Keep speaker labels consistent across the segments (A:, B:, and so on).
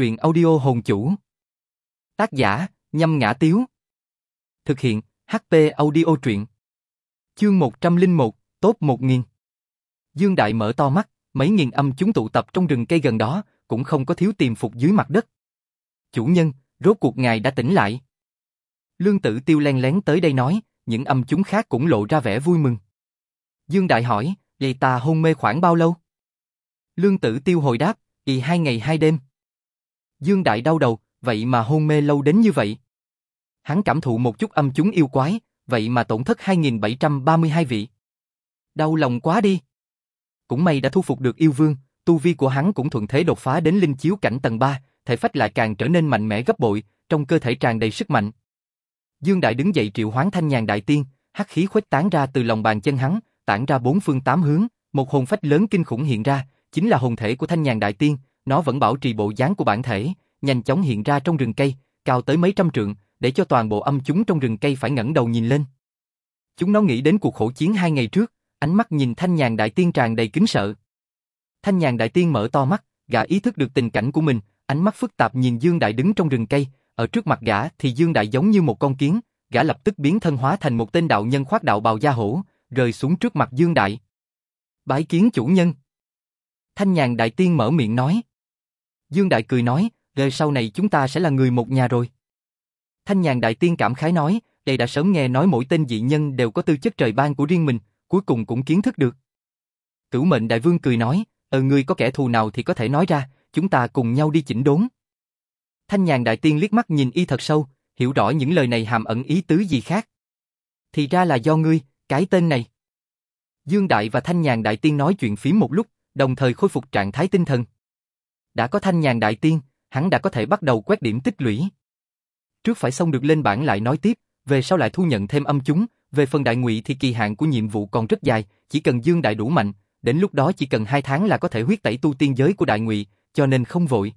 A: truyện audio hồn chủ. Tác giả, nhâm ngã tiếu. Thực hiện, HP audio truyện. Chương 101, tốt 1000. Dương Đại mở to mắt, mấy nghìn âm chúng tụ tập trong rừng cây gần đó, cũng không có thiếu tìm phục dưới mặt đất. Chủ nhân, rốt cuộc ngài đã tỉnh lại. Lương tử tiêu len lén tới đây nói, những âm chúng khác cũng lộ ra vẻ vui mừng. Dương Đại hỏi, vậy ta hôn mê khoảng bao lâu? Lương tử tiêu hồi đáp, y hai ngày hai đêm. Dương Đại đau đầu, vậy mà hôn mê lâu đến như vậy. Hắn cảm thụ một chút âm chúng yêu quái, vậy mà tổn thất 2732 vị. Đau lòng quá đi. Cũng may đã thu phục được yêu vương, tu vi của hắn cũng thuận thế đột phá đến linh chiếu cảnh tầng 3, thể phách lại càng trở nên mạnh mẽ gấp bội, trong cơ thể tràn đầy sức mạnh. Dương Đại đứng dậy triệu hoán thanh nhàn đại tiên, hắc khí khuếch tán ra từ lòng bàn chân hắn, tản ra bốn phương tám hướng, một hồn phách lớn kinh khủng hiện ra, chính là hồn thể của thanh nhàn đại tiên, nó vẫn bảo trì bộ dáng của bản thể, nhanh chóng hiện ra trong rừng cây, cao tới mấy trăm trượng, để cho toàn bộ âm chúng trong rừng cây phải ngẩng đầu nhìn lên. Chúng nó nghĩ đến cuộc khổ chiến hai ngày trước, ánh mắt nhìn thanh nhàn đại tiên tràn đầy kính sợ. Thanh nhàn đại tiên mở to mắt, gã ý thức được tình cảnh của mình, ánh mắt phức tạp nhìn Dương Đại đứng trong rừng cây, ở trước mặt gã thì Dương Đại giống như một con kiến, gã lập tức biến thân hóa thành một tên đạo nhân khoác đạo bào da hổ, rơi xuống trước mặt Dương Đại. Bái kiến chủ nhân. Thanh nhàn đại tiên mở miệng nói. Dương Đại cười nói, rồi sau này chúng ta sẽ là người một nhà rồi. Thanh nhàn đại tiên cảm khái nói, đây đã sớm nghe nói mỗi tên dị nhân đều có tư chất trời ban của riêng mình, cuối cùng cũng kiến thức được. Cửu mệnh đại vương cười nói, ờ ngươi có kẻ thù nào thì có thể nói ra, chúng ta cùng nhau đi chỉnh đốn. Thanh nhàn đại tiên liếc mắt nhìn y thật sâu, hiểu rõ những lời này hàm ẩn ý tứ gì khác. Thì ra là do ngươi, cái tên này. Dương Đại và Thanh nhàn đại tiên nói chuyện phím một lúc, đồng thời khôi phục trạng thái tinh thần. Đã có Thanh nhàn đại tiên, hắn đã có thể bắt đầu quét điểm tích lũy. Trước phải xong được lên bảng lại nói tiếp, về sau lại thu nhận thêm âm chúng, về phần đại ngụy thì kỳ hạn của nhiệm vụ còn rất dài, chỉ cần Dương Đại đủ mạnh, đến lúc đó chỉ cần hai tháng là có thể huyết tẩy tu tiên giới của đại ngụy, cho nên không vội.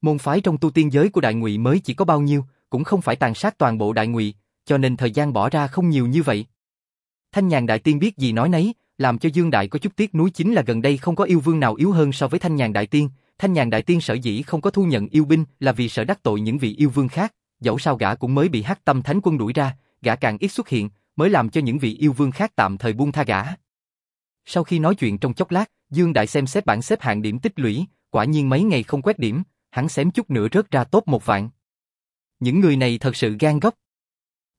A: Môn phái trong tu tiên giới của đại ngụy mới chỉ có bao nhiêu, cũng không phải tàn sát toàn bộ đại ngụy, cho nên thời gian bỏ ra không nhiều như vậy. Thanh nhàn đại tiên biết gì nói nấy, làm cho Dương Đại có chút tiếc nuối chính là gần đây không có yêu vương nào yếu hơn so với Thanh nhàn đại tiên. Thanh nhàn đại tiên sở dĩ không có thu nhận yêu binh là vì sợ đắc tội những vị yêu vương khác, dẫu sao gã cũng mới bị hắc tâm thánh quân đuổi ra, gã càng ít xuất hiện, mới làm cho những vị yêu vương khác tạm thời buông tha gã. Sau khi nói chuyện trong chốc lát, Dương Đại xem xét bảng xếp hạng điểm tích lũy, quả nhiên mấy ngày không quét điểm, hắn xém chút nữa rớt ra top một vạn. Những người này thật sự gan góc.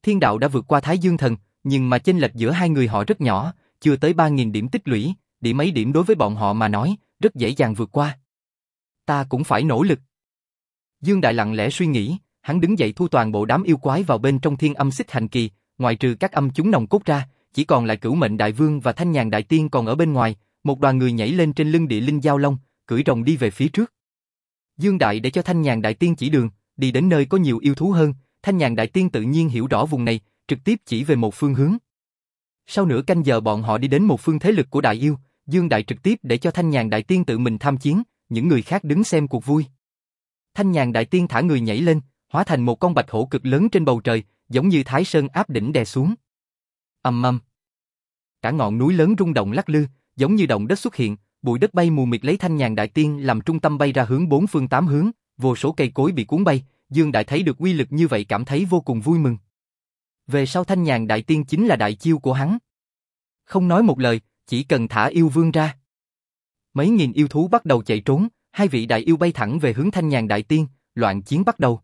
A: Thiên đạo đã vượt qua Thái Dương Thần, nhưng mà chênh lệch giữa hai người họ rất nhỏ, chưa tới 3.000 điểm tích lũy, điểm mấy điểm đối với bọn họ mà nói, rất dễ dàng vượt qua. Ta cũng phải nỗ lực. Dương Đại lặng lẽ suy nghĩ, hắn đứng dậy thu toàn bộ đám yêu quái vào bên trong thiên âm xích hành kỳ, ngoài trừ các âm chúng nồng cốt ra, chỉ còn lại cửu mệnh đại vương và thanh nhàn đại tiên còn ở bên ngoài, một đoàn người nhảy lên trên lưng địa linh giao long, cưỡi rồng đi về phía trước. Dương Đại để cho thanh nhàn đại tiên chỉ đường, đi đến nơi có nhiều yêu thú hơn, thanh nhàn đại tiên tự nhiên hiểu rõ vùng này, trực tiếp chỉ về một phương hướng. Sau nửa canh giờ bọn họ đi đến một phương thế lực của đại yêu, Dương Đại trực tiếp để cho Thanh Nhàn Đại Tiên tự mình tham chiến, những người khác đứng xem cuộc vui. Thanh Nhàn Đại Tiên thả người nhảy lên, hóa thành một con bạch hổ cực lớn trên bầu trời, giống như Thái Sơn áp đỉnh đè xuống. ầm ầm, cả ngọn núi lớn rung động lắc lư, giống như động đất xuất hiện, bụi đất bay mù mịt lấy Thanh Nhàn Đại Tiên làm trung tâm bay ra hướng bốn phương tám hướng, vô số cây cối bị cuốn bay. Dương Đại thấy được uy lực như vậy cảm thấy vô cùng vui mừng. Về sau thanh nhàn đại tiên chính là đại chiêu của hắn. Không nói một lời, chỉ cần thả yêu vương ra. Mấy nghìn yêu thú bắt đầu chạy trốn, hai vị đại yêu bay thẳng về hướng thanh nhàn đại tiên, loạn chiến bắt đầu.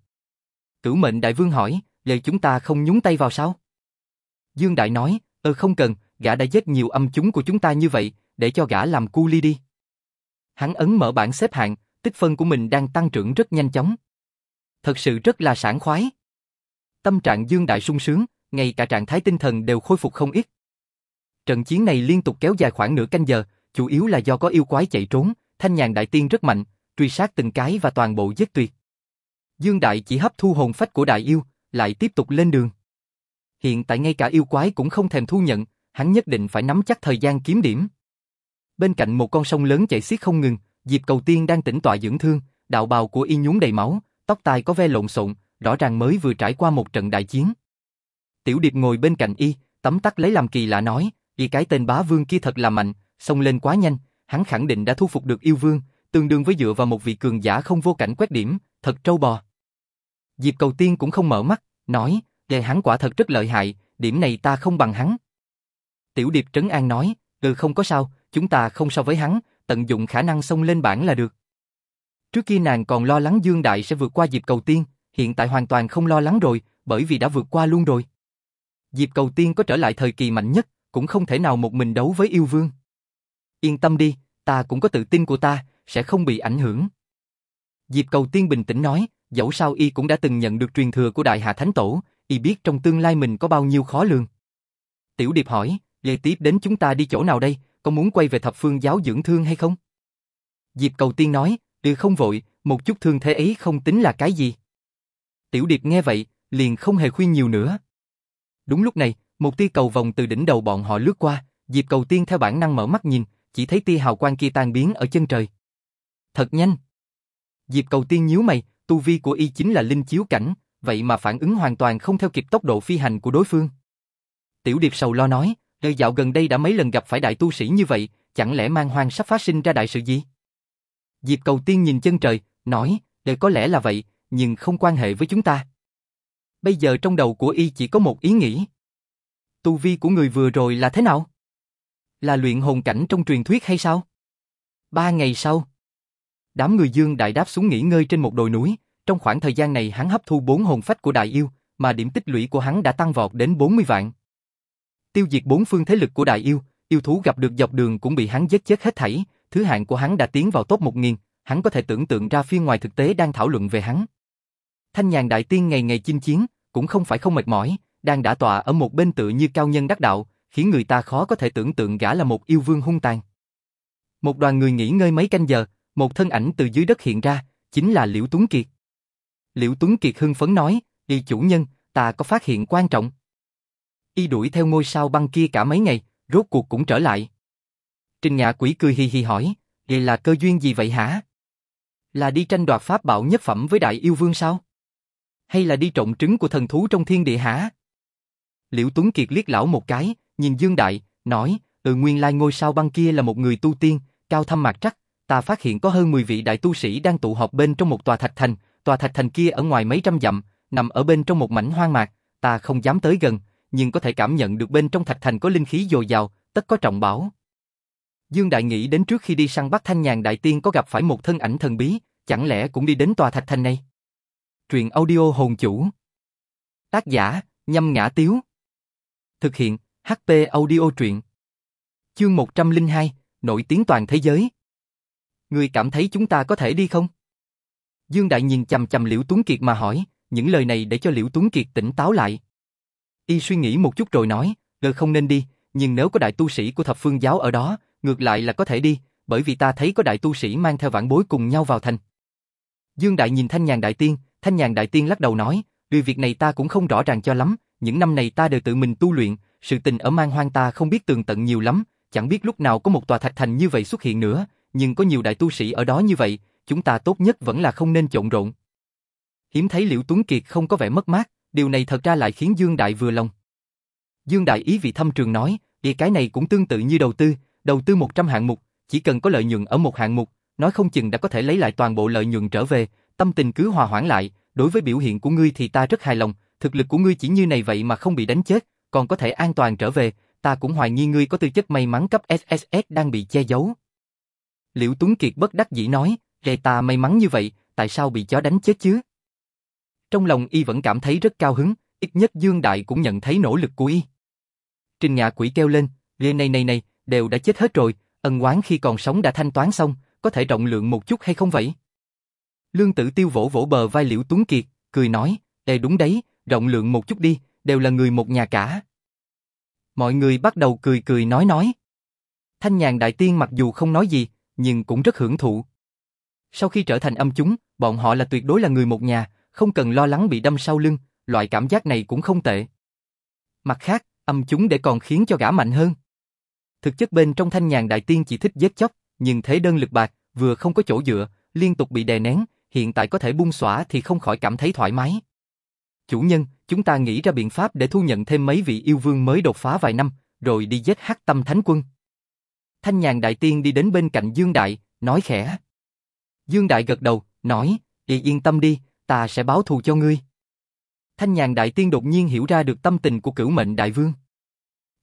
A: Cửu mệnh đại vương hỏi, lời chúng ta không nhúng tay vào sao? Dương đại nói, ơ không cần, gã đã giết nhiều âm chúng của chúng ta như vậy, để cho gã làm cu ly đi. Hắn ấn mở bảng xếp hạng, tích phân của mình đang tăng trưởng rất nhanh chóng. Thật sự rất là sảng khoái. Tâm trạng Dương Đại sung sướng, ngay cả trạng thái tinh thần đều khôi phục không ít. Trận chiến này liên tục kéo dài khoảng nửa canh giờ, chủ yếu là do có yêu quái chạy trốn, thanh nhàn đại tiên rất mạnh, truy sát từng cái và toàn bộ giết tuyệt. Dương Đại chỉ hấp thu hồn phách của đại yêu, lại tiếp tục lên đường. Hiện tại ngay cả yêu quái cũng không thèm thu nhận, hắn nhất định phải nắm chắc thời gian kiếm điểm. Bên cạnh một con sông lớn chảy xiết không ngừng, Diệp Cầu Tiên đang tĩnh tọa dưỡng thương, đạo bào của y nhúng đầy máu, tóc tai có ve lộn xộn, rõ ràng mới vừa trải qua một trận đại chiến. Tiểu Điệp ngồi bên cạnh y, tấm tắc lấy làm kỳ lạ nói, y cái tên bá vương kia thật là mạnh, xông lên quá nhanh, hắn khẳng định đã thu phục được yêu vương, tương đương với dựa vào một vị cường giả không vô cảnh quét điểm, thật trâu bò. Diệp Cầu Tiên cũng không mở mắt, nói, về hắn quả thật rất lợi hại, điểm này ta không bằng hắn. Tiểu Điệp trấn an nói, ừ không có sao, chúng ta không so với hắn, tận dụng khả năng xông lên bảng là được. Trước kia nàng còn lo lắng Dương Đại sẽ vượt qua Diệp Cầu Tiên, hiện tại hoàn toàn không lo lắng rồi, bởi vì đã vượt qua luôn rồi. Diệp Cầu Tiên có trở lại thời kỳ mạnh nhất, cũng không thể nào một mình đấu với yêu vương. Yên tâm đi, ta cũng có tự tin của ta, sẽ không bị ảnh hưởng. Diệp Cầu Tiên bình tĩnh nói, dẫu sao y cũng đã từng nhận được truyền thừa của Đại Hạ Thánh Tổ, y biết trong tương lai mình có bao nhiêu khó lường. Tiểu Điệp hỏi, Lê tiếp đến chúng ta đi chỗ nào đây, có muốn quay về thập phương giáo dưỡng thương hay không? Diệp Cầu Tiên nói, từ không vội, một chút thương thế ấy không tính là cái gì. Tiểu Điệp nghe vậy, liền không hề khuyên nhiều nữa. Đúng lúc này, một tia cầu vòng từ đỉnh đầu bọn họ lướt qua, Diệp Cầu Tiên theo bản năng mở mắt nhìn, chỉ thấy tia hào quang kia tan biến ở chân trời. Thật nhanh. Diệp Cầu Tiên nhíu mày, tu vi của y chính là linh chiếu cảnh, vậy mà phản ứng hoàn toàn không theo kịp tốc độ phi hành của đối phương. Tiểu Điệp sầu lo nói, đời dạo gần đây đã mấy lần gặp phải đại tu sĩ như vậy, chẳng lẽ mang hoang sắp phát sinh ra đại sự gì? Diệp Cầu Tiên nhìn chân trời, nói, đời có lẽ là vậy, nhưng không quan hệ với chúng ta. Bây giờ trong đầu của y chỉ có một ý nghĩ. Tu vi của người vừa rồi là thế nào? Là luyện hồn cảnh trong truyền thuyết hay sao? Ba ngày sau, đám người dương đại đáp xuống nghỉ ngơi trên một đồi núi. Trong khoảng thời gian này hắn hấp thu bốn hồn phách của đại yêu, mà điểm tích lũy của hắn đã tăng vọt đến 40 vạn. Tiêu diệt bốn phương thế lực của đại yêu, yêu thú gặp được dọc đường cũng bị hắn giết chết hết thảy, thứ hạng của hắn đã tiến vào top 1000, hắn có thể tưởng tượng ra phiên ngoài thực tế đang thảo luận về hắn. Thanh nhàn đại tiên ngày ngày chinh chiến, cũng không phải không mệt mỏi, đang đã tọa ở một bên tự như cao nhân đắc đạo, khiến người ta khó có thể tưởng tượng gã là một yêu vương hung tàn. Một đoàn người nghỉ ngơi mấy canh giờ, một thân ảnh từ dưới đất hiện ra, chính là Liễu Tuấn Kiệt. Liễu Tuấn Kiệt hưng phấn nói, y chủ nhân, ta có phát hiện quan trọng. Y đuổi theo ngôi sao băng kia cả mấy ngày, rốt cuộc cũng trở lại. Trình Nhã Quỷ cười hi hi hỏi, vậy là cơ duyên gì vậy hả? Là đi tranh đoạt pháp bảo nhất phẩm với đại yêu vương sao? Hay là đi trộn trứng của thần thú trong thiên địa hả? Liễu Tuấn Kiệt liếc lão một cái, nhìn Dương Đại, nói, từ nguyên lai ngôi sao băng kia là một người tu tiên, cao thâm mạc trắc, ta phát hiện có hơn 10 vị đại tu sĩ đang tụ họp bên trong một tòa thạch thành, tòa thạch thành kia ở ngoài mấy trăm dặm, nằm ở bên trong một mảnh hoang mạc, ta không dám tới gần, nhưng có thể cảm nhận được bên trong thạch thành có linh khí dồi dào, tất có trọng bảo. Dương Đại nghĩ đến trước khi đi săn bắt thanh nhàn đại tiên có gặp phải một thân ảnh thần bí, chẳng lẽ cũng đi đến tòa thạch thành này? Truyện audio hồn chủ. Tác giả, nhâm ngã tiếu. Thực hiện, HP audio truyện. Chương 102, nổi tiếng toàn thế giới. Người cảm thấy chúng ta có thể đi không? Dương Đại nhìn chầm chầm Liễu Tuấn Kiệt mà hỏi, những lời này để cho Liễu Tuấn Kiệt tỉnh táo lại. Y suy nghĩ một chút rồi nói, gờ không nên đi, nhưng nếu có đại tu sĩ của thập phương giáo ở đó, ngược lại là có thể đi, bởi vì ta thấy có đại tu sĩ mang theo vãn bối cùng nhau vào thành. Dương Đại nhìn Thanh Nhàn Đại Tiên, Thanh Nhàn Đại Tiên lắc đầu nói, vì việc này ta cũng không rõ ràng cho lắm, những năm này ta đều tự mình tu luyện, sự tình ở mang hoang ta không biết tường tận nhiều lắm, chẳng biết lúc nào có một tòa thạch thành như vậy xuất hiện nữa, nhưng có nhiều đại tu sĩ ở đó như vậy, chúng ta tốt nhất vẫn là không nên trộn rộn. Hiếm thấy Liễu Tuấn Kiệt không có vẻ mất mát, điều này thật ra lại khiến Dương Đại vừa lòng. Dương Đại ý vị thâm trường nói, vì cái này cũng tương tự như đầu tư, đầu tư 100 hạng mục, chỉ cần có lợi nhuận ở một hạng mục, nói không chừng đã có thể lấy lại toàn bộ lợi nhuận trở về, tâm tình cứ hòa hoãn lại, đối với biểu hiện của ngươi thì ta rất hài lòng, thực lực của ngươi chỉ như này vậy mà không bị đánh chết, còn có thể an toàn trở về, ta cũng hoài nghi ngươi có tư chất may mắn cấp SSS đang bị che giấu. Liễu Tuấn Kiệt bất đắc dĩ nói, rề ta may mắn như vậy, tại sao bị chó đánh chết chứ? Trong lòng y vẫn cảm thấy rất cao hứng, ít nhất Dương Đại cũng nhận thấy nỗ lực của y. Trình Ngạ Quỷ kêu lên, "Lê này này này, đều đã chết hết rồi, ân oán khi còn sống đã thanh toán xong, có thể rộng lượng một chút hay không vậy?" Lương Tử Tiêu vỗ vỗ bờ vai Liễu Tuấn Kiệt, cười nói, "Ê đúng đấy, rộng lượng một chút đi, đều là người một nhà cả." Mọi người bắt đầu cười cười nói nói. Thanh nhàn đại tiên mặc dù không nói gì, nhưng cũng rất hưởng thụ. Sau khi trở thành âm chúng, bọn họ là tuyệt đối là người một nhà, không cần lo lắng bị đâm sau lưng, loại cảm giác này cũng không tệ. Mặt khác, âm chúng để còn khiến cho gã mạnh hơn. Thực chất bên trong thanh nhàn đại tiên chỉ thích giết chóc, nhưng thế đơn lực bạc, vừa không có chỗ dựa, liên tục bị đè nén, hiện tại có thể buông xõa thì không khỏi cảm thấy thoải mái. Chủ nhân, chúng ta nghĩ ra biện pháp để thu nhận thêm mấy vị yêu vương mới đột phá vài năm, rồi đi giết hắc tâm thánh quân. Thanh nhàn đại tiên đi đến bên cạnh Dương Đại, nói khẽ. Dương Đại gật đầu, nói, Ý yên tâm đi, ta sẽ báo thù cho ngươi. Thanh nhàn đại tiên đột nhiên hiểu ra được tâm tình của cửu mệnh đại vương.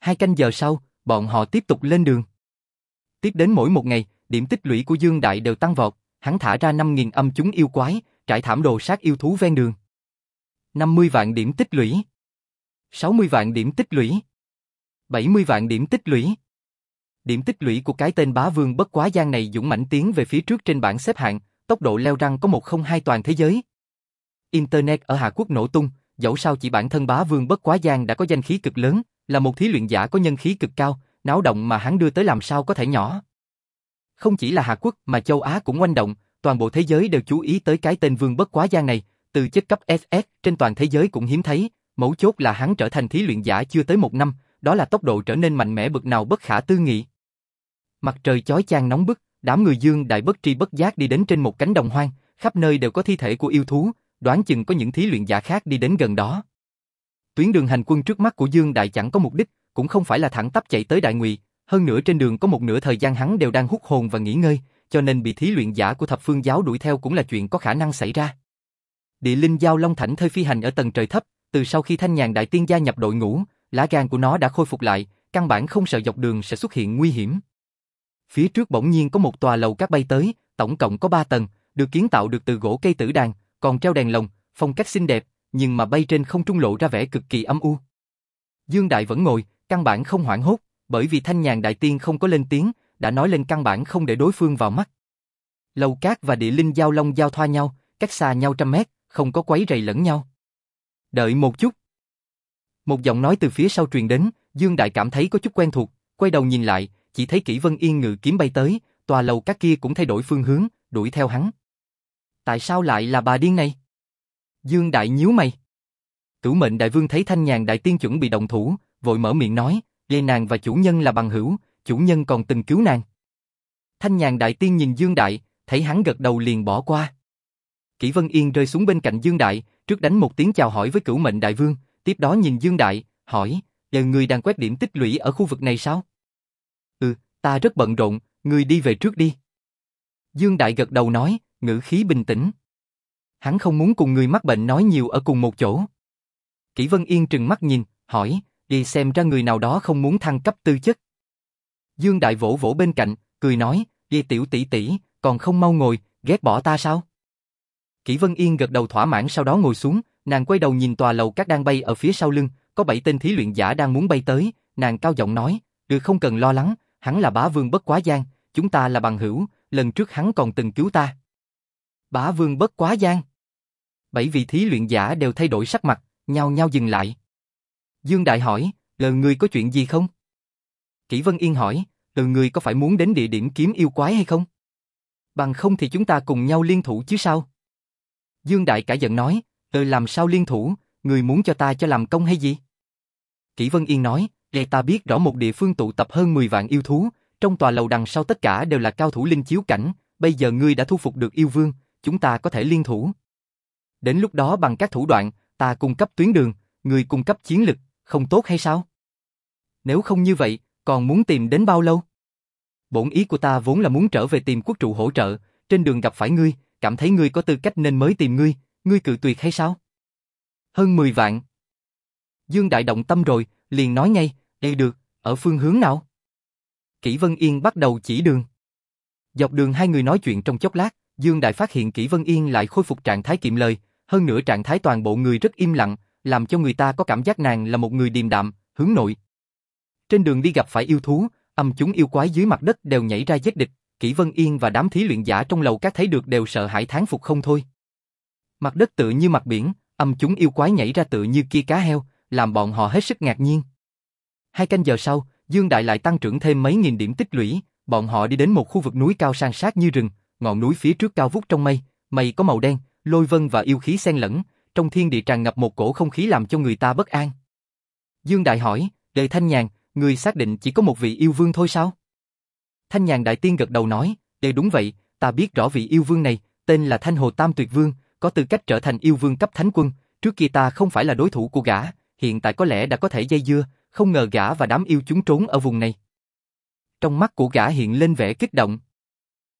A: Hai canh giờ sau, bọn họ tiếp tục lên đường. Tiếp đến mỗi một ngày, điểm tích lũy của Dương Đại đều tăng vọt, hắn thả ra 5.000 âm chúng yêu quái, trải thảm đồ sát yêu thú ven đường. 50 vạn điểm tích lũy. 60 vạn điểm tích lũy. 70 vạn điểm tích lũy. Điểm tích lũy của cái tên bá vương bất quá gian này dũng mãnh tiến về phía trước trên bảng xếp hạng, tốc độ leo răng có một không hai toàn thế giới. Internet ở Hà Quốc nổ tung, dẫu sao chỉ bản thân bá vương bất quá gian đã có danh khí cực lớn, là một thí luyện giả có nhân khí cực cao, náo động mà hắn đưa tới làm sao có thể nhỏ. Không chỉ là Hà Quốc mà châu Á cũng oanh động, toàn bộ thế giới đều chú ý tới cái tên vương bất quá gian này, từ chức cấp SS trên toàn thế giới cũng hiếm thấy, mấu chốt là hắn trở thành thí luyện giả chưa tới một năm, đó là tốc độ trở nên mạnh mẽ bực nào bất khả tư nghị. Mặt trời chói chang nóng bức, đám người dương đại bất tri bất giác đi đến trên một cánh đồng hoang, khắp nơi đều có thi thể của yêu thú, đoán chừng có những thí luyện giả khác đi đến gần đó. Tuyến đường hành quân trước mắt của Dương Đại chẳng có mục đích, cũng không phải là thẳng tắp chạy tới Đại Ngụy, hơn nữa trên đường có một nửa thời gian hắn đều đang hút hồn và nghỉ ngơi, cho nên bị thí luyện giả của thập phương giáo đuổi theo cũng là chuyện có khả năng xảy ra. Địa linh giao long thảnh thơi phi hành ở tầng trời thấp, từ sau khi thanh nhàn đại tiên gia nhập đội ngũ, lá gan của nó đã khôi phục lại, căn bản không sợ dọc đường sẽ xuất hiện nguy hiểm. Phía trước bỗng nhiên có một tòa lầu các bay tới, tổng cộng có 3 tầng, được kiến tạo được từ gỗ cây tử đàn, còn treo đèn lồng, phong cách xinh đẹp, nhưng mà bay trên không trung lộ ra vẻ cực kỳ âm u. Dương Đại vẫn ngồi, căn bản không hoảng hốt, bởi vì thanh nhàn đại tiên không có lên tiếng, đã nói lên căn bản không để đối phương vào mắt. Lầu cát và địa linh giao long giao thoa nhau, cách xa nhau trăm mét, không có quấy rầy lẫn nhau. Đợi một chút. Một giọng nói từ phía sau truyền đến, Dương Đại cảm thấy có chút quen thuộc, quay đầu nhìn lại, chỉ thấy Kỷ Vân Yên ngự kiếm bay tới, tòa lầu các kia cũng thay đổi phương hướng, đuổi theo hắn. Tại sao lại là bà điên này? Dương Đại nhíu mày. Cửu mệnh đại vương thấy thanh nhàn đại tiên chuẩn bị động thủ, vội mở miệng nói, lê nàng và chủ nhân là bằng hữu, chủ nhân còn từng cứu nàng. Thanh nhàn đại tiên nhìn Dương Đại, thấy hắn gật đầu liền bỏ qua. Kỷ Vân Yên rơi xuống bên cạnh Dương Đại, trước đánh một tiếng chào hỏi với cửu mệnh đại vương, tiếp đó nhìn Dương Đại, hỏi, giờ người đang quét điểm tích lũy ở khu vực này sao? Ừ, ta rất bận rộn, người đi về trước đi. Dương Đại gật đầu nói, ngữ khí bình tĩnh. Hắn không muốn cùng người mắc bệnh nói nhiều ở cùng một chỗ. Kỷ Vân Yên trừng mắt nhìn, hỏi, đi xem ra người nào đó không muốn thăng cấp tư chất. Dương Đại vỗ vỗ bên cạnh, cười nói, đi tiểu tỷ tỷ, còn không mau ngồi, ghét bỏ ta sao? Kỷ Vân Yên gật đầu thỏa mãn sau đó ngồi xuống, nàng quay đầu nhìn tòa lầu các đang bay ở phía sau lưng, có bảy tên thí luyện giả đang muốn bay tới, nàng cao giọng nói, được không cần lo lắng, hắn là bá vương bất quá gian, chúng ta là bằng hữu, lần trước hắn còn từng cứu ta. Bá vương bất quá gian. Bảy vị thí luyện giả đều thay đổi sắc mặt, nhau nhau dừng lại. Dương Đại hỏi, lờ người có chuyện gì không? Kỷ Vân Yên hỏi, lờ người có phải muốn đến địa điểm kiếm yêu quái hay không? Bằng không thì chúng ta cùng nhau liên thủ chứ sao? Dương Đại cả giận nói, lờ làm sao liên thủ, người muốn cho ta cho làm công hay gì? Kỷ Vân Yên nói, để ta biết rõ một địa phương tụ tập hơn 10 vạn yêu thú, trong tòa lầu đằng sau tất cả đều là cao thủ linh chiếu cảnh, bây giờ ngươi đã thu phục được yêu vương, chúng ta có thể liên thủ. Đến lúc đó bằng các thủ đoạn, ta cung cấp tuyến đường, người cung cấp chiến lực, không tốt hay sao? Nếu không như vậy, còn muốn tìm đến bao lâu? Bổn ý của ta vốn là muốn trở về tìm quốc trụ hỗ trợ, trên đường gặp phải ngươi, cảm thấy ngươi có tư cách nên mới tìm ngươi, ngươi cự tuyệt hay sao? Hơn 10 vạn. Dương Đại động tâm rồi, liền nói ngay, đây được, ở phương hướng nào? Kỷ Vân Yên bắt đầu chỉ đường. Dọc đường hai người nói chuyện trong chốc lát, Dương Đại phát hiện Kỷ Vân Yên lại khôi phục trạng thái kiệm lời, hơn nữa trạng thái toàn bộ người rất im lặng, làm cho người ta có cảm giác nàng là một người điềm đạm, hướng nội. Trên đường đi gặp phải yêu thú, âm chúng yêu quái dưới mặt đất đều nhảy ra giết địch, Kỷ Vân Yên và đám thí luyện giả trong lầu các thấy được đều sợ hãi thán phục không thôi. Mặt đất tự như mặt biển, âm chúng yêu quái nhảy ra tự như kia cá heo, làm bọn họ hết sức ngạc nhiên. Hai canh giờ sau, Dương Đại lại tăng trưởng thêm mấy nghìn điểm tích lũy, bọn họ đi đến một khu vực núi cao san sát như rừng, ngọn núi phía trước cao vút trong mây, mây có màu đen, lôi vân và yêu khí xen lẫn, trong thiên địa tràn ngập một cổ không khí làm cho người ta bất an. Dương Đại hỏi, Đệ Thanh Nhàn, người xác định chỉ có một vị yêu vương thôi sao? Thanh Nhàn Đại Tiên gật đầu nói, đây đúng vậy, ta biết rõ vị yêu vương này, tên là Thanh Hồ Tam Tuyệt Vương, có tư cách trở thành yêu vương cấp thánh quân, trước kia ta không phải là đối thủ của gã, hiện tại có lẽ đã có thể dây dưa, không ngờ gã và đám yêu chúng trốn ở vùng này. Trong mắt của gã hiện lên vẻ kích động.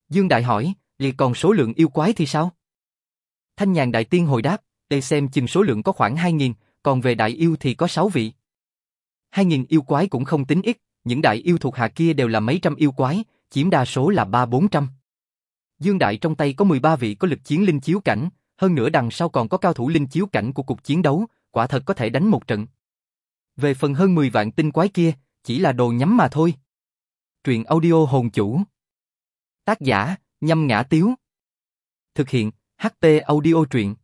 A: Dương Đại hỏi, Lì còn số lượng yêu quái thì sao? Thanh nhàn đại tiên hồi đáp, đây xem chừng số lượng có khoảng 2.000, còn về đại yêu thì có 6 vị. 2.000 yêu quái cũng không tính ít, những đại yêu thuộc hạ kia đều là mấy trăm yêu quái, chiếm đa số là ba bốn trăm. Dương Đại trong tay có 13 vị có lực chiến linh chiếu cảnh, hơn nữa đằng sau còn có cao thủ linh chiếu cảnh của cuộc chiến đấu, quả thật có thể đánh một trận. Về phần hơn 10 vạn tinh quái kia, chỉ là đồ nhắm mà thôi. Truyện audio hồn chủ. Tác giả, nhâm ngã tiếu. Thực hiện, HP audio truyện.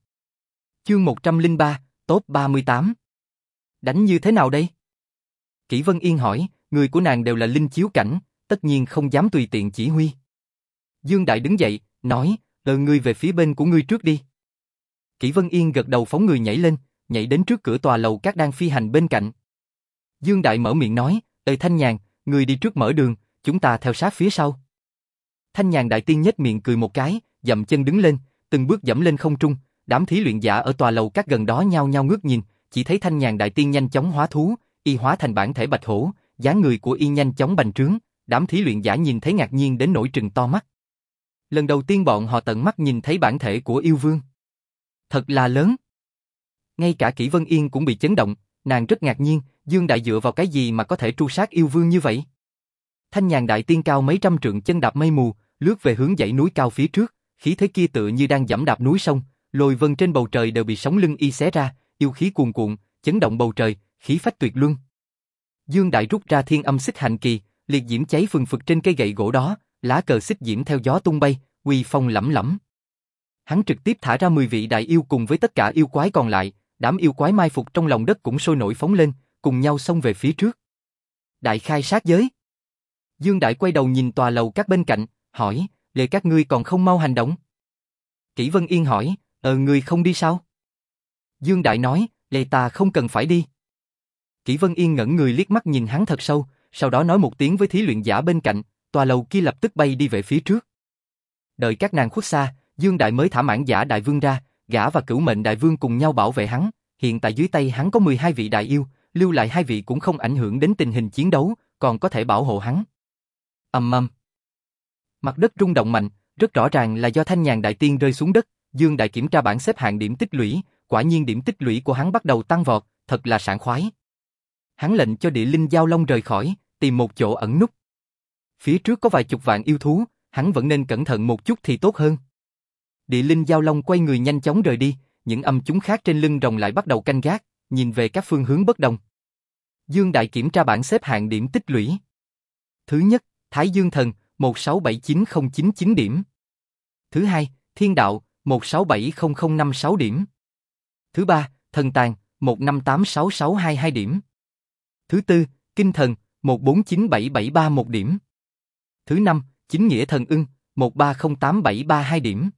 A: Chương 103, top 38. Đánh như thế nào đây? Kỷ Vân Yên hỏi, người của nàng đều là linh chiếu cảnh, tất nhiên không dám tùy tiện chỉ huy. Dương Đại đứng dậy, nói, đợi ngươi về phía bên của ngươi trước đi. Kỷ Vân Yên gật đầu phóng người nhảy lên, nhảy đến trước cửa tòa lầu các đang phi hành bên cạnh. Dương Đại mở miệng nói, Ê Thanh Nhàn, người đi trước mở đường, chúng ta theo sát phía sau. Thanh Nhàn Đại Tiên nhếch miệng cười một cái, dậm chân đứng lên, từng bước dẫm lên không trung, đám thí luyện giả ở tòa lầu các gần đó nhao nhao ngước nhìn, chỉ thấy Thanh Nhàn Đại Tiên nhanh chóng hóa thú, y hóa thành bản thể bạch hổ, dáng người của y nhanh chóng bành trướng, đám thí luyện giả nhìn thấy ngạc nhiên đến nỗi trừng to mắt. Lần đầu tiên bọn họ tận mắt nhìn thấy bản thể của yêu vương. Thật là lớn. Ngay cả Kỷ Vân Yên cũng bị chấn động, nàng rất ngạc nhiên, Dương Đại dựa vào cái gì mà có thể tru sát yêu vương như vậy? Thanh nhàn đại tiên cao mấy trăm trượng chân đạp mây mù, lướt về hướng dãy núi cao phía trước, khí thế kia tựa như đang dẫm đạp núi sông, lôi vân trên bầu trời đều bị sóng lưng y xé ra, yêu khí cuồn cuộn, chấn động bầu trời, khí phách tuyệt luân. Dương Đại rút ra thiên âm xích hành kỳ, liệt diễm cháy phừng phực trên cây gậy gỗ đó, lá cờ xích diễm theo gió tung bay, uy phong lẫm lẫm. Hắn trực tiếp thả ra 10 vị đại yêu cùng với tất cả yêu quái còn lại, đám yêu quái mai phục trong lòng đất cũng sôi nổi phóng lên, cùng nhau xông về phía trước. Đại khai sát giới. Dương Đại quay đầu nhìn tòa lầu các bên cạnh, hỏi, lệ các ngươi còn không mau hành động? Kỷ Vân Yên hỏi, ờ ngươi không đi sao? Dương Đại nói, lệ ta không cần phải đi. Kỷ Vân Yên ngẩn người liếc mắt nhìn hắn thật sâu, sau đó nói một tiếng với thí luyện giả bên cạnh, tòa lầu kia lập tức bay đi về phía trước. Đợi các nàng khuất xa, Dương Đại mới thả mãn giả đại vương ra, gã và cửu mệnh đại vương cùng nhau bảo vệ hắn, hiện tại dưới tay hắn có 12 vị đại yêu, lưu lại hai vị cũng không ảnh hưởng đến tình hình chiến đấu, còn có thể bảo hộ hắn. Ầm ầm. Mặt đất rung động mạnh, rất rõ ràng là do thanh nhàn đại tiên rơi xuống đất, Dương Đại kiểm tra bảng xếp hạng điểm tích lũy, quả nhiên điểm tích lũy của hắn bắt đầu tăng vọt, thật là sảng khoái. Hắn lệnh cho địa linh giao long rời khỏi, tìm một chỗ ẩn núp. Phía trước có vài chục vạn yêu thú, hắn vẫn nên cẩn thận một chút thì tốt hơn. Địa linh giao long quay người nhanh chóng rời đi, những âm chúng khác trên lưng rồng lại bắt đầu canh gác, nhìn về các phương hướng bất đồng. Dương Đại kiểm tra bảng xếp hạng điểm tích lũy. Thứ nhất, Thái Dương Thần, 1679099 điểm. Thứ hai, Thiên Đạo, 1670056 điểm. Thứ ba, Thần Tàng, 1586622 điểm. Thứ tư, Kinh Thần, 1497731 điểm. Thứ năm, Chính Nghĩa Thần Ưng, 1308732 điểm.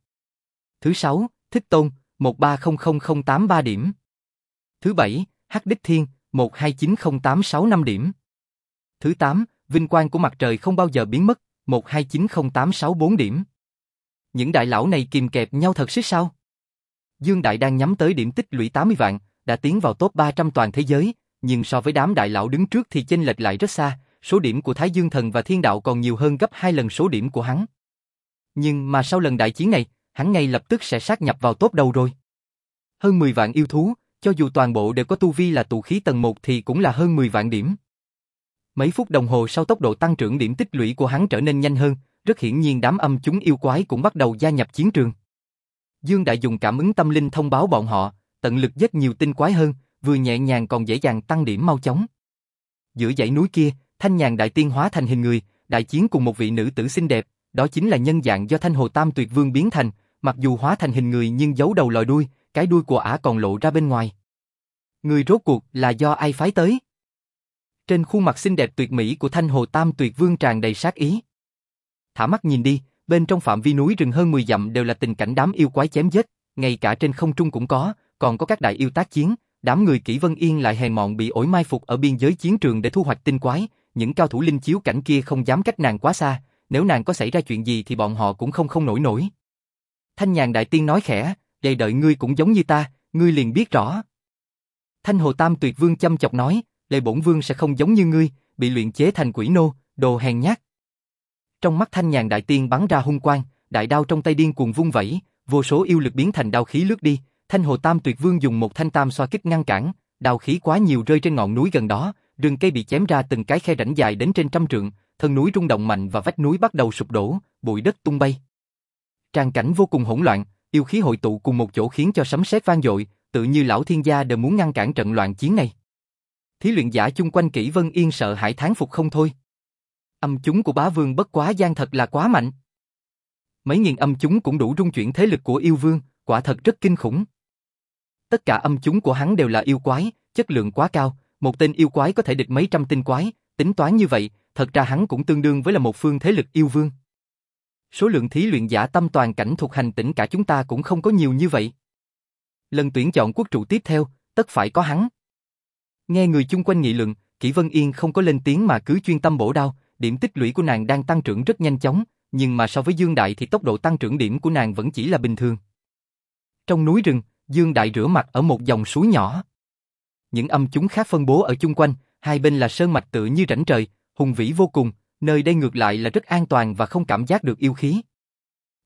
A: Thứ sáu, Thích Tôn, 1300083 điểm. Thứ bảy, Hắc Đích Thiên, 1290865 điểm. Thứ tám, Vinh quang của mặt trời không bao giờ biến mất, 1290864 điểm. Những đại lão này kìm kẹp nhau thật xích sao? Dương Đại đang nhắm tới điểm tích lũy 80 vạn, đã tiến vào top 300 toàn thế giới, nhưng so với đám đại lão đứng trước thì chênh lệch lại rất xa, số điểm của Thái Dương Thần và Thiên Đạo còn nhiều hơn gấp hai lần số điểm của hắn. Nhưng mà sau lần đại chiến này, hắn ngay lập tức sẽ sát nhập vào top đầu rồi. Hơn 10 vạn yêu thú, cho dù toàn bộ đều có tu vi là tụ khí tầng 1 thì cũng là hơn 10 vạn điểm. Mấy phút đồng hồ sau tốc độ tăng trưởng điểm tích lũy của hắn trở nên nhanh hơn, rất hiển nhiên đám âm chúng yêu quái cũng bắt đầu gia nhập chiến trường. Dương Đại dùng cảm ứng tâm linh thông báo bọn họ, tận lực giết nhiều tinh quái hơn, vừa nhẹ nhàng còn dễ dàng tăng điểm mau chóng. Giữa dãy núi kia, Thanh Nhàn Đại Tiên hóa thành hình người, đại chiến cùng một vị nữ tử xinh đẹp, đó chính là nhân dạng do Thanh Hồ Tam Tuyệt Vương biến thành, mặc dù hóa thành hình người nhưng giấu đầu lòi đuôi, cái đuôi của ả còn lộ ra bên ngoài. Người rốt cuộc là do ai phái tới? Trên khuôn mặt xinh đẹp tuyệt mỹ của Thanh Hồ Tam Tuyệt Vương tràn đầy sát ý. Thả mắt nhìn đi, bên trong phạm vi núi rừng hơn 10 dặm đều là tình cảnh đám yêu quái chém giết, ngay cả trên không trung cũng có, còn có các đại yêu tác chiến, đám người kỹ Vân Yên lại hèn mọn bị ổi mai phục ở biên giới chiến trường để thu hoạch tinh quái, những cao thủ linh chiếu cảnh kia không dám cách nàng quá xa, nếu nàng có xảy ra chuyện gì thì bọn họ cũng không không nổi nổi. Thanh nhàn đại tiên nói khẽ, đầy đợi ngươi cũng giống như ta, ngươi liền biết rõ. Thanh Hồ Tam Tuyệt Vương chăm chọc nói, Lệ Bổn Vương sẽ không giống như ngươi, bị luyện chế thành quỷ nô, đồ hèn nhát. Trong mắt Thanh Nhàn Đại Tiên bắn ra hung quang, đại đao trong tay điên cuồng vung vẩy, vô số yêu lực biến thành đao khí lướt đi, Thanh Hồ Tam Tuyệt Vương dùng một thanh tam xoa kích ngăn cản, đào khí quá nhiều rơi trên ngọn núi gần đó, rừng cây bị chém ra từng cái khe rãnh dài đến trên trăm trượng, thân núi rung động mạnh và vách núi bắt đầu sụp đổ, bụi đất tung bay. Trang cảnh vô cùng hỗn loạn, yêu khí hội tụ cùng một chỗ khiến cho sấm sét vang dội, tự như lão thiên gia đều muốn ngăn cản trận loạn chiến này. Thí luyện giả chung quanh Kỷ Vân Yên sợ hãi thán phục không thôi. Âm chúng của bá vương bất quá gian thật là quá mạnh. Mấy nghìn âm chúng cũng đủ rung chuyển thế lực của yêu vương, quả thật rất kinh khủng. Tất cả âm chúng của hắn đều là yêu quái, chất lượng quá cao, một tên yêu quái có thể địch mấy trăm tinh quái, tính toán như vậy, thật ra hắn cũng tương đương với là một phương thế lực yêu vương. Số lượng thí luyện giả tâm toàn cảnh thuộc hành tỉnh cả chúng ta cũng không có nhiều như vậy. Lần tuyển chọn quốc trụ tiếp theo, tất phải có hắn. Nghe người chung quanh nghị luận, Kỷ Vân Yên không có lên tiếng mà cứ chuyên tâm bổ đao, điểm tích lũy của nàng đang tăng trưởng rất nhanh chóng, nhưng mà so với Dương Đại thì tốc độ tăng trưởng điểm của nàng vẫn chỉ là bình thường. Trong núi rừng, Dương Đại rửa mặt ở một dòng suối nhỏ. Những âm chúng khác phân bố ở chung quanh, hai bên là sơn mạch tự như rãnh trời, hùng vĩ vô cùng, nơi đây ngược lại là rất an toàn và không cảm giác được yêu khí.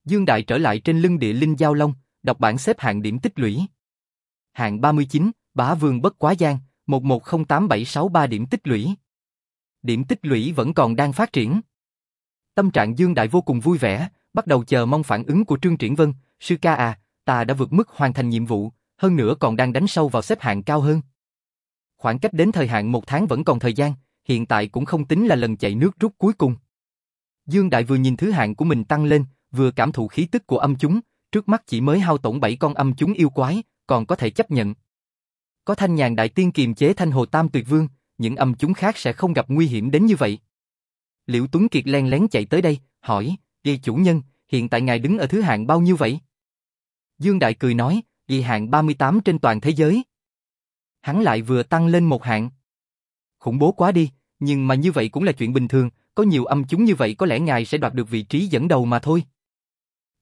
A: Dương Đại trở lại trên lưng địa linh giao long, đọc bản xếp hạng điểm tích lũy. Hạng 39, Bá Vương Bất Quá Giang, 11087363 điểm tích lũy. Điểm tích lũy vẫn còn đang phát triển. Tâm trạng Dương Đại vô cùng vui vẻ, bắt đầu chờ mong phản ứng của Trương Triển Vân, sư ca à, ta đã vượt mức hoàn thành nhiệm vụ, hơn nữa còn đang đánh sâu vào xếp hạng cao hơn. Khoảng cách đến thời hạn một tháng vẫn còn thời gian, hiện tại cũng không tính là lần chạy nước rút cuối cùng. Dương Đại vừa nhìn thứ hạng của mình tăng lên, vừa cảm thụ khí tức của âm chúng, trước mắt chỉ mới hao tổn 7 con âm chúng yêu quái, còn có thể chấp nhận. Có thanh nhàn đại tiên kiềm chế thanh hồ tam tuyệt vương, những âm chúng khác sẽ không gặp nguy hiểm đến như vậy. Liễu Tuấn Kiệt len lén chạy tới đây, hỏi, Ghi chủ nhân, hiện tại ngài đứng ở thứ hạng bao nhiêu vậy? Dương Đại cười nói, Ghi hạng 38 trên toàn thế giới. Hắn lại vừa tăng lên một hạng. Khủng bố quá đi, nhưng mà như vậy cũng là chuyện bình thường, có nhiều âm chúng như vậy có lẽ ngài sẽ đoạt được vị trí dẫn đầu mà thôi.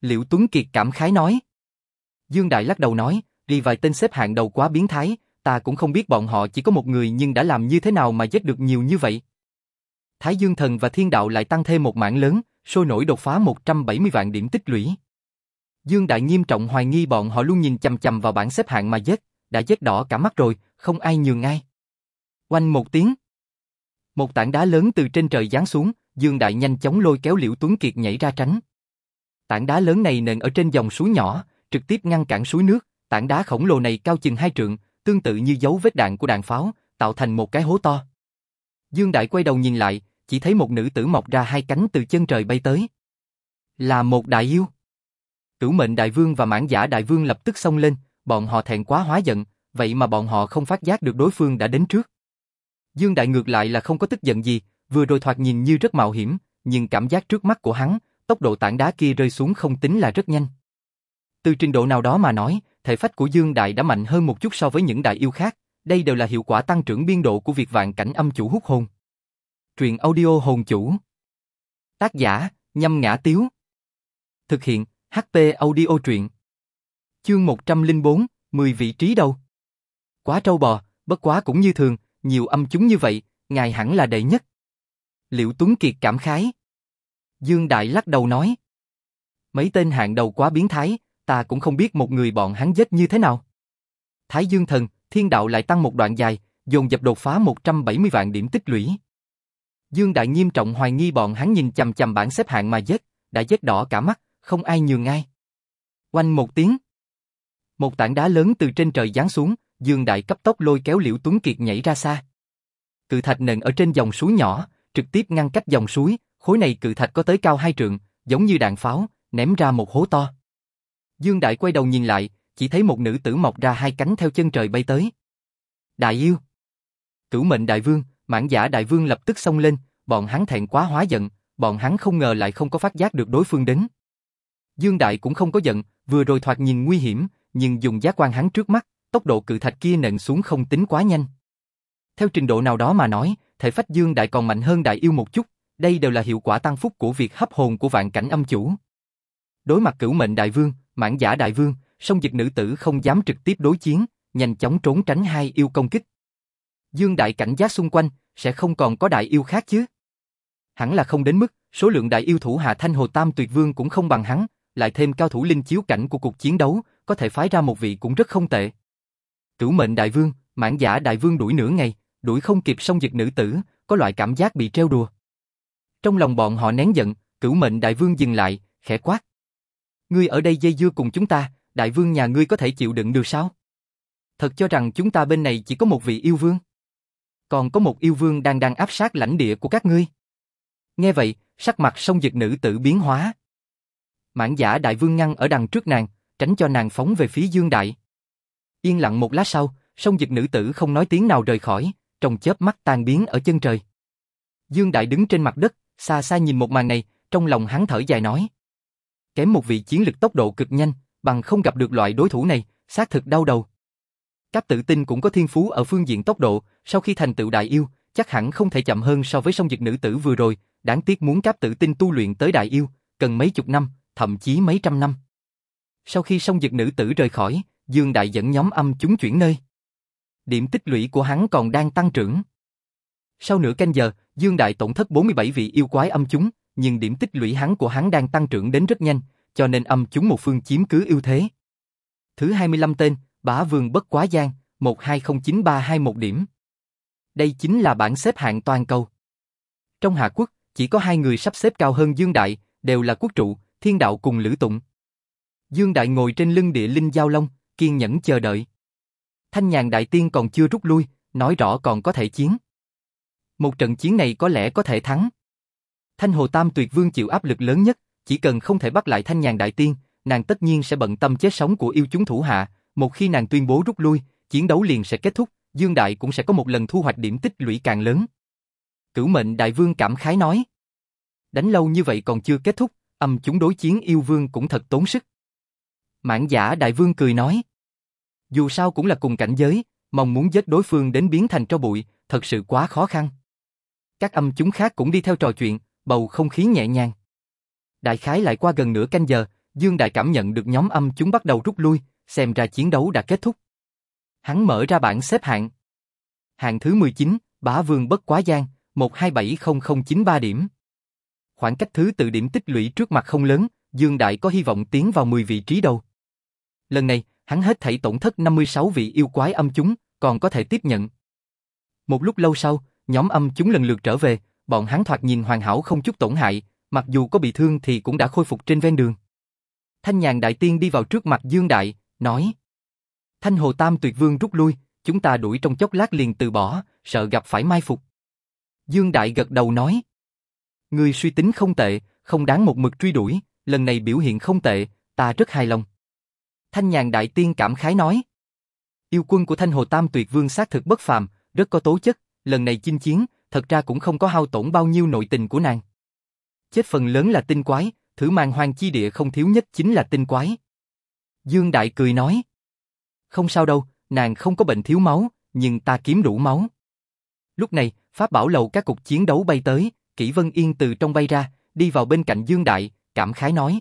A: Liễu Tuấn Kiệt cảm khái nói. Dương Đại lắc đầu nói, vì vài tên xếp hạng đầu quá biến thái, ta cũng không biết bọn họ chỉ có một người nhưng đã làm như thế nào mà giết được nhiều như vậy. Thái Dương Thần và Thiên Đạo lại tăng thêm một mảng lớn, sôi nổi đột phá 170 vạn điểm tích lũy. Dương Đại nghiêm trọng hoài nghi bọn họ luôn nhìn chầm chầm vào bảng xếp hạng mà dết, đã dết đỏ cả mắt rồi, không ai nhường ai. Quanh một tiếng. Một tảng đá lớn từ trên trời giáng xuống, Dương Đại nhanh chóng lôi kéo Liễu Tuấn Kiệt nhảy ra tránh. Tảng đá lớn này nền ở trên dòng suối nhỏ, trực tiếp ngăn cản suối nước, tảng đá khổng lồ này cao chừng hai trượng, tương tự như dấu vết đạn của đạn pháo, tạo thành một cái hố to. Dương Đại quay đầu nhìn lại, chỉ thấy một nữ tử mọc ra hai cánh từ chân trời bay tới. Là một đại yêu. Cửu mệnh đại vương và mãn giả đại vương lập tức xông lên, bọn họ thẹn quá hóa giận, vậy mà bọn họ không phát giác được đối phương đã đến trước. Dương Đại ngược lại là không có tức giận gì, vừa rồi thoạt nhìn như rất mạo hiểm, nhưng cảm giác trước mắt của hắn, tốc độ tảng đá kia rơi xuống không tính là rất nhanh. Từ trình độ nào đó mà nói, thể phách của Dương Đại đã mạnh hơn một chút so với những đại yêu khác, đây đều là hiệu quả tăng trưởng biên độ của việc vạn cảnh âm chủ hút hồn. Truyện audio hồn chủ. Tác giả, nhâm ngã tiếu. Thực hiện, HP audio truyện. Chương 104, 10 vị trí đâu? Quá trâu bò, bất quá cũng như thường, nhiều âm chúng như vậy, ngài hẳn là đệ nhất. Liễu Tuấn Kiệt cảm khái. Dương Đại lắc đầu nói. Mấy tên hạng đầu quá biến thái, ta cũng không biết một người bọn hắn giết như thế nào. Thái Dương Thần, Thiên Đạo lại tăng một đoạn dài, dồn dập đột phá 170 vạn điểm tích lũy. Dương Đại nghiêm trọng hoài nghi bọn hắn nhìn chầm chầm bảng xếp hạng mà giết, đã giết đỏ cả mắt, không ai nhường ai. Quanh một tiếng. Một tảng đá lớn từ trên trời giáng xuống, Dương Đại cấp tốc lôi kéo Liễu Tuấn Kiệt nhảy ra xa. Cự thạch nền ở trên dòng suối nhỏ, trực tiếp ngăn cách dòng suối, khối này cự thạch có tới cao hai trượng, giống như đạn pháo, ném ra một hố to. Dương Đại quay đầu nhìn lại, chỉ thấy một nữ tử mọc ra hai cánh theo chân trời bay tới. Đại yêu! Cửu mệnh đại vương, mãn giả đại vương lập tức xông lên, bọn hắn thẹn quá hóa giận, bọn hắn không ngờ lại không có phát giác được đối phương đến. Dương Đại cũng không có giận, vừa rồi thoạt nhìn nguy hiểm, nhưng dùng giác quan hắn trước mắt, tốc độ cự thạch kia nện xuống không tính quá nhanh. Theo trình độ nào đó mà nói, thể phách Dương Đại còn mạnh hơn Đại yêu một chút, đây đều là hiệu quả tăng phúc của việc hấp hồn của vạn cảnh âm chủ. Đối mặt cửu mệnh đại vương, mãn giả đại vương, song dịch nữ tử không dám trực tiếp đối chiến, nhanh chóng trốn tránh hai yêu công kích. Dương đại cảnh giác xung quanh, sẽ không còn có đại yêu khác chứ. hẳn là không đến mức, số lượng đại yêu thủ hạ Thanh Hồ Tam Tuyệt Vương cũng không bằng hắn, lại thêm cao thủ linh chiếu cảnh của cuộc chiến đấu, có thể phái ra một vị cũng rất không tệ. Cửu mệnh đại vương, mãn giả đại vương đuổi nửa ngày, đuổi không kịp song giật nữ tử, có loại cảm giác bị treo đùa. Trong lòng bọn họ nén giận, cửu mệnh đại vương dừng lại, khẽ quát. Ngươi ở đây dây dưa cùng chúng ta, đại vương nhà ngươi có thể chịu đựng được sao? Thật cho rằng chúng ta bên này chỉ có một vị yêu vương. Còn có một yêu vương đang đang áp sát lãnh địa của các ngươi. Nghe vậy, sắc mặt song dực nữ tử biến hóa. Mãn giả đại vương ngăn ở đằng trước nàng, tránh cho nàng phóng về phía dương đại. Yên lặng một lát sau, song dực nữ tử không nói tiếng nào rời khỏi, trong chớp mắt tan biến ở chân trời. Dương đại đứng trên mặt đất, xa xa nhìn một màn này, trong lòng hắn thở dài nói. Kém một vị chiến lực tốc độ cực nhanh, bằng không gặp được loại đối thủ này, xác thực đau đầu. Các tự tin cũng có thiên phú ở phương diện tốc độ, sau khi thành tựu đại yêu, chắc hẳn không thể chậm hơn so với song dực nữ tử vừa rồi, đáng tiếc muốn các tự tin tu luyện tới đại yêu, cần mấy chục năm, thậm chí mấy trăm năm. Sau khi song dực nữ tử rời khỏi, Dương Đại dẫn nhóm âm chúng chuyển nơi. Điểm tích lũy của hắn còn đang tăng trưởng. Sau nửa canh giờ, Dương Đại tổn thất 47 vị yêu quái âm chúng, nhưng điểm tích lũy hắn của hắn đang tăng trưởng đến rất nhanh, cho nên âm chúng một phương chiếm cứ ưu thế. Thứ 25 tên, Bá Vương Bất Quá Giang, 120931 điểm. Đây chính là bảng xếp hạng toàn cầu. Trong Hạ Quốc, chỉ có hai người sắp xếp cao hơn Dương Đại, đều là quốc trụ, Thiên Đạo cùng Lữ Tụng. Dương Đại ngồi trên lưng địa linh giao long, kiên nhẫn chờ đợi. Thanh nhàn đại tiên còn chưa rút lui, nói rõ còn có thể chiến. Một trận chiến này có lẽ có thể thắng. Thanh Hồ Tam Tuyệt Vương chịu áp lực lớn nhất, chỉ cần không thể bắt lại Thanh nhàn đại tiên, nàng tất nhiên sẽ bận tâm chết sống của yêu chúng thủ hạ, một khi nàng tuyên bố rút lui, chiến đấu liền sẽ kết thúc, Dương Đại cũng sẽ có một lần thu hoạch điểm tích lũy càng lớn. Cửu mệnh đại vương cảm khái nói. Đánh lâu như vậy còn chưa kết thúc, âm chúng đối chiến yêu vương cũng thật tốn sức. Mãn giả đại vương cười nói. Dù sao cũng là cùng cảnh giới, mong muốn giết đối phương đến biến thành tro bụi, thật sự quá khó khăn. Các âm chúng khác cũng đi theo trò chuyện, bầu không khí nhẹ nhàng. Đại khái lại qua gần nửa canh giờ, Dương Đại cảm nhận được nhóm âm chúng bắt đầu rút lui, xem ra chiến đấu đã kết thúc. Hắn mở ra bảng xếp hạng. Hạng thứ 19, Bá Vương Bất Quá Giang, 127093 điểm. Khoảng cách thứ tự điểm tích lũy trước mặt không lớn, Dương Đại có hy vọng tiến vào 10 vị trí đầu. Lần này, hắn hết thảy tổn thất 56 vị yêu quái âm chúng, còn có thể tiếp nhận. Một lúc lâu sau, nhóm âm chúng lần lượt trở về, bọn hắn thoạt nhìn hoàn hảo không chút tổn hại, mặc dù có bị thương thì cũng đã khôi phục trên ven đường. Thanh nhàn đại tiên đi vào trước mặt Dương Đại, nói. Thanh Hồ Tam tuyệt vương rút lui, chúng ta đuổi trong chốc lát liền từ bỏ, sợ gặp phải mai phục. Dương Đại gật đầu nói. Người suy tính không tệ, không đáng một mực truy đuổi, lần này biểu hiện không tệ, ta rất hài lòng. Thanh nhàn đại tiên cảm khái nói. Yêu quân của Thanh Hồ Tam tuyệt vương xác thực bất phàm, rất có tố chất, lần này chinh chiến, thật ra cũng không có hao tổn bao nhiêu nội tình của nàng. Chết phần lớn là tinh quái, thử mang hoang chi địa không thiếu nhất chính là tinh quái. Dương Đại cười nói. Không sao đâu, nàng không có bệnh thiếu máu, nhưng ta kiếm đủ máu. Lúc này, Pháp bảo lầu các cục chiến đấu bay tới, Kỷ Vân Yên từ trong bay ra, đi vào bên cạnh Dương Đại, cảm khái nói.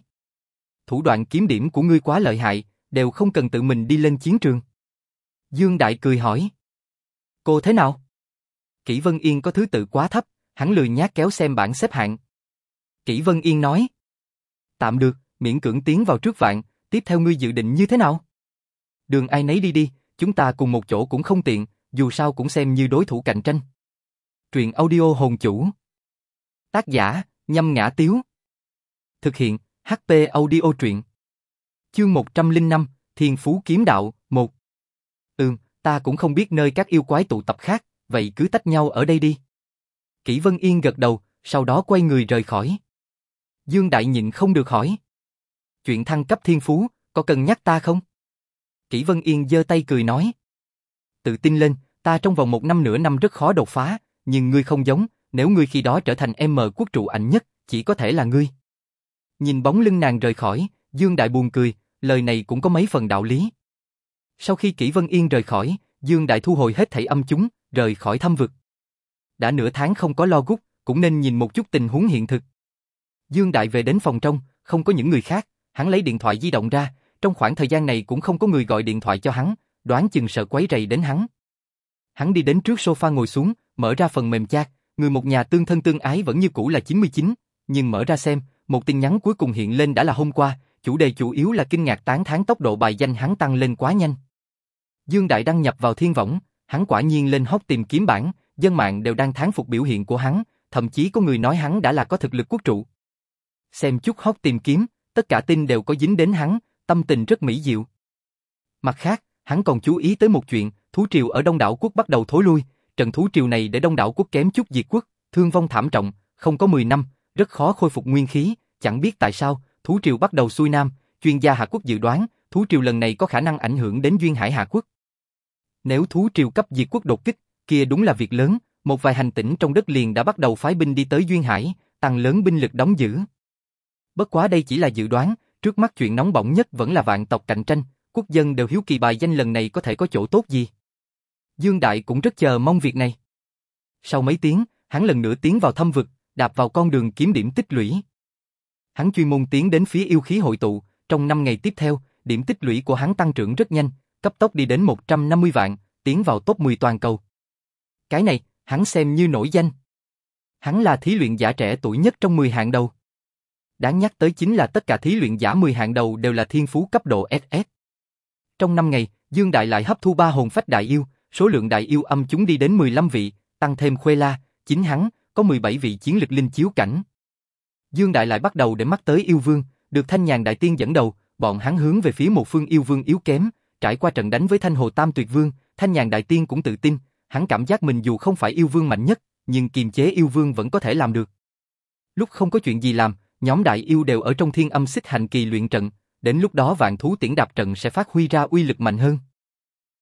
A: Thủ đoạn kiếm điểm của ngươi quá lợi hại, đều không cần tự mình đi lên chiến trường. Dương Đại cười hỏi. Cô thế nào? Kỷ Vân Yên có thứ tự quá thấp, hắn lười nhát kéo xem bảng xếp hạng. Kỷ Vân Yên nói. Tạm được, miễn cưỡng tiến vào trước vạn, tiếp theo ngươi dự định như thế nào? Đường ai nấy đi đi, chúng ta cùng một chỗ cũng không tiện, dù sao cũng xem như đối thủ cạnh tranh. Truyện audio hồn chủ. Tác giả, nhâm ngã tiếu. Thực hiện, HP audio truyện. Chương 105, Thiên Phú Kiếm Đạo, 1. Ừm, ta cũng không biết nơi các yêu quái tụ tập khác, vậy cứ tách nhau ở đây đi. Kỷ Vân Yên gật đầu, sau đó quay người rời khỏi. Dương Đại nhịn không được hỏi. Chuyện thăng cấp thiên phú, có cần nhắc ta không? Kỷ Vân Yên giơ tay cười nói. Tự tin lên, ta trong vòng một năm nửa năm rất khó đột phá, nhưng ngươi không giống, nếu ngươi khi đó trở thành M quốc trụ ảnh nhất, chỉ có thể là ngươi. Nhìn bóng lưng nàng rời khỏi, Dương Đại buồn cười, lời này cũng có mấy phần đạo lý. Sau khi Kỷ Vân Yên rời khỏi, Dương Đại thu hồi hết thảy âm chúng, rời khỏi thâm vực. Đã nửa tháng không có lo gút, cũng nên nhìn một chút tình huống hiện thực. Dương Đại về đến phòng trong, không có những người khác, hắn lấy điện thoại di động ra, trong khoảng thời gian này cũng không có người gọi điện thoại cho hắn, đoán chừng sợ quấy rầy đến hắn. Hắn đi đến trước sofa ngồi xuống, mở ra phần mềm chat, người một nhà tương thân tương ái vẫn như cũ là 99, nhưng mở ra xem, một tin nhắn cuối cùng hiện lên đã là hôm qua, chủ đề chủ yếu là kinh ngạc tán thán tốc độ bài danh hắn tăng lên quá nhanh. Dương Đại đăng nhập vào thiên võng, hắn quả nhiên lên hot tìm kiếm bản, dân mạng đều đang thán phục biểu hiện của hắn, thậm chí có người nói hắn đã là có thực lực quốc trụ. Xem chút hot tìm kiếm, tất cả tin đều có dính đến hắn, tâm tình rất mỹ diệu. Mặt khác, hắn còn chú ý tới một chuyện, thú triều ở đông đảo quốc bắt đầu thối lui, trận thú triều này để đông đảo quốc kém chút diệt quốc, thương vong thảm trọng, không có 10 năm, rất khó khôi phục nguyên khí, chẳng biết tại sao, thú triều bắt đầu xuôi nam, chuyên gia Hạ Quốc dự đoán, thú triều lần này có khả năng ảnh hưởng đến duyên hải Hạ Quốc. Nếu thú triều cấp diệt quốc đột kích, kia đúng là việc lớn, một vài hành tỉnh trong đất liền đã bắt đầu phái binh đi tới duyên hải, tăng lớn binh lực đóng giữ. Bất quá đây chỉ là dự đoán, trước mắt chuyện nóng bỏng nhất vẫn là vạn tộc cạnh tranh, quốc dân đều hiếu kỳ bài danh lần này có thể có chỗ tốt gì. Dương Đại cũng rất chờ mong việc này. Sau mấy tiếng, hắn lần nữa tiến vào thâm vực, đạp vào con đường kiếm điểm tích lũy. Hắn chuyên môn tiến đến phía yêu khí hội tụ, trong 5 ngày tiếp theo, điểm tích lũy của hắn tăng trưởng rất nhanh, cấp tốc đi đến 150 vạn, tiến vào top 10 toàn cầu. Cái này, hắn xem như nổi danh. Hắn là thí luyện giả trẻ tuổi nhất trong 10 hạng đầu. Đáng nhắc tới chính là tất cả thí luyện giả 10 hạng đầu đều là thiên phú cấp độ SS. Trong 5 ngày, Dương Đại lại hấp thu ba hồn phách đại yêu, số lượng đại yêu âm chúng đi đến 15 vị, tăng thêm Khuê La, chính hắn, có 17 vị chiến lực linh chiếu cảnh. Dương Đại lại bắt đầu để mắt tới yêu vương, được Thanh Nhàn Đại Tiên dẫn đầu, bọn hắn hướng về phía một phương yêu vương yếu kém, trải qua trận đánh với Thanh Hồ Tam Tuyệt Vương, Thanh Nhàn Đại Tiên cũng tự tin, hắn cảm giác mình dù không phải yêu vương mạnh nhất, nhưng kiềm chế yêu vương vẫn có thể làm được. Lúc không có chuyện gì làm, nhóm đại yêu đều ở trong thiên âm xích hành kỳ luyện trận, đến lúc đó vạn thú tiễn đạp trận sẽ phát huy ra uy lực mạnh hơn.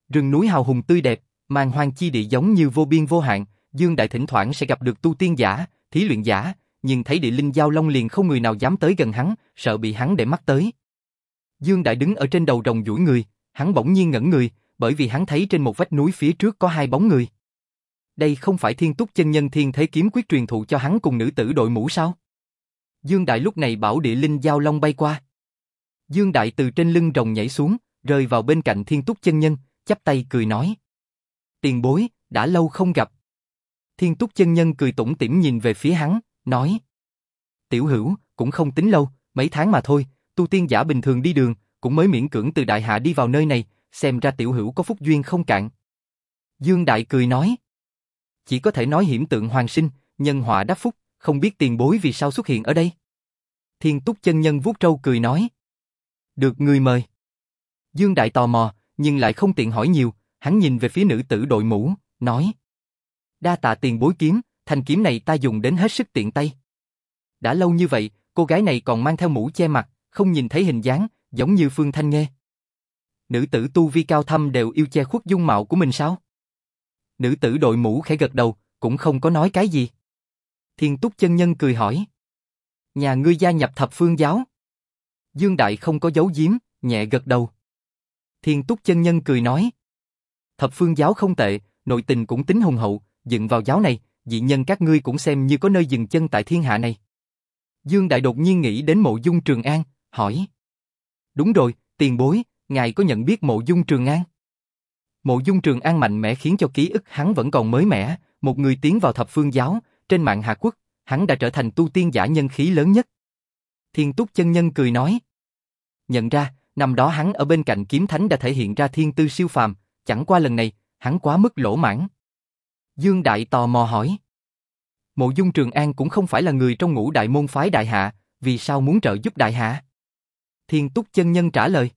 A: Rừng núi hào hùng tươi đẹp, màn hoang chi địa giống như vô biên vô hạn, Dương Đại thỉnh thoảng sẽ gặp được tu tiên giả, thí luyện giả, nhưng thấy địa linh giao long liền không người nào dám tới gần hắn, sợ bị hắn để mắt tới. Dương Đại đứng ở trên đầu rồng duỗi người, hắn bỗng nhiên ngẩn người, bởi vì hắn thấy trên một vách núi phía trước có hai bóng người. Đây không phải thiên túc chân nhân thiên thế kiếm quyết truyền thụ cho hắn cùng nữ tử đội mũ sao? Dương Đại lúc này bảo địa linh giao long bay qua. Dương Đại từ trên lưng rồng nhảy xuống, rơi vào bên cạnh thiên túc chân nhân, chắp tay cười nói. Tiền bối, đã lâu không gặp. Thiên túc chân nhân cười tủm tỉm nhìn về phía hắn, nói. Tiểu hữu, cũng không tính lâu, mấy tháng mà thôi, tu tiên giả bình thường đi đường, cũng mới miễn cưỡng từ đại hạ đi vào nơi này, xem ra tiểu hữu có phúc duyên không cạn. Dương Đại cười nói. Chỉ có thể nói hiểm tượng hoàng sinh, nhân họa đắc phúc, không biết tiền bối vì sao xuất hiện ở đây. Thiên túc chân nhân vuốt trâu cười nói. Được người mời. Dương Đại tò mò, nhưng lại không tiện hỏi nhiều, hắn nhìn về phía nữ tử đội mũ, nói. Đa tạ tiền bối kiếm, thanh kiếm này ta dùng đến hết sức tiện tay. Đã lâu như vậy, cô gái này còn mang theo mũ che mặt, không nhìn thấy hình dáng, giống như Phương Thanh Nghê. Nữ tử tu vi cao thâm đều yêu che khuất dung mạo của mình sao? Nữ tử đội mũ khẽ gật đầu, cũng không có nói cái gì. Thiên túc chân nhân cười hỏi. Nhà ngươi gia nhập thập phương giáo. Dương Đại không có giấu giếm, nhẹ gật đầu. Thiên túc chân nhân cười nói. Thập phương giáo không tệ, nội tình cũng tính hùng hậu, dựng vào giáo này, dị nhân các ngươi cũng xem như có nơi dừng chân tại thiên hạ này. Dương Đại đột nhiên nghĩ đến mộ dung Trường An, hỏi. Đúng rồi, tiền bối, ngài có nhận biết mộ dung Trường An? Mộ dung Trường An mạnh mẽ khiến cho ký ức hắn vẫn còn mới mẻ, một người tiến vào thập phương giáo, trên mạng Hạ Quốc, hắn đã trở thành tu tiên giả nhân khí lớn nhất. Thiên túc chân nhân cười nói. Nhận ra, năm đó hắn ở bên cạnh kiếm thánh đã thể hiện ra thiên tư siêu phàm, chẳng qua lần này, hắn quá mức lỗ mãn. Dương Đại tò mò hỏi. Mộ Dung Trường An cũng không phải là người trong ngũ đại môn phái đại hạ, vì sao muốn trợ giúp đại hạ? Thiên Túc chân nhân trả lời.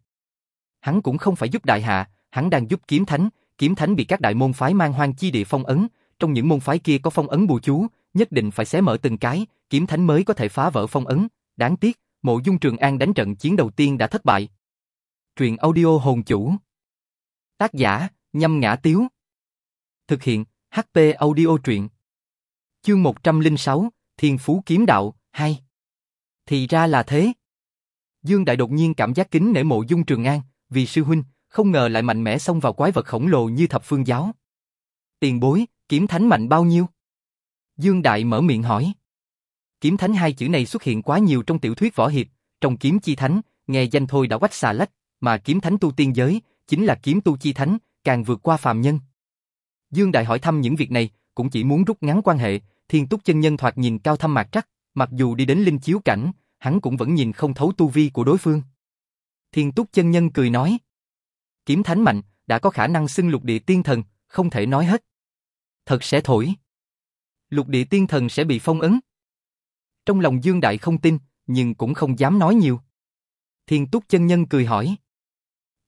A: Hắn cũng không phải giúp đại hạ, hắn đang giúp kiếm thánh, kiếm thánh bị các đại môn phái mang hoang chi địa phong ấn, trong những môn phái kia có phong ấn bù chú, nhất định phải xé mở từng cái, kiếm thánh mới có thể phá vỡ phong ấn. Đáng tiếc, Mộ Dung Trường An đánh trận chiến đầu tiên đã thất bại. Truyện audio hồn chủ. Tác giả, nhâm ngã tiếu. Thực hiện, HP audio truyện. Chương 106, Thiên Phú Kiếm Đạo, 2. Thì ra là thế. Dương Đại đột nhiên cảm giác kính nể mộ dung trường an, vì sư huynh, không ngờ lại mạnh mẽ xông vào quái vật khổng lồ như thập phương giáo. Tiền bối, kiếm thánh mạnh bao nhiêu? Dương Đại mở miệng hỏi. Kiếm thánh hai chữ này xuất hiện quá nhiều trong tiểu thuyết võ hiệp, trong kiếm chi thánh, nghe danh thôi đã quách xà lách, mà kiếm thánh tu tiên giới, chính là kiếm tu chi thánh, càng vượt qua phàm nhân. Dương Đại hỏi thăm những việc này, cũng chỉ muốn rút ngắn quan hệ, Thiên Túc chân nhân thoạt nhìn cao thâm mạc trắc, mặc dù đi đến linh chiếu cảnh, hắn cũng vẫn nhìn không thấu tu vi của đối phương. Thiên Túc chân nhân cười nói, kiếm thánh mạnh, đã có khả năng xưng lục địa tiên thần, không thể nói hết. Thật sẽ thổi. Lục địa tiên thần sẽ bị phong ấn. Trong lòng Dương Đại không tin, nhưng cũng không dám nói nhiều. Thiên Túc chân nhân cười hỏi.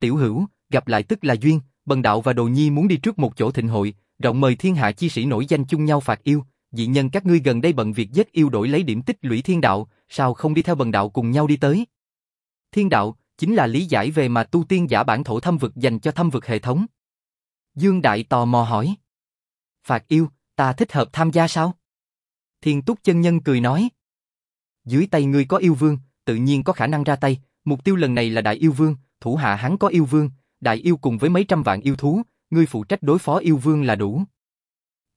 A: Tiểu hữu, gặp lại tức là duyên, Bần Đạo và Đồ Nhi muốn đi trước một chỗ thịnh hội, rộng mời thiên hạ chi sĩ nổi danh chung nhau phạt yêu, dị nhân các ngươi gần đây bận việc giết yêu đổi lấy điểm tích lũy thiên đạo, sao không đi theo Bần Đạo cùng nhau đi tới? Thiên đạo, chính là lý giải về mà tu tiên giả bản thổ thâm vực dành cho thâm vực hệ thống. Dương Đại tò mò hỏi. Phạt yêu, ta thích hợp tham gia sao? Thiên Túc chân nhân cười nói. Dưới tay ngươi có yêu vương, tự nhiên có khả năng ra tay, mục tiêu lần này là đại yêu vương, thủ hạ hắn có yêu vương, đại yêu cùng với mấy trăm vạn yêu thú, ngươi phụ trách đối phó yêu vương là đủ.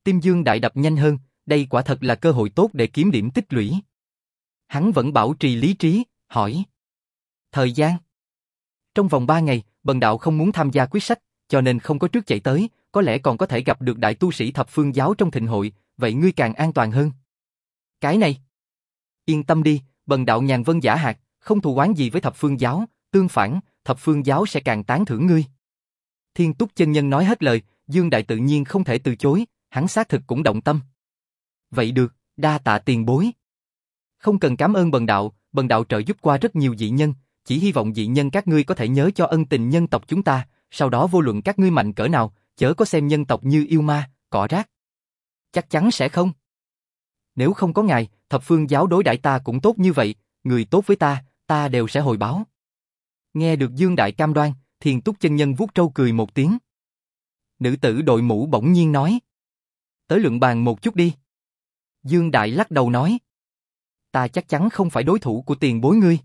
A: Tim Dương đại đập nhanh hơn, đây quả thật là cơ hội tốt để kiếm điểm tích lũy. Hắn vẫn bảo trì lý trí, hỏi. Thời gian? Trong vòng 3 ngày, bần đạo không muốn tham gia quyết sách, cho nên không có trước chạy tới, có lẽ còn có thể gặp được đại tu sĩ thập phương giáo trong thịnh hội, vậy ngươi càng an toàn hơn. Cái này. Yên tâm đi, bần đạo nhàn vân giả hạt, không thù oán gì với thập phương giáo, tương phản, thập phương giáo sẽ càng tán thưởng ngươi. Thiên túc chân nhân nói hết lời, Dương Đại tự nhiên không thể từ chối, hắn xác thực cũng động tâm. Vậy được, đa tạ tiền bối. Không cần cảm ơn bần đạo, bần đạo trợ giúp qua rất nhiều dị nhân, chỉ hy vọng dị nhân các ngươi có thể nhớ cho ân tình nhân tộc chúng ta, sau đó vô luận các ngươi mạnh cỡ nào, chớ có xem nhân tộc như yêu ma, cỏ rác. Chắc chắn sẽ không. Nếu không có ngài, thập phương giáo đối đãi ta cũng tốt như vậy, người tốt với ta, ta đều sẽ hồi báo. Nghe được Dương Đại cam đoan, thiền túc chân nhân vuốt trâu cười một tiếng. Nữ tử đội mũ bỗng nhiên nói. Tới luận bàn một chút đi. Dương Đại lắc đầu nói. Ta chắc chắn không phải đối thủ của tiền bối ngươi.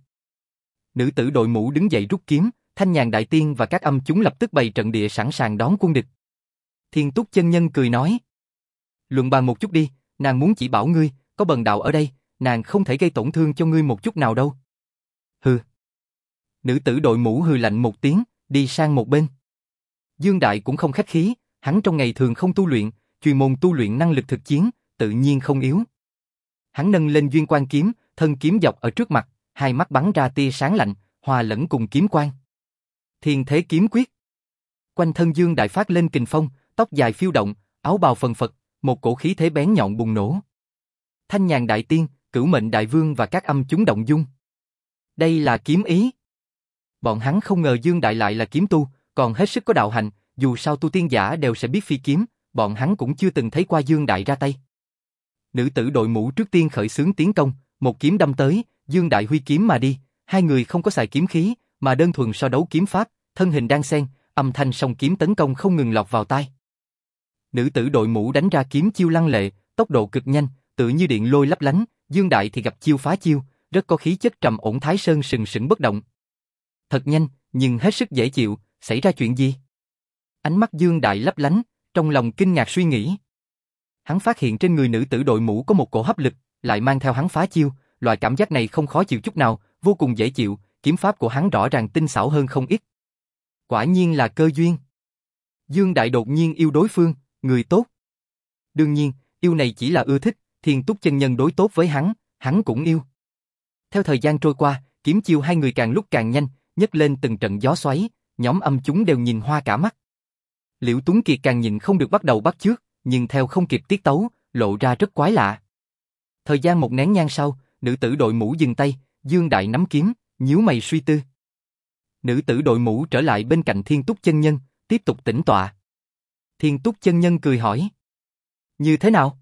A: Nữ tử đội mũ đứng dậy rút kiếm, thanh nhàn đại tiên và các âm chúng lập tức bày trận địa sẵn sàng đón quân địch. Thiên túc chân nhân cười nói. Luận bàn một chút đi, nàng muốn chỉ bảo ngươi, có bần đạo ở đây, nàng không thể gây tổn thương cho ngươi một chút nào đâu. Hừ. Nữ tử đội mũ hừ lạnh một tiếng, đi sang một bên. Dương Đại cũng không khách khí, hắn trong ngày thường không tu luyện, chuyên môn tu luyện năng lực thực chiến, tự nhiên không yếu. Hắn nâng lên duyên quan kiếm, thân kiếm dọc ở trước mặt, hai mắt bắn ra tia sáng lạnh, hòa lẫn cùng kiếm quang. Thiên thế kiếm quyết. Quanh thân Dương Đại phát lên kình phong, tóc dài phiêu động, áo bào phần phật, một cổ khí thế bén nhọn bùng nổ. Thanh nhàn đại tiên, cửu mệnh đại vương và các âm chúng động dung. Đây là kiếm ý. Bọn hắn không ngờ Dương Đại lại là kiếm tu, còn hết sức có đạo hành, dù sao tu tiên giả đều sẽ biết phi kiếm, bọn hắn cũng chưa từng thấy qua Dương Đại ra tay. Nữ tử đội mũ trước tiên khởi xướng tiến công, một kiếm đâm tới, Dương Đại huy kiếm mà đi, hai người không có xài kiếm khí, mà đơn thuần so đấu kiếm pháp, thân hình đang xen, âm thanh song kiếm tấn công không ngừng lọt vào tai. Nữ tử đội mũ đánh ra kiếm chiêu lăng lệ, tốc độ cực nhanh, tự như điện lôi lấp lánh, Dương Đại thì gặp chiêu phá chiêu, rất có khí chất trầm ổn thái sơn sừng sững bất động. Thật nhanh, nhưng hết sức dễ chịu, xảy ra chuyện gì? Ánh mắt Dương Đại lấp lánh, trong lòng kinh ngạc suy nghĩ. Hắn phát hiện trên người nữ tử đội mũ có một cổ hấp lực, lại mang theo hắn phá chiêu, loại cảm giác này không khó chịu chút nào, vô cùng dễ chịu, kiếm pháp của hắn rõ ràng tinh xảo hơn không ít. Quả nhiên là cơ duyên. Dương Đại đột nhiên yêu đối phương, người tốt. Đương nhiên, yêu này chỉ là ưa thích, thiên túc chân nhân đối tốt với hắn, hắn cũng yêu. Theo thời gian trôi qua, kiếm chiêu hai người càng lúc càng nhanh, nhấc lên từng trận gió xoáy, nhóm âm chúng đều nhìn hoa cả mắt. Liễu Tuấn Kiệt càng nhìn không được bắt đầu bắt trước, nhưng theo không kịp tiết tấu, lộ ra rất quái lạ. Thời gian một nén nhang sau, nữ tử đội mũ dừng tay, Dương Đại nắm kiếm, nhíu mày suy tư. Nữ tử đội mũ trở lại bên cạnh Thiên Túc chân nhân, tiếp tục tĩnh tọa. Thiên Túc chân nhân cười hỏi. Như thế nào?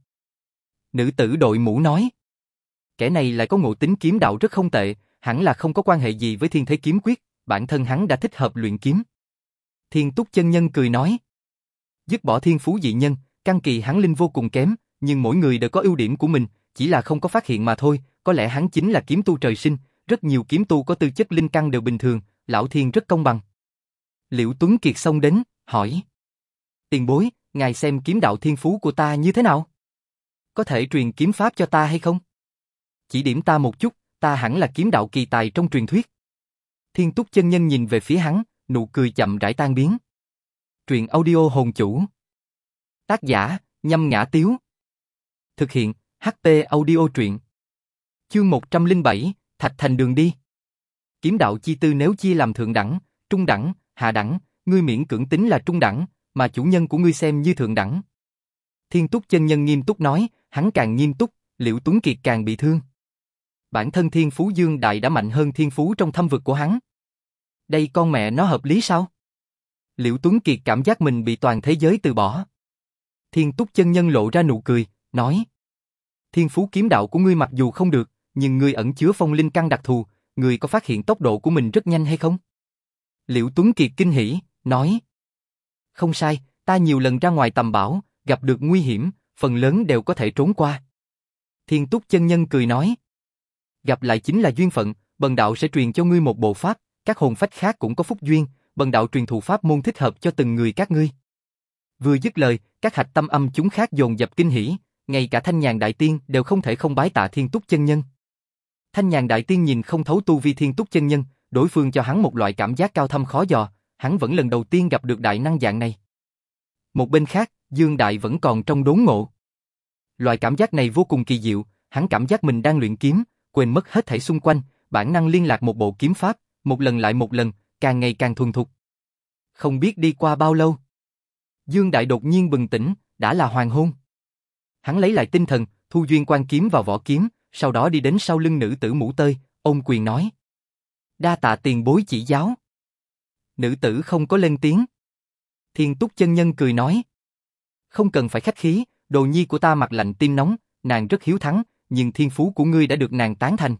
A: Nữ tử đội mũ nói. Kẻ này lại có ngộ tính kiếm đạo rất không tệ, hẳn là không có quan hệ gì với thiên thế kiếm quyết, bản thân hắn đã thích hợp luyện kiếm. Thiên Túc chân nhân cười nói. Dứt bỏ thiên phú dị nhân, căn kỳ hắn linh vô cùng kém, nhưng mỗi người đều có ưu điểm của mình, chỉ là không có phát hiện mà thôi, có lẽ hắn chính là kiếm tu trời sinh, rất nhiều kiếm tu có tư chất linh căn đều bình thường, lão thiên rất công bằng. Liễu Tuấn Kiệt xông đến, hỏi. Tiền bối, ngài xem kiếm đạo thiên phú của ta như thế nào? Có thể truyền kiếm pháp cho ta hay không? Chỉ điểm ta một chút, ta hẳn là kiếm đạo kỳ tài trong truyền thuyết. Thiên túc chân nhân nhìn về phía hắn, nụ cười chậm rãi tan biến. Truyện audio hồn chủ. Tác giả, nhâm ngã tiếu. Thực hiện, HP audio truyện. Chương 107, Thạch thành đường đi. Kiếm đạo chi tư nếu chia làm thượng đẳng, trung đẳng, hạ đẳng, ngươi miễn cưỡng tính là trung đẳng, mà chủ nhân của ngươi xem như thượng đẳng. Thiên Túc chân nhân nghiêm túc nói, hắn càng nghiêm túc, Liễu Tuấn Kiệt càng bị thương. Bản thân Thiên Phú Dương Đại đã mạnh hơn Thiên Phú trong thâm vực của hắn. Đây con mẹ nó hợp lý sao? Liễu Tuấn Kiệt cảm giác mình bị toàn thế giới từ bỏ. Thiên Túc chân nhân lộ ra nụ cười, nói: Thiên Phú kiếm đạo của ngươi mặc dù không được, nhưng ngươi ẩn chứa phong linh căn đặc thù, ngươi có phát hiện tốc độ của mình rất nhanh hay không? Liễu Tuấn Kiệt kinh hỉ, nói: Không sai, ta nhiều lần ra ngoài tầm bảo, gặp được nguy hiểm, phần lớn đều có thể trốn qua. Thiên Túc chân nhân cười nói: Gặp lại chính là duyên phận, bần đạo sẽ truyền cho ngươi một bộ pháp, các hồn phách khác cũng có phúc duyên, bần đạo truyền thụ pháp môn thích hợp cho từng người các ngươi. Vừa dứt lời, các hạch tâm âm chúng khác dồn dập kinh hỉ, ngay cả thanh nhàn đại tiên đều không thể không bái tạ thiên túc chân nhân. Thanh nhàn đại tiên nhìn không thấu tu vi thiên túc chân nhân, đối phương cho hắn một loại cảm giác cao thâm khó dò, hắn vẫn lần đầu tiên gặp được đại năng dạng này. Một bên khác, Dương Đại vẫn còn trong đốn ngộ. Loại cảm giác này vô cùng kỳ diệu, hắn cảm giác mình đang luyện kiếm, quên mất hết thảy xung quanh, bản năng liên lạc một bộ kiếm pháp, một lần lại một lần, càng ngày càng thuần thục. Không biết đi qua bao lâu. Dương Đại đột nhiên bừng tỉnh, đã là hoàng hôn. Hắn lấy lại tinh thần, thu duyên quan kiếm vào vỏ kiếm, sau đó đi đến sau lưng nữ tử mũ tơi, ôm quyền nói. Đa tạ tiền bối chỉ giáo. Nữ tử không có lên tiếng. Thiên túc chân nhân cười nói. Không cần phải khách khí, đồ nhi của ta mặt lạnh tim nóng, nàng rất hiếu thắng, nhưng thiên phú của ngươi đã được nàng tán thành.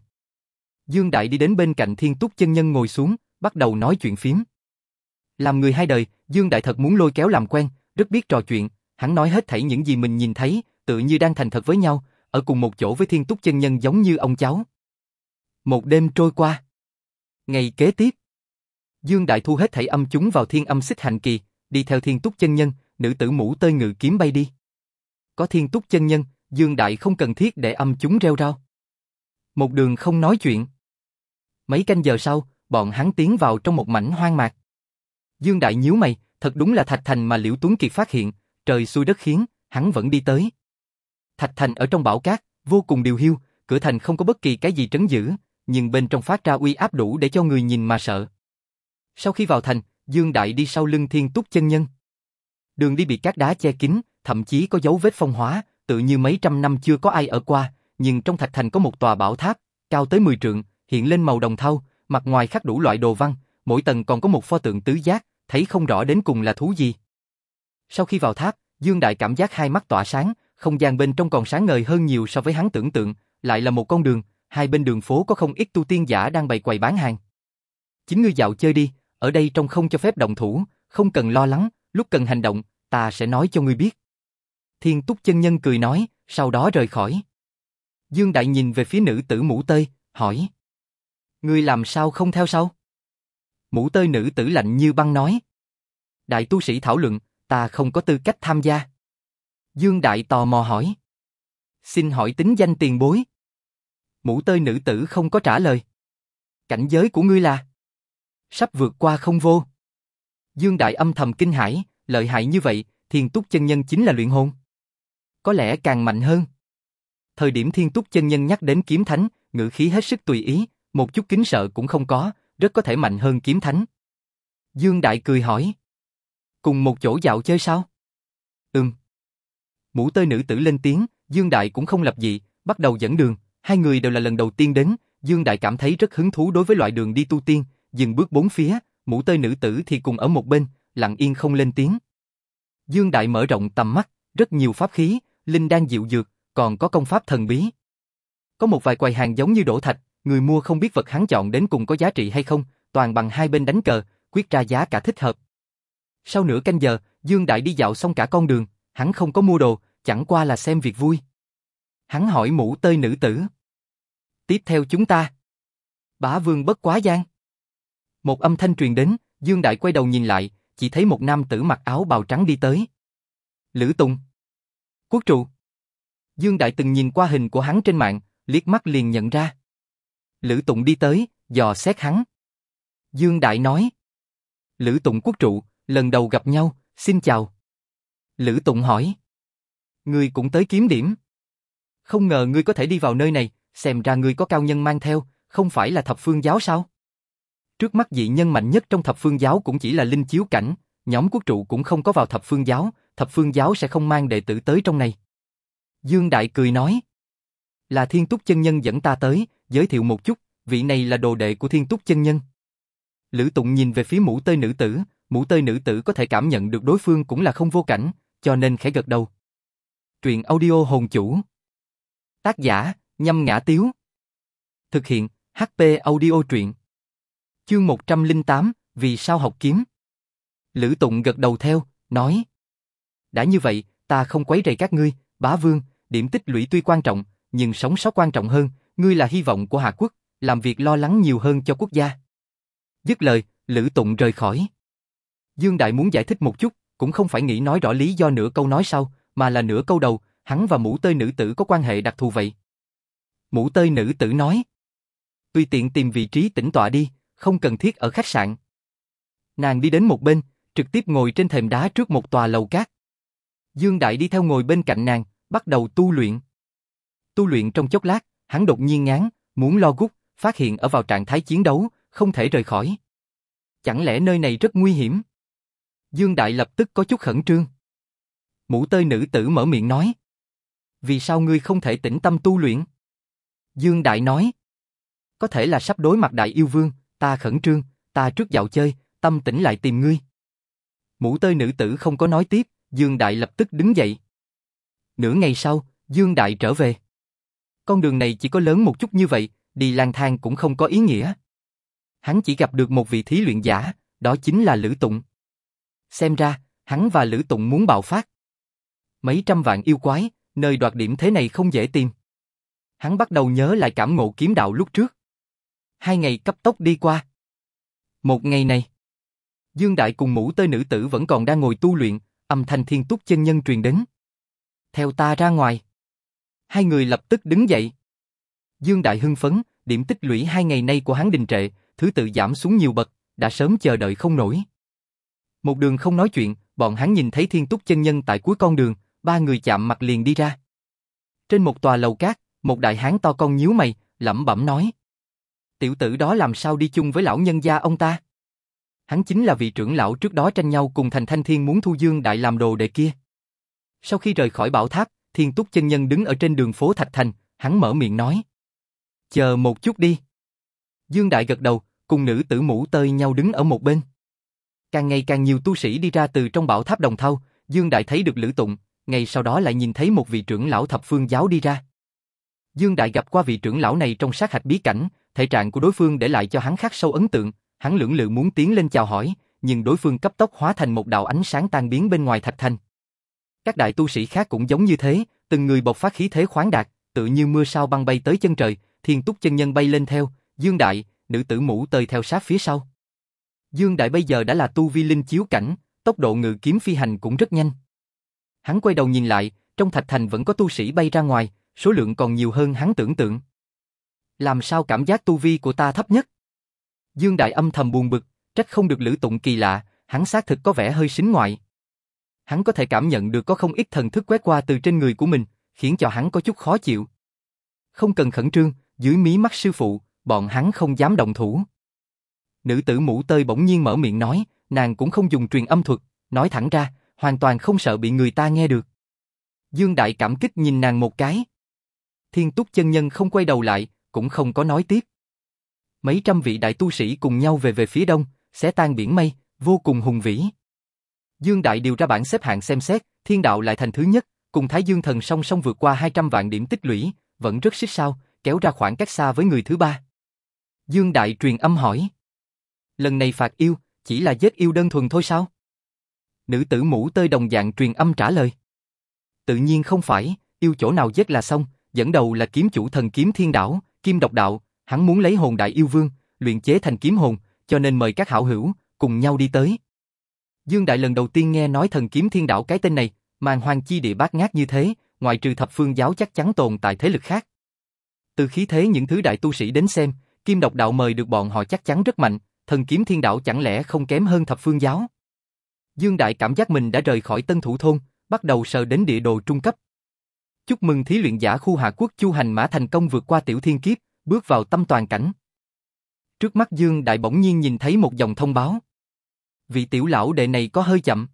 A: Dương Đại đi đến bên cạnh thiên túc chân nhân ngồi xuống, bắt đầu nói chuyện phím. Làm người hai đời, Dương Đại thật muốn lôi kéo làm quen, rất biết trò chuyện, hắn nói hết thảy những gì mình nhìn thấy, tự như đang thành thật với nhau, ở cùng một chỗ với thiên túc chân nhân giống như ông cháu. Một đêm trôi qua. Ngày kế tiếp, Dương Đại thu hết thảy âm chúng vào thiên âm xích hành kỳ, đi theo thiên túc chân nhân, nữ tử mũ tơi ngự kiếm bay đi. Có thiên túc chân nhân, Dương Đại không cần thiết để âm chúng reo rao. Một đường không nói chuyện. Mấy canh giờ sau, bọn hắn tiến vào trong một mảnh hoang mạc. Dương Đại nhíu mày, thật đúng là Thạch Thành mà Liễu Tuấn Kiệt phát hiện, trời xui đất khiến, hắn vẫn đi tới. Thạch Thành ở trong bão cát, vô cùng điều hiu, cửa thành không có bất kỳ cái gì trấn giữ, nhưng bên trong phát ra uy áp đủ để cho người nhìn mà sợ. Sau khi vào thành, Dương Đại đi sau lưng Thiên Túc chân nhân. Đường đi bị cát đá che kín, thậm chí có dấu vết phong hóa, tự như mấy trăm năm chưa có ai ở qua, nhưng trong thạch thành có một tòa bảo tháp, cao tới 10 trượng, hiện lên màu đồng thau, mặt ngoài khắc đủ loại đồ văn, mỗi tầng còn có một pho tượng tứ giác, thấy không rõ đến cùng là thú gì. Sau khi vào tháp, Dương Đại cảm giác hai mắt tỏa sáng, không gian bên trong còn sáng ngời hơn nhiều so với hắn tưởng tượng, lại là một con đường, hai bên đường phố có không ít tu tiên giả đang bày quầy bán hàng. Chính ngươi dạo chơi đi, ở đây trong không cho phép động thủ, không cần lo lắng, lúc cần hành động, ta sẽ nói cho ngươi biết. Thiên Túc chân nhân cười nói, sau đó rời khỏi. Dương Đại nhìn về phía nữ tử mũ tơi, hỏi. Ngươi làm sao không theo sau? Mũ tơi nữ tử lạnh như băng nói. Đại tu sĩ thảo luận, ta không có tư cách tham gia. Dương Đại tò mò hỏi. Xin hỏi tính danh tiền bối. Mũ tơi nữ tử không có trả lời. Cảnh giới của ngươi là? Sắp vượt qua không vô. Dương Đại âm thầm kinh hãi, lợi hại như vậy, thiên túc chân nhân chính là luyện hồn. Có lẽ càng mạnh hơn. Thời điểm thiên túc chân nhân nhắc đến kiếm thánh, ngữ khí hết sức tùy ý, một chút kính sợ cũng không có, rất có thể mạnh hơn kiếm thánh. Dương Đại cười hỏi. Cùng một chỗ dạo chơi sao? Ừm. Mũ tơi nữ tử lên tiếng, Dương Đại cũng không lập dị, bắt đầu dẫn đường, hai người đều là lần đầu tiên đến, Dương Đại cảm thấy rất hứng thú đối với loại đường đi tu tiên, dừng bước bốn phía, mũ tơi nữ tử thì cùng ở một bên, lặng yên không lên tiếng. Dương Đại mở rộng tầm mắt, rất nhiều pháp khí, linh đan dịu dược, còn có công pháp thần bí. Có một vài quầy hàng giống như đổ thạch, người mua không biết vật hắn chọn đến cùng có giá trị hay không, toàn bằng hai bên đánh cờ, quyết ra giá cả thích hợp. Sau nửa canh giờ, Dương Đại đi dạo xong cả con đường, hắn không có mua đồ, chẳng qua là xem việc vui. Hắn hỏi mũ tơi nữ tử. Tiếp theo chúng ta. Bá vương bất quá gian. Một âm thanh truyền đến, Dương Đại quay đầu nhìn lại, chỉ thấy một nam tử mặc áo bào trắng đi tới. Lữ Tùng. Quốc trụ. Dương Đại từng nhìn qua hình của hắn trên mạng, liếc mắt liền nhận ra. Lữ Tụng đi tới, dò xét hắn. Dương Đại nói. Lữ Tụng quốc trụ, lần đầu gặp nhau, xin chào. Lữ Tụng hỏi. Ngươi cũng tới kiếm điểm. Không ngờ ngươi có thể đi vào nơi này, xem ra ngươi có cao nhân mang theo, không phải là thập phương giáo sao? Trước mắt dị nhân mạnh nhất trong thập phương giáo cũng chỉ là linh chiếu cảnh, nhóm quốc trụ cũng không có vào thập phương giáo, thập phương giáo sẽ không mang đệ tử tới trong này. Dương Đại cười nói, là thiên túc chân nhân dẫn ta tới, giới thiệu một chút, vị này là đồ đệ của thiên túc chân nhân. Lữ Tụng nhìn về phía mũ tơi nữ tử, mũ tơi nữ tử có thể cảm nhận được đối phương cũng là không vô cảnh, cho nên khẽ gật đầu. Truyện audio hồn chủ. Tác giả, nhâm ngã tiếu. Thực hiện, HP audio truyện. Chương 108, vì sao học kiếm? Lữ Tụng gật đầu theo, nói. Đã như vậy, ta không quấy rầy các ngươi, bá vương, điểm tích lũy tuy quan trọng, nhưng sống sót quan trọng hơn, ngươi là hy vọng của Hạ Quốc, làm việc lo lắng nhiều hơn cho quốc gia. Dứt lời, Lữ Tụng rời khỏi. Dương Đại muốn giải thích một chút, cũng không phải nghĩ nói rõ lý do nửa câu nói sau, mà là nửa câu đầu, hắn và mũ tơi nữ tử có quan hệ đặc thù vậy. Mũ tơi nữ tử nói, tùy tiện tìm vị trí tĩnh tọa đi, không cần thiết ở khách sạn. Nàng đi đến một bên, trực tiếp ngồi trên thềm đá trước một tòa lầu cát. Dương Đại đi theo ngồi bên cạnh nàng, bắt đầu tu luyện. Tu luyện trong chốc lát, hắn đột nhiên ngán, muốn lo gút, phát hiện ở vào trạng thái chiến đấu, không thể rời khỏi. Chẳng lẽ nơi này rất nguy hiểm? Dương Đại lập tức có chút khẩn trương. Mũ tơi nữ tử mở miệng nói. Vì sao ngươi không thể tĩnh tâm tu luyện? Dương Đại nói. Có thể là sắp đối mặt Đại Yêu Vương, ta khẩn trương, ta trước dạo chơi, tâm tĩnh lại tìm ngươi. Mũ tơi nữ tử không có nói tiếp, Dương Đại lập tức đứng dậy. Nửa ngày sau, Dương Đại trở về. Con đường này chỉ có lớn một chút như vậy, đi lang thang cũng không có ý nghĩa. Hắn chỉ gặp được một vị thí luyện giả, đó chính là Lữ Tụng. Xem ra, hắn và Lữ Tụng muốn bạo phát. Mấy trăm vạn yêu quái, nơi đoạt điểm thế này không dễ tìm. Hắn bắt đầu nhớ lại cảm ngộ kiếm đạo lúc trước. Hai ngày cấp tốc đi qua. Một ngày này, Dương Đại cùng mũ tơi nữ tử vẫn còn đang ngồi tu luyện, âm thanh thiên túc chân nhân truyền đến. Theo ta ra ngoài. Hai người lập tức đứng dậy. Dương Đại hưng phấn, điểm tích lũy hai ngày nay của hắn đình trệ, thứ tự giảm xuống nhiều bậc, đã sớm chờ đợi không nổi. Một đường không nói chuyện, bọn hắn nhìn thấy thiên túc chân nhân tại cuối con đường, ba người chạm mặt liền đi ra. Trên một tòa lầu cát, một đại hán to con nhíu mày, lẩm bẩm nói. Tiểu tử đó làm sao đi chung với lão nhân gia ông ta? Hắn chính là vị trưởng lão trước đó tranh nhau cùng thành thanh thiên muốn thu dương đại làm đồ đệ kia. Sau khi rời khỏi bảo tháp, thiên túc chân nhân đứng ở trên đường phố Thạch Thành, hắn mở miệng nói. Chờ một chút đi. Dương đại gật đầu, cùng nữ tử mũ tơi nhau đứng ở một bên. Càng ngày càng nhiều tu sĩ đi ra từ trong bảo tháp đồng thau, Dương Đại thấy được Lữ Tụng, ngày sau đó lại nhìn thấy một vị trưởng lão thập phương giáo đi ra. Dương Đại gặp qua vị trưởng lão này trong sát hạch bí cảnh, thể trạng của đối phương để lại cho hắn khắc sâu ấn tượng, hắn lưỡng lự muốn tiến lên chào hỏi, nhưng đối phương cấp tốc hóa thành một đạo ánh sáng tan biến bên ngoài thạch thành. Các đại tu sĩ khác cũng giống như thế, từng người bộc phát khí thế khoáng đạt, tự như mưa sao băng bay tới chân trời, thiên túc chân nhân bay lên theo, Dương Đại, nữ tử mũ tơi theo sát phía sau. Dương Đại bây giờ đã là tu vi linh chiếu cảnh, tốc độ ngự kiếm phi hành cũng rất nhanh. Hắn quay đầu nhìn lại, trong thạch thành vẫn có tu sĩ bay ra ngoài, số lượng còn nhiều hơn hắn tưởng tượng. Làm sao cảm giác tu vi của ta thấp nhất? Dương Đại âm thầm buồn bực, trách không được lữ tụng kỳ lạ, hắn xác thực có vẻ hơi xính ngoại. Hắn có thể cảm nhận được có không ít thần thức quét qua từ trên người của mình, khiến cho hắn có chút khó chịu. Không cần khẩn trương, dưới mí mắt sư phụ, bọn hắn không dám động thủ. Nữ tử mũ tơi bỗng nhiên mở miệng nói, nàng cũng không dùng truyền âm thuật, nói thẳng ra, hoàn toàn không sợ bị người ta nghe được. Dương Đại cảm kích nhìn nàng một cái. Thiên túc chân nhân không quay đầu lại, cũng không có nói tiếp. Mấy trăm vị đại tu sĩ cùng nhau về về phía đông, sẽ tan biển mây, vô cùng hùng vĩ. Dương Đại điều ra bảng xếp hạng xem xét, thiên đạo lại thành thứ nhất, cùng Thái Dương thần song song vượt qua 200 vạn điểm tích lũy, vẫn rất xích sao, kéo ra khoảng cách xa với người thứ ba. Dương Đại truyền âm hỏi. Lần này phạt yêu, chỉ là giết yêu đơn thuần thôi sao? Nữ tử mũ tơi đồng dạng truyền âm trả lời. Tự nhiên không phải, yêu chỗ nào giết là xong, dẫn đầu là kiếm chủ thần kiếm thiên đảo, kim độc đạo, hắn muốn lấy hồn đại yêu vương, luyện chế thành kiếm hồn, cho nên mời các hảo hữu, cùng nhau đi tới. Dương Đại lần đầu tiên nghe nói thần kiếm thiên đảo cái tên này, màn hoàng chi địa bát ngát như thế, ngoài trừ thập phương giáo chắc chắn tồn tại thế lực khác. Từ khí thế những thứ đại tu sĩ đến xem, kim độc đạo mời được bọn họ chắc chắn rất mạnh, thần kiếm thiên đạo chẳng lẽ không kém hơn thập phương giáo. Dương Đại cảm giác mình đã rời khỏi tân thủ thôn, bắt đầu sờ đến địa đồ trung cấp. Chúc mừng thí luyện giả khu hạ quốc Chu Hành Mã thành công vượt qua tiểu thiên kiếp, bước vào tâm toàn cảnh. Trước mắt Dương Đại bỗng nhiên nhìn thấy một dòng thông báo. Vị tiểu lão đệ này có hơi chậm.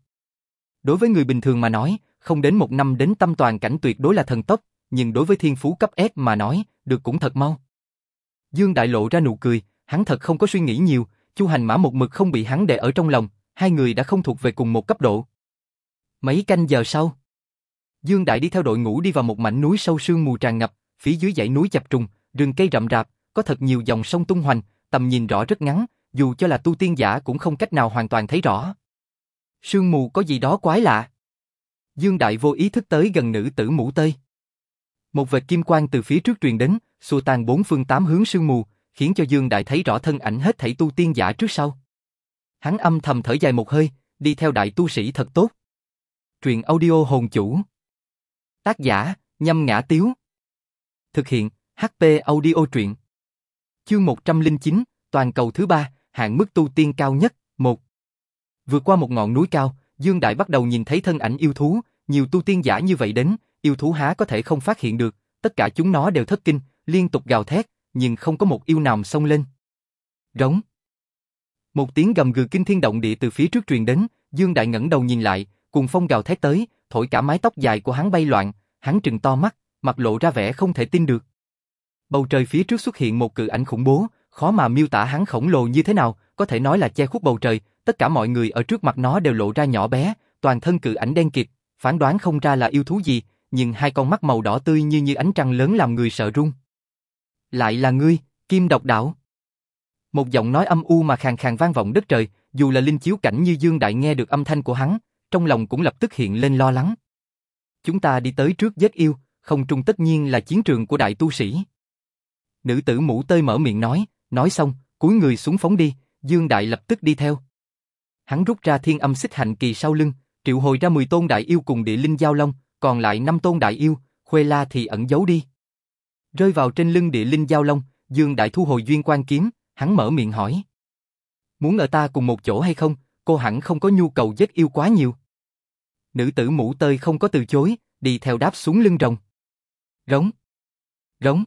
A: Đối với người bình thường mà nói, không đến một năm đến tâm toàn cảnh tuyệt đối là thần tốc, nhưng đối với thiên phú cấp S mà nói, được cũng thật mau. Dương Đại lộ ra nụ cười, hắn thật không có suy nghĩ nhiều, Chu Hành Mã một mực không bị hắn để ở trong lòng, hai người đã không thuộc về cùng một cấp độ. Mấy canh giờ sau, Dương Đại đi theo đội ngũ đi vào một mảnh núi sâu sương mù tràn ngập, phía dưới dãy núi chập trùng, rừng cây rậm rạp, có thật nhiều dòng sông tung hoành, tầm nhìn rõ rất ngắn, dù cho là tu tiên giả cũng không cách nào hoàn toàn thấy rõ. Sương mù có gì đó quái lạ. Dương Đại vô ý thức tới gần nữ tử mũ tơi. Một vệt kim quang từ phía trước truyền đến, xua tan bốn phương tám hướng sương mù, khiến cho Dương Đại thấy rõ thân ảnh hết thảy tu tiên giả trước sau. Hắn âm thầm thở dài một hơi, đi theo đại tu sĩ thật tốt. Truyện audio hồn chủ. Tác giả, nhâm ngã tiếu. Thực hiện, HP audio truyện. Chương 109, toàn cầu thứ ba, hạng mức tu tiên cao nhất, 1. Vượt qua một ngọn núi cao, Dương Đại bắt đầu nhìn thấy thân ảnh yêu thú, nhiều tu tiên giả như vậy đến, yêu thú há có thể không phát hiện được, tất cả chúng nó đều thất kinh, liên tục gào thét, nhưng không có một yêu nào xông lên. Rống. Một tiếng gầm gừ kinh thiên động địa từ phía trước truyền đến, Dương Đại ngẩng đầu nhìn lại, cùng phong gào thét tới, thổi cả mái tóc dài của hắn bay loạn, hắn trừng to mắt, mặt lộ ra vẻ không thể tin được. Bầu trời phía trước xuất hiện một cự ảnh khủng bố, khó mà miêu tả hắn khổng lồ như thế nào, có thể nói là che khuất bầu trời, tất cả mọi người ở trước mặt nó đều lộ ra nhỏ bé, toàn thân cự ảnh đen kịt, phán đoán không ra là yêu thú gì, nhưng hai con mắt màu đỏ tươi như như ánh trăng lớn làm người sợ run. Lại là ngươi, Kim Độc đạo. Một giọng nói âm u mà khàn khàn vang vọng đất trời, dù là linh chiếu cảnh như Dương Đại nghe được âm thanh của hắn, trong lòng cũng lập tức hiện lên lo lắng. Chúng ta đi tới trước giết yêu, không trung tất nhiên là chiến trường của đại tu sĩ. Nữ tử mũ tơi mở miệng nói, nói xong, cúi người xuống phóng đi, Dương Đại lập tức đi theo. Hắn rút ra thiên âm xích Hành kỳ sau lưng, triệu hồi ra 10 tôn đại yêu cùng địa linh giao long, còn lại năm tôn đại yêu, Khuê La thì ẩn giấu đi. Rơi vào trên lưng địa linh giao long, Dương Đại thu hồi duyên quan kiếm, hắn mở miệng hỏi. Muốn ở ta cùng một chỗ hay không, cô hẳn không có nhu cầu giết yêu quá nhiều. Nữ tử mũ tơi không có từ chối, đi theo đáp xuống lưng rồng. Rống. Rống.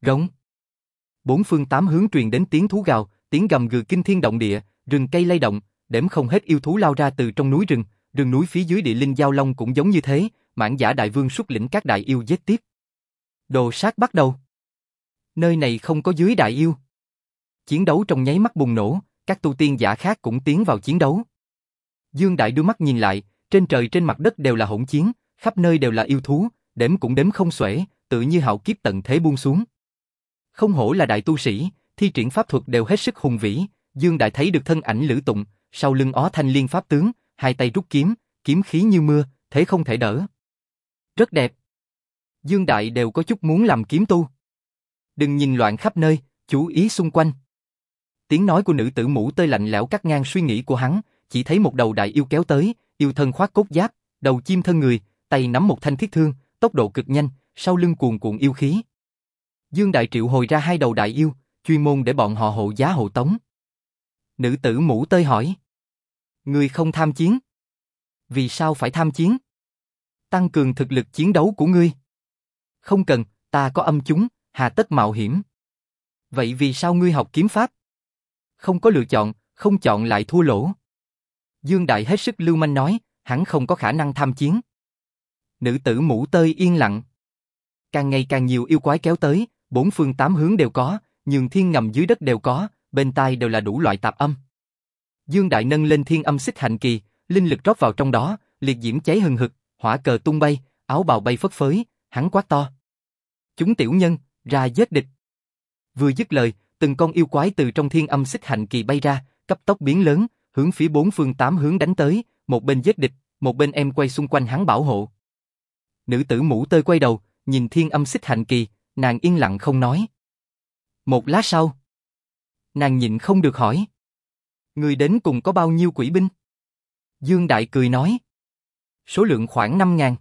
A: Rống. Bốn phương tám hướng truyền đến tiếng thú gào, tiếng gầm gừ kinh thiên động địa, rừng cây lay động, đếm không hết yêu thú lao ra từ trong núi rừng, rừng núi phía dưới địa linh giao long cũng giống như thế, mãn giả đại vương xuất lĩnh các đại yêu giết tiếp. Đồ sát bắt đầu. Nơi này không có dưới đại yêu. Chiến đấu trong nháy mắt bùng nổ, các tu tiên giả khác cũng tiến vào chiến đấu. Dương Đại đưa mắt nhìn lại, trên trời trên mặt đất đều là hỗn chiến, khắp nơi đều là yêu thú, đếm cũng đếm không xuể, tự như hạo kiếp tận thế buông xuống. Không hổ là đại tu sĩ, thi triển pháp thuật đều hết sức hùng vĩ, Dương Đại thấy được thân ảnh Lữ Tụng, sau lưng ó thanh liên pháp tướng, hai tay rút kiếm, kiếm khí như mưa, thế không thể đỡ. Rất đẹp. Dương Đại đều có chút muốn làm kiếm tu. Đừng nhìn loạn khắp nơi, chú ý xung quanh. Tiếng nói của nữ tử mũ tơi lạnh lẽo cắt ngang suy nghĩ của hắn, chỉ thấy một đầu đại yêu kéo tới, yêu thân khoác cốt giáp, đầu chim thân người, tay nắm một thanh thiết thương, tốc độ cực nhanh, sau lưng cuồn cuộn yêu khí. Dương Đại triệu hồi ra hai đầu đại yêu, chuyên môn để bọn họ hộ giá hộ tống. Nữ tử mũ tơi hỏi. Người không tham chiến. Vì sao phải tham chiến? Tăng cường thực lực chiến đấu của ngươi. Không cần, ta có âm chúng, hà tất mạo hiểm. Vậy vì sao ngươi học kiếm pháp? Không có lựa chọn, không chọn lại thua lỗ. Dương Đại hết sức lưu manh nói, hắn không có khả năng tham chiến. Nữ tử mũ tơi yên lặng. Càng ngày càng nhiều yêu quái kéo tới, bốn phương tám hướng đều có, nhường thiên ngầm dưới đất đều có, bên tai đều là đủ loại tạp âm. Dương Đại nâng lên thiên âm xích hạnh kỳ, linh lực rót vào trong đó, liệt diễm cháy hừng hực, hỏa cờ tung bay, áo bào bay phất phới, hắn quát to. Chúng tiểu nhân, ra giết địch. Vừa dứt lời, từng con yêu quái từ trong thiên âm xích hạnh kỳ bay ra, cấp tốc biến lớn, hướng phía bốn phương tám hướng đánh tới, một bên giết địch, một bên em quay xung quanh hắn bảo hộ. Nữ tử mũ tơi quay đầu, nhìn thiên âm xích hạnh kỳ, nàng yên lặng không nói. Một lát sau, nàng nhịn không được hỏi. Người đến cùng có bao nhiêu quỷ binh? Dương Đại cười nói. Số lượng khoảng 5 ngàn.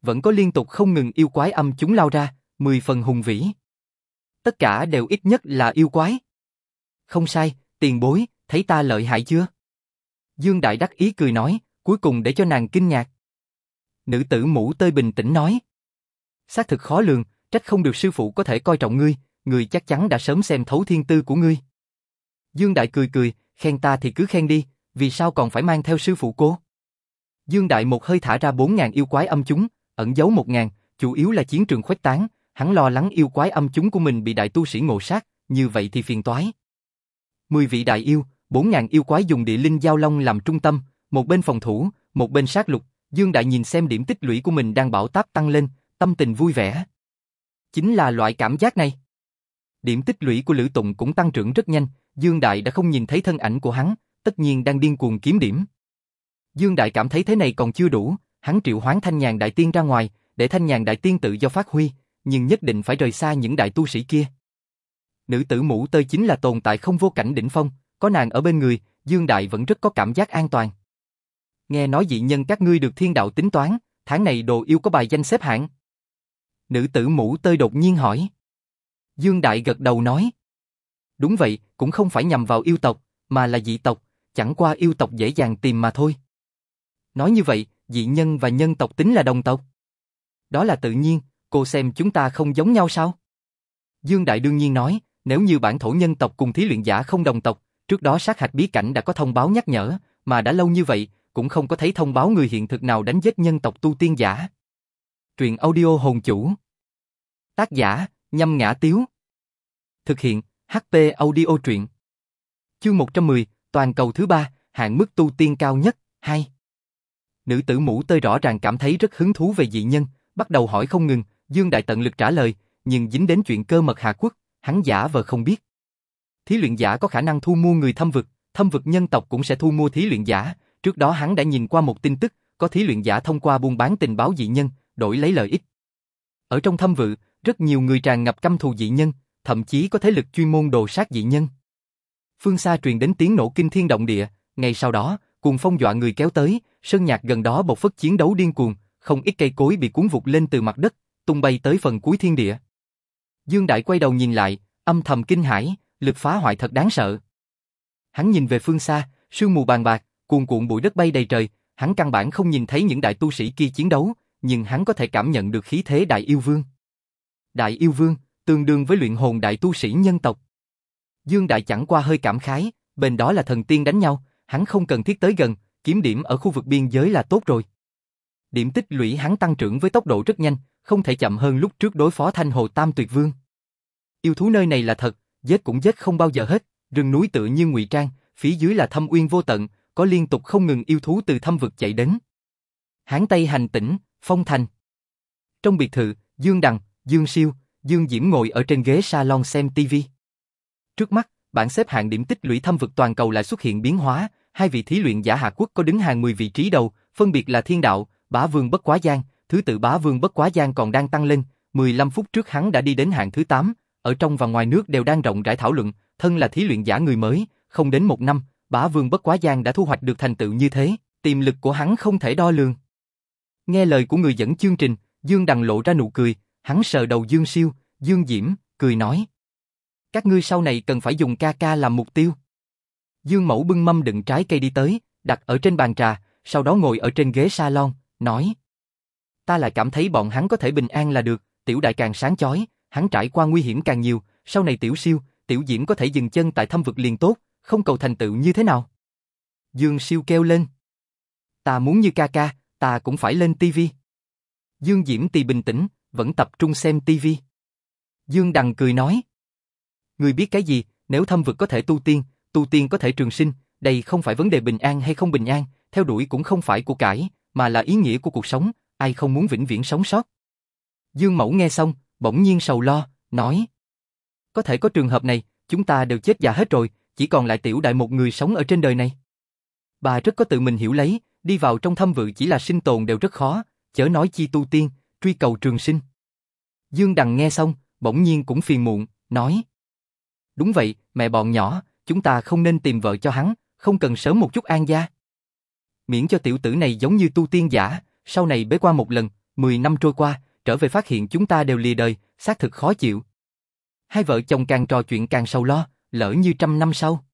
A: Vẫn có liên tục không ngừng yêu quái âm chúng lao ra, 10 phần hùng vĩ. Tất cả đều ít nhất là yêu quái. Không sai, tiền bối, thấy ta lợi hại chưa? Dương Đại đắc ý cười nói, cuối cùng để cho nàng kinh ngạc. Nữ tử mũ tơi bình tĩnh nói. Xác thực khó lường, trách không được sư phụ có thể coi trọng ngươi, người chắc chắn đã sớm xem thấu thiên tư của ngươi. Dương Đại cười cười, khen ta thì cứ khen đi, vì sao còn phải mang theo sư phụ cô? Dương Đại một hơi thả ra 4.000 yêu quái âm chúng, ẩn giấu 1.000, chủ yếu là chiến trường khuếch tán, hắn lo lắng yêu quái âm chúng của mình bị đại tu sĩ ngộ sát, như vậy thì phiền toái. 10 vị đại yêu, 4.000 yêu quái dùng địa linh giao long làm trung tâm, một bên phòng thủ, một bên sát lục, Dương Đại nhìn xem điểm tích lũy của mình đang bảo táp tăng lên, tâm tình vui vẻ. Chính là loại cảm giác này. Điểm tích lũy của Lữ Tụng cũng tăng trưởng rất nhanh, Dương Đại đã không nhìn thấy thân ảnh của hắn, tất nhiên đang điên cuồng kiếm điểm. Dương Đại cảm thấy thế này còn chưa đủ, hắn triệu hoán thanh nhàn đại tiên ra ngoài, để thanh nhàn đại tiên tự do phát huy, nhưng nhất định phải rời xa những đại tu sĩ kia. Nữ tử mũ tơi chính là tồn tại không vô cảnh đỉnh phong, có nàng ở bên người, Dương Đại vẫn rất có cảm giác an toàn. Nghe nói dị nhân các ngươi được thiên đạo tính toán, tháng này đồ yêu có bài danh xếp hạng. Nữ tử mũ tơi đột nhiên hỏi. Dương Đại gật đầu nói. Đúng vậy, cũng không phải nhằm vào yêu tộc, mà là dị tộc, chẳng qua yêu tộc dễ dàng tìm mà thôi. Nói như vậy, dị nhân và nhân tộc tính là đồng tộc. Đó là tự nhiên, cô xem chúng ta không giống nhau sao? Dương Đại đương nhiên nói, nếu như bản thổ nhân tộc cùng thí luyện giả không đồng tộc, trước đó sát hạch bí cảnh đã có thông báo nhắc nhở, mà đã lâu như vậy, cũng không có thấy thông báo người hiện thực nào đánh giết nhân tộc tu tiên giả. Truyện audio hồn chủ. Tác giả, nhâm ngã tiếu. Thực hiện, HP audio truyện. Chương 110, toàn cầu thứ ba, hạng mức tu tiên cao nhất, 2 Nữ tử mũ tơi rõ ràng cảm thấy rất hứng thú về dị nhân, bắt đầu hỏi không ngừng, Dương Đại tận lực trả lời, nhưng dính đến chuyện cơ mật Hà Quốc, hắn giả vờ không biết. Thí luyện giả có khả năng thu mua người thâm vực, thâm vực nhân tộc cũng sẽ thu mua thí luyện giả, trước đó hắn đã nhìn qua một tin tức, có thí luyện giả thông qua buôn bán tình báo dị nhân, đổi lấy lợi ích. Ở trong thâm vự, rất nhiều người tràn ngập căm thù dị nhân, thậm chí có thế lực chuyên môn đồ sát dị nhân. Phương xa truyền đến tiếng nổ kinh thiên động địa, ngay sau đó, cuồng phong dọa người kéo tới, sơn nhạc gần đó bộc phát chiến đấu điên cuồng, không ít cây cối bị cuốn vụt lên từ mặt đất, tung bay tới phần cuối thiên địa. Dương Đại quay đầu nhìn lại, âm thầm kinh hãi, lực phá hoại thật đáng sợ. Hắn nhìn về phương xa, sương mù bàn bạc, cuồn cuộn bụi đất bay đầy trời, hắn căn bản không nhìn thấy những đại tu sĩ kia chiến đấu, nhưng hắn có thể cảm nhận được khí thế đại yêu vương. Đại yêu vương, tương đương với luyện hồn đại tu sĩ nhân tộc. Dương Đại chẳng qua hơi cảm khái, bên đó là thần tiên đánh nhau, hắn không cần thiết tới gần, kiếm điểm ở khu vực biên giới là tốt rồi. Điểm tích lũy hắn tăng trưởng với tốc độ rất nhanh, không thể chậm hơn lúc trước đối phó Thanh Hồ Tam Tuyệt Vương. Yêu thú nơi này là thật, giết cũng giết không bao giờ hết, rừng núi tự như ngụy trang, phía dưới là thâm uyên vô tận, có liên tục không ngừng yêu thú từ thâm vực chạy đến. hắn Tây hành tỉnh, phong thành. Trong biệt thự, Dương Đằng, Dương Siêu, Dương Diễm ngồi ở trên ghế salon xem TV. Trước mắt, bảng xếp hạng điểm tích lũy thâm vực toàn cầu lại xuất hiện biến hóa, hai vị thí luyện giả Hạ Quốc có đứng hàng 10 vị trí đầu, phân biệt là Thiên Đạo, Bá Vương Bất Quá Giang, thứ tự Bá Vương Bất Quá Giang còn đang tăng lên, 15 phút trước hắn đã đi đến hạng thứ 8, ở trong và ngoài nước đều đang rộng rãi thảo luận, thân là thí luyện giả người mới, không đến một năm, Bá Vương Bất Quá Giang đã thu hoạch được thành tựu như thế, tiềm lực của hắn không thể đo lường. Nghe lời của người dẫn chương trình, Dương Đằng lộ ra nụ cười, hắn sờ đầu Dương Siêu, Dương Diễm, cười nói: "Các ngươi sau này cần phải dùng ca ca làm mục tiêu." Dương Mẫu bưng mâm đựng trái cây đi tới, đặt ở trên bàn trà, sau đó ngồi ở trên ghế salon, nói. Ta lại cảm thấy bọn hắn có thể bình an là được, tiểu đại càng sáng chói, hắn trải qua nguy hiểm càng nhiều, sau này tiểu siêu, tiểu diễm có thể dừng chân tại thâm vực liền tốt, không cầu thành tựu như thế nào. Dương siêu kêu lên. Ta muốn như ca ca, ta cũng phải lên tivi. Dương Diễm tì bình tĩnh, vẫn tập trung xem tivi. Dương Đằng cười nói. Người biết cái gì, nếu thâm vực có thể tu tiên, tu tiên có thể trường sinh, đây không phải vấn đề bình an hay không bình an, theo đuổi cũng không phải của cải, mà là ý nghĩa của cuộc sống, ai không muốn vĩnh viễn sống sót. Dương Mẫu nghe xong, bỗng nhiên sầu lo, nói. Có thể có trường hợp này, chúng ta đều chết già hết rồi, chỉ còn lại tiểu đại một người sống ở trên đời này. Bà rất có tự mình hiểu lấy, đi vào trong thâm vự chỉ là sinh tồn đều rất khó, chớ nói chi tu tiên, truy cầu trường sinh. Dương Đằng nghe xong, bỗng nhiên cũng phiền muộn, nói. Đúng vậy, mẹ bọn nhỏ, chúng ta không nên tìm vợ cho hắn, không cần sớm một chút an gia. Miễn cho tiểu tử này giống như tu tiên giả, sau này bế qua một lần, 10 năm trôi qua, trở về phát hiện chúng ta đều lìa đời, xác thực khó chịu. Hai vợ chồng càng trò chuyện càng sâu lo, lỡ như trăm năm sau.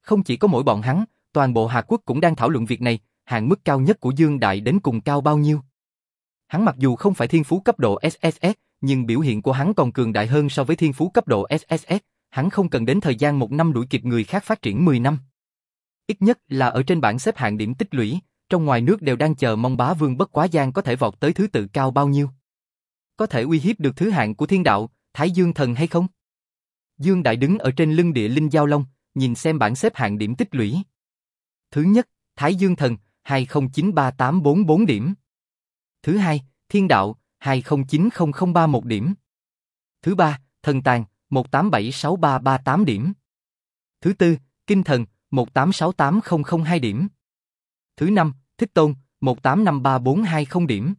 A: Không chỉ có mỗi bọn hắn, toàn bộ Hà Quốc cũng đang thảo luận việc này, hạng mức cao nhất của Dương Đại đến cùng cao bao nhiêu. Hắn mặc dù không phải thiên phú cấp độ SSS, nhưng biểu hiện của hắn còn cường đại hơn so với thiên phú cấp độ SSS, hắn không cần đến thời gian một năm đuổi kịp người khác phát triển 10 năm. Ít nhất là ở trên bảng xếp hạng điểm tích lũy, trong ngoài nước đều đang chờ mong bá vương bất quá gian có thể vọt tới thứ tự cao bao nhiêu. Có thể uy hiếp được thứ hạng của thiên đạo, Thái Dương Thần hay không? Dương Đại đứng ở trên lưng địa linh giao long, nhìn xem bảng xếp hạng điểm tích lũy. Thứ nhất, Thái Dương Thần, 209384 điểm. Thứ hai, Thiên Đạo, 209031 điểm. Thứ ba, Thần Tàng, 1876338 điểm. Thứ tư, Kinh Thần, 1868002 điểm. Thứ năm, Thích Tôn, 1853420 điểm.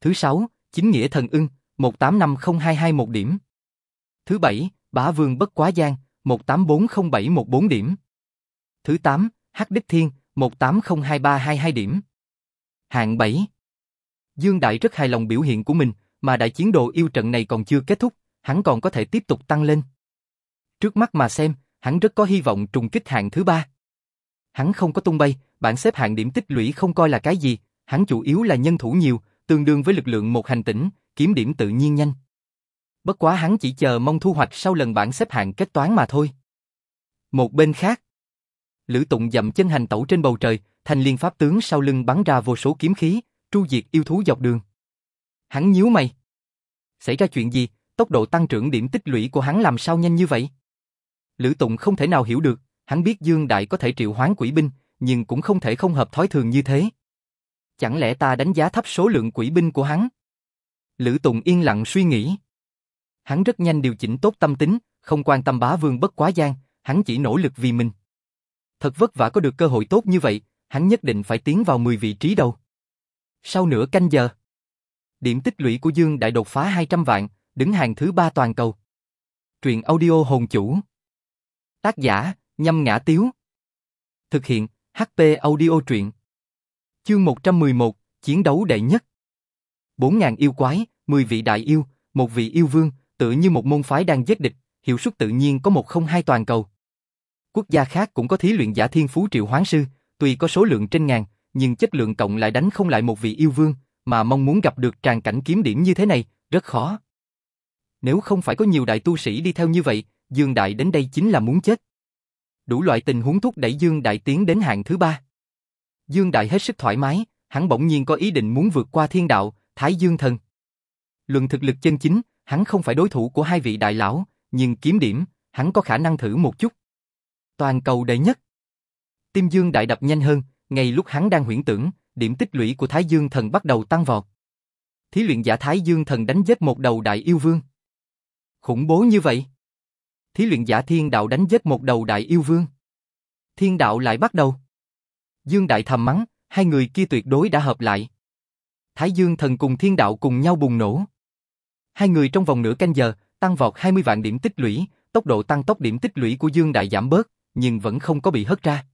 A: Thứ sáu, Chính Nghĩa Thần Ưng, 1850221 điểm. Thứ bảy, Bá Vương Bất Quá Giang, 1840714 điểm. Thứ tám, Hắc Đích Thiên, 1802322 điểm. Hạng 7 Dương Đại rất hài lòng biểu hiện của mình, mà đại chiến đồ yêu trận này còn chưa kết thúc, hắn còn có thể tiếp tục tăng lên. Trước mắt mà xem, hắn rất có hy vọng trùng kích hạng thứ ba. Hắn không có tung bay, bản xếp hạng điểm tích lũy không coi là cái gì, hắn chủ yếu là nhân thủ nhiều, tương đương với lực lượng một hành tinh, kiếm điểm tự nhiên nhanh. Bất quá hắn chỉ chờ mong thu hoạch sau lần bản xếp hạng kết toán mà thôi. Một bên khác, Lữ Tụng dậm chân hành tẩu trên bầu trời, thành liên pháp tướng sau lưng bắn ra vô số kiếm khí, tru diệt yêu thú dọc đường. Hắn nhíu mày. Xảy ra chuyện gì, tốc độ tăng trưởng điểm tích lũy của hắn làm sao nhanh như vậy? Lữ Tụng không thể nào hiểu được, hắn biết Dương Đại có thể triệu hoán quỷ binh, nhưng cũng không thể không hợp thói thường như thế. Chẳng lẽ ta đánh giá thấp số lượng quỷ binh của hắn? Lữ Tùng yên lặng suy nghĩ. Hắn rất nhanh điều chỉnh tốt tâm tính, không quan tâm bá vương bất quá gian, hắn chỉ nỗ lực vì mình. Thật vất vả có được cơ hội tốt như vậy, hắn nhất định phải tiến vào 10 vị trí đầu. Sau nửa canh giờ, điểm tích lũy của Dương Đại đột phá 200 vạn, đứng hàng thứ ba toàn cầu. Truyện audio hồn chủ. Tác giả, nhâm ngã tiếu. Thực hiện, HP audio truyện. Chương 111, Chiến đấu đệ nhất. 4.000 yêu quái, 10 vị đại yêu, một vị yêu vương, tự như một môn phái đang giết địch, hiệu suất tự nhiên có một không hai toàn cầu. Quốc gia khác cũng có thí luyện giả thiên phú triệu hoán sư, tuy có số lượng trên ngàn, nhưng chất lượng cộng lại đánh không lại một vị yêu vương, mà mong muốn gặp được tràn cảnh kiếm điểm như thế này, rất khó. Nếu không phải có nhiều đại tu sĩ đi theo như vậy, Dương Đại đến đây chính là muốn chết. Đủ loại tình huống thúc đẩy Dương Đại tiến đến hạng thứ ba. Dương Đại hết sức thoải mái, hắn bỗng nhiên có ý định muốn vượt qua thiên đạo, Thái Dương Thần. Luận thực lực chân chính, hắn không phải đối thủ của hai vị đại lão, nhưng kiếm điểm, hắn có khả năng thử một chút. Toàn cầu đệ nhất. Tim Dương Đại đập nhanh hơn, ngay lúc hắn đang huyễn tưởng, điểm tích lũy của Thái Dương Thần bắt đầu tăng vọt. Thí luyện giả Thái Dương Thần đánh giết một đầu đại yêu vương. Khủng bố như vậy. Thí luyện giả Thiên Đạo đánh giết một đầu đại yêu vương. Thiên Đạo lại bắt đầu. Dương Đại thầm mắng, hai người kia tuyệt đối đã hợp lại. Thái Dương Thần cùng Thiên Đạo cùng nhau bùng nổ. Hai người trong vòng nửa canh giờ, tăng vọt 20 vạn điểm tích lũy, tốc độ tăng tốc điểm tích lũy của Dương Đại giảm bớt, nhưng vẫn không có bị hất ra.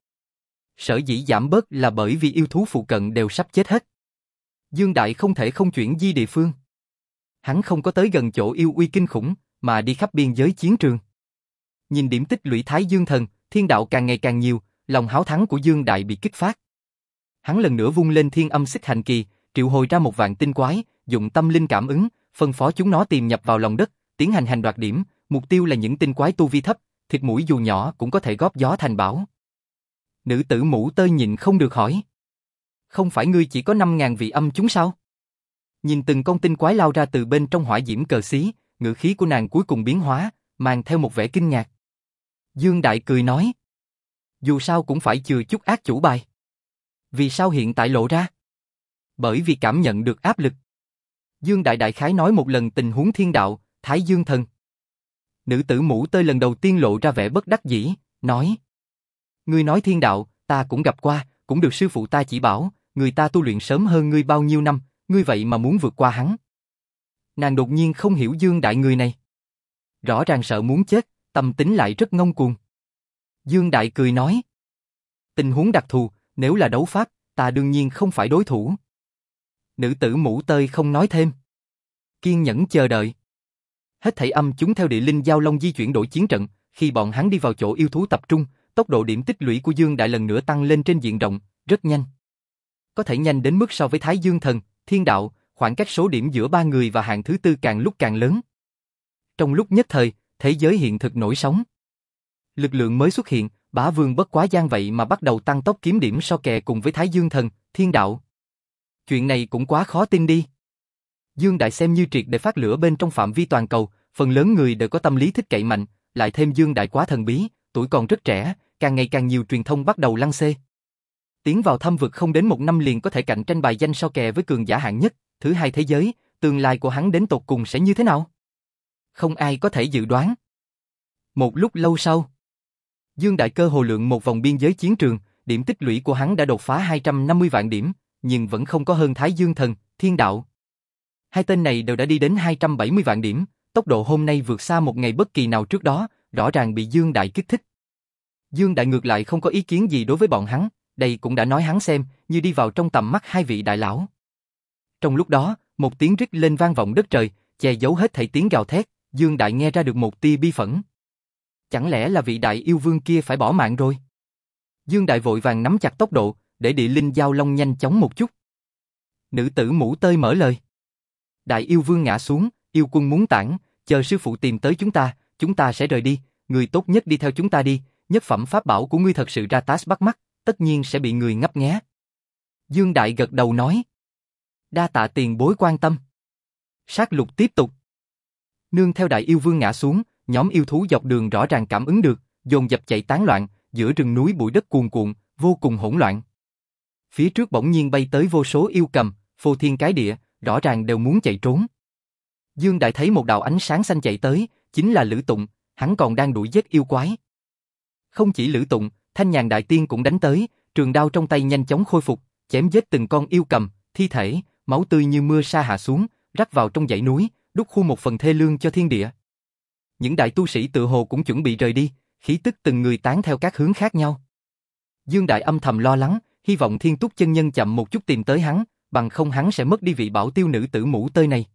A: Sở dĩ giảm bớt là bởi vì yêu thú phụ cận đều sắp chết hết. Dương Đại không thể không chuyển di địa phương. Hắn không có tới gần chỗ yêu uy kinh khủng, mà đi khắp biên giới chiến trường. Nhìn điểm tích lũy Thái Dương Thần, thiên đạo càng ngày càng nhiều, lòng háo thắng của Dương Đại bị kích phát. Hắn lần nữa vung lên thiên âm xích hành kỳ, triệu hồi ra một vạn tinh quái, dùng tâm linh cảm ứng, phân phó chúng nó tìm nhập vào lòng đất, tiến hành hành đoạt điểm, mục tiêu là những tinh quái tu vi thấp, thịt mũi dù nhỏ cũng có thể góp gió thành bảo. Nữ tử mũ tơi nhìn không được hỏi. Không phải ngươi chỉ có 5.000 vị âm chúng sao? Nhìn từng con tinh quái lao ra từ bên trong hỏa diễm cờ xí, ngữ khí của nàng cuối cùng biến hóa, mang theo một vẻ kinh ngạc. Dương Đại cười nói. Dù sao cũng phải chừa chút ác chủ bài. Vì sao hiện tại lộ ra? Bởi vì cảm nhận được áp lực. Dương Đại Đại Khái nói một lần tình huống thiên đạo, Thái Dương Thần. Nữ tử mũ tơi lần đầu tiên lộ ra vẻ bất đắc dĩ, nói. Ngươi nói thiên đạo, ta cũng gặp qua, cũng được sư phụ ta chỉ bảo, người ta tu luyện sớm hơn ngươi bao nhiêu năm, ngươi vậy mà muốn vượt qua hắn. Nàng đột nhiên không hiểu Dương Đại người này. Rõ ràng sợ muốn chết, tâm tính lại rất ngông cuồng. Dương Đại cười nói. Tình huống đặc thù, nếu là đấu pháp, ta đương nhiên không phải đối thủ. Nữ tử mũ tơi không nói thêm. Kiên nhẫn chờ đợi. Hết thảy âm chúng theo địa linh giao long di chuyển đổi chiến trận, khi bọn hắn đi vào chỗ yêu thú tập trung, tốc độ điểm tích lũy của Dương Đại lần nữa tăng lên trên diện rộng, rất nhanh. Có thể nhanh đến mức so với Thái Dương Thần, Thiên Đạo, khoảng cách số điểm giữa ba người và hạng thứ tư càng lúc càng lớn. Trong lúc nhất thời, thế giới hiện thực nổi sóng. Lực lượng mới xuất hiện, bá vương bất quá gian vậy mà bắt đầu tăng tốc kiếm điểm so kè cùng với Thái Dương Thần, Thiên Đạo. Chuyện này cũng quá khó tin đi. Dương Đại xem như triệt để phát lửa bên trong phạm vi toàn cầu, phần lớn người đều có tâm lý thích cậy mạnh, lại thêm Dương Đại quá thần bí, tuổi còn rất trẻ, càng ngày càng nhiều truyền thông bắt đầu lăng xê. Tiến vào thâm vực không đến một năm liền có thể cạnh tranh bài danh so kè với cường giả hạng nhất, thứ hai thế giới, tương lai của hắn đến tột cùng sẽ như thế nào? Không ai có thể dự đoán. Một lúc lâu sau, Dương Đại cơ hồ lượng một vòng biên giới chiến trường, điểm tích lũy của hắn đã đột phá 250 vạn điểm, nhưng vẫn không có hơn Thái Dương Thần, Thiên Đạo. Hai tên này đều đã đi đến 270 vạn điểm, tốc độ hôm nay vượt xa một ngày bất kỳ nào trước đó, rõ ràng bị Dương Đại kích thích. Dương Đại ngược lại không có ý kiến gì đối với bọn hắn, đây cũng đã nói hắn xem, như đi vào trong tầm mắt hai vị đại lão. Trong lúc đó, một tiếng rít lên vang vọng đất trời, che giấu hết thảy tiếng gào thét, Dương Đại nghe ra được một tia bi phẫn. Chẳng lẽ là vị đại yêu vương kia phải bỏ mạng rồi? Dương Đại vội vàng nắm chặt tốc độ, để địa linh giao long nhanh chóng một chút. Nữ tử mũ tơi mở lời. Đại yêu vương ngã xuống, yêu quân muốn tản, chờ sư phụ tìm tới chúng ta, chúng ta sẽ rời đi, người tốt nhất đi theo chúng ta đi, nhất phẩm pháp bảo của ngươi thật sự ra tás bắt mắt, tất nhiên sẽ bị người ngấp nghé. Dương Đại gật đầu nói. Đa tạ tiền bối quan tâm. Sát lục tiếp tục. Nương theo đại yêu vương ngã xuống, nhóm yêu thú dọc đường rõ ràng cảm ứng được, dồn dập chạy tán loạn, giữa rừng núi bụi đất cuồn cuộn, vô cùng hỗn loạn. Phía trước bỗng nhiên bay tới vô số yêu cầm, phô thiên cái địa, rõ ràng đều muốn chạy trốn. Dương Đại thấy một đạo ánh sáng xanh chạy tới, chính là Lữ Tụng, hắn còn đang đuổi giết yêu quái. Không chỉ Lữ Tụng, Thanh Nhàn Đại Tiên cũng đánh tới, trường đao trong tay nhanh chóng khôi phục, chém giết từng con yêu cầm, thi thể, máu tươi như mưa sa hạ xuống, rắc vào trong dãy núi, đúc khu một phần thê lương cho thiên địa. Những đại tu sĩ tự hồ cũng chuẩn bị rời đi, khí tức từng người tán theo các hướng khác nhau. Dương Đại âm thầm lo lắng, hy vọng Thiên Túc chân nhân chậm một chút tìm tới hắn, bằng không hắn sẽ mất đi vị bảo tiêu nữ tử mũ tơi này.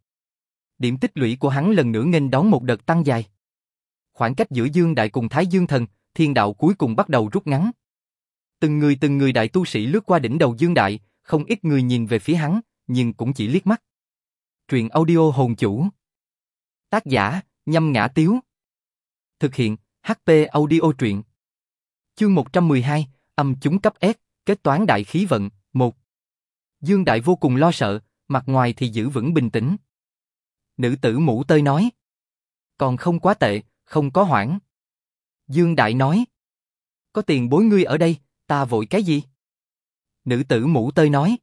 A: Điểm tích lũy của hắn lần nữa nghênh đón một đợt tăng dài. Khoảng cách giữa Dương Đại cùng Thái Dương Thần, Thiên Đạo cuối cùng bắt đầu rút ngắn. Từng người từng người đại tu sĩ lướt qua đỉnh đầu Dương Đại, không ít người nhìn về phía hắn, nhưng cũng chỉ liếc mắt. Truyện audio hồn chủ. Tác giả, nhâm ngã tiếu. Thực hiện, HP audio truyện. Chương 112, âm chúng cấp S, kết toán đại khí vận, 1. Dương Đại vô cùng lo sợ, mặt ngoài thì giữ vững bình tĩnh. Nữ tử mũ tơi nói. Còn không quá tệ, không có hoảng. Dương Đại nói. Có tiền bối ngươi ở đây, ta vội cái gì? Nữ tử mũ tơi nói.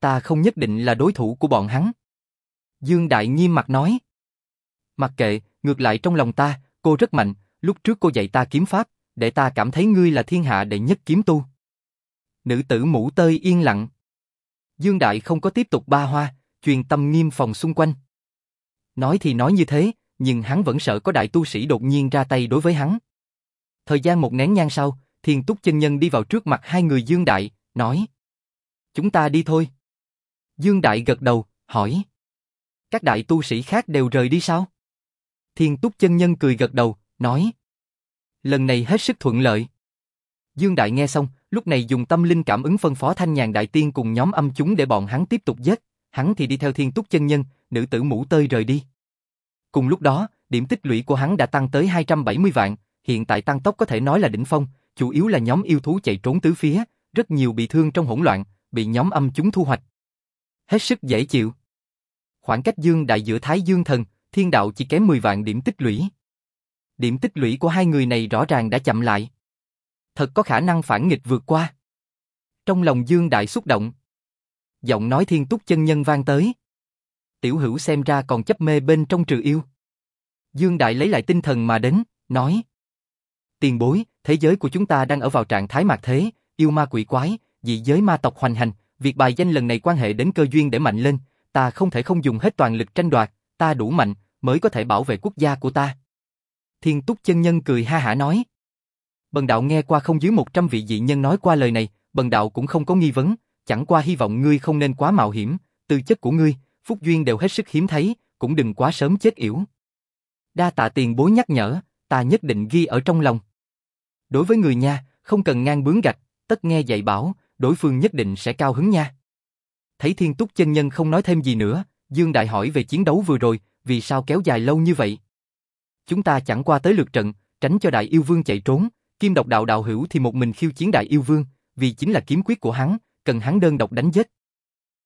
A: Ta không nhất định là đối thủ của bọn hắn. Dương Đại nghiêm mặt nói. Mặc kệ, ngược lại trong lòng ta, cô rất mạnh, lúc trước cô dạy ta kiếm pháp, để ta cảm thấy ngươi là thiên hạ đệ nhất kiếm tu. Nữ tử mũ tơi yên lặng. Dương Đại không có tiếp tục ba hoa, truyền tâm nghiêm phòng xung quanh. Nói thì nói như thế, nhưng hắn vẫn sợ có đại tu sĩ đột nhiên ra tay đối với hắn. Thời gian một nén nhang sau, Thiên Túc chân nhân đi vào trước mặt hai người Dương Đại, nói: "Chúng ta đi thôi." Dương Đại gật đầu, hỏi: "Các đại tu sĩ khác đều rời đi sao?" Thiên Túc chân nhân cười gật đầu, nói: "Lần này hết sức thuận lợi." Dương Đại nghe xong, lúc này dùng tâm linh cảm ứng phân phó Thanh Nhàn Đại Tiên cùng nhóm âm chúng để bọn hắn tiếp tục giết, hắn thì đi theo Thiên Túc chân nhân, nữ tử mũ tơi rời đi. Cùng lúc đó, điểm tích lũy của hắn đã tăng tới 270 vạn, hiện tại tăng tốc có thể nói là đỉnh phong, chủ yếu là nhóm yêu thú chạy trốn tứ phía, rất nhiều bị thương trong hỗn loạn, bị nhóm âm chúng thu hoạch. Hết sức dễ chịu. Khoảng cách dương đại giữa Thái Dương Thần, Thiên Đạo chỉ kém 10 vạn điểm tích lũy. Điểm tích lũy của hai người này rõ ràng đã chậm lại. Thật có khả năng phản nghịch vượt qua. Trong lòng Dương Đại xúc động. Giọng nói thiên túc chân nhân vang tới. Tiểu hữu xem ra còn chấp mê bên trong trừ yêu. Dương Đại lấy lại tinh thần mà đến, nói. Tiền bối, thế giới của chúng ta đang ở vào trạng thái mạc thế, yêu ma quỷ quái, dị giới ma tộc hoành hành, việc bài danh lần này quan hệ đến cơ duyên để mạnh lên, ta không thể không dùng hết toàn lực tranh đoạt, ta đủ mạnh, mới có thể bảo vệ quốc gia của ta. Thiên túc chân nhân cười ha hả nói. Bần đạo nghe qua không dưới 100 vị dị nhân nói qua lời này, bần đạo cũng không có nghi vấn, chẳng qua hy vọng ngươi không nên quá mạo hiểm, tư chất của ngươi, phúc duyên đều hết sức hiếm thấy, cũng đừng quá sớm chết yểu. Đa tạ tiền bối nhắc nhở, ta nhất định ghi ở trong lòng. Đối với người nha, không cần ngang bướng gạch, tất nghe dạy bảo, đối phương nhất định sẽ cao hứng nha. thấy Thiên Túc chân nhân không nói thêm gì nữa, Dương Đại hỏi về chiến đấu vừa rồi, vì sao kéo dài lâu như vậy? Chúng ta chẳng qua tới lượt trận, tránh cho Đại Yêu Vương chạy trốn, Kim Độc Đạo đạo hữu thì một mình khiêu chiến Đại Yêu Vương, vì chính là kiếm quyết của hắn, cần hắn đơn độc đánh giết.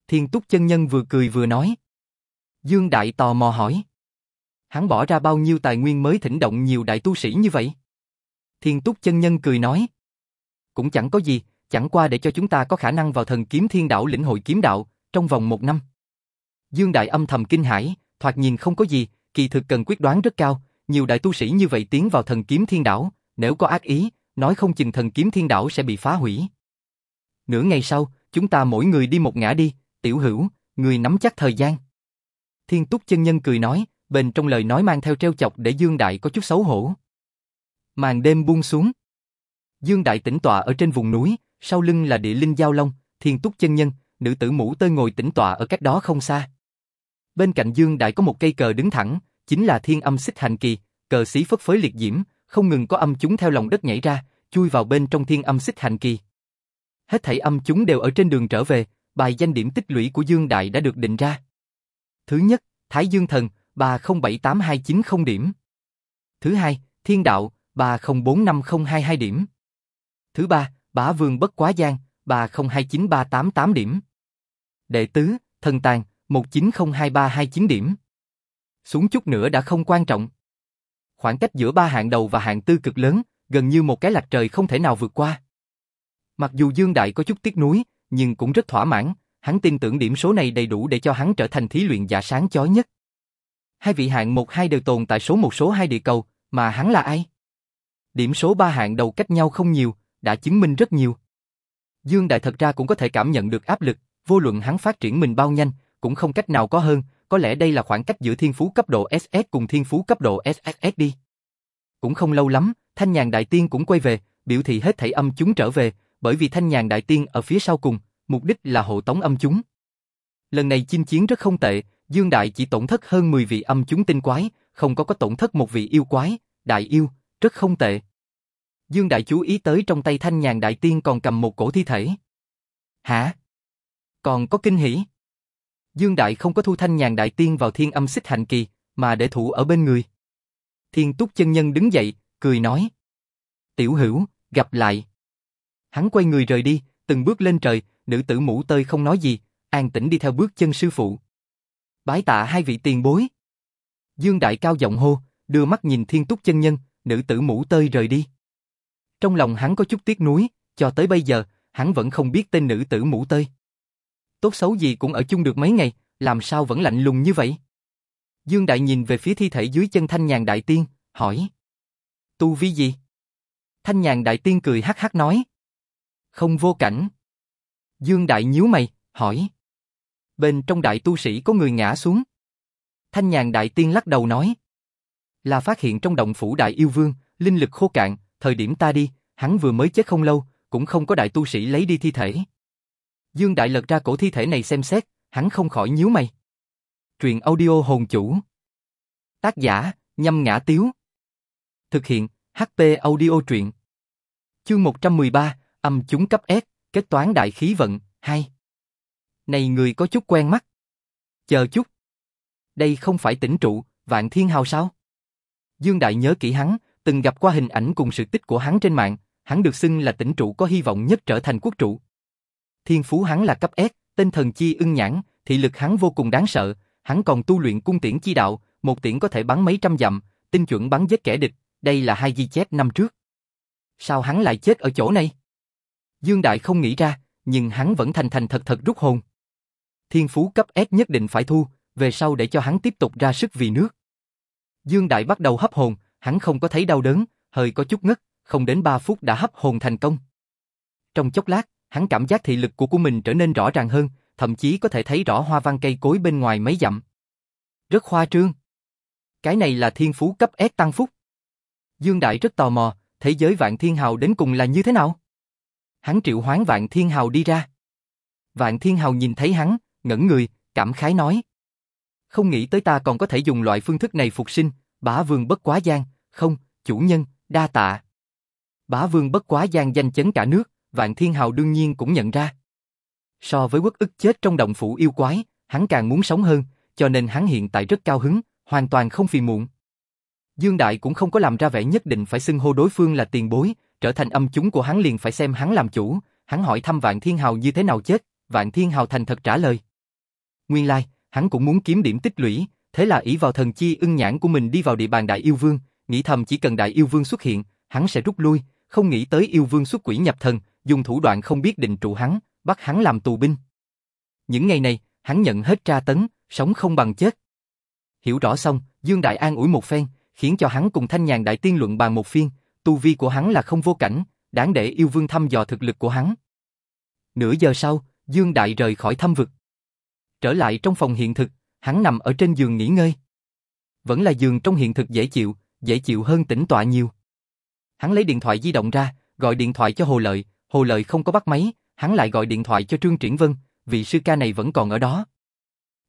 A: Thiên Túc chân nhân vừa cười vừa nói. Dương Đại tò mò hỏi. Hắn bỏ ra bao nhiêu tài nguyên mới thỉnh động nhiều đại tu sĩ như vậy? Thiên Túc chân nhân cười nói. Cũng chẳng có gì, chẳng qua để cho chúng ta có khả năng vào thần kiếm thiên đạo lĩnh hội kiếm đạo, trong vòng một năm. Dương Đại âm thầm kinh hãi, thoạt nhìn không có gì, kỳ thực cần quyết đoán rất cao, nhiều đại tu sĩ như vậy tiến vào thần kiếm thiên đảo, nếu có ác ý, nói không chừng thần kiếm thiên đảo sẽ bị phá hủy. Nửa ngày sau, chúng ta mỗi người đi một ngã đi, tiểu hữu, người nắm chắc thời gian. Thiên túc chân nhân cười nói, bên trong lời nói mang theo treo chọc để Dương Đại có chút xấu hổ. Màn đêm buông xuống. Dương Đại tĩnh tọa ở trên vùng núi, sau lưng là địa linh giao long, thiên túc chân nhân, nữ tử mũ tơi ngồi tĩnh tọa ở cách đó không xa. Bên cạnh Dương Đại có một cây cờ đứng thẳng, chính là thiên âm xích hành kỳ, cờ xí phất phới liệt diễm, không ngừng có âm chúng theo lòng đất nhảy ra, chui vào bên trong thiên âm xích hành kỳ. Hết thảy âm chúng đều ở trên đường trở về, bài danh điểm tích lũy của Dương Đại đã được định ra. Thứ nhất, Thái Dương Thần, 307829 điểm. Thứ hai, Thiên Đạo, 30450222 điểm. Thứ ba, Bá Vương Bất Quá Giang, 3029388 điểm. Đệ tứ, Thần Tàng, 1902329 điểm. Xuống chút nữa đã không quan trọng. Khoảng cách giữa ba hạng đầu và hạng tư cực lớn, gần như một cái lạch trời không thể nào vượt qua. Mặc dù Dương Đại có chút tiếc nuối, nhưng cũng rất thỏa mãn, hắn tin tưởng điểm số này đầy đủ để cho hắn trở thành thí luyện giả sáng chói nhất. Hai vị hạng một hai đều tồn tại số một số hai địa cầu, mà hắn là ai? Điểm số ba hạng đầu cách nhau không nhiều, đã chứng minh rất nhiều. Dương Đại thật ra cũng có thể cảm nhận được áp lực, vô luận hắn phát triển mình bao nhanh, cũng không cách nào có hơn, có lẽ đây là khoảng cách giữa thiên phú cấp độ SS cùng thiên phú cấp độ SSS đi. Cũng không lâu lắm, Thanh Nhàn Đại Tiên cũng quay về, biểu thị hết thảy âm chúng trở về, bởi vì Thanh Nhàn Đại Tiên ở phía sau cùng, mục đích là hộ tống âm chúng. Lần này chinh chiến rất không tệ, Dương Đại chỉ tổn thất hơn 10 vị âm chúng tinh quái, không có có tổn thất một vị yêu quái, đại yêu, rất không tệ. Dương Đại chú ý tới trong tay Thanh Nhàn Đại Tiên còn cầm một cổ thi thể. Hả? Còn có kinh hỉ? Dương Đại không có thu Thanh Nhàn Đại Tiên vào thiên âm xích hành kỳ, mà để thủ ở bên người. Thiên Túc chân nhân đứng dậy, cười nói. Tiểu hữu, gặp lại. Hắn quay người rời đi, từng bước lên trời, nữ tử mũ tơi không nói gì, an tĩnh đi theo bước chân sư phụ. Bái tạ hai vị tiền bối. Dương Đại cao giọng hô, đưa mắt nhìn thiên túc chân nhân, nữ tử mũ tơi rời đi. Trong lòng hắn có chút tiếc nuối, cho tới bây giờ, hắn vẫn không biết tên nữ tử mũ tơi. Tốt xấu gì cũng ở chung được mấy ngày, làm sao vẫn lạnh lùng như vậy? Dương Đại nhìn về phía thi thể dưới chân Thanh Nhàn Đại Tiên, hỏi. Tu vi gì? Thanh Nhàn Đại Tiên cười hắc hắc nói. Không vô cảnh. Dương Đại nhíu mày, hỏi. Bên trong đại tu sĩ có người ngã xuống. Thanh nhàn đại tiên lắc đầu nói. Là phát hiện trong động phủ đại yêu vương, linh lực khô cạn, thời điểm ta đi, hắn vừa mới chết không lâu, cũng không có đại tu sĩ lấy đi thi thể. Dương Đại lật ra cổ thi thể này xem xét, hắn không khỏi nhíu mày. Truyện audio hồn chủ. Tác giả, nhâm ngã tiếu. Thực hiện, HP audio truyện. Chương 113, âm chúng cấp S, kết toán đại khí vận, 2. Này người có chút quen mắt. Chờ chút. Đây không phải tỉnh trụ, vạn thiên hào sao? Dương Đại nhớ kỹ hắn, từng gặp qua hình ảnh cùng sự tích của hắn trên mạng, hắn được xưng là tỉnh trụ có hy vọng nhất trở thành quốc trụ. Thiên phú hắn là cấp S, tên thần chi ưng nhãn, thị lực hắn vô cùng đáng sợ, hắn còn tu luyện cung tiễn chi đạo, một tiễn có thể bắn mấy trăm dặm, tinh chuẩn bắn giết kẻ địch, đây là hai ghi chép năm trước. Sao hắn lại chết ở chỗ này? Dương Đại không nghĩ ra, nhưng hắn vẫn thành thành thật thật rút hồn. Thiên phú cấp S nhất định phải thu, về sau để cho hắn tiếp tục ra sức vì nước. Dương Đại bắt đầu hấp hồn, hắn không có thấy đau đớn, hơi có chút ngất, không đến 3 phút đã hấp hồn thành công. Trong chốc lát, hắn cảm giác thị lực của của mình trở nên rõ ràng hơn, thậm chí có thể thấy rõ hoa văn cây cối bên ngoài mấy dặm. Rất khoa trương. Cái này là thiên phú cấp S tăng phúc. Dương Đại rất tò mò, thế giới vạn thiên hào đến cùng là như thế nào? Hắn triệu hoán vạn thiên hào đi ra. Vạn thiên hào nhìn thấy hắn, ngẩn người, cảm khái nói. Không nghĩ tới ta còn có thể dùng loại phương thức này phục sinh, bá vương bất quá gian, không, chủ nhân, đa tạ. Bá vương bất quá gian danh chấn cả nước, vạn thiên hào đương nhiên cũng nhận ra. So với quốc ức chết trong động phủ yêu quái, hắn càng muốn sống hơn, cho nên hắn hiện tại rất cao hứng, hoàn toàn không phiền muộn. Dương Đại cũng không có làm ra vẻ nhất định phải xưng hô đối phương là tiền bối, trở thành âm chúng của hắn liền phải xem hắn làm chủ, hắn hỏi thăm Vạn Thiên Hào như thế nào chết, Vạn Thiên Hào thành thật trả lời. Nguyên lai, like, hắn cũng muốn kiếm điểm tích lũy, thế là ý vào thần chi ưng nhãn của mình đi vào địa bàn Đại Yêu Vương, nghĩ thầm chỉ cần Đại Yêu Vương xuất hiện, hắn sẽ rút lui, không nghĩ tới Yêu Vương xuất quỷ nhập thần, dùng thủ đoạn không biết định trụ hắn, bắt hắn làm tù binh. Những ngày này, hắn nhận hết tra tấn, sống không bằng chết. Hiểu rõ xong, Dương Đại an ủi một phen, khiến cho hắn cùng Thanh Nhàn Đại Tiên luận bàn một phiên, tu vi của hắn là không vô cảnh, đáng để yêu vương thăm dò thực lực của hắn. Nửa giờ sau, Dương Đại rời khỏi thâm vực. Trở lại trong phòng hiện thực, hắn nằm ở trên giường nghỉ ngơi. Vẫn là giường trong hiện thực dễ chịu, dễ chịu hơn tĩnh tọa nhiều. Hắn lấy điện thoại di động ra, gọi điện thoại cho Hồ Lợi, Hồ Lợi không có bắt máy, hắn lại gọi điện thoại cho Trương Triển Vân, vị sư ca này vẫn còn ở đó.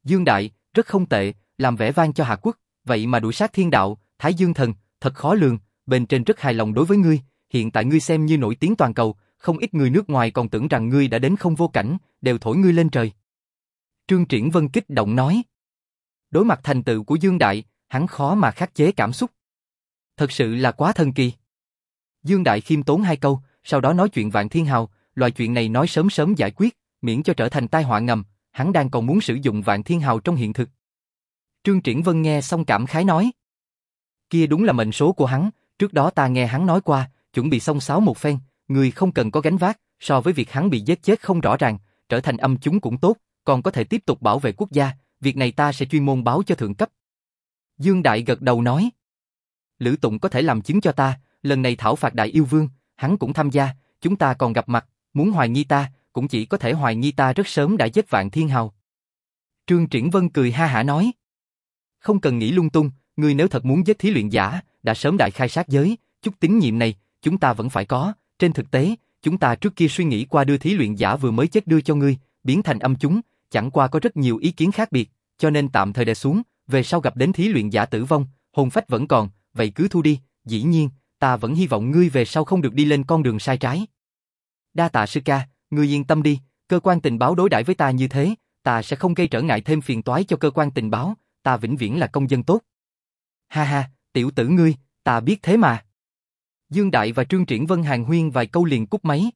A: Dương Đại, rất không tệ, làm vẻ vang cho Hạ Quốc, vậy mà đuổi sát thiên đạo, Thái Dương Thần, thật khó lường, bên trên rất hài lòng đối với ngươi, hiện tại ngươi xem như nổi tiếng toàn cầu, không ít người nước ngoài còn tưởng rằng ngươi đã đến không vô cảnh, đều thổi ngươi lên trời. Trương Triển Vân kích động nói. Đối mặt thành tựu của Dương Đại, hắn khó mà khắc chế cảm xúc. Thật sự là quá thần kỳ. Dương Đại khiêm tốn hai câu, sau đó nói chuyện Vạn Thiên Hào, loại chuyện này nói sớm sớm giải quyết, miễn cho trở thành tai họa ngầm, hắn đang còn muốn sử dụng Vạn Thiên Hào trong hiện thực. Trương Triển Vân nghe xong cảm khái nói. Kia đúng là mệnh số của hắn, trước đó ta nghe hắn nói qua, chuẩn bị xong sáo một phen, người không cần có gánh vác, so với việc hắn bị giết chết không rõ ràng, trở thành âm chúng cũng tốt, còn có thể tiếp tục bảo vệ quốc gia, việc này ta sẽ chuyên môn báo cho thượng cấp. Dương Đại gật đầu nói. Lữ Tụng có thể làm chứng cho ta, lần này thảo phạt đại yêu vương, hắn cũng tham gia, chúng ta còn gặp mặt, muốn hoài nghi ta, cũng chỉ có thể hoài nghi ta rất sớm đã giết vạn thiên hào. Trương Triển Vân cười ha hả nói. Không cần nghĩ lung tung, người nếu thật muốn giết thí luyện giả, đã sớm đại khai sát giới, chút tín nhiệm này, chúng ta vẫn phải có, trên thực tế, chúng ta trước kia suy nghĩ qua đưa thí luyện giả vừa mới chết đưa cho ngươi, biến thành âm chúng, chẳng qua có rất nhiều ý kiến khác biệt, cho nên tạm thời đè xuống, về sau gặp đến thí luyện giả tử vong, hồn phách vẫn còn, vậy cứ thu đi, dĩ nhiên, ta vẫn hy vọng ngươi về sau không được đi lên con đường sai trái. Đa tạ sư ca, ngươi yên tâm đi, cơ quan tình báo đối đãi với ta như thế, ta sẽ không gây trở ngại thêm phiền toái cho cơ quan tình báo, ta vĩnh viễn là công dân tốt. Ha ha, tiểu tử ngươi, ta biết thế mà. Dương Đại và Trương Triển Vân hàng huyên vài câu liền cúp máy.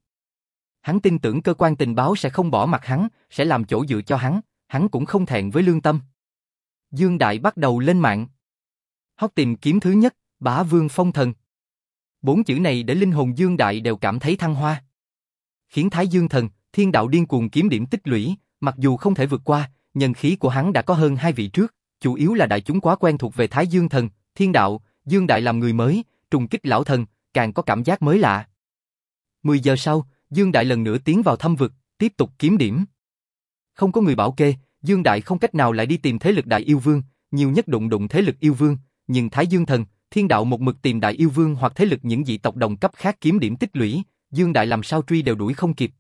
A: Hắn tin tưởng cơ quan tình báo sẽ không bỏ mặt hắn, sẽ làm chỗ dựa cho hắn, hắn cũng không thẹn với lương tâm. Dương Đại bắt đầu lên mạng. Hóc tìm kiếm thứ nhất, bá vương phong thần. Bốn chữ này để linh hồn Dương Đại đều cảm thấy thăng hoa. Khiến Thái Dương Thần, thiên đạo điên cuồng kiếm điểm tích lũy, mặc dù không thể vượt qua, nhân khí của hắn đã có hơn hai vị trước, chủ yếu là đại chúng quá quen thuộc về Thái Dương Thần, thiên đạo, Dương Đại làm người mới, trùng kích lão thần, càng có cảm giác mới lạ. 10 giờ sau, Dương Đại lần nữa tiến vào thâm vực, tiếp tục kiếm điểm. Không có người bảo kê, Dương Đại không cách nào lại đi tìm thế lực đại yêu vương, nhiều nhất đụng đụng thế lực yêu vương, nhưng Thái Dương Thần, Thiên Đạo một mực tìm đại yêu vương hoặc thế lực những dị tộc đồng cấp khác kiếm điểm tích lũy, Dương Đại làm sao truy đều đuổi không kịp.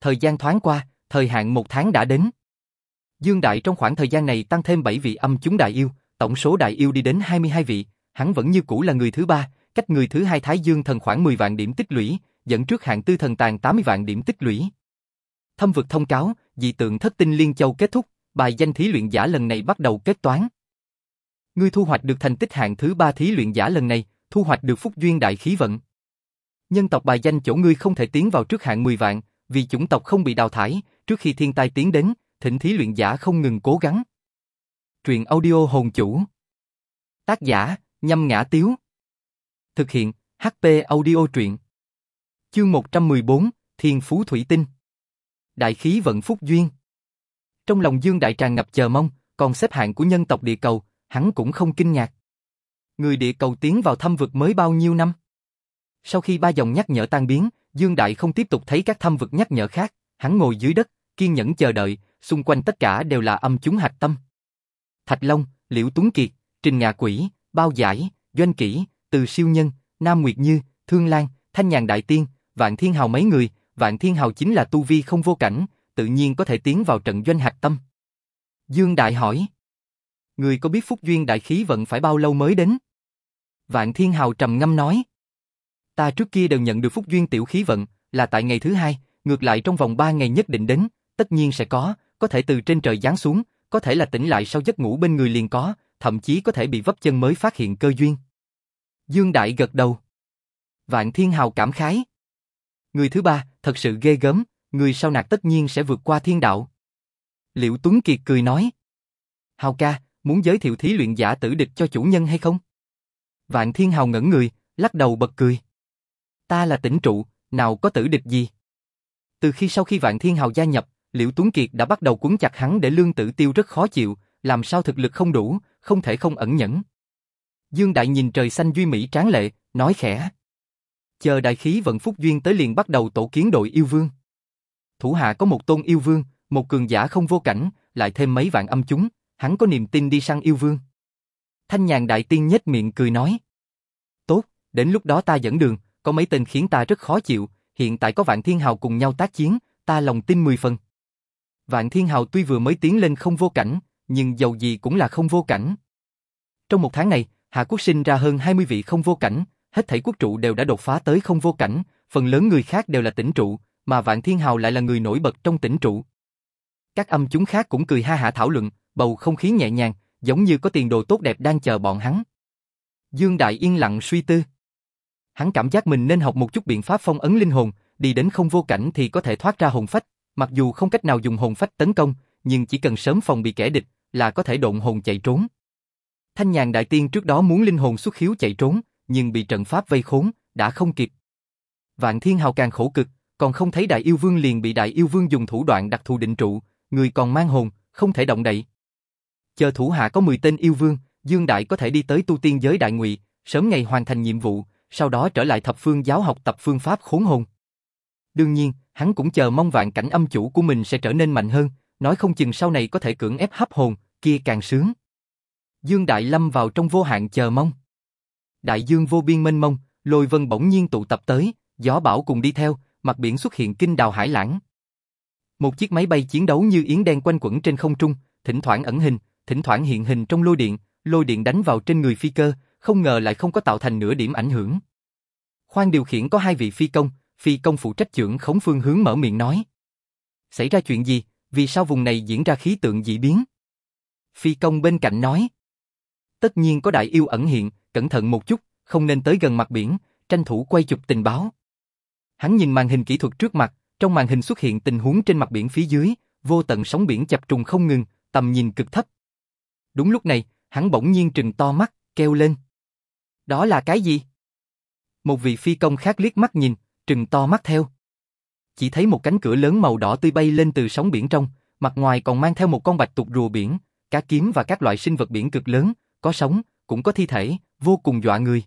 A: Thời gian thoáng qua, thời hạn một tháng đã đến. Dương Đại trong khoảng thời gian này tăng thêm 7 vị âm chúng đại yêu, tổng số đại yêu đi đến 22 vị, hắn vẫn như cũ là người thứ ba, cách người thứ hai Thái Dương thần khoảng 10 vạn điểm tích lũy, dẫn trước hạng tư thần tàn 80 vạn điểm tích lũy. Thâm vực thông cáo, dị tượng thất tinh liên châu kết thúc, bài danh thí luyện giả lần này bắt đầu kết toán. Ngươi thu hoạch được thành tích hạng thứ ba thí luyện giả lần này, thu hoạch được phúc duyên đại khí vận. Nhân tộc bài danh chỗ ngươi không thể tiến vào trước hạng 10 vạn, vì chủng tộc không bị đào thải, trước khi thiên tai tiến đến, thỉnh thí luyện giả không ngừng cố gắng. Truyện audio hồn chủ. Tác giả, nhâm ngã tiếu. Thực hiện, HP audio truyện. Chương 114, Thiên Phú Thủy Tinh. Đại khí vận phúc duyên. Trong lòng Dương Đại tràn ngập chờ mong, còn xếp hạng của nhân tộc địa cầu, hắn cũng không kinh ngạc. Người địa cầu tiến vào thâm vực mới bao nhiêu năm? Sau khi ba dòng nhắc nhở tan biến, Dương Đại không tiếp tục thấy các thâm vực nhắc nhở khác, hắn ngồi dưới đất, kiên nhẫn chờ đợi, xung quanh tất cả đều là âm chúng hạch tâm. Thạch Long, Liễu Tuấn Kiệt, Trình Ngạ Quỷ, Bao Giải, Doanh Kỷ, Từ Siêu Nhân, Nam Nguyệt Như, Thương Lan, Thanh Nhàn Đại Tiên, Vạn Thiên Hào mấy người, Vạn Thiên Hào chính là tu vi không vô cảnh, tự nhiên có thể tiến vào trận doanh hạch tâm. Dương Đại hỏi. Người có biết phúc duyên đại khí vận phải bao lâu mới đến? Vạn Thiên Hào trầm ngâm nói. Ta trước kia đều nhận được phúc duyên tiểu khí vận, là tại ngày thứ hai, ngược lại trong vòng ba ngày nhất định đến, tất nhiên sẽ có, có thể từ trên trời giáng xuống, có thể là tỉnh lại sau giấc ngủ bên người liền có, thậm chí có thể bị vấp chân mới phát hiện cơ duyên. Dương Đại gật đầu. Vạn Thiên Hào cảm khái. Người thứ ba, thật sự ghê gớm, người sau nạt tất nhiên sẽ vượt qua thiên đạo. Liễu Tuấn Kiệt cười nói. Hào ca, muốn giới thiệu thí luyện giả tử địch cho chủ nhân hay không? Vạn Thiên Hào ngẩn người, lắc đầu bật cười. Ta là tỉnh trụ, nào có tử địch gì? Từ khi sau khi Vạn Thiên Hào gia nhập, Liễu Tuấn Kiệt đã bắt đầu cuốn chặt hắn để lương tử tiêu rất khó chịu, làm sao thực lực không đủ, không thể không ẩn nhẫn. Dương Đại nhìn trời xanh duy mỹ tráng lệ, nói khẽ. Chờ đại khí vận phúc duyên tới liền bắt đầu tổ kiến đội yêu vương. Thủ hạ có một tôn yêu vương, một cường giả không vô cảnh, lại thêm mấy vạn âm chúng, hắn có niềm tin đi săn yêu vương. Thanh nhàn đại tiên nhếch miệng cười nói. Tốt, đến lúc đó ta dẫn đường, có mấy tên khiến ta rất khó chịu, hiện tại có vạn thiên hào cùng nhau tác chiến, ta lòng tin mười phần. Vạn thiên hào tuy vừa mới tiến lên không vô cảnh, nhưng dầu gì cũng là không vô cảnh. Trong một tháng này, Hạ Quốc sinh ra hơn 20 vị không vô cảnh, hết thảy quốc trụ đều đã đột phá tới không vô cảnh, phần lớn người khác đều là tỉnh trụ, mà Vạn Thiên Hào lại là người nổi bật trong tỉnh trụ. Các âm chúng khác cũng cười ha hả thảo luận, bầu không khí nhẹ nhàng, giống như có tiền đồ tốt đẹp đang chờ bọn hắn. Dương Đại yên lặng suy tư. Hắn cảm giác mình nên học một chút biện pháp phong ấn linh hồn, đi đến không vô cảnh thì có thể thoát ra hồn phách, mặc dù không cách nào dùng hồn phách tấn công, nhưng chỉ cần sớm phòng bị kẻ địch là có thể độn hồn chạy trốn. Thanh nhàn đại tiên trước đó muốn linh hồn xuất khiếu chạy trốn, nhưng bị trận pháp vây khốn, đã không kịp. Vạn Thiên Hào càng khổ cực, còn không thấy Đại Yêu Vương liền bị Đại Yêu Vương dùng thủ đoạn đặc thù định trụ, người còn mang hồn, không thể động đậy. Chờ thủ hạ có 10 tên yêu vương, Dương Đại có thể đi tới tu tiên giới đại ngụy, sớm ngày hoàn thành nhiệm vụ, sau đó trở lại thập phương giáo học tập phương pháp khốn hồn. Đương nhiên, hắn cũng chờ mong vạn cảnh âm chủ của mình sẽ trở nên mạnh hơn, nói không chừng sau này có thể cưỡng ép hấp hồn, kia càng sướng. Dương Đại lâm vào trong vô hạn chờ mong. Đại dương vô biên mênh mông, lôi vân bỗng nhiên tụ tập tới, gió bão cùng đi theo, mặt biển xuất hiện kinh đào hải lãng. Một chiếc máy bay chiến đấu như yến đen quanh quẩn trên không trung, thỉnh thoảng ẩn hình, thỉnh thoảng hiện hình trong lôi điện, lôi điện đánh vào trên người phi cơ, không ngờ lại không có tạo thành nửa điểm ảnh hưởng. Khoang điều khiển có hai vị phi công, phi công phụ trách trưởng khống phương hướng mở miệng nói. Xảy ra chuyện gì, vì sao vùng này diễn ra khí tượng dị biến? Phi công bên cạnh nói. Tất nhiên có đại yêu ẩn hiện, cẩn thận một chút, không nên tới gần mặt biển, tranh thủ quay chụp tình báo. Hắn nhìn màn hình kỹ thuật trước mặt, trong màn hình xuất hiện tình huống trên mặt biển phía dưới, vô tận sóng biển chập trùng không ngừng, tầm nhìn cực thấp. Đúng lúc này, hắn bỗng nhiên trừng to mắt, kêu lên. Đó là cái gì? Một vị phi công khác liếc mắt nhìn, trừng to mắt theo. Chỉ thấy một cánh cửa lớn màu đỏ tươi bay lên từ sóng biển trong, mặt ngoài còn mang theo một con bạch tuộc rùa biển, cá kiếm và các loại sinh vật biển cực lớn, có sống, cũng có thi thể, vô cùng dọa người.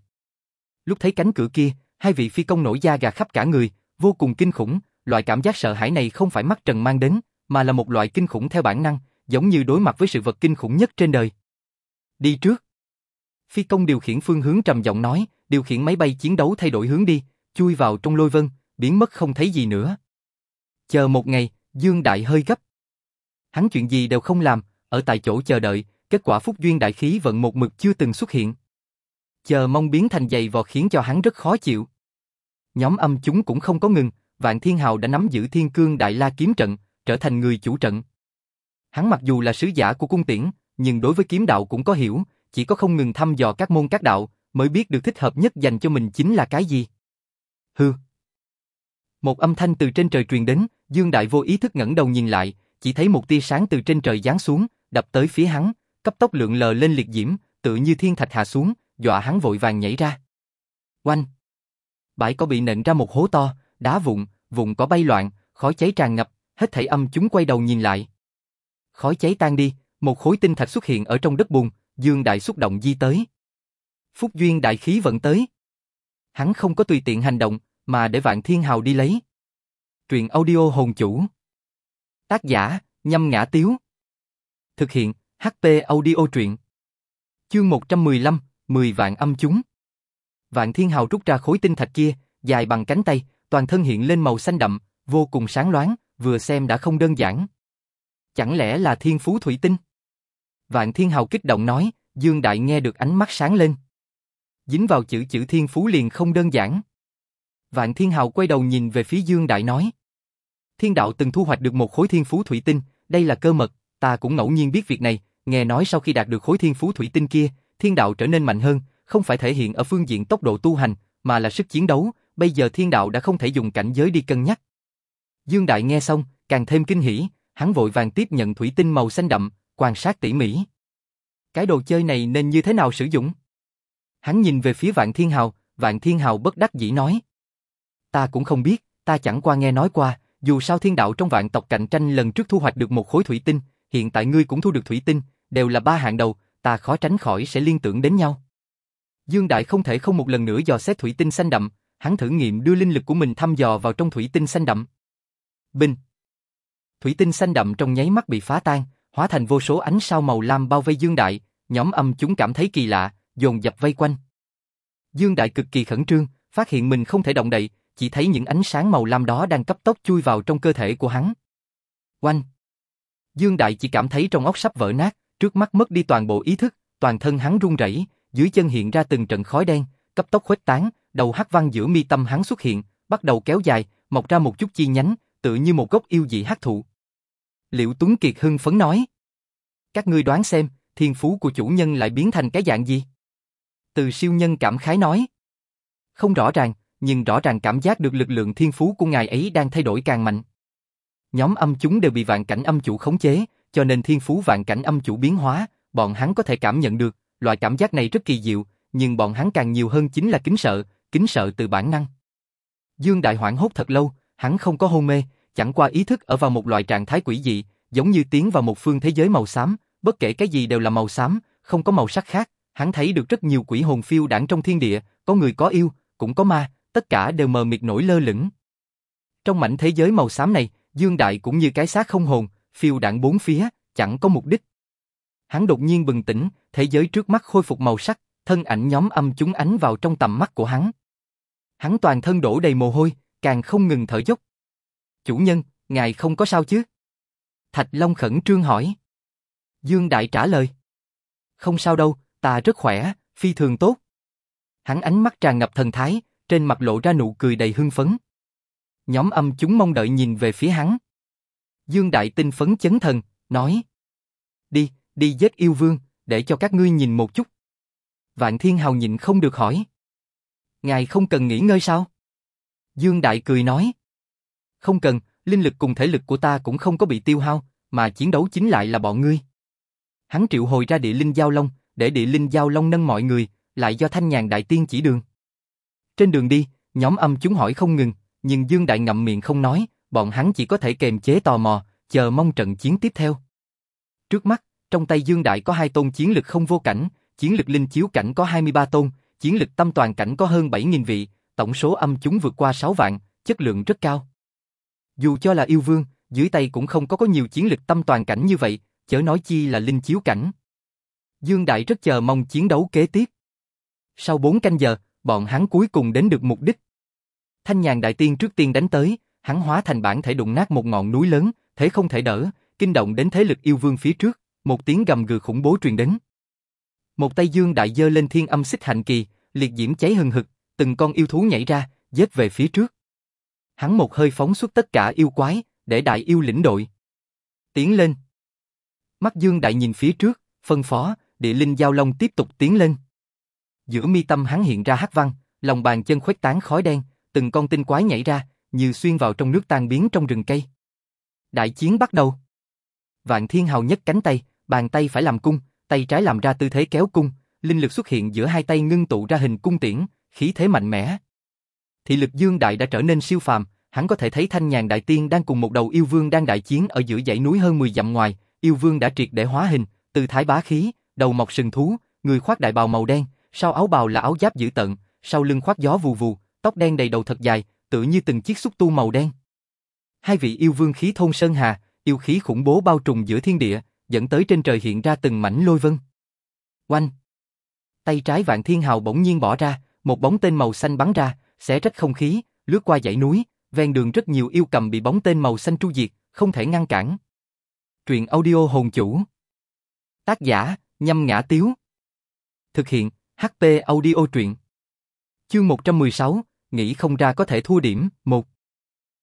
A: Lúc thấy cánh cửa kia, hai vị phi công nổi da gà khắp cả người, vô cùng kinh khủng, loại cảm giác sợ hãi này không phải mắt trần mang đến, mà là một loại kinh khủng theo bản năng, giống như đối mặt với sự vật kinh khủng nhất trên đời. Đi trước. Phi công điều khiển phương hướng trầm giọng nói, điều khiển máy bay chiến đấu thay đổi hướng đi, chui vào trong lôi vân, biến mất không thấy gì nữa. Chờ một ngày, Dương Đại hơi gấp. Hắn chuyện gì đều không làm, ở tại chỗ chờ đợi, kết quả phúc duyên đại khí vận một mực chưa từng xuất hiện. Chờ mong biến thành dày vò khiến cho hắn rất khó chịu. Nhóm âm chúng cũng không có ngừng, Vạn Thiên Hào đã nắm giữ Thiên Cương Đại La kiếm trận, trở thành người chủ trận. Hắn mặc dù là sứ giả của cung tiễn, nhưng đối với kiếm đạo cũng có hiểu, chỉ có không ngừng thăm dò các môn các đạo, mới biết được thích hợp nhất dành cho mình chính là cái gì. Hừ. Một âm thanh từ trên trời truyền đến, Dương Đại vô ý thức ngẩng đầu nhìn lại, chỉ thấy một tia sáng từ trên trời giáng xuống, đập tới phía hắn, cấp tốc lượn lờ lên liệt diễm, tự như thiên thạch hạ xuống, dọa hắn vội vàng nhảy ra. Oanh! Bãi có bị nện ra một hố to, đá vụn, vụn có bay loạn, khói cháy tràn ngập, hết thảy âm chúng quay đầu nhìn lại. Khói cháy tan đi, một khối tinh thạch xuất hiện ở trong đất bùn, Dương Đại xúc động di tới. Phúc duyên đại khí vận tới. Hắn không có tùy tiện hành động, mà để Vạn Thiên Hào đi lấy. Truyện audio hồn chủ. Tác giả, nhâm ngã tiếu. Thực hiện, HP audio truyện. Chương 115, 10 vạn âm chúng. Vạn Thiên Hào rút ra khối tinh thạch kia, dài bằng cánh tay, toàn thân hiện lên màu xanh đậm, vô cùng sáng loáng, vừa xem đã không đơn giản. Chẳng lẽ là thiên phú thủy tinh? Vạn Thiên Hào kích động nói, Dương Đại nghe được ánh mắt sáng lên. Dính vào chữ chữ thiên phú liền không đơn giản. Vạn Thiên Hào quay đầu nhìn về phía Dương Đại nói. thiên đạo từng thu hoạch được một khối thiên phú thủy tinh, đây là cơ mật, ta cũng ngẫu nhiên biết việc này, nghe nói sau khi đạt được khối thiên phú thủy tinh kia, thiên đạo trở nên mạnh hơn, không phải thể hiện ở phương diện tốc độ tu hành, mà là sức chiến đấu, bây giờ thiên đạo đã không thể dùng cảnh giới đi cân nhắc. Dương Đại nghe xong, càng thêm kinh hỉ, hắn vội vàng tiếp nhận thủy tinh màu xanh đậm, quan sát tỉ mỉ. Cái đồ chơi này nên như thế nào sử dụng? Hắn nhìn về phía Vạn Thiên Hào, Vạn Thiên Hào bất đắc dĩ nói. Ta cũng không biết, ta chẳng qua nghe nói qua, dù sao thiên đạo trong vạn tộc cạnh tranh lần trước thu hoạch được một khối thủy tinh, hiện tại ngươi cũng thu được thủy tinh, đều là ba hạng đầu, ta khó tránh khỏi sẽ liên tưởng đến nhau. Dương Đại không thể không một lần nữa dò xét thủy tinh xanh đậm, hắn thử nghiệm đưa linh lực của mình thăm dò vào trong thủy tinh xanh đậm. Bình. Thủy tinh xanh đậm trong nháy mắt bị phá tan, hóa thành vô số ánh sao màu lam bao vây Dương Đại, nhóm âm chúng cảm thấy kỳ lạ, dồn dập vây quanh. Dương Đại cực kỳ khẩn trương, phát hiện mình không thể động đậy, chỉ thấy những ánh sáng màu lam đó đang cấp tốc chui vào trong cơ thể của hắn. Oanh! Dương Đại chỉ cảm thấy trong óc sắp vỡ nát, trước mắt mất đi toàn bộ ý thức, toàn thân hắn run rẩy, dưới chân hiện ra từng trận khói đen, cấp tốc khuếch tán, đầu hắc văn giữa mi tâm hắn xuất hiện, bắt đầu kéo dài, mọc ra một chút chi nhánh, tựa như một gốc yêu dị hắc thụ. Liễu Tuấn Kiệt hưng phấn nói: "Các ngươi đoán xem, thiên phú của chủ nhân lại biến thành cái dạng gì?" Từ siêu nhân cảm khái nói: "Không rõ ràng, nhưng rõ ràng cảm giác được lực lượng thiên phú của ngài ấy đang thay đổi càng mạnh. Nhóm âm chúng đều bị vạn cảnh âm chủ khống chế, cho nên thiên phú vạn cảnh âm chủ biến hóa, bọn hắn có thể cảm nhận được, loại cảm giác này rất kỳ diệu, nhưng bọn hắn càng nhiều hơn chính là kính sợ, kính sợ từ bản năng. Dương Đại hoảng hốt thật lâu, hắn không có hôn mê, chẳng qua ý thức ở vào một loại trạng thái quỷ dị, giống như tiến vào một phương thế giới màu xám, bất kể cái gì đều là màu xám, không có màu sắc khác, hắn thấy được rất nhiều quỷ hồn phiêu đảng trong thiên địa, có người có yêu, cũng có ma, tất cả đều mờ mịt nổi lơ lửng. Trong mảnh thế giới màu xám này, Dương Đại cũng như cái xác không hồn, phiêu đảng bốn phía, chẳng có mục đích. Hắn đột nhiên bừng tỉnh, thế giới trước mắt khôi phục màu sắc, thân ảnh nhóm âm chúng ánh vào trong tầm mắt của hắn. Hắn toàn thân đổ đầy mồ hôi, càng không ngừng thở dốc. Chủ nhân, ngài không có sao chứ? Thạch Long khẩn trương hỏi. Dương Đại trả lời. Không sao đâu, ta rất khỏe, phi thường tốt. Hắn ánh mắt tràn ngập thần thái, trên mặt lộ ra nụ cười đầy hưng phấn. Nhóm âm chúng mong đợi nhìn về phía hắn. Dương Đại tinh phấn chấn thần, nói. Đi, đi giết yêu vương, để cho các ngươi nhìn một chút. Vạn Thiên Hào nhịn không được hỏi. Ngài không cần nghỉ ngơi sao? Dương Đại cười nói. Không cần, linh lực cùng thể lực của ta cũng không có bị tiêu hao, mà chiến đấu chính lại là bọn ngươi. Hắn triệu hồi ra địa linh giao long, để địa linh giao long nâng mọi người, lại do thanh nhàn đại tiên chỉ đường. Trên đường đi, nhóm âm chúng hỏi không ngừng, nhưng Dương Đại ngậm miệng không nói, bọn hắn chỉ có thể kềm chế tò mò, chờ mong trận chiến tiếp theo. Trước mắt, trong tay Dương Đại có hai tôn chiến lực không vô cảnh, chiến lực linh chiếu cảnh có 23 tôn, chiến lực tâm toàn cảnh có hơn 7.000 vị, tổng số âm chúng vượt qua 6 vạn, chất lượng rất cao. Dù cho là yêu vương, dưới tay cũng không có có nhiều chiến lực tâm toàn cảnh như vậy, chớ nói chi là linh chiếu cảnh. Dương Đại rất chờ mong chiến đấu kế tiếp. Sau 4 canh giờ, bọn hắn cuối cùng đến được mục đích. Thanh nhàn đại tiên trước tiên đánh tới, hắn hóa thành bản thể đụng nát một ngọn núi lớn, thế không thể đỡ, kinh động đến thế lực yêu vương phía trước, một tiếng gầm gừ khủng bố truyền đến. Một tay dương đại giơ lên thiên âm xích hạnh kỳ, liệt diễm cháy hừng hực, từng con yêu thú nhảy ra, giết về phía trước. Hắn một hơi phóng xuất tất cả yêu quái, để đại yêu lĩnh đội. Tiến lên. Mắt dương đại nhìn phía trước, phân phó, địa linh giao long tiếp tục tiến lên. Giữa mi tâm hắn hiện ra hắc văn, lòng bàn chân khuếch tán khói đen, từng con tinh quái nhảy ra, như xuyên vào trong nước tan biến trong rừng cây. Đại chiến bắt đầu. Vạn Thiên Hào nhất cánh tay, bàn tay phải làm cung, tay trái làm ra tư thế kéo cung, linh lực xuất hiện giữa hai tay ngưng tụ ra hình cung tiễn, khí thế mạnh mẽ. Thị lực Dương Đại đã trở nên siêu phàm, hắn có thể thấy Thanh Nhàn Đại Tiên đang cùng một đầu yêu vương đang đại chiến ở giữa dãy núi hơn 10 dặm ngoài, yêu vương đã triệt để hóa hình, từ thái bá khí, đầu mọc sừng thú, người khoác đại bào màu đen, sau áo bào là áo giáp dữ tận, sau lưng khoác gió vù vù, tóc đen đầy đầu thật dài, tựa như từng chiếc xúc tu màu đen. Hai vị yêu vương khí thôn sơn hà, yêu khí khủng bố bao trùm giữa thiên địa, dẫn tới trên trời hiện ra từng mảnh lôi vân. Oanh! Tay trái vạn thiên hào bỗng nhiên bỏ ra, một bóng tên màu xanh bắn ra, xé rách không khí, lướt qua dãy núi, ven đường rất nhiều yêu cầm bị bóng tên màu xanh tru diệt, không thể ngăn cản. Truyện audio hồn chủ. Tác giả, nhâm ngã tiếu. Thực hiện, HP audio truyện. Chương 116, nghĩ không ra có thể thua điểm, một.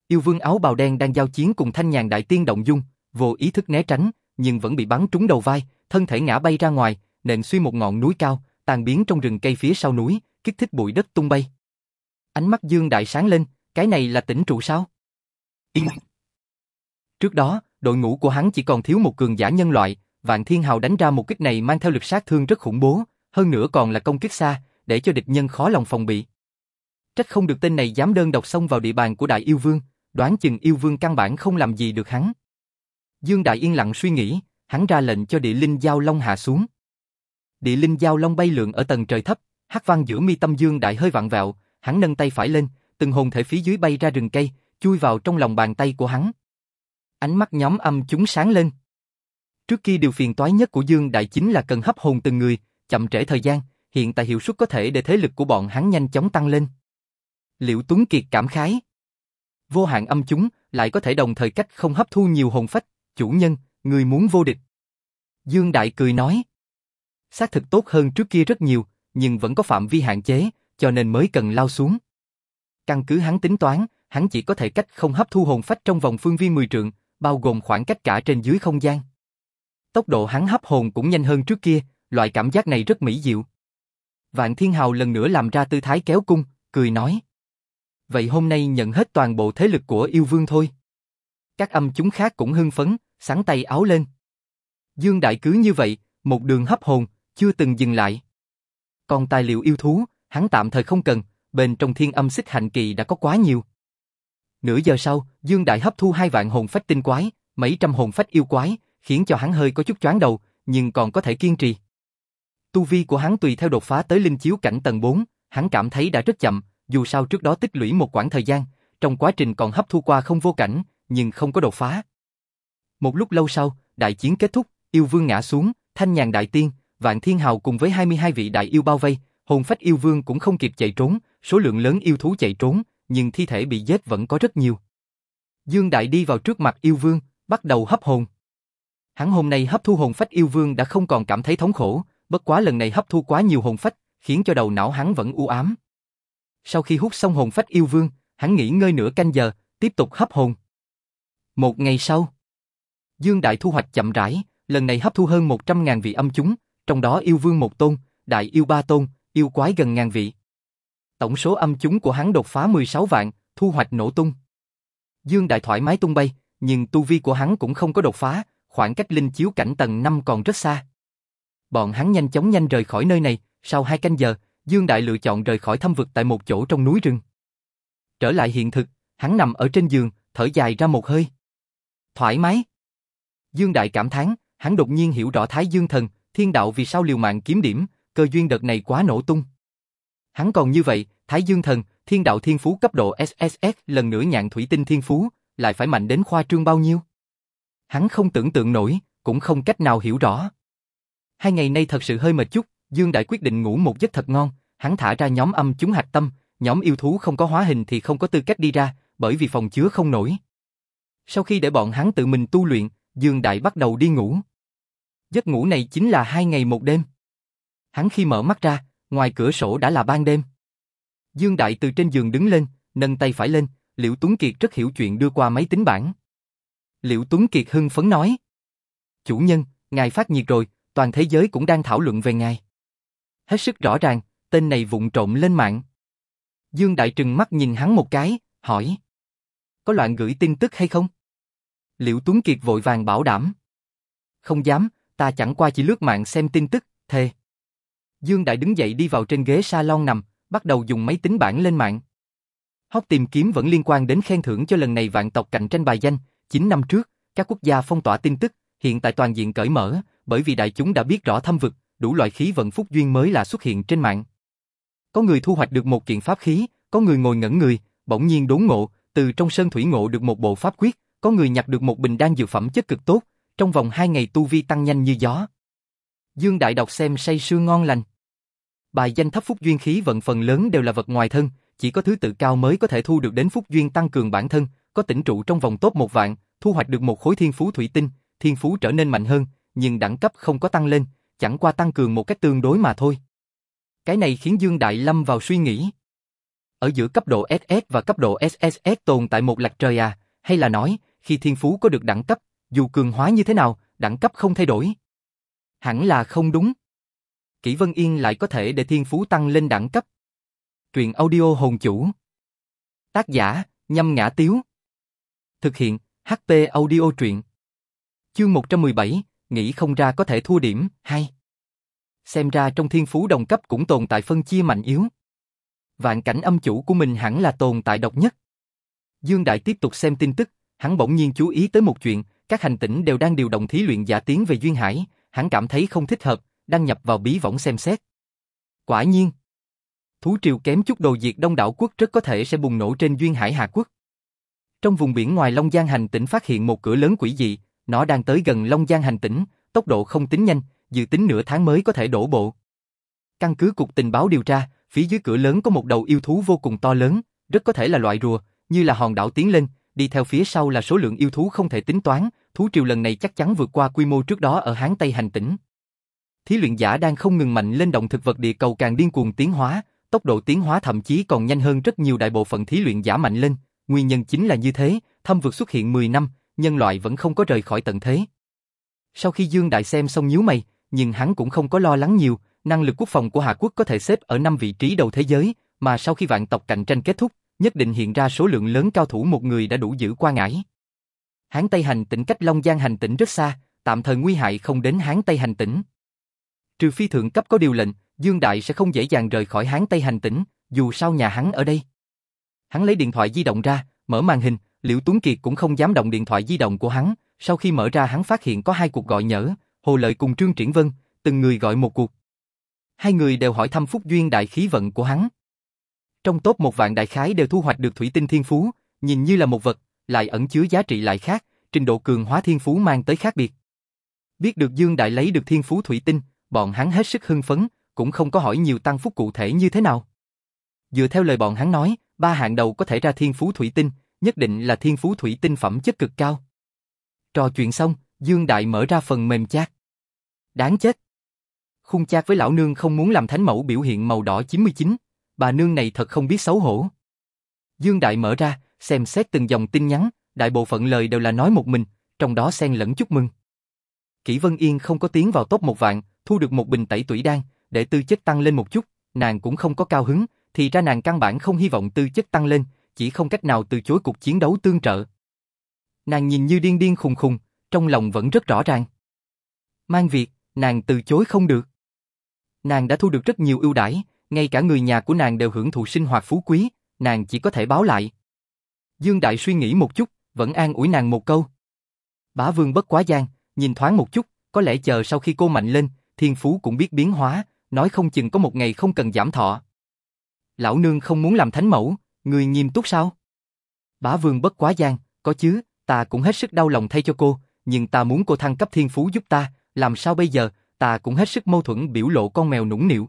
A: Yêu vương áo bào đen đang giao chiến cùng thanh nhàn đại tiên động dung, vô ý thức né tránh, nhưng vẫn bị bắn trúng đầu vai, thân thể ngã bay ra ngoài, nện suy một ngọn núi cao, tan biến trong rừng cây phía sau núi, kích thích bụi đất tung bay. Ánh mắt Dương Đại sáng lên, cái này là tỉnh trụ sao? Yên. Trước đó, đội ngũ của hắn chỉ còn thiếu một cường giả nhân loại, Vạn Thiên Hào đánh ra một kích này mang theo lực sát thương rất khủng bố, hơn nữa còn là công kích xa, để cho địch nhân khó lòng phòng bị. Trách không được tên này dám đơn độc xông vào địa bàn của Đại Yêu Vương, đoán chừng Yêu Vương căn bản không làm gì được hắn. Dương Đại yên lặng suy nghĩ, hắn ra lệnh cho địa linh giao long hạ xuống. Địa linh giao long bay lượn ở tầng trời thấp, hắc văn giữa mi tâm Dương Đại hơi vặn vẹo, hắn nâng tay phải lên, từng hồn thể phía dưới bay ra rừng cây, chui vào trong lòng bàn tay của hắn. Ánh mắt nhóm âm chúng sáng lên. Trước kia điều phiền toái nhất của Dương Đại chính là cần hấp hồn từng người, chậm trễ thời gian, hiện tại hiệu suất có thể để thế lực của bọn hắn nhanh chóng tăng lên. Liễu Tuấn Kiệt cảm khái. Vô hạn âm chúng lại có thể đồng thời cách không hấp thu nhiều hồn phách, chủ nhân, người muốn vô địch. Dương Đại cười nói. Xác thực tốt hơn trước kia rất nhiều, nhưng vẫn có phạm vi hạn chế, cho nên mới cần lao xuống. Căn cứ hắn tính toán, hắn chỉ có thể cách không hấp thu hồn phách trong vòng phương viên 10 trượng, bao gồm khoảng cách cả trên dưới không gian. Tốc độ hắn hấp hồn cũng nhanh hơn trước kia, loại cảm giác này rất mỹ diệu. Vạn Thiên Hào lần nữa làm ra tư thái kéo cung, cười nói. Vậy hôm nay nhận hết toàn bộ thế lực của yêu vương thôi. Các âm chúng khác cũng hưng phấn, sáng tay áo lên. Dương Đại cứ như vậy, một đường hấp hồn, chưa từng dừng lại. Còn tài liệu yêu thú, hắn tạm thời không cần, bên trong thiên âm xích hành kỳ đã có quá nhiều. Nửa giờ sau, Dương Đại hấp thu hai vạn hồn phách tinh quái, mấy trăm hồn phách yêu quái, khiến cho hắn hơi có chút choáng đầu, nhưng còn có thể kiên trì. Tu vi của hắn tùy theo đột phá tới linh chiếu cảnh tầng 4, hắn cảm thấy đã rất chậm, dù sao trước đó tích lũy một quãng thời gian, trong quá trình còn hấp thu qua không vô cảnh, nhưng không có đột phá. Một lúc lâu sau, đại chiến kết thúc, yêu vương ngã xuống, thanh nhàn đại tiên, vạn thiên hào cùng với 22 vị đại yêu bao vây, hồn phách yêu vương cũng không kịp chạy trốn, số lượng lớn yêu thú chạy trốn, nhưng thi thể bị giết vẫn có rất nhiều. Dương Đại đi vào trước mặt yêu vương, bắt đầu hấp hồn. Hắn hôm nay hấp thu hồn phách yêu vương đã không còn cảm thấy thống khổ, bất quá lần này hấp thu quá nhiều hồn phách, khiến cho đầu não hắn vẫn u ám. Sau khi hút xong hồn phách yêu vương, hắn nghỉ ngơi nửa canh giờ, tiếp tục hấp hồn. Một ngày sau, Dương Đại thu hoạch chậm rãi, lần này hấp thu hơn 100.000 vị âm chúng, trong đó yêu vương một tôn, đại yêu ba tôn, yêu quái gần ngàn vị. Tổng số âm chúng của hắn đột phá 16 vạn, thu hoạch nổ tung. Dương Đại thoải mái tung bay, nhưng tu vi của hắn cũng không có đột phá, khoảng cách linh chiếu cảnh tầng 5 còn rất xa. Bọn hắn nhanh chóng nhanh rời khỏi nơi này, sau hai canh giờ, Dương Đại lựa chọn rời khỏi thâm vực tại một chỗ trong núi rừng. Trở lại hiện thực, hắn nằm ở trên giường, thở dài ra một hơi. Thoải mái. Dương Đại cảm thán, hắn đột nhiên hiểu rõ Thái Dương Thần, thiên đạo vì sao liều mạng kiếm điểm, cơ duyên đợt này quá nổ tung. Hắn còn như vậy, Thái Dương Thần, thiên đạo thiên phú cấp độ SSS lần nữa nhạn thủy tinh thiên phú, lại phải mạnh đến khoa trương bao nhiêu? Hắn không tưởng tượng nổi, cũng không cách nào hiểu rõ. Hai ngày nay thật sự hơi mệt chút, Dương Đại quyết định ngủ một giấc thật ngon, hắn thả ra nhóm âm chúng hạch tâm, nhóm yêu thú không có hóa hình thì không có tư cách đi ra, bởi vì phòng chứa không nổi. Sau khi để bọn hắn tự mình tu luyện, Dương Đại bắt đầu đi ngủ. Giấc ngủ này chính là hai ngày một đêm. Hắn khi mở mắt ra, ngoài cửa sổ đã là ban đêm. Dương Đại từ trên giường đứng lên, nâng tay phải lên, Liễu Tuấn Kiệt rất hiểu chuyện đưa qua máy tính bảng. Liễu Tuấn Kiệt hưng phấn nói. Chủ nhân, ngài phát nhiệt rồi, toàn thế giới cũng đang thảo luận về ngài. Hết sức rõ ràng, tên này vụng trộm lên mạng. Dương Đại trừng mắt nhìn hắn một cái, hỏi. Có loạn gửi tin tức hay không? Liễu Tuấn Kiệt vội vàng bảo đảm. Không dám, ta chẳng qua chỉ lướt mạng xem tin tức, thề. Dương Đại đứng dậy đi vào trên ghế salon nằm, bắt đầu dùng máy tính bảng lên mạng. Hóc tìm kiếm vẫn liên quan đến khen thưởng cho lần này vạn tộc cạnh tranh bài danh, 9 năm trước, các quốc gia phong tỏa tin tức, hiện tại toàn diện cởi mở, bởi vì đại chúng đã biết rõ thâm vực, đủ loại khí vận phúc duyên mới là xuất hiện trên mạng. Có người thu hoạch được một kiện pháp khí, có người ngồi ngẩn người, bỗng nhiên đốn ngộ, từ trong sơn thủy ngộ được một bộ pháp quyết, có người nhặt được một bình đan dược phẩm chất cực tốt, trong vòng hai ngày tu vi tăng nhanh như gió. Dương Đại đọc xem say sưa ngon lành. Bài danh thấp phúc duyên khí vận phần lớn đều là vật ngoài thân, chỉ có thứ tự cao mới có thể thu được đến phúc duyên tăng cường bản thân, có tỉnh trụ trong vòng tốt một vạn, thu hoạch được một khối thiên phú thủy tinh, thiên phú trở nên mạnh hơn, nhưng đẳng cấp không có tăng lên, chẳng qua tăng cường một cách tương đối mà thôi. Cái này khiến Dương Đại lâm vào suy nghĩ. ở giữa cấp độ SS và cấp độ SSS tồn tại một lạch trời à, hay là nói, khi thiên phú có được đẳng cấp, dù cường hóa như thế nào, đẳng cấp không thay đổi. Hẳn là không đúng. Kỷ Vân Yên lại có thể để thiên phú tăng lên đẳng cấp. Truyện audio hồn chủ. Tác giả, nhâm ngã tiếu. Thực hiện, HP audio truyện. Chương 117, nghĩ không ra có thể thua điểm, hay. Xem ra trong thiên phú đồng cấp cũng tồn tại phân chia mạnh yếu. Vạn cảnh âm chủ của mình hẳn là tồn tại độc nhất. Dương Đại tiếp tục xem tin tức, hắn bỗng nhiên chú ý tới một chuyện, các hành tinh đều đang điều động thí luyện giả tiến về Duyên Hải, hắn cảm thấy không thích hợp, đăng nhập vào bí võng xem xét. Quả nhiên, thú triều kém chút đồ diệt đông đảo quốc rất có thể sẽ bùng nổ trên Duyên Hải Hà Quốc. Trong vùng biển ngoài Long Giang hành tinh phát hiện một cửa lớn quỷ dị, nó đang tới gần Long Giang hành tinh, tốc độ không tính nhanh, dự tính nửa tháng mới có thể đổ bộ. Căn cứ cục tình báo điều tra, phía dưới cửa lớn có một đầu yêu thú vô cùng to lớn, rất có thể là loại rùa, như là hòn đảo tiến lên, đi theo phía sau là số lượng yêu thú không thể tính toán, thú triều lần này chắc chắn vượt qua quy mô trước đó ở Hán Tây hành tinh. Thí luyện giả đang không ngừng mạnh lên động thực vật địa cầu càng điên cuồng tiến hóa, tốc độ tiến hóa thậm chí còn nhanh hơn rất nhiều đại bộ phận thí luyện giả mạnh lên, nguyên nhân chính là như thế, thâm vực xuất hiện 10 năm, nhân loại vẫn không có rời khỏi tận thế. Sau khi Dương Đại xem xong nhíu mày, nhưng hắn cũng không có lo lắng nhiều, năng lực quốc phòng của Hạ Quốc có thể xếp ở năm vị trí đầu thế giới, mà sau khi vạn tộc cạnh tranh kết thúc, nhất định hiện ra số lượng lớn cao thủ một người đã đủ giữ qua ngải. Hán Tây hành tỉnh cách Long Giang hành tỉnh rất xa, tạm thời nguy hại không đến Hán Tây hành tỉnh. Trừ phi thượng cấp có điều lệnh, Dương Đại sẽ không dễ dàng rời khỏi Hán Tây hành tỉnh, dù sao nhà hắn ở đây. Hắn lấy điện thoại di động ra, mở màn hình, Liễu Tuấn Kiệt cũng không dám động điện thoại di động của hắn, sau khi mở ra hắn phát hiện có hai cuộc gọi nhỡ, Hồ Lợi cùng Trương Triển Vân, từng người gọi một cuộc. Hai người đều hỏi thăm phúc duyên đại khí vận của hắn. Trong top một vạn đại khái đều thu hoạch được thủy tinh thiên phú, nhìn như là một vật, lại ẩn chứa giá trị lại khác, trình độ cường hóa thiên phú mang tới khác biệt. Biết được Dương Đại lấy được thiên phú thủy tinh, bọn hắn hết sức hưng phấn, cũng không có hỏi nhiều tăng phúc cụ thể như thế nào. Dựa theo lời bọn hắn nói, ba hạng đầu có thể ra thiên phú thủy tinh, nhất định là thiên phú thủy tinh phẩm chất cực cao. Trò chuyện xong, Dương Đại mở ra phần mềm chat. Đáng chết. Khung chat với lão nương không muốn làm thánh mẫu biểu hiện màu đỏ 99, bà nương này thật không biết xấu hổ. Dương Đại mở ra, xem xét từng dòng tin nhắn, đại bộ phận lời đều là nói một mình, trong đó xen lẫn chúc mừng. Kỷ Vân Yên không có tiến vào top một vạn, thu được một bình tẩy tủy đan, để tư chất tăng lên một chút, nàng cũng không có cao hứng, thì ra nàng căn bản không hy vọng tư chất tăng lên, chỉ không cách nào từ chối cuộc chiến đấu tương trợ. Nàng nhìn như điên điên khùng khùng, trong lòng vẫn rất rõ ràng. Mang việc, nàng từ chối không được. Nàng đã thu được rất nhiều ưu đãi, ngay cả người nhà của nàng đều hưởng thụ sinh hoạt phú quý, nàng chỉ có thể báo lại. Dương Đại suy nghĩ một chút, vẫn an ủi nàng một câu. Bá Vương bất quá gian, nhìn thoáng một chút, có lẽ chờ sau khi cô mạnh lên, thiên phú cũng biết biến hóa, nói không chừng có một ngày không cần giảm thọ. Lão nương không muốn làm thánh mẫu, người nghiêm túc sao? Bá Vương bất quá gian, có chứ, ta cũng hết sức đau lòng thay cho cô, nhưng ta muốn cô thăng cấp thiên phú giúp ta, làm sao bây giờ, ta cũng hết sức mâu thuẫn biểu lộ con mèo nũng nịu.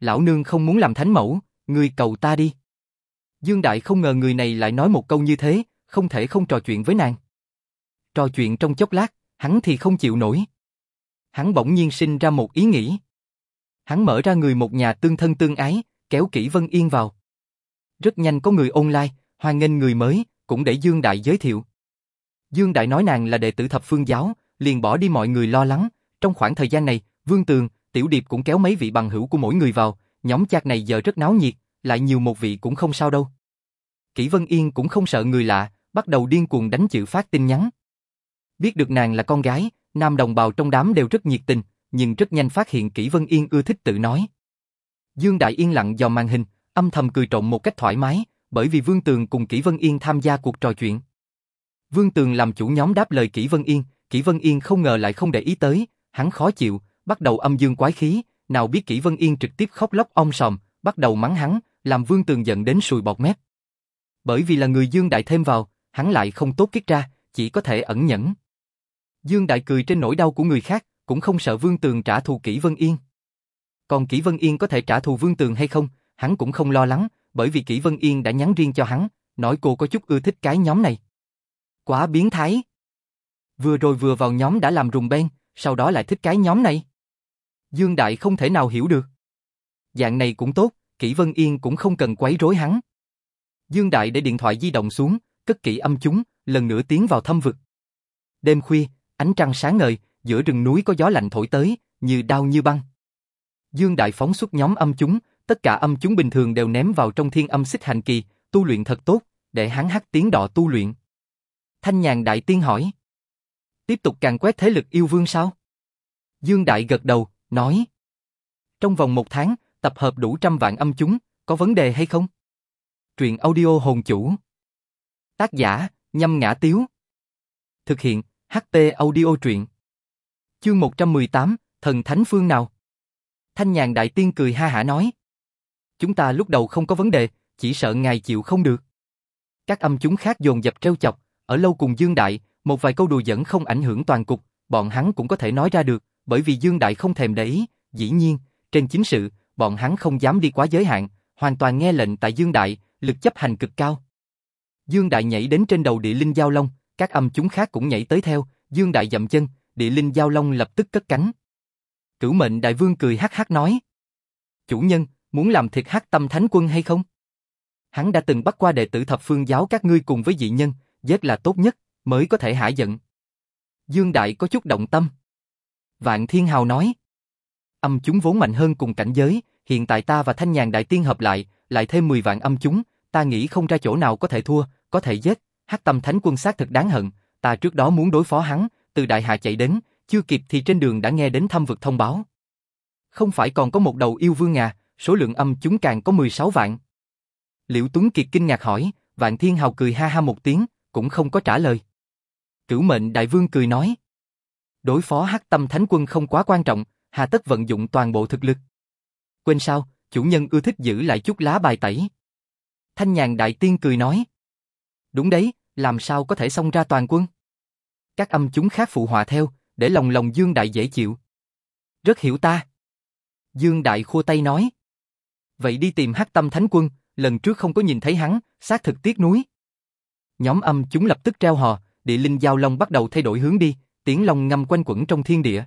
A: Lão nương không muốn làm thánh mẫu, người cầu ta đi. Dương Đại không ngờ người này lại nói một câu như thế, không thể không trò chuyện với nàng. Trò chuyện trong chốc lát, hắn thì không chịu nổi. Hắn bỗng nhiên sinh ra một ý nghĩ. Hắn mở ra người một nhà tương thân tương ái, kéo Kỷ Vân Yên vào. Rất nhanh có người online, hoan nghênh người mới, cũng để Dương Đại giới thiệu. Dương Đại nói nàng là đệ tử thập phương giáo, liền bỏ đi mọi người lo lắng. Trong khoảng thời gian này, Vương Tường, Tiểu Điệp cũng kéo mấy vị bằng hữu của mỗi người vào, nhóm chat này giờ rất náo nhiệt, lại nhiều một vị cũng không sao đâu. Kỷ Vân Yên cũng không sợ người lạ, bắt đầu điên cuồng đánh chữ phát tin nhắn. Biết được nàng là con gái, nam đồng bào trong đám đều rất nhiệt tình, nhưng rất nhanh phát hiện Kỷ Vân Yên ưa thích tự nói. Dương Đại yên lặng dò màn hình, âm thầm cười trộm một cách thoải mái, bởi vì Vương Tường cùng Kỷ Vân Yên tham gia cuộc trò chuyện. Vương Tường làm chủ nhóm đáp lời Kỷ Vân Yên, Kỷ Vân Yên không ngờ lại không để ý tới, hắn khó chịu, bắt đầu âm dương quái khí, nào biết Kỷ Vân Yên trực tiếp khóc lóc om sòm, bắt đầu mắng hắn, làm Vương Tường giận đến sùi bọt mép. Bởi vì là người Dương Đại thêm vào, hắn lại không tốt kiết ra, chỉ có thể ẩn nhẫn. Dương Đại cười trên nỗi đau của người khác, cũng không sợ Vương Tường trả thù Kỷ Vân Yên. Còn Kỷ Vân Yên có thể trả thù Vương Tường hay không, hắn cũng không lo lắng, bởi vì Kỷ Vân Yên đã nhắn riêng cho hắn, nói cô có chút ưa thích cái nhóm này. Quá biến thái. Vừa rồi vừa vào nhóm đã làm rùng ben, sau đó lại thích cái nhóm này. Dương Đại không thể nào hiểu được. Dạng này cũng tốt, Kỷ Vân Yên cũng không cần quấy rối hắn. Dương Đại để điện thoại di động xuống, cất kỹ âm chúng, lần nữa tiến vào thâm vực. Đêm khuya, ánh trăng sáng ngời, giữa rừng núi có gió lạnh thổi tới, như đau như băng. Dương Đại phóng xuất nhóm âm chúng, tất cả âm chúng bình thường đều ném vào trong thiên âm xích hành kỳ, tu luyện thật tốt, để hắn hắc tiếng đỏ tu luyện. Thanh nhàn đại tiên hỏi. Tiếp tục càng quét thế lực yêu vương sao? Dương Đại gật đầu, nói. Trong vòng một tháng, tập hợp đủ trăm vạn âm chúng, có vấn đề hay không? Truyện audio hồn chủ. Tác giả, nhâm ngã tiếu. Thực hiện, HT audio truyện. Chương 118, thần thánh phương nào? Thanh nhàn đại tiên cười ha hả nói. Chúng ta lúc đầu không có vấn đề, chỉ sợ ngài chịu không được. Các âm chúng khác dồn dập treo chọc, ở lâu cùng Dương Đại, một vài câu đùa dẫn không ảnh hưởng toàn cục, bọn hắn cũng có thể nói ra được, bởi vì Dương Đại không thèm để ý, dĩ nhiên, trên chính sự, bọn hắn không dám đi quá giới hạn, hoàn toàn nghe lệnh tại Dương Đại, lực chấp hành cực cao. Dương Đại nhảy đến trên đầu địa linh giao long, các âm chúng khác cũng nhảy tới theo, Dương Đại dậm chân, địa linh giao long lập tức cất cánh. Cửu mệnh đại vương cười hắc hắc nói. Chủ nhân, muốn làm thiệt hắc tâm thánh quân hay không? Hắn đã từng bắt qua đệ tử thập phương giáo các ngươi cùng với dị nhân, giết là tốt nhất, mới có thể hạ giận. Dương Đại có chút động tâm. Vạn Thiên Hào nói. Âm chúng vốn mạnh hơn cùng cảnh giới, hiện tại ta và Thanh Nhàn Đại Tiên hợp lại, lại thêm 10 vạn âm chúng, ta nghĩ không ra chỗ nào có thể thua, có thể giết. Hắc Tâm Thánh Quân sát thực đáng hận, ta trước đó muốn đối phó hắn, từ Đại hạ chạy đến, chưa kịp thì trên đường đã nghe đến thâm vực thông báo. Không phải còn có một đầu yêu vương à, số lượng âm chúng càng có 16 vạn. Liễu Tuấn Kiệt kinh ngạc hỏi, Vạn Thiên Hào cười ha ha một tiếng, cũng không có trả lời. Cửu mệnh đại vương cười nói. Đối phó hắc tâm thánh quân không quá quan trọng, hà tất vận dụng toàn bộ thực lực. Quên sao, chủ nhân ưa thích giữ lại chút lá bài tẩy. Thanh nhàn đại tiên cười nói. Đúng đấy, làm sao có thể xông ra toàn quân? Các âm chúng khác phụ họa theo, để lòng lòng Dương Đại dễ chịu. Rất hiểu ta. Dương Đại khua tay nói. Vậy đi tìm hắc tâm thánh quân, lần trước không có nhìn thấy hắn, xác thực tiếc núi. Nhóm âm chúng lập tức treo hò, địa linh giao long bắt đầu thay đổi hướng đi, tiếng long ngâm quanh quẩn trong thiên địa.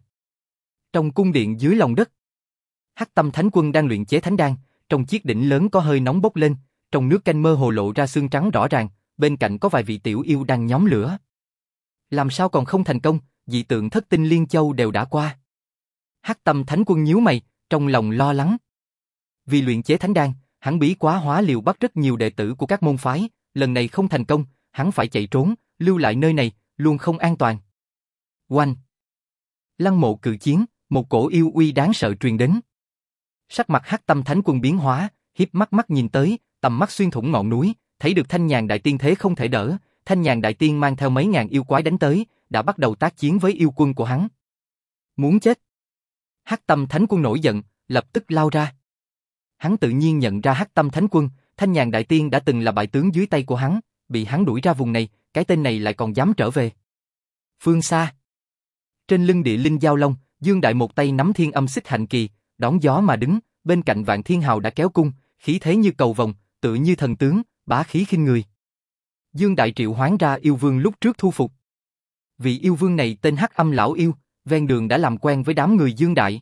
A: Trong cung điện dưới lòng đất, Hắc Tâm Thánh Quân đang luyện chế thánh đan, trong chiếc đỉnh lớn có hơi nóng bốc lên, trong nước canh mơ hồ lộ ra xương trắng rõ ràng, bên cạnh có vài vị tiểu yêu đang nhóm lửa. Làm sao còn không thành công, dị tượng thất tinh liên châu đều đã qua. Hắc Tâm Thánh Quân nhíu mày, trong lòng lo lắng. Vì luyện chế thánh đan, hắn bí quá hóa liều bắt rất nhiều đệ tử của các môn phái, lần này không thành công, hắn phải chạy trốn, lưu lại nơi này, luôn không an toàn. Oanh! Lăng mộ cự chiến, một cổ yêu uy đáng sợ truyền đến. Sắc mặt hắc tâm thánh quân biến hóa, hiếp mắt mắt nhìn tới, tầm mắt xuyên thủng ngọn núi, thấy được thanh nhàn đại tiên thế không thể đỡ, thanh nhàn đại tiên mang theo mấy ngàn yêu quái đánh tới, đã bắt đầu tác chiến với yêu quân của hắn. Muốn chết. Hắc tâm thánh quân nổi giận, lập tức lao ra. Hắn tự nhiên nhận ra hắc tâm thánh quân, thanh nhàn đại tiên đã từng là bại tướng dưới tay của hắn, bị hắn đuổi ra vùng này, cái tên này lại còn dám trở về. Phương xa. Trên lưng địa linh giao long, Dương Đại một tay nắm thiên âm xích hành kỳ, đón gió mà đứng, bên cạnh vạn thiên hào đã kéo cung, khí thế như cầu vồng, tự như thần tướng, bá khí khinh người. Dương Đại triệu hoán ra yêu vương lúc trước thu phục. Vị yêu vương này tên Hắc Âm Lão Yêu, ven đường đã làm quen với đám người Dương Đại.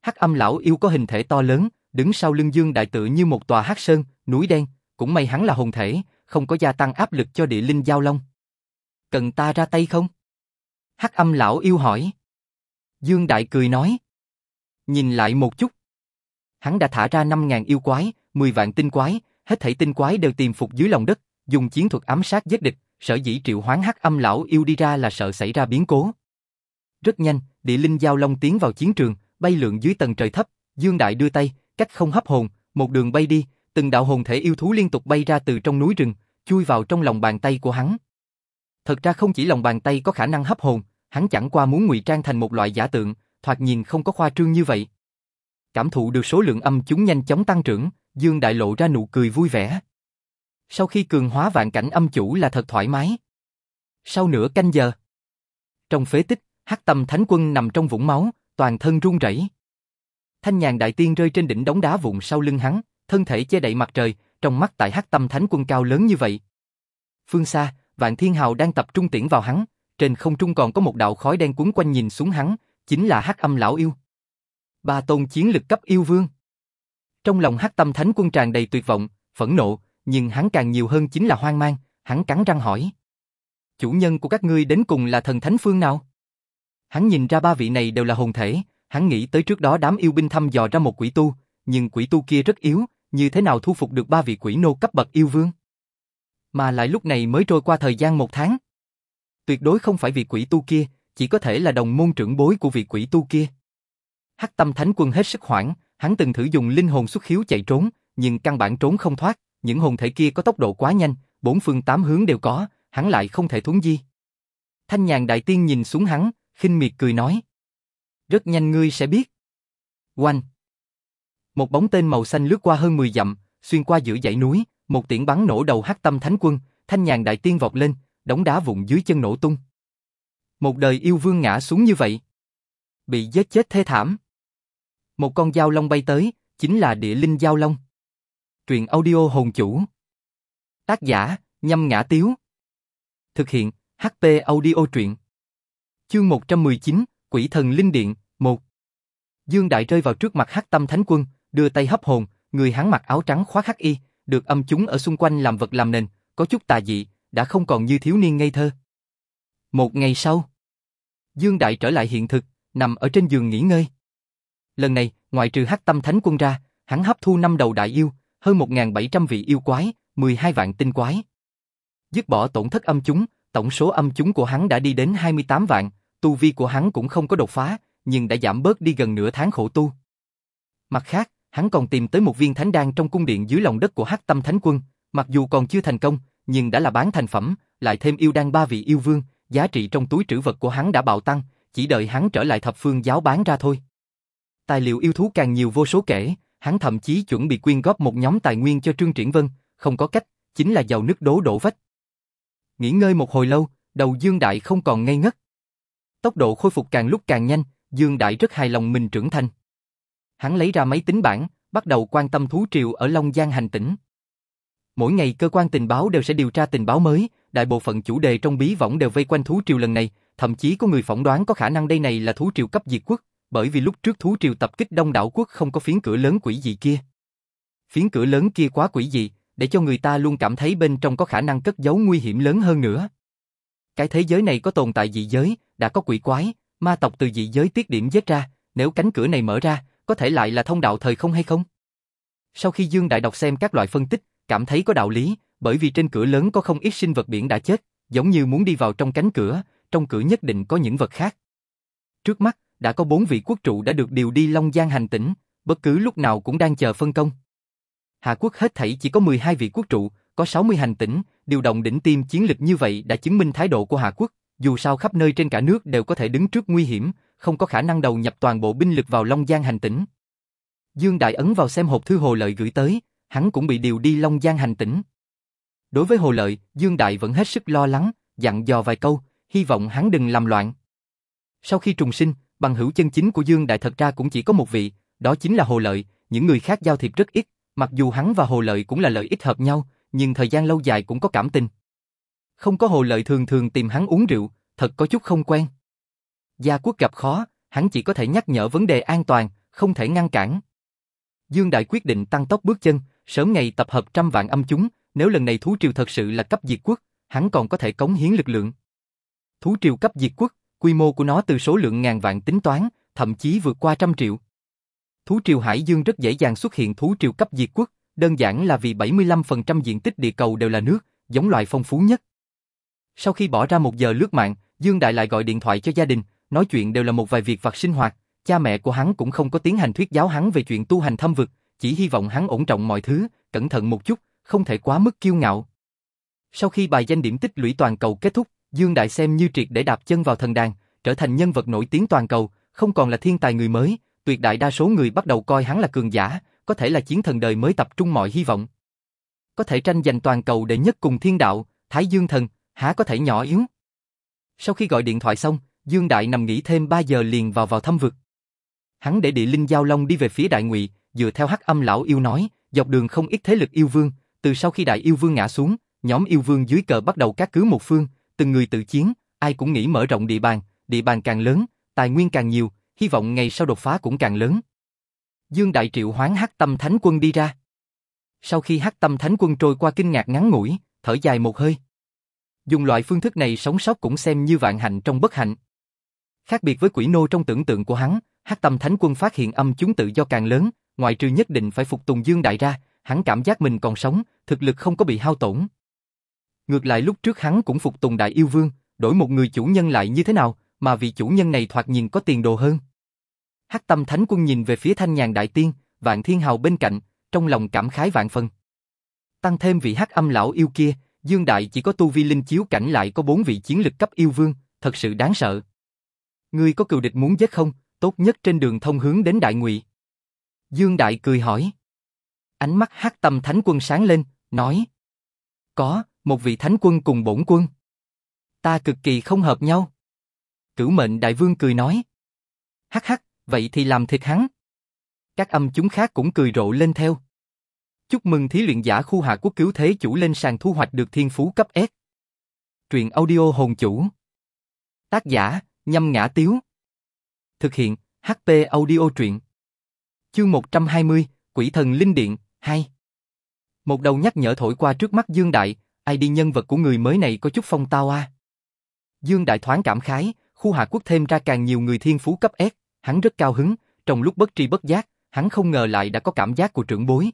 A: Hắc Âm Lão Yêu có hình thể to lớn, đứng sau lưng Dương Đại tự như một tòa hắc sơn, núi đen, cũng may hắn là hồn thể, không có gia tăng áp lực cho địa linh giao long. Cần ta ra tay không? Hắc âm lão yêu hỏi. Dương Đại cười nói. Nhìn lại một chút. Hắn đã thả ra 5.000 yêu quái, 10 vạn tinh quái, hết thảy tinh quái đều tìm phục dưới lòng đất, dùng chiến thuật ám sát giết địch, sở dĩ triệu hoán hắc âm lão yêu đi ra là sợ xảy ra biến cố. Rất nhanh, địa linh giao long tiến vào chiến trường, bay lượn dưới tầng trời thấp, Dương Đại đưa tay, cách không hấp hồn, một đường bay đi, từng đạo hồn thể yêu thú liên tục bay ra từ trong núi rừng, chui vào trong lòng bàn tay của hắn. Thật ra không chỉ lòng bàn tay có khả năng hấp hồn, hắn chẳng qua muốn ngụy trang thành một loại giả tượng, thoạt nhìn không có khoa trương như vậy. Cảm thụ được số lượng âm chúng nhanh chóng tăng trưởng, Dương Đại lộ ra nụ cười vui vẻ. Sau khi cường hóa vạn cảnh âm chủ là thật thoải mái. Sau nửa canh giờ, trong phế tích, Hắc Tâm Thánh Quân nằm trong vũng máu, toàn thân run rẩy. Thanh nhàn đại tiên rơi trên đỉnh đống đá vụn sau lưng hắn, thân thể che đậy mặt trời, trong mắt tại Hắc Tâm Thánh Quân cao lớn như vậy. Phương xa, Vạn Thiên Hào đang tập trung tiễn vào hắn, trên không trung còn có một đạo khói đen cuốn quanh nhìn xuống hắn, chính là Hắc Âm lão yêu. Ba tôn chiến lực cấp yêu vương. Trong lòng Hắc Tâm Thánh Quân tràn đầy tuyệt vọng, phẫn nộ, nhưng hắn càng nhiều hơn chính là hoang mang, hắn cắn răng hỏi. Chủ nhân của các ngươi đến cùng là thần thánh phương nào? Hắn nhìn ra ba vị này đều là hồn thể, hắn nghĩ tới trước đó đám yêu binh thăm dò ra một quỷ tu, nhưng quỷ tu kia rất yếu, như thế nào thu phục được ba vị quỷ nô cấp bậc yêu vương? Mà lại lúc này mới trôi qua thời gian một tháng. Tuyệt đối không phải vị quỷ tu kia, chỉ có thể là đồng môn trưởng bối của vị quỷ tu kia. Hắc tâm thánh quân hết sức hoảng, hắn từng thử dùng linh hồn xuất khiếu chạy trốn, nhưng căn bản trốn không thoát, những hồn thể kia có tốc độ quá nhanh, bốn phương tám hướng đều có, hắn lại không thể thuấn di. Thanh nhàn đại tiên nhìn xuống hắn, khinh miệt cười nói. Rất nhanh ngươi sẽ biết. Oanh! Một bóng tên màu xanh lướt qua hơn 10 dặm, xuyên qua giữa dãy núi, một tiễn bắn nổ đầu hắc tâm thánh quân, thanh nhàn đại tiên vọt lên, đống đá vụn dưới chân nổ tung. Một đời yêu vương ngã xuống như vậy. Bị giết chết thê thảm. Một con dao long bay tới, chính là địa linh dao long. Truyện audio hồn chủ. Tác giả, nhâm ngã tiếu. Thực hiện, HP audio truyện. Chương 119, Quỷ thần linh điện, 1. Dương Đại rơi vào trước mặt Hắc Tâm Thánh Quân, đưa tay hấp hồn, người hắn mặc áo trắng khoác hắc y, được âm chúng ở xung quanh làm vật làm nền, có chút tà dị, đã không còn như thiếu niên ngây thơ. Một ngày sau, Dương Đại trở lại hiện thực, nằm ở trên giường nghỉ ngơi. Lần này, ngoại trừ Hắc Tâm Thánh Quân ra, hắn hấp thu năm đầu đại yêu, hơn 1.700 vị yêu quái, 12 vạn tinh quái. Dứt bỏ tổn thất âm chúng, tổng số âm chúng của hắn đã đi đến 28 vạn, tu vi của hắn cũng không có đột phá, nhưng đã giảm bớt đi gần nửa tháng khổ tu. Mặt khác, hắn còn tìm tới một viên thánh đan trong cung điện dưới lòng đất của Hắc Tâm Thánh Quân, mặc dù còn chưa thành công, nhưng đã là bán thành phẩm, lại thêm yêu đan ba vị yêu vương, giá trị trong túi trữ vật của hắn đã bạo tăng, chỉ đợi hắn trở lại thập phương giáo bán ra thôi. Tài liệu yêu thú càng nhiều vô số kể, hắn thậm chí chuẩn bị quyên góp một nhóm tài nguyên cho Trương Triển Vân, không có cách, chính là giàu nước đố đổ vách. Nghỉ ngơi một hồi lâu, đầu Dương Đại không còn ngây ngất. Tốc độ khôi phục càng lúc càng nhanh, Dương Đại rất hài lòng mình trưởng thành. Hắn lấy ra máy tính bảng, bắt đầu quan tâm thú triều ở Long Giang hành tỉnh. Mỗi ngày cơ quan tình báo đều sẽ điều tra tình báo mới, đại bộ phận chủ đề trong bí võng đều vây quanh thú triều lần này, thậm chí có người phỏng đoán có khả năng đây này là thú triều cấp diệt quốc, bởi vì lúc trước thú triều tập kích đông đảo quốc không có phiến cửa lớn quỷ dị kia. Phiến cửa lớn kia quá quỷ dị, để cho người ta luôn cảm thấy bên trong có khả năng cất giấu nguy hiểm lớn hơn nữa. Cái thế giới này có tồn tại dị giới, đã có quỷ quái, ma tộc từ dị giới tiết điểm giết ra, nếu cánh cửa này mở ra, có thể lại là thông đạo thời không hay không? Sau khi Dương Đại đọc xem các loại phân tích, cảm thấy có đạo lý, bởi vì trên cửa lớn có không ít sinh vật biển đã chết, giống như muốn đi vào trong cánh cửa, trong cửa nhất định có những vật khác. Trước mắt, đã có bốn vị quốc trụ đã được điều đi Long Giang hành tỉnh, bất cứ lúc nào cũng đang chờ phân công. Hạ quốc hết thảy chỉ có 12 vị quốc trụ, có 60 hành tỉnh, điều động đỉnh tiêm chiến lực như vậy đã chứng minh thái độ của Hạ quốc, dù sao khắp nơi trên cả nước đều có thể đứng trước nguy hiểm, không có khả năng đầu nhập toàn bộ binh lực vào Long Giang hành tỉnh. Dương Đại ấn vào xem hộp thư Hồ Lợi gửi tới, hắn cũng bị điều đi Long Giang hành tỉnh. Đối với Hồ Lợi, Dương Đại vẫn hết sức lo lắng, dặn dò vài câu, hy vọng hắn đừng làm loạn. Sau khi trùng sinh, bằng hữu chân chính của Dương Đại thật ra cũng chỉ có một vị, đó chính là Hồ Lợi, những người khác giao thiệp rất ít, mặc dù hắn và Hồ Lợi cũng là lợi ích hợp nhau, nhưng thời gian lâu dài cũng có cảm tình. Không có Hồ Lợi thường thường tìm hắn uống rượu, thật có chút không quen. Gia quốc gặp khó, hắn chỉ có thể nhắc nhở vấn đề an toàn, không thể ngăn cản. Dương Đại quyết định tăng tốc bước chân, sớm ngày tập hợp trăm vạn âm chúng, nếu lần này thú triều thật sự là cấp diệt quốc, hắn còn có thể cống hiến lực lượng. Thú triều cấp diệt quốc, quy mô của nó từ số lượng ngàn vạn tính toán, thậm chí vượt qua trăm triệu. Thú triều Hải Dương rất dễ dàng xuất hiện thú triều cấp diệt quốc, đơn giản là vì 75% diện tích địa cầu đều là nước, giống loài phong phú nhất. Sau khi bỏ ra một giờ lướt mạng, Dương Đại lại gọi điện thoại cho gia đình, nói chuyện đều là một vài việc vặt sinh hoạt, cha mẹ của hắn cũng không có tiến hành thuyết giáo hắn về chuyện tu hành thâm vực, chỉ hy vọng hắn ổn trọng mọi thứ, cẩn thận một chút, không thể quá mức kiêu ngạo. Sau khi bài danh điểm tích lũy toàn cầu kết thúc, Dương Đại xem như triệt để đạp chân vào thần đàn, trở thành nhân vật nổi tiếng toàn cầu, không còn là thiên tài người mới, tuyệt đại đa số người bắt đầu coi hắn là cường giả, có thể là chiến thần đời mới tập trung mọi hy vọng. Có thể tranh giành toàn cầu để nhất cùng thiên đạo, Thái Dương thần, há có thể nhỏ yếu. Sau khi gọi điện thoại xong, Dương Đại nằm nghỉ thêm 3 giờ liền vào vào thâm vực. Hắn để địa linh giao long đi về phía đại ngụy, dựa theo hắc âm lão yêu nói, dọc đường không ít thế lực yêu vương, từ sau khi đại yêu vương ngã xuống, nhóm yêu vương dưới cờ bắt đầu cát cứ một phương, từng người tự chiến, ai cũng nghĩ mở rộng địa bàn, địa bàn càng lớn, tài nguyên càng nhiều, hy vọng ngày sau đột phá cũng càng lớn. Dương Đại triệu hoán Hắc Tâm Thánh Quân đi ra. Sau khi Hắc Tâm Thánh Quân trôi qua kinh ngạc ngắn ngủi, thở dài một hơi. Dùng loại phương thức này sống sót cũng xem như vạn hạnh trong bất hạnh. Khác biệt với quỷ nô trong tưởng tượng của hắn, Hắc Tâm Thánh Quân phát hiện âm chúng tự do càng lớn, ngoại trừ nhất định phải phục tùng Dương Đại ra, hắn cảm giác mình còn sống, thực lực không có bị hao tổn. Ngược lại lúc trước hắn cũng phục tùng Đại Yêu Vương, đổi một người chủ nhân lại như thế nào, mà vị chủ nhân này thoạt nhìn có tiền đồ hơn. Hắc Tâm Thánh Quân nhìn về phía Thanh Nhàn Đại Tiên, Vạn Thiên Hào bên cạnh, trong lòng cảm khái vạn phần. Tăng thêm vị Hắc Âm lão yêu kia, Dương Đại chỉ có tu vi linh chiếu cảnh lại có bốn vị chiến lực cấp yêu vương, thật sự đáng sợ. Ngươi có cừu địch muốn giết không? Tốt nhất trên đường thông hướng đến Đại Ngụy. Dương Đại cười hỏi. Ánh mắt Hắc Tâm Thánh Quân sáng lên, nói: "Có, một vị thánh quân cùng bổn quân. Ta cực kỳ không hợp nhau." Cửu Mệnh Đại Vương cười nói: "Hắc hắc, vậy thì làm thịt hắn." Các âm chúng khác cũng cười rộ lên theo. Chúc mừng thí luyện giả khu hạ quốc cứu thế chủ lên sàn thu hoạch được thiên phú cấp S. Truyện audio hồn chủ. Tác giả, nhâm ngã tiếu. Thực hiện, HP audio truyện. Chương 120, Quỷ thần Linh Điện, 2. Một đầu nhắc nhở thổi qua trước mắt Dương Đại, ai đi nhân vật của người mới này có chút phong tao a. Dương Đại thoáng cảm khái, khu hạ quốc thêm ra càng nhiều người thiên phú cấp S, hắn rất cao hứng, trong lúc bất tri bất giác, hắn không ngờ lại đã có cảm giác của trưởng bối.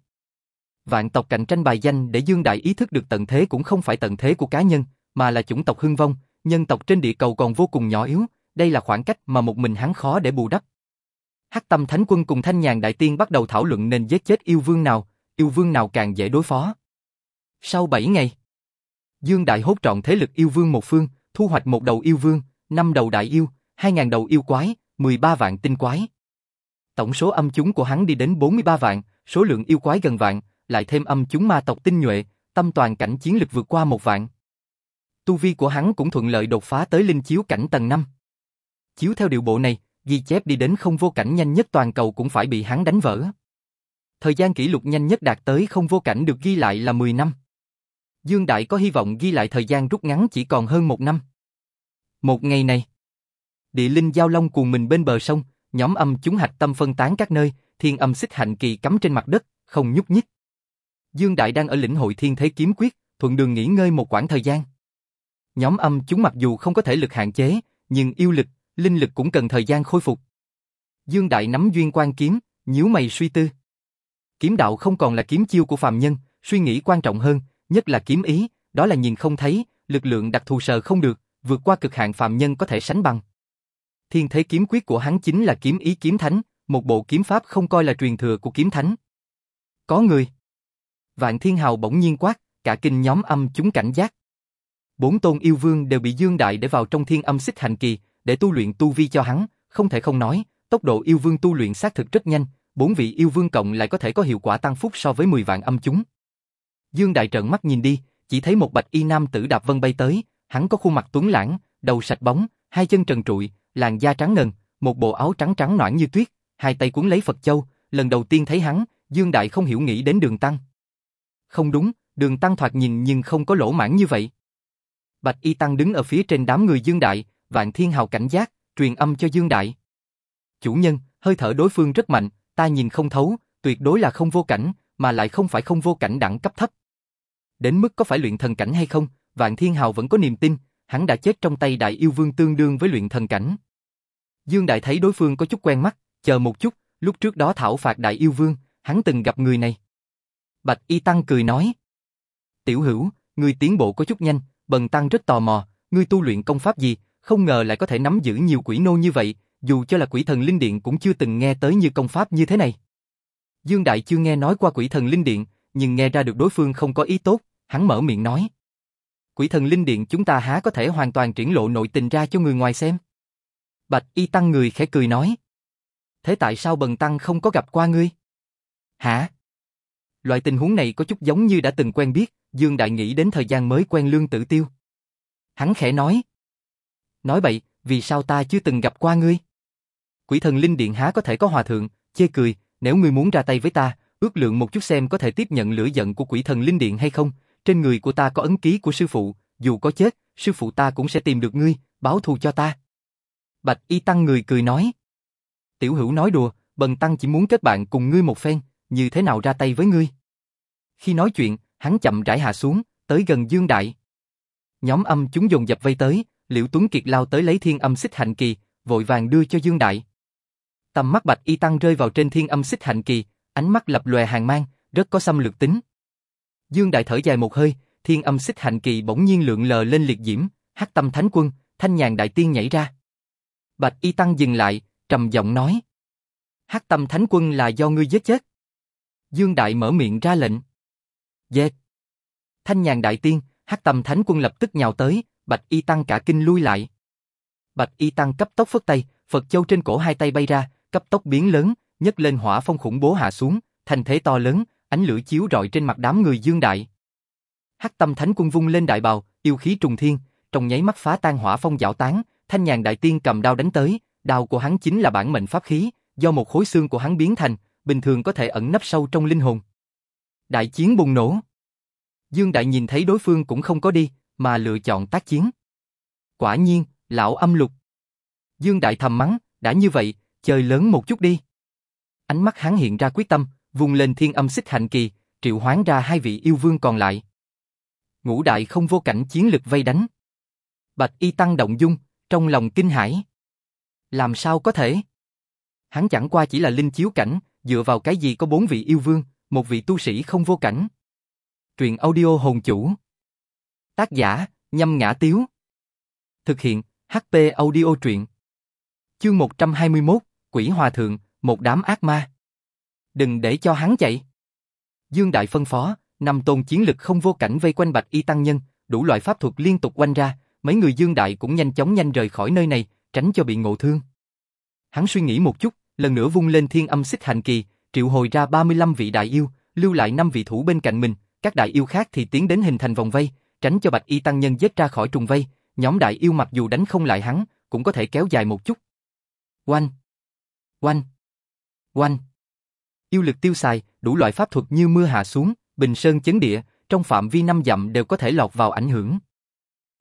A: Vạn tộc cạnh tranh bài danh để Dương Đại ý thức được tận thế cũng không phải tận thế của cá nhân, mà là chủng tộc hưng vong, nhân tộc trên địa cầu còn vô cùng nhỏ yếu, đây là khoảng cách mà một mình hắn khó để bù đắp. Hắc Tâm Thánh Quân cùng Thanh Nhàn Đại Tiên bắt đầu thảo luận nên giết chết yêu vương nào, yêu vương nào càng dễ đối phó. Sau 7 ngày, Dương Đại hốt trọn thế lực yêu vương một phương, thu hoạch một đầu yêu vương, năm đầu đại yêu, hai ngàn đầu yêu quái, 13 vạn tinh quái. Tổng số âm chúng của hắn đi đến 43 vạn, số lượng yêu quái gần vạn, lại thêm âm chúng ma tộc tinh nhuệ, tâm toàn cảnh chiến lực vượt qua một vạn. Tu vi của hắn cũng thuận lợi đột phá tới linh chiếu cảnh tầng 5. Chiếu theo điều bộ này, ghi chép đi đến không vô cảnh nhanh nhất toàn cầu cũng phải bị hắn đánh vỡ. Thời gian kỷ lục nhanh nhất đạt tới không vô cảnh được ghi lại là 10 năm. Dương Đại có hy vọng ghi lại thời gian rút ngắn chỉ còn hơn một năm. Một ngày này, địa linh giao long cuồng mình bên bờ sông, nhóm âm chúng hạch tâm phân tán các nơi, thiên âm xích hạnh kỳ cắm trên mặt đất, không nhúc nhích. Dương Đại đang ở lĩnh hội thiên thế kiếm quyết, thuận đường nghỉ ngơi một quãng thời gian. Nhóm âm chúng mặc dù không có thể lực hạn chế, nhưng yêu lực, linh lực cũng cần thời gian khôi phục. Dương Đại nắm duyên quan kiếm, nhíu mày suy tư. Kiếm đạo không còn là kiếm chiêu của phàm nhân, suy nghĩ quan trọng hơn, nhất là kiếm ý, đó là nhìn không thấy, lực lượng đặc thù sờ không được, vượt qua cực hạn phàm nhân có thể sánh bằng. Thiên thế kiếm quyết của hắn chính là kiếm ý kiếm thánh, một bộ kiếm pháp không coi là truyền thừa của kiếm thánh. Có người. Vạn Thiên Hào bỗng nhiên quát, cả kinh nhóm âm chúng cảnh giác. Bốn tôn yêu vương đều bị Dương Đại để vào trong thiên âm xích hành kỳ, để tu luyện tu vi cho hắn, không thể không nói, tốc độ yêu vương tu luyện xác thực rất nhanh, bốn vị yêu vương cộng lại có thể có hiệu quả tăng phúc so với 10 vạn âm chúng. Dương Đại trợn mắt nhìn đi, chỉ thấy một bạch y nam tử đạp vân bay tới, hắn có khuôn mặt tuấn lãng, đầu sạch bóng, hai chân trần trụi, làn da trắng ngần, một bộ áo trắng trắng nõn như tuyết, hai tay cuốn lấy Phật châu, lần đầu tiên thấy hắn, Dương Đại không hiểu nghĩ đến Đường Tăng. Không đúng, Đường Tăng thoạt nhìn nhưng không có lỗ mãn như vậy. Bạch Y Tăng đứng ở phía trên đám người Dương Đại, Vạn Thiên Hào cảnh giác, truyền âm cho Dương Đại. Chủ nhân, hơi thở đối phương rất mạnh, ta nhìn không thấu, tuyệt đối là không vô cảnh, mà lại không phải không vô cảnh đẳng cấp thấp. Đến mức có phải luyện thần cảnh hay không, Vạn Thiên Hào vẫn có niềm tin, hắn đã chết trong tay Đại Yêu Vương tương đương với luyện thần cảnh. Dương Đại thấy đối phương có chút quen mắt, chờ một chút, lúc trước đó thảo phạt Đại Yêu Vương, hắn từng gặp người này. Bạch Y Tăng cười nói. Tiểu hữu, người tiến bộ có chút nhanh, Bần Tăng rất tò mò, ngươi tu luyện công pháp gì, không ngờ lại có thể nắm giữ nhiều quỷ nô như vậy, dù cho là quỷ thần linh điện cũng chưa từng nghe tới như công pháp như thế này. Dương Đại chưa nghe nói qua quỷ thần linh điện, nhưng nghe ra được đối phương không có ý tốt, hắn mở miệng nói. Quỷ thần linh điện chúng ta há có thể hoàn toàn triển lộ nội tình ra cho người ngoài xem. Bạch y tăng người khẽ cười nói. Thế tại sao bần tăng không có gặp qua ngươi? Hả? Loại tình huống này có chút giống như đã từng quen biết, Dương Đại nghĩ đến thời gian mới quen lương tử tiêu. Hắn khẽ nói. Nói bậy, vì sao ta chưa từng gặp qua ngươi? Quỷ thần linh điện há có thể có hòa thượng, chê cười, nếu ngươi muốn ra tay với ta, ước lượng một chút xem có thể tiếp nhận lửa giận của quỷ thần linh điện hay không, trên người của ta có ấn ký của sư phụ, dù có chết, sư phụ ta cũng sẽ tìm được ngươi, báo thù cho ta. Bạch y tăng người cười nói. Tiểu hữu nói đùa, bần tăng chỉ muốn kết bạn cùng ngươi một phen, như thế nào ra tay với ngươi. Khi nói chuyện, hắn chậm rãi hạ xuống, tới gần Dương Đại. Nhóm âm chúng dồn dập vây tới, Liễu Tuấn Kiệt lao tới lấy thiên âm xích hạnh kỳ, vội vàng đưa cho Dương Đại. Tầm mắt Bạch Y Tăng rơi vào trên thiên âm xích hạnh kỳ, ánh mắt lập lòe hàng mang, rất có xâm lược tính. Dương Đại thở dài một hơi, thiên âm xích hạnh kỳ bỗng nhiên lượn lờ lên liệt diễm, hắc tâm thánh quân, thanh nhàn đại tiên nhảy ra. Bạch Y Tăng dừng lại, trầm giọng nói. Hắc tâm thánh quân là do ngươi giết chết. Dương Đại mở miệng ra lệnh. Giết. Thanh nhàn đại tiên, hắc tâm thánh quân lập tức nhào tới, Bạch Y Tăng cả kinh lui lại. Bạch Y Tăng cấp tốc phất tay, Phật châu trên cổ hai tay bay ra, cấp tốc biến lớn, nhấc lên hỏa phong khủng bố hạ xuống, thành thế to lớn, ánh lửa chiếu rọi trên mặt đám người Dương Đại. Hắc Tâm Thánh Quân vung lên đại bào, yêu khí trùng thiên, trong nháy mắt phá tan hỏa phong dạo tán, Thanh Nhàn đại tiên cầm đao đánh tới, đao của hắn chính là bản mệnh pháp khí, do một khối xương của hắn biến thành, bình thường có thể ẩn nấp sâu trong linh hồn. Đại chiến bùng nổ. Dương Đại nhìn thấy đối phương cũng không có đi, mà lựa chọn tác chiến. Quả nhiên, lão âm lục. Dương Đại thầm mắng, đã như vậy, chơi lớn một chút đi. Ánh mắt hắn hiện ra quyết tâm, vùng lên thiên âm xích hạnh kỳ, triệu hoán ra hai vị yêu vương còn lại. Ngũ đại không vô cảnh chiến lực vây đánh. Bạch y tăng động dung, trong lòng kinh hãi. Làm sao có thể? Hắn chẳng qua chỉ là linh chiếu cảnh, dựa vào cái gì có bốn vị yêu vương, một vị tu sĩ không vô cảnh. Truyện audio hồn chủ. Tác giả, nhâm ngã tiếu. Thực hiện, HP audio truyện. Chương 121, Quỷ Hòa Thượng, một đám ác ma. Đừng để cho hắn chạy. Dương Đại phân phó, năm tôn chiến lực không vô cảnh vây quanh Bạch Y Tăng Nhân, đủ loại pháp thuật liên tục quanh ra, mấy người Dương Đại cũng nhanh chóng nhanh rời khỏi nơi này, tránh cho bị ngộ thương. Hắn suy nghĩ một chút, lần nữa vung lên thiên âm xích hành kỳ, triệu hồi ra 35 vị đại yêu, lưu lại 5 vị thủ bên cạnh mình, các đại yêu khác thì tiến đến hình thành vòng vây, tránh cho Bạch Y Tăng Nhân dết ra khỏi trùng vây, nhóm đại yêu mặc dù đánh không lại hắn, cũng có thể kéo dài một chút. Oanh! Oanh! Oanh! Yêu lực tiêu xài, đủ loại pháp thuật như mưa hạ xuống, bình sơn chấn địa, trong phạm vi năm dặm đều có thể lọt vào ảnh hưởng.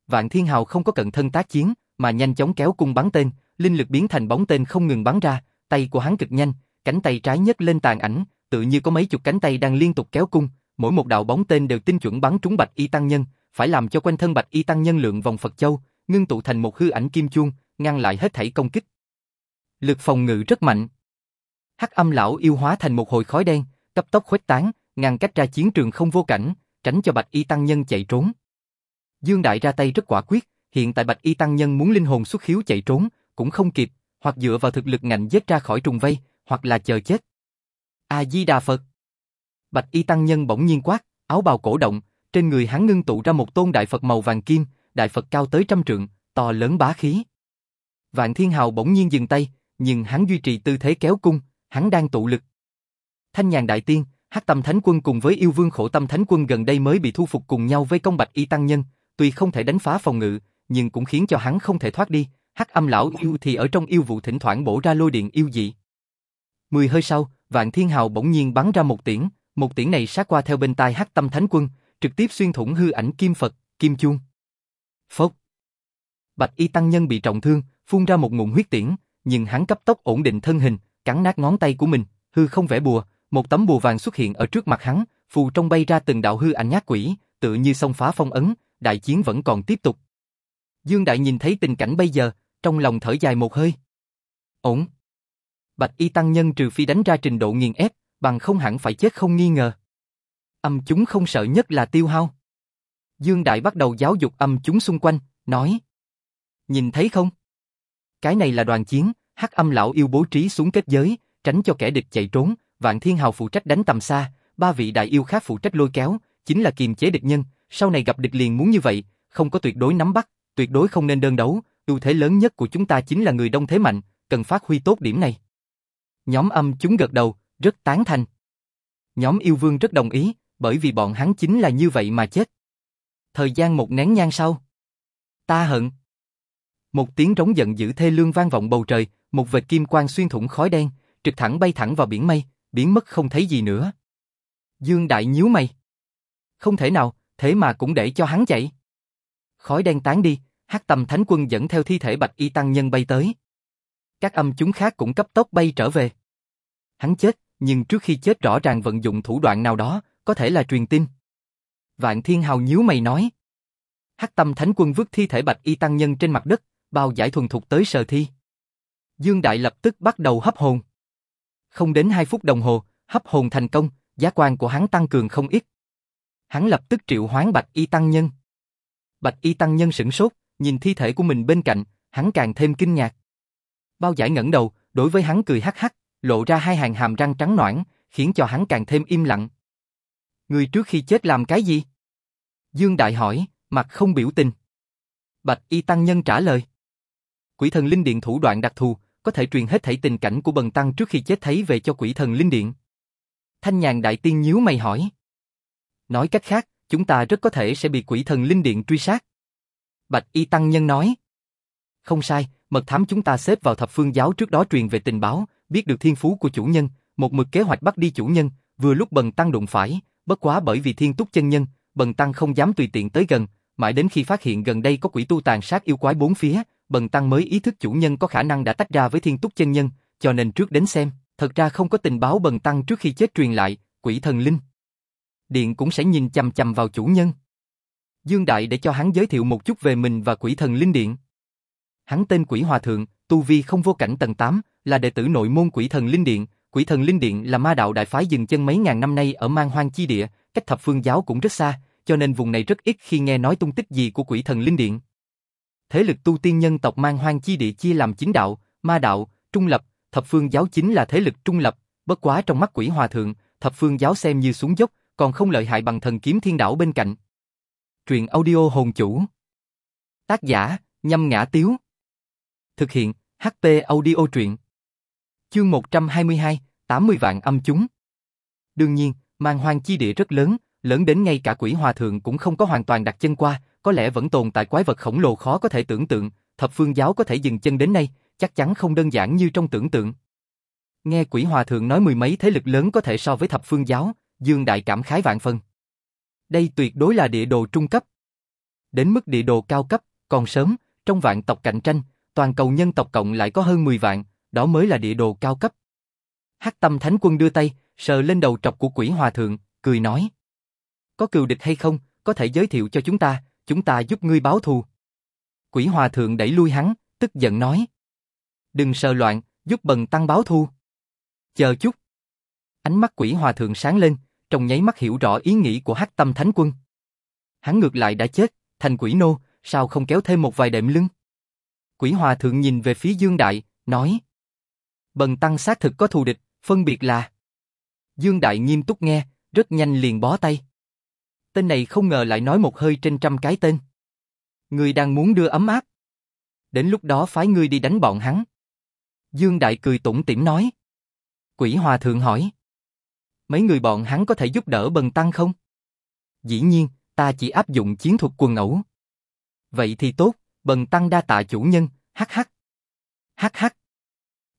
A: Vạn Thiên Hào không có cận thân tác chiến, mà nhanh chóng kéo cung bắn tên, linh lực biến thành bóng tên không ngừng bắn ra, tay của hắn cực nhanh, cánh tay trái nhấc lên tàn ảnh, tự như có mấy chục cánh tay đang liên tục kéo cung, mỗi một đạo bóng tên đều tinh chuẩn bắn trúng Bạch Y tăng nhân, phải làm cho quanh thân Bạch Y tăng nhân lượng vòng Phật châu, ngưng tụ thành một hư ảnh kim chuông, ngăn lại hết thảy công kích. Lực phòng ngự rất mạnh. Hắc Âm lão yêu hóa thành một hồi khói đen, cấp tốc khuếch tán, ngăn cách ra chiến trường không vô cảnh, tránh cho Bạch Y tăng nhân chạy trốn. Dương Đại ra tay rất quả quyết, hiện tại Bạch Y tăng nhân muốn linh hồn xuất khiếu chạy trốn, cũng không kịp, hoặc dựa vào thực lực ngạnh giết ra khỏi trùng vây, hoặc là chờ chết. A Di Đà Phật. Bạch Y tăng nhân bỗng nhiên quát, áo bào cổ động, trên người hắn ngưng tụ ra một tôn đại Phật màu vàng kim, đại Phật cao tới trăm trượng, to lớn bá khí. Vạn Thiên Hào bỗng nhiên dừng tay, nhưng hắn duy trì tư thế kéo cung, hắn đang tụ lực. Thanh nhàn đại tiên, Hắc Tâm Thánh Quân cùng với Yêu Vương Khổ Tâm Thánh Quân gần đây mới bị thu phục cùng nhau với công Bạch Y tăng nhân, tuy không thể đánh phá phòng ngự, nhưng cũng khiến cho hắn không thể thoát đi. Hắc Âm lão yêu thì ở trong yêu vụ thỉnh thoảng bổ ra lôi điện yêu dị. Mười hơi sau, Vạn Thiên Hào bỗng nhiên bắn ra một tiễn, một tiễn này sát qua theo bên tai Hắc Tâm Thánh Quân, trực tiếp xuyên thủng hư ảnh kim Phật, kim chuông. Phốc. Bạch Y tăng nhân bị trọng thương, phun ra một ngụm huyết tiễn, nhưng hắn cấp tốc ổn định thân hình, cắn nát ngón tay của mình, hư không vẽ bùa, một tấm bùa vàng xuất hiện ở trước mặt hắn, phù trong bay ra từng đạo hư ảnh nhát quỷ, tự như xông phá phong ấn, đại chiến vẫn còn tiếp tục. Dương Đại nhìn thấy tình cảnh bây giờ, trong lòng thở dài một hơi. Ổn. Bạch Y tăng nhân trừ phi đánh ra trình độ nghiền ép, bằng không hẳn phải chết không nghi ngờ. Âm chúng không sợ nhất là tiêu hao. Dương Đại bắt đầu giáo dục âm chúng xung quanh, nói. Nhìn thấy không? Cái này là đoàn chiến, hắc âm lão yêu bố trí xuống kết giới, tránh cho kẻ địch chạy trốn, Vạn Thiên Hào phụ trách đánh tầm xa, ba vị đại yêu khác phụ trách lôi kéo, chính là kiềm chế địch nhân, sau này gặp địch liền muốn như vậy, không có tuyệt đối nắm bắt, tuyệt đối không nên đơn đấu, ưu thế lớn nhất của chúng ta chính là người đông thế mạnh, cần phát huy tốt điểm này. Nhóm âm chúng gật đầu, rất tán thành. Nhóm yêu vương rất đồng ý, bởi vì bọn hắn chính là như vậy mà chết. Thời gian một nén nhang sau. Ta hận. Một tiếng trống giận dữ thê lương vang vọng bầu trời, một vệt kim quang xuyên thủng khói đen, trực thẳng bay thẳng vào biển mây, biến mất không thấy gì nữa. Dương Đại nhíu mày. Không thể nào, thế mà cũng để cho hắn chạy. Khói đen tán đi, Hắc Tâm Thánh Quân dẫn theo thi thể Bạch Y tăng nhân bay tới. Các âm chúng khác cũng cấp tốc bay trở về. Hắn chết, nhưng trước khi chết rõ ràng vận dụng thủ đoạn nào đó, có thể là truyền tin. Vạn Thiên Hào nhíu mày nói. Hắc Tâm Thánh Quân vứt thi thể Bạch Y Tăng Nhân trên mặt đất, bao giải thuần thục tới sờ thi. Dương Đại lập tức bắt đầu hấp hồn. Không đến 2 phút đồng hồ, hấp hồn thành công, giá quan của hắn tăng cường không ít. Hắn lập tức triệu hoán Bạch Y Tăng Nhân. Bạch Y Tăng Nhân sửng sốt, nhìn thi thể của mình bên cạnh, hắn càng thêm kinh ngạc. Bao giải ngẩng đầu, đối với hắn cười hắc hắc, lộ ra hai hàng hàm răng trắng noãn, khiến cho hắn càng thêm im lặng. Người trước khi chết làm cái gì? Dương Đại hỏi, mặt không biểu tình. Bạch Y Tăng Nhân trả lời. Quỷ thần linh điện thủ đoạn đặc thù, có thể truyền hết thảy tình cảnh của bần tăng trước khi chết thấy về cho quỷ thần linh điện. Thanh nhàn đại tiên nhíu mày hỏi. Nói cách khác, chúng ta rất có thể sẽ bị quỷ thần linh điện truy sát. Bạch Y Tăng Nhân nói. Không sai, mật thám chúng ta xếp vào thập phương giáo trước đó truyền về tình báo, biết được thiên phú của chủ nhân, một mực kế hoạch bắt đi chủ nhân, vừa lúc bần tăng đụng phải, bất quá bởi vì thiên túc chân nhân, bần tăng không dám tùy tiện tới gần, mãi đến khi phát hiện gần đây có quỷ tu tàn sát yêu quái bốn phía, bần tăng mới ý thức chủ nhân có khả năng đã tách ra với thiên túc chân nhân, cho nên trước đến xem, thật ra không có tình báo bần tăng trước khi chết truyền lại, quỷ thần linh. Điện cũng sẽ nhìn chằm chằm vào chủ nhân. Dương Đại để cho hắn giới thiệu một chút về mình và quỷ thần linh điện. Hắn tên quỷ hòa thượng, tu vi không vô cảnh tầng 8, là đệ tử nội môn quỷ thần linh điện. Quỷ thần linh điện là ma đạo đại phái dừng chân mấy ngàn năm nay ở mang hoang chi địa, cách thập phương giáo cũng rất xa, cho nên vùng này rất ít khi nghe nói tung tích gì của quỷ thần linh điện. Thế lực tu tiên nhân tộc mang hoang chi địa chia làm chính đạo, ma đạo, trung lập, thập phương giáo chính là thế lực trung lập, bất quá trong mắt quỷ hòa thượng, thập phương giáo xem như xuống dốc, còn không lợi hại bằng thần kiếm thiên đảo bên cạnh. Truyện audio hồn chủ. Tác giả, nhâm ngã tiếu. Thực hiện, HP audio truyện. Chương 122, 80 vạn âm chúng. Đương nhiên, mang hoang chi địa rất lớn, lớn đến ngay cả quỷ hòa thượng cũng không có hoàn toàn đặt chân qua, có lẽ vẫn tồn tại quái vật khổng lồ khó có thể tưởng tượng, thập phương giáo có thể dừng chân đến nay, chắc chắn không đơn giản như trong tưởng tượng. Nghe quỷ hòa thượng nói mười mấy thế lực lớn có thể so với thập phương giáo, Dương Đại cảm khái vạn phân. Đây tuyệt đối là địa đồ trung cấp. Đến mức địa đồ cao cấp, còn sớm, trong vạn tộc cạnh tranh, toàn cầu nhân tộc cộng lại có hơn 10 vạn, đó mới là địa đồ cao cấp. Hắc Tâm Thánh Quân đưa tay, sờ lên đầu trọc của quỷ hòa thượng, cười nói. Có cừu địch hay không, có thể giới thiệu cho chúng ta, chúng ta giúp ngươi báo thù. Quỷ hòa thượng đẩy lui hắn, tức giận nói. Đừng sờ loạn, giúp bần tăng báo thù. Chờ chút. Ánh mắt quỷ hòa thượng sáng lên, trong nháy mắt hiểu rõ ý nghĩ của hắc tâm thánh quân. Hắn ngược lại đã chết, thành quỷ nô, sao không kéo thêm một vài đệm lưng? Quỷ hòa thượng nhìn về phía Dương Đại, nói. Bần tăng xác thực có thù địch, phân biệt là. Dương Đại nghiêm túc nghe, rất nhanh liền bó tay. Tên này không ngờ lại nói một hơi trên trăm cái tên. Người đang muốn đưa ấm áp. Đến lúc đó phái ngươi đi đánh bọn hắn. Dương Đại cười tủm tỉm nói. Quỷ Hòa Thượng hỏi. Mấy người bọn hắn có thể giúp đỡ bần tăng không? Dĩ nhiên, ta chỉ áp dụng chiến thuật quần ẩu. Vậy thì tốt, bần tăng đa tạ chủ nhân, hắc hắc. Hắc hắc.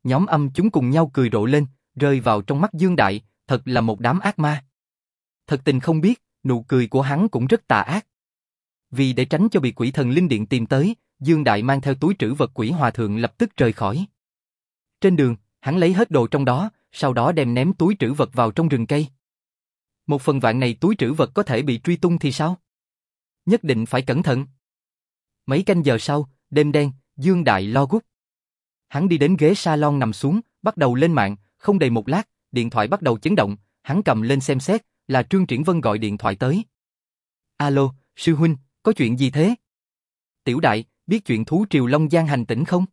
A: Nhóm âm chúng cùng nhau cười rộ lên, rơi vào trong mắt Dương Đại, thật là một đám ác ma. Thật tình không biết, nụ cười của hắn cũng rất tà ác. Vì để tránh cho bị quỷ thần linh điện tìm tới, Dương Đại mang theo túi trữ vật quỷ hòa thượng lập tức rời khỏi. Trên đường, hắn lấy hết đồ trong đó, sau đó đem ném túi trữ vật vào trong rừng cây. Một phần vạn này túi trữ vật có thể bị truy tung thì sao? Nhất định phải cẩn thận. Mấy canh giờ sau, đêm đen, Dương Đại lo gút. Hắn đi đến ghế salon nằm xuống, bắt đầu lên mạng, không đầy một lát, điện thoại bắt đầu chấn động, hắn cầm lên xem xét, là Trương Triển Vân gọi điện thoại tới. Alo, sư huynh, có chuyện gì thế? Tiểu đại, biết chuyện thú triều Long Giang hành tỉnh không?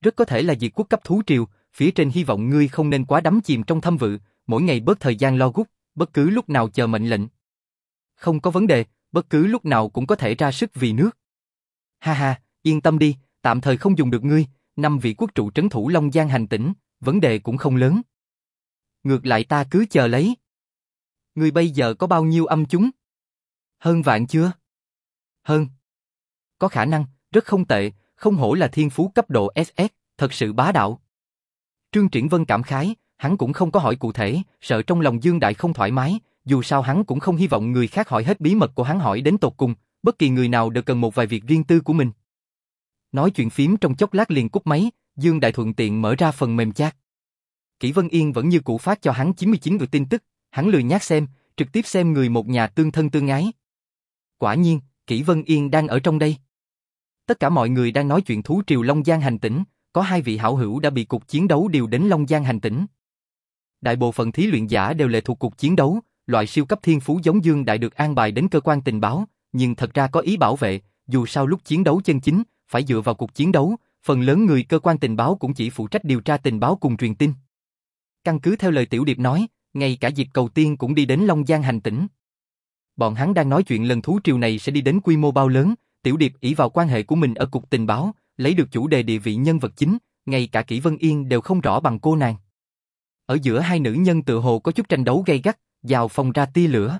A: Rất có thể là diệt quốc cấp thú triều, phía trên hy vọng ngươi không nên quá đắm chìm trong thâm vự, mỗi ngày bớt thời gian lo gút, bất cứ lúc nào chờ mệnh lệnh. Không có vấn đề, bất cứ lúc nào cũng có thể ra sức vì nước. Ha ha, yên tâm đi, tạm thời không dùng được ngươi, năm vị quốc trụ trấn thủ Long Giang hành tỉnh, vấn đề cũng không lớn. Ngược lại ta cứ chờ lấy. Ngươi bây giờ có bao nhiêu âm chúng? Hơn vạn chưa? Hơn. Có khả năng, rất không tệ, không hổ là thiên phú cấp độ SS, thật sự bá đạo. Trương Triển Vân cảm khái, hắn cũng không có hỏi cụ thể, sợ trong lòng Dương Đại không thoải mái, dù sao hắn cũng không hy vọng người khác hỏi hết bí mật của hắn hỏi đến tột cùng, bất kỳ người nào đều cần một vài việc riêng tư của mình. Nói chuyện phím trong chốc lát liền cúp máy, Dương Đại thuận tiện mở ra phần mềm chat. Kỷ Vân Yên vẫn như cũ phát cho hắn 99 người tin tức, hắn lười nhát xem, trực tiếp xem người một nhà tương thân tương ái. Quả nhiên, Kỷ Vân Yên đang ở trong đây. Tất cả mọi người đang nói chuyện thú triều Long Giang hành tỉnh, có hai vị hảo hữu đã bị cục chiến đấu điều đến Long Giang hành tỉnh. Đại bộ phận thí luyện giả đều lệ thuộc cục chiến đấu, loại siêu cấp thiên phú giống Dương Đại được an bài đến cơ quan tình báo, nhưng thật ra có ý bảo vệ, dù sao lúc chiến đấu chân chính, phải dựa vào cuộc chiến đấu, phần lớn người cơ quan tình báo cũng chỉ phụ trách điều tra tình báo cùng truyền tin. Căn cứ theo lời Tiểu Điệp nói, ngay cả diệt cầu tiên cũng đi đến Long Giang hành tỉnh. Bọn hắn đang nói chuyện lần thú triều này sẽ đi đến quy mô bao lớn, Tiểu Điệp ỷ vào quan hệ của mình ở cục tình báo, lấy được chủ đề địa vị nhân vật chính, ngay cả Kỷ Vân Yên đều không rõ bằng cô nàng. Ở giữa hai nữ nhân tự hồ có chút tranh đấu gay gắt, vào phòng ra tia lửa.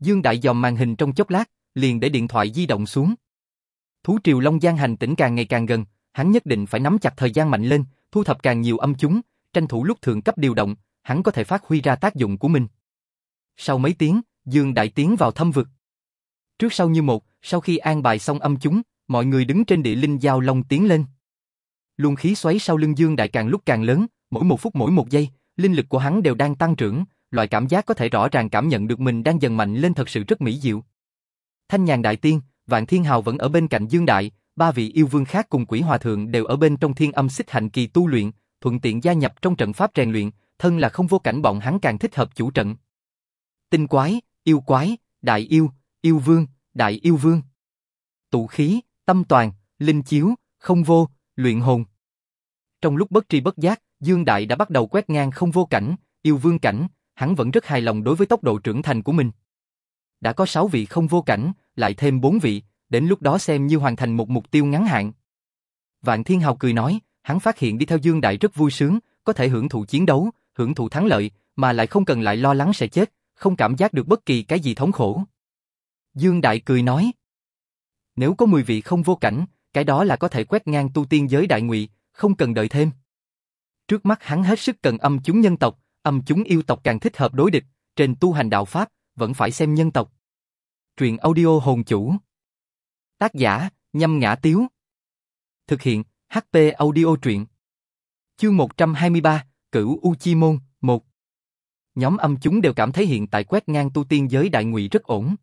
A: Dương Đại dòm màn hình trong chốc lát, liền để điện thoại di động xuống. Thú triều Long Giang hành tỉnh càng ngày càng gần, hắn nhất định phải nắm chặt thời gian mạnh lên, thu thập càng nhiều âm chúng, tranh thủ lúc thượng cấp điều động, hắn có thể phát huy ra tác dụng của mình. Sau mấy tiếng, Dương Đại tiến vào thâm vực. Trước sau như một, sau khi an bài xong âm chúng, mọi người đứng trên địa linh giao long tiến lên. Luồng khí xoáy sau lưng Dương Đại càng lúc càng lớn, mỗi một phút mỗi một giây, linh lực của hắn đều đang tăng trưởng, loại cảm giác có thể rõ ràng cảm nhận được mình đang dần mạnh lên thật sự rất mỹ diệu. Thanh nhàn đại tiên, Vạn Thiên Hào vẫn ở bên cạnh Dương Đại, ba vị yêu vương khác cùng quỷ hòa thượng đều ở bên trong thiên âm xích hạnh kỳ tu luyện, thuận tiện gia nhập trong trận pháp rèn luyện, thân là không vô cảnh bọn hắn càng thích hợp chủ trận. Tinh quái, yêu quái, đại yêu, yêu vương, đại yêu vương. Tụ khí, tâm toàn, linh chiếu, không vô, luyện hồn. Trong lúc bất tri bất giác, Dương Đại đã bắt đầu quét ngang không vô cảnh, yêu vương cảnh, hắn vẫn rất hài lòng đối với tốc độ trưởng thành của mình. Đã có 6 vị không vô cảnh, lại thêm 4 vị, đến lúc đó xem như hoàn thành một mục tiêu ngắn hạn. Vạn Thiên Hào cười nói, hắn phát hiện đi theo Dương Đại rất vui sướng, có thể hưởng thụ chiến đấu, hưởng thụ thắng lợi, mà lại không cần lại lo lắng sẽ chết, không cảm giác được bất kỳ cái gì thống khổ. Dương Đại cười nói, nếu có 10 vị không vô cảnh, cái đó là có thể quét ngang tu tiên giới đại ngụy, không cần đợi thêm. Trước mắt hắn hết sức cần âm chúng nhân tộc, âm chúng yêu tộc càng thích hợp đối địch, trên tu hành đạo Pháp, vẫn phải xem nhân tộc. Truyện audio hồn chủ. Tác giả, nhâm ngã tiếu. Thực hiện, HP audio truyện. Chương 123, Cửu U Chi Môn, 1. Nhóm âm chúng đều cảm thấy hiện tại quét ngang tu tiên giới đại ngụy rất ổn.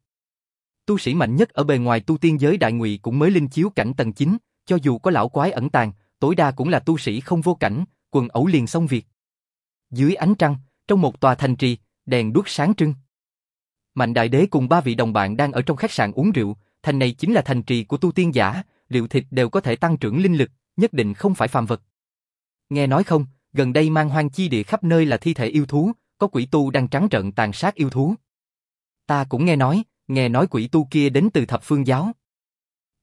A: Tu sĩ mạnh nhất ở bề ngoài tu tiên giới đại ngụy cũng mới linh chiếu cảnh tầng 9, cho dù có lão quái ẩn tàng, tối đa cũng là tu sĩ không vô cảnh, quần ẩu liền xong việc. Dưới ánh trăng, trong một tòa thành trì, đèn đuốc sáng trưng. Mạnh Đại Đế cùng ba vị đồng bạn đang ở trong khách sạn uống rượu, thành này chính là thành trì của tu tiên giả, rượu thịt đều có thể tăng trưởng linh lực, nhất định không phải phàm vật. Nghe nói không, gần đây mang hoang chi địa khắp nơi là thi thể yêu thú, có quỷ tu đang trắng trợn tàn sát yêu thú. Ta cũng nghe nói, nghe nói quỷ tu kia đến từ thập phương giáo.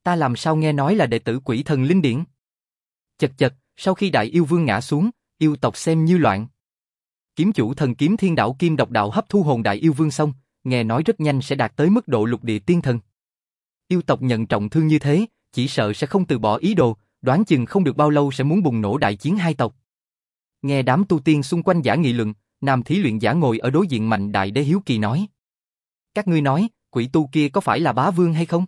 A: Ta làm sao nghe nói là đệ tử quỷ thần linh điển? Chật chật, sau khi đại yêu vương ngã xuống, yêu tộc xem như loạn. Kiếm chủ thần kiếm thiên đạo kim độc đạo hấp thu hồn đại yêu vương xong, nghe nói rất nhanh sẽ đạt tới mức độ lục địa tiên thần. Yêu tộc nhận trọng thương như thế, chỉ sợ sẽ không từ bỏ ý đồ, đoán chừng không được bao lâu sẽ muốn bùng nổ đại chiến hai tộc. Nghe đám tu tiên xung quanh giả nghị luận, nam thí luyện giả ngồi ở đối diện mạnh đại đế hiếu kỳ nói. Các ngươi nói, quỷ tu kia có phải là bá vương hay không?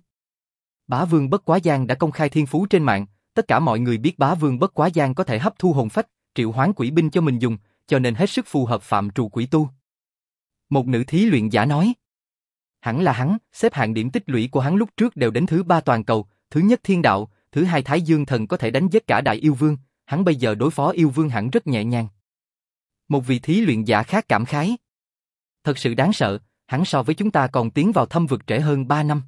A: Bá vương bất quá giang đã công khai thiên phú trên mạng, tất cả mọi người biết bá vương bất quá giang có thể hấp thu hồn phách, triệu hoán quỷ binh cho mình dùng, cho nên hết sức phù hợp phạm trù quỷ tu. Một nữ thí luyện giả nói. Hẳn là hắn, xếp hạng điểm tích lũy của hắn lúc trước đều đến thứ ba toàn cầu, thứ nhất thiên đạo, thứ hai thái dương thần có thể đánh giết cả đại yêu vương, hắn bây giờ đối phó yêu vương hẳn rất nhẹ nhàng. Một vị thí luyện giả khác cảm khái. Thật sự đáng sợ, hắn so với chúng ta còn tiến vào thâm vực trễ hơn 3 năm.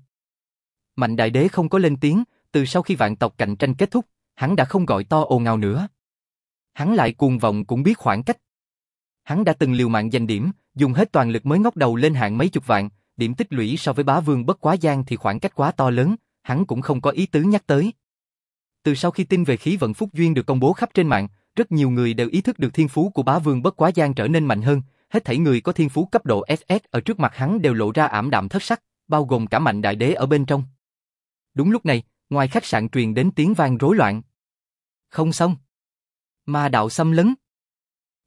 A: Mạnh đại đế không có lên tiếng, từ sau khi vạn tộc cạnh tranh kết thúc, hắn đã không gọi to ồn ào nữa. Hắn lại cuồng vọng cũng biết khoảng cách. Hắn đã từng liều mạng giành điểm, dùng hết toàn lực mới ngóc đầu lên hạng mấy chục vạn, điểm tích lũy so với bá vương bất quá gian thì khoảng cách quá to lớn, hắn cũng không có ý tứ nhắc tới. Từ sau khi tin về khí vận phúc duyên được công bố khắp trên mạng, rất nhiều người đều ý thức được thiên phú của bá vương bất quá gian trở nên mạnh hơn, hết thảy người có thiên phú cấp độ SS ở trước mặt hắn đều lộ ra ảm đạm thất sắc, bao gồm cả mạnh đại đế ở bên trong. Đúng lúc này, ngoài khách sạn truyền đến tiếng vang rối loạn. Không xong. Ma đạo xâm lấn.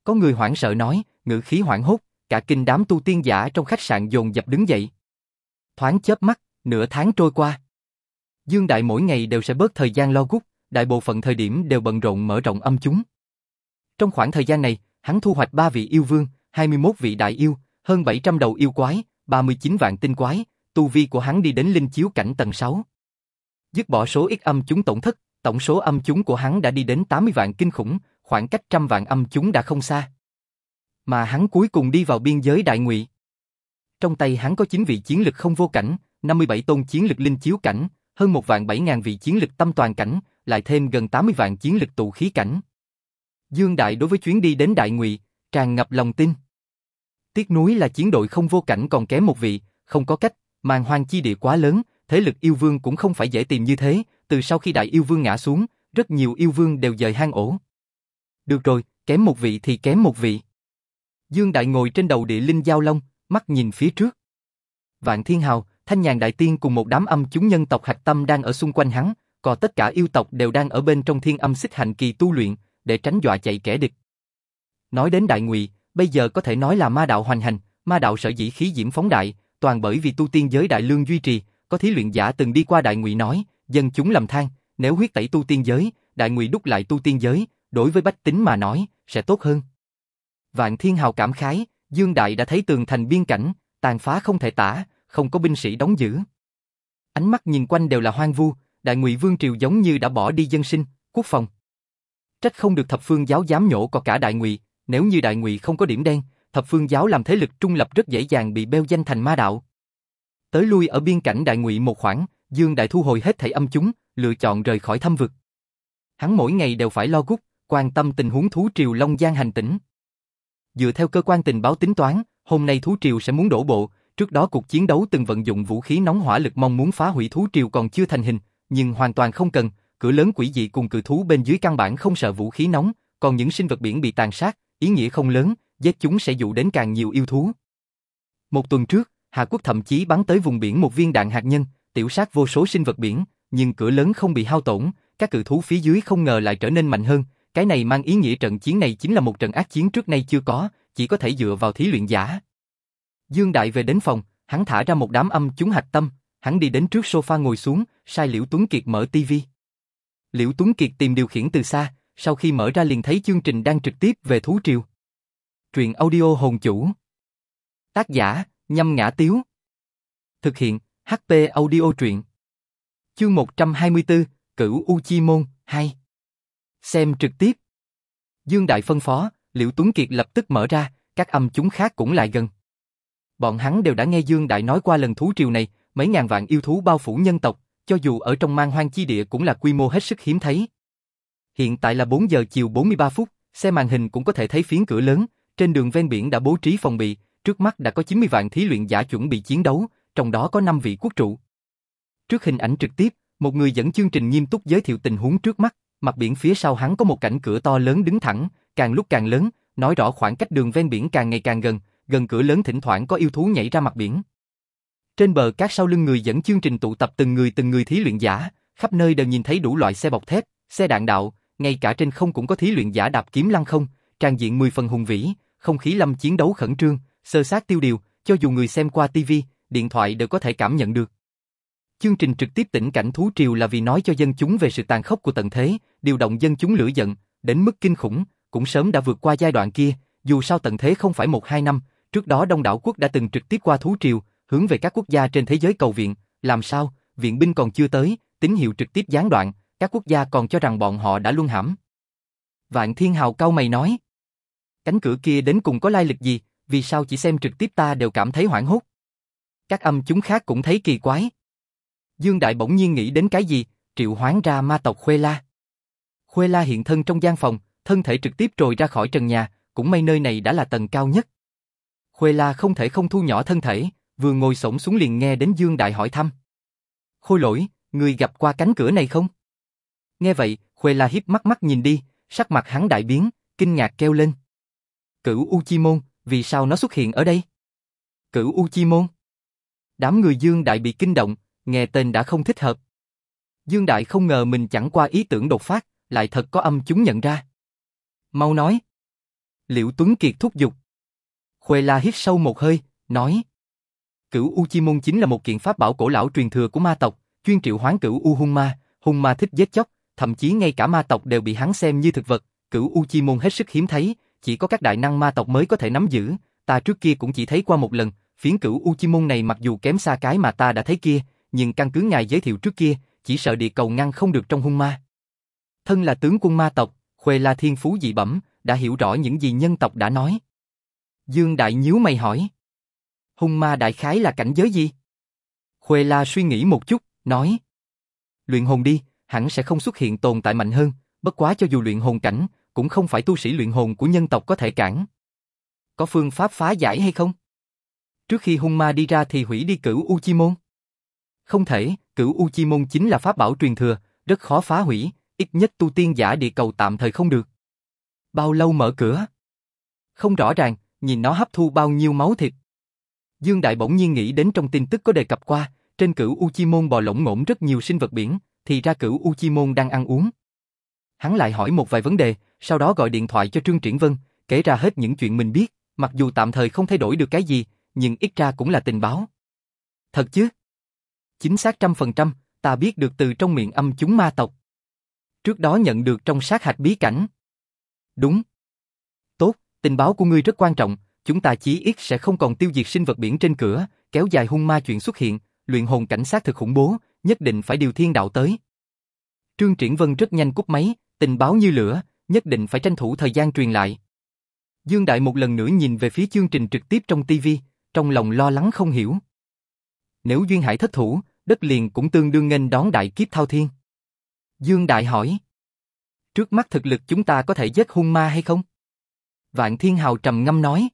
A: Có người hoảng sợ nói, ngữ khí hoảng hốt, cả kinh đám tu tiên giả trong khách sạn dồn dập đứng dậy. Thoáng chớp mắt, nửa tháng trôi qua. Dương Đại mỗi ngày đều sẽ bớt thời gian lo gút, đại bộ phận thời điểm đều bận rộn mở rộng âm chúng. Trong khoảng thời gian này, hắn thu hoạch 3 vị yêu vương, 21 vị đại yêu, hơn 700 đầu yêu quái, 39 vạn tinh quái, tu vi của hắn đi đến linh chiếu cảnh tầng 6. Dứt bỏ số ít âm chúng tổng thất, tổng số âm chúng của hắn đã đi đến 80 vạn kinh khủng, khoảng cách trăm vạn âm chúng đã không xa. Mà hắn cuối cùng đi vào biên giới đại ngụy. Trong tay hắn có 9 vị chiến lực không vô cảnh, 57 tôn chiến lực linh chiếu cảnh, hơn một vạn 7 ngàn vị chiến lực tâm toàn cảnh, lại thêm gần 80 vạn chiến lực tụ khí cảnh. Dương Đại đối với chuyến đi đến Đại Ngụy, tràn ngập lòng tin. Tiếc núi là chiến đội không vô cảnh còn kém một vị, không có cách, màn hoang chi địa quá lớn, thế lực yêu vương cũng không phải dễ tìm như thế, từ sau khi đại yêu vương ngã xuống, rất nhiều yêu vương đều dời hang ổ. Được rồi, kém một vị thì kém một vị. Dương Đại ngồi trên đầu địa linh giao long, mắt nhìn phía trước. Vạn Thiên Hào, Thanh Nhàn Đại Tiên cùng một đám âm chúng nhân tộc hạch tâm đang ở xung quanh hắn, còn tất cả yêu tộc đều đang ở bên trong thiên âm xích hành kỳ tu luyện, để tránh dọa chạy kẻ địch. Nói đến Đại Ngụy, bây giờ có thể nói là ma đạo hoành hành, ma đạo sở dĩ khí diễm phóng đại, toàn bởi vì tu tiên giới đại lương duy trì, có thí luyện giả từng đi qua Đại Ngụy nói, dân chúng lầm than, nếu huyết tẩy tu tiên giới, Đại Ngụy đúc lại tu tiên giới, đối với bách tính mà nói, sẽ tốt hơn. Vạn Thiên Hào cảm khái, Dương Đại đã thấy tường thành biên cảnh, tàn phá không thể tả, không có binh sĩ đóng giữ. Ánh mắt nhìn quanh đều là hoang vu, Đại Ngụy Vương triều giống như đã bỏ đi dân sinh, quốc phòng. Trách không được thập phương giáo dám nhổ có cả Đại Ngụy, nếu như Đại Ngụy không có điểm đen, thập phương giáo làm thế lực trung lập rất dễ dàng bị bêu danh thành ma đạo. Tới lui ở biên cảnh Đại Ngụy một khoảng, Dương Đại thu hồi hết thảy âm chúng, lựa chọn rời khỏi thâm vực. Hắn mỗi ngày đều phải lo gút, quan tâm tình huống thú triều Long Giang hành tỉnh. Dựa theo cơ quan tình báo tính toán, hôm nay thú triều sẽ muốn đổ bộ, trước đó cuộc chiến đấu từng vận dụng vũ khí nóng hỏa lực mong muốn phá hủy thú triều còn chưa thành hình, nhưng hoàn toàn không cần, cửa lớn quỷ dị cùng cự thú bên dưới căn bản không sợ vũ khí nóng, còn những sinh vật biển bị tàn sát, ý nghĩa không lớn, giết chúng sẽ dụ đến càng nhiều yêu thú. Một tuần trước, Hà Quốc thậm chí bắn tới vùng biển một viên đạn hạt nhân, tiểu sát vô số sinh vật biển, nhưng cửa lớn không bị hao tổn, các cự thú phía dưới không ngờ lại trở nên mạnh hơn, cái này mang ý nghĩa trận chiến này chính là một trận ác chiến trước nay chưa có, chỉ có thể dựa vào thí luyện giả. Dương Đại về đến phòng, hắn thả ra một đám âm chúng hạch tâm, hắn đi đến trước sofa ngồi xuống, sai Liễu Tuấn Kiệt mở tivi. Liễu Tuấn Kiệt tìm điều khiển từ xa, sau khi mở ra liền thấy chương trình đang trực tiếp về thú triều. Truyện audio hồn chủ. Tác giả, nhâm ngã tiếu. Thực hiện, HP audio truyện. Chương 124, Cửu U Chi Môn, 2. Xem trực tiếp. Dương Đại phân phó, Liễu Tuấn Kiệt lập tức mở ra, các âm chúng khác cũng lại gần. Bọn hắn đều đã nghe Dương Đại nói qua lần thú triều này, mấy ngàn vạn yêu thú bao phủ nhân tộc, cho dù ở trong mang hoang chi địa cũng là quy mô hết sức hiếm thấy. Hiện tại là 4 giờ chiều 43 phút, xe màn hình cũng có thể thấy phiến cửa lớn, trên đường ven biển đã bố trí phòng bị, trước mắt đã có 90 vạn thí luyện giả chuẩn bị chiến đấu, trong đó có 5 vị quốc trụ. Trước hình ảnh trực tiếp, một người dẫn chương trình nghiêm túc giới thiệu tình huống trước mắt, mặt biển phía sau hắn có một cảnh cửa to lớn đứng thẳng, càng lúc càng lớn, nói rõ khoảng cách đường ven biển càng ngày càng gần, gần cửa lớn thỉnh thoảng có yêu thú nhảy ra mặt biển. Trên bờ cát sau lưng người dẫn chương trình tụ tập từng người từng người thí luyện giả, khắp nơi đều nhìn thấy đủ loại xe bọc thép, xe đạn đạo, ngay cả trên không cũng có thí luyện giả đạp kiếm lăng không, trang diện mười phần hùng vĩ, không khí lâm chiến đấu khẩn trương, sơ sát tiêu điều, cho dù người xem qua TV, điện thoại đều có thể cảm nhận được. Chương trình trực tiếp tỉnh cảnh thú triều là vì nói cho dân chúng về sự tàn khốc của tận thế, điều động dân chúng lửa giận, đến mức kinh khủng, cũng sớm đã vượt qua giai đoạn kia, dù sao tận thế không phải một hai năm, trước đó Đông đảo quốc đã từng trực tiếp qua thú triều, hướng về các quốc gia trên thế giới cầu viện, làm sao, viện binh còn chưa tới, tín hiệu trực tiếp gián đoạn, các quốc gia còn cho rằng bọn họ đã luân hãm. Vạn Thiên Hào cau mày nói, cánh cửa kia đến cùng có lai lịch gì, vì sao chỉ xem trực tiếp ta đều cảm thấy hoảng hốt. Các âm chúng khác cũng thấy kỳ quái. Dương Đại bỗng nhiên nghĩ đến cái gì, triệu hoán ra ma tộc Khuê La. Khuê La hiện thân trong gian phòng, thân thể trực tiếp trồi ra khỏi trần nhà, cũng may nơi này đã là tầng cao nhất. Khuê La không thể không thu nhỏ thân thể, vừa ngồi sổng xuống liền nghe đến Dương Đại hỏi thăm. Khôi lỗi, người gặp qua cánh cửa này không? Nghe vậy, Khuê La hiếp mắt mắt nhìn đi, sắc mặt hắn đại biến, kinh ngạc kêu lên. Cửu U Chi Môn, vì sao nó xuất hiện ở đây? Cửu U Chi Môn. Đám người Dương Đại bị kinh động, nghe tên đã không thích hợp. Dương Đại không ngờ mình chẳng qua ý tưởng đột phát, lại thật có âm chúng nhận ra. Mau nói. Liễu Tuấn Kiệt thúc giục. Khuê La hít sâu một hơi, nói. Cửu U Chi Môn chính là một kiện pháp bảo cổ lão truyền thừa của ma tộc, chuyên triệu hoán cửu U hung ma, hung ma thích giết chóc, thậm chí ngay cả ma tộc đều bị hắn xem như thực vật, cửu U Chi Môn hết sức hiếm thấy, chỉ có các đại năng ma tộc mới có thể nắm giữ, ta trước kia cũng chỉ thấy qua một lần, phiến cửu U Chi Môn này mặc dù kém xa cái mà ta đã thấy kia, nhưng căn cứ ngài giới thiệu trước kia, chỉ sợ địa cầu ngăn không được trong hung ma. Thân là tướng quân ma tộc, Khuê La Thiên Phú dị bẩm, đã hiểu rõ những gì nhân tộc đã nói. Dương Đại nhíu mày hỏi. Hung ma đại khái là cảnh giới gì? Khuê La suy nghĩ một chút, nói. Luyện hồn đi, hẳn sẽ không xuất hiện tồn tại mạnh hơn, bất quá cho dù luyện hồn cảnh, cũng không phải tu sĩ luyện hồn của nhân tộc có thể cản. Có phương pháp phá giải hay không? Trước khi hung ma đi ra thì hủy đi cửu Uchimon. Không thể, cửu Uchimon chính là pháp bảo truyền thừa, rất khó phá hủy, ít nhất tu tiên giả địa cầu tạm thời không được. Bao lâu mở cửa? Không rõ ràng, nhìn nó hấp thu bao nhiêu máu thịt. Dương Đại bỗng nhiên nghĩ đến trong tin tức có đề cập qua, trên cửu Uchimon bò lỗng ngỗng rất nhiều sinh vật biển, thì ra cửu Uchimon đang ăn uống. Hắn lại hỏi một vài vấn đề, sau đó gọi điện thoại cho Trương Triển Vân, kể ra hết những chuyện mình biết, mặc dù tạm thời không thay đổi được cái gì, nhưng ít ra cũng là tình báo. Thật chứ? Chính xác trăm phần trăm, ta biết được từ trong miệng âm chúng ma tộc. Trước đó nhận được trong sát hạch bí cảnh. Đúng. Tình báo của ngươi rất quan trọng, chúng ta chí ít sẽ không còn tiêu diệt sinh vật biển trên cửa, kéo dài hung ma chuyện xuất hiện, luyện hồn cảnh sát thực khủng bố, nhất định phải điều thiên đạo tới. Trương Triển Vân rất nhanh cúp máy, tình báo như lửa, nhất định phải tranh thủ thời gian truyền lại. Dương Đại một lần nữa nhìn về phía chương trình trực tiếp trong TV, trong lòng lo lắng không hiểu. Nếu Duyên Hải thất thủ, đất liền cũng tương đương nghênh đón đại kiếp thao thiên. Dương Đại hỏi. Trước mắt thực lực chúng ta có thể giết hung ma hay không? Vạn Thiên Hào trầm ngâm nói.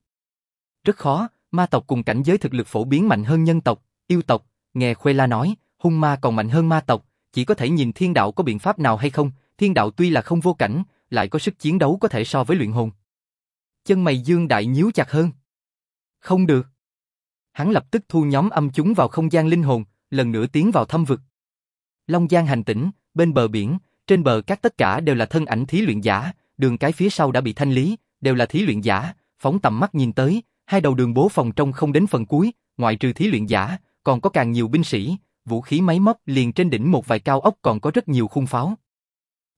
A: Rất khó, ma tộc cùng cảnh giới thực lực phổ biến mạnh hơn nhân tộc, yêu tộc, nghe Khuê La nói, hung ma còn mạnh hơn ma tộc, chỉ có thể nhìn thiên đạo có biện pháp nào hay không, thiên đạo tuy là không vô cảnh, lại có sức chiến đấu có thể so với luyện hồn. Chân mày Dương Đại nhíu chặt hơn. Không được. Hắn lập tức thu nhóm âm chúng vào không gian linh hồn, lần nữa tiến vào thâm vực. Long Giang hành tỉnh, bên bờ biển, trên bờ các tất cả đều là thân ảnh thí luyện giả, đường cái phía sau đã bị thanh lý, đều là thí luyện giả, phóng tầm mắt nhìn tới, hai đầu đường bố phòng trong không đến phần cuối, ngoại trừ thí luyện giả, còn có càng nhiều binh sĩ, vũ khí máy móc liền trên đỉnh một vài cao ốc còn có rất nhiều khung pháo.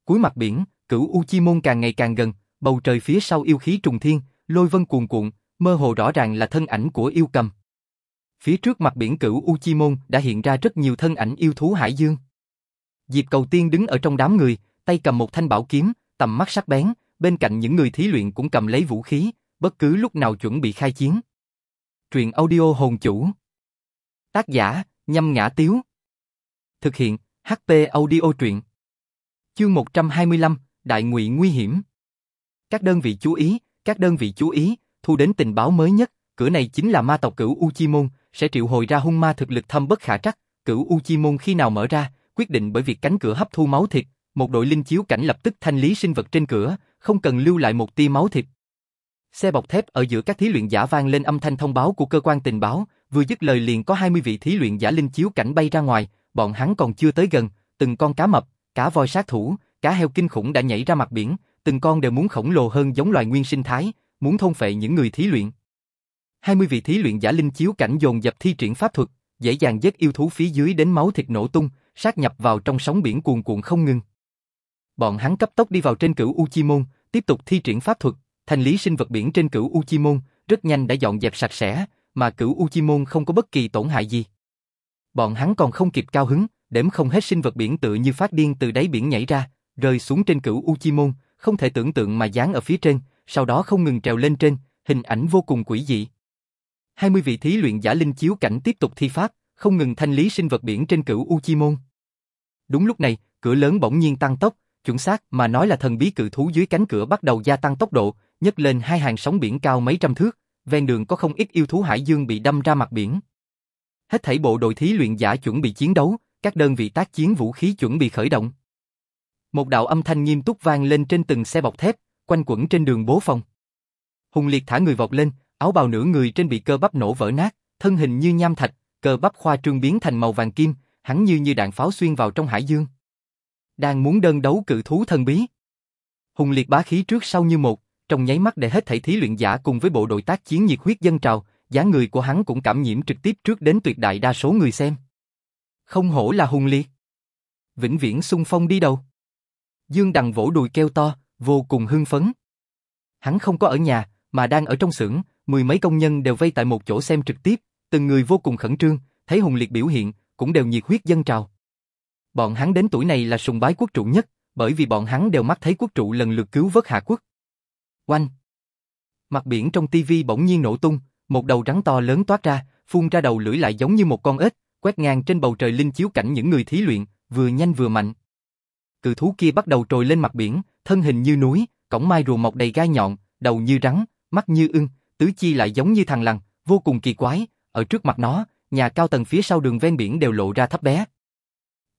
A: Cuối mặt biển, cửu U Chi Môn càng ngày càng gần, bầu trời phía sau yêu khí trùng thiên, lôi vân cuồn cuộn, mơ hồ rõ ràng là thân ảnh của yêu cầm. Phía trước mặt biển cửu U Chi Môn đã hiện ra rất nhiều thân ảnh yêu thú hải dương. Diệp Cầu Tiên đứng ở trong đám người, tay cầm một thanh bảo kiếm, tầm mắt sắc bén, bên cạnh những người thí luyện cũng cầm lấy vũ khí, bất cứ lúc nào chuẩn bị khai chiến. Truyện audio hồn chủ. Tác giả, nhâm ngã tiếu. Thực hiện, HP audio truyện. Chương 125, Đại ngụy nguy hiểm. Các đơn vị chú ý, các đơn vị chú ý, thu đến tình báo mới nhất, cửa này chính là ma tộc cửu Uchimon, sẽ triệu hồi ra hung ma thực lực thâm bất khả trắc, cửu Uchimon khi nào mở ra, quyết định bởi việc cánh cửa hấp thu máu thịt, một đội linh chiếu cảnh lập tức thanh lý sinh vật trên cửa, không cần lưu lại một tia máu thịt. Xe bọc thép ở giữa các thí luyện giả vang lên âm thanh thông báo của cơ quan tình báo, vừa dứt lời liền có 20 vị thí luyện giả linh chiếu cảnh bay ra ngoài, bọn hắn còn chưa tới gần, từng con cá mập, cá voi sát thủ, cá heo kinh khủng đã nhảy ra mặt biển, từng con đều muốn khổng lồ hơn giống loài nguyên sinh thái, muốn thôn phệ những người thí luyện. 20 vị thí luyện giả linh chiếu cảnh dồn dập thi triển pháp thuật, dễ dàng giết yêu thú phía dưới đến máu thịt nổ tung, sát nhập vào trong sóng biển cuồn cuộn không ngừng. Bọn hắn cấp tốc đi vào trên cửu Uchimon, tiếp tục thi triển pháp thuật, thanh lý sinh vật biển trên cửu Uchimon, rất nhanh đã dọn dẹp sạch sẽ, mà cửu Uchimon không có bất kỳ tổn hại gì. Bọn hắn còn không kịp cao hứng, đếm không hết sinh vật biển tự như phát điên từ đáy biển nhảy ra, rơi xuống trên cửu Uchimon, không thể tưởng tượng mà dán ở phía trên, sau đó không ngừng trèo lên trên, hình ảnh vô cùng quỷ dị. 20 vị thí luyện giả linh chiếu cảnh tiếp tục thi pháp, không ngừng thanh lý sinh vật biển trên cửu Uchimon. Đúng lúc này, cửa lớn bỗng nhiên tăng tốc, chuẩn xác mà nói là thần bí cự thú dưới cánh cửa bắt đầu gia tăng tốc độ, nhấc lên hai hàng sóng biển cao mấy trăm thước, ven đường có không ít yêu thú hải dương bị đâm ra mặt biển. Hết thảy bộ đội thí luyện giả chuẩn bị chiến đấu, các đơn vị tác chiến vũ khí chuẩn bị khởi động. Một đạo âm thanh nghiêm túc vang lên trên từng xe bọc thép, quanh quẩn trên đường bố phòng. Hùng Liệt thả người vọt lên, áo bào nửa người trên bị cơ bắp nổ vỡ nát, thân hình như nham thạch, cơ bắp khoa trương biến thành màu vàng kim, hắn như như đạn pháo xuyên vào trong hải dương. Đang muốn đơn đấu cự thú thần bí. Hùng Liệt bá khí trước sau như một, trong nháy mắt để hết thảy thí luyện giả cùng với bộ đội tác chiến nhiệt huyết dân trào, dáng người của hắn cũng cảm nhiễm trực tiếp trước đến tuyệt đại đa số người xem. Không hổ là hùng liệt. Vĩnh viễn xung phong đi đâu. Dương Đằng vỗ đùi kêu to, vô cùng hưng phấn. Hắn không có ở nhà, mà đang ở trong xưởng, mười mấy công nhân đều vây tại một chỗ xem trực tiếp, từng người vô cùng khẩn trương, thấy Hùng Liệt biểu hiện, cũng đều nhiệt huyết dân trào. Bọn hắn đến tuổi này là sùng bái quốc trụ nhất, bởi vì bọn hắn đều mắt thấy quốc trụ lần lượt cứu vớt Hạ quốc. Oanh! Mặt biển trong tivi bỗng nhiên nổ tung, một đầu rắn to lớn toát ra, phun ra đầu lưỡi lại giống như một con ếch, quét ngang trên bầu trời linh chiếu cảnh những người thí luyện, vừa nhanh vừa mạnh. Cự thú kia bắt đầu trồi lên mặt biển, thân hình như núi, cổng mai rùa mọc đầy gai nhọn, đầu như rắn, mắt như ưng, tứ chi lại giống như thằng lằn, vô cùng kỳ quái, ở trước mặt nó, nhà cao tầng phía sau đường ven biển đều lộ ra thấp bé.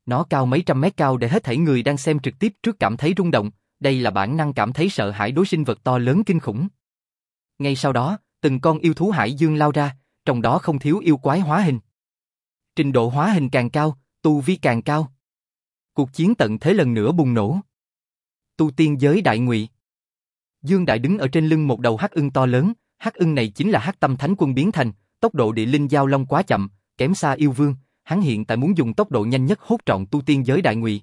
A: Nó cao mấy trăm mét cao để hết thảy người đang xem trực tiếp trước cảm thấy rung động, đây là bản năng cảm thấy sợ hãi đối sinh vật to lớn kinh khủng. Ngay sau đó, từng con yêu thú hải dương lao ra, trong đó không thiếu yêu quái hóa hình. Trình độ hóa hình càng cao, tu vi càng cao. Cuộc chiến tận thế lần nữa bùng nổ. Tu tiên giới đại ngụy. Dương Đại đứng ở trên lưng một đầu hắc ưng to lớn, hắc ưng này chính là hắc tâm thánh quân biến thành, tốc độ địa linh giao long quá chậm, kém xa yêu vương, hắn hiện tại muốn dùng tốc độ nhanh nhất hốt trọn tu tiên giới đại ngụy.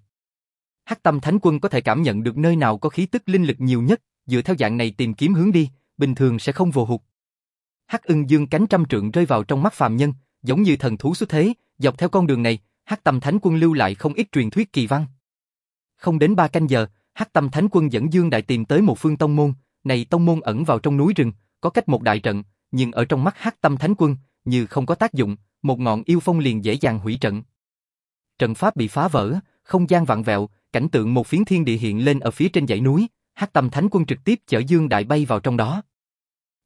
A: Hắc tâm thánh quân có thể cảm nhận được nơi nào có khí tức linh lực nhiều nhất, dựa theo dạng này tìm kiếm hướng đi, bình thường sẽ không vô hụt. Hắc ưng dương cánh trăm trượng rơi vào trong mắt phàm nhân, giống như thần thú xuất thế, dọc theo con đường này, Hắc Tâm Thánh Quân lưu lại không ít truyền thuyết kỳ văn. Không đến ba canh giờ, Hắc Tâm Thánh Quân dẫn Dương Đại tìm tới một phương tông môn, này tông môn ẩn vào trong núi rừng, có cách một đại trận, nhưng ở trong mắt Hắc Tâm Thánh Quân, như không có tác dụng, một ngọn yêu phong liền dễ dàng hủy trận. Trận pháp bị phá vỡ, không gian vặn vẹo, cảnh tượng một phiến thiên địa hiện lên ở phía trên dãy núi, Hắc Tâm Thánh Quân trực tiếp chở Dương Đại bay vào trong đó.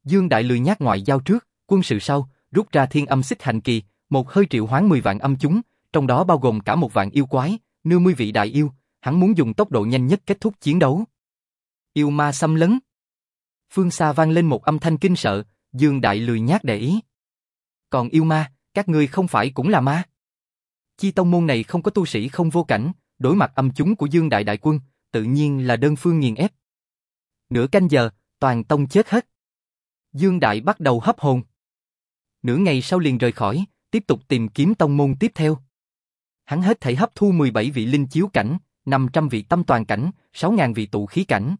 A: Dương Đại lười nhát ngoại giao trước, quân sự sau, rút ra thiên âm xích hành kỳ, một hơi triệu hoán 10 vạn âm chúng, trong đó bao gồm cả một vạn yêu quái, nưa mươi vị đại yêu, hắn muốn dùng tốc độ nhanh nhất kết thúc chiến đấu. Yêu ma xâm lấn. Phương xa vang lên một âm thanh kinh sợ, Dương Đại lười nhát để ý. Còn yêu ma, các ngươi không phải cũng là ma? Chi tông môn này không có tu sĩ không vô cảnh, đối mặt âm chúng của Dương Đại đại quân, tự nhiên là đơn phương nghiền ép. Nửa canh giờ, toàn tông chết hết. Dương Đại bắt đầu hấp hồn. Nửa ngày sau liền rời khỏi, tiếp tục tìm kiếm tông môn tiếp theo. Hắn hết thảy hấp thu 17 vị linh chiếu cảnh, 500 vị tâm toàn cảnh, 6.000 vị tụ khí cảnh.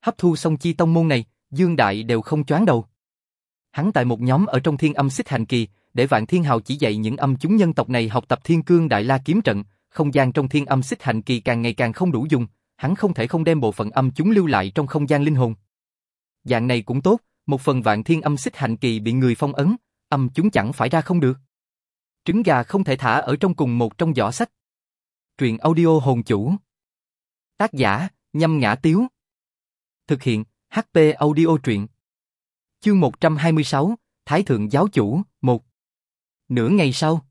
A: Hấp thu xong chi tông môn này, Dương Đại đều không choáng đầu. Hắn tại một nhóm ở trong thiên âm xích hành kỳ, để Vạn Thiên Hào chỉ dạy những âm chúng nhân tộc này học tập thiên cương đại la kiếm trận, không gian trong thiên âm xích hành kỳ càng ngày càng không đủ dùng, hắn không thể không đem bộ phận âm chúng lưu lại trong không gian linh hồn. Dạng này cũng tốt, một phần vạn thiên âm xích hành kỳ bị người phong ấn, âm chúng chẳng phải ra không được. Trứng gà không thể thả ở trong cùng một trong giỏ sách. Truyện audio hồn chủ. Tác giả, nhâm ngã tiếu. Thực hiện, HP audio truyện. Chương 126, Thái Thượng Giáo Chủ, 1. Nửa ngày sau,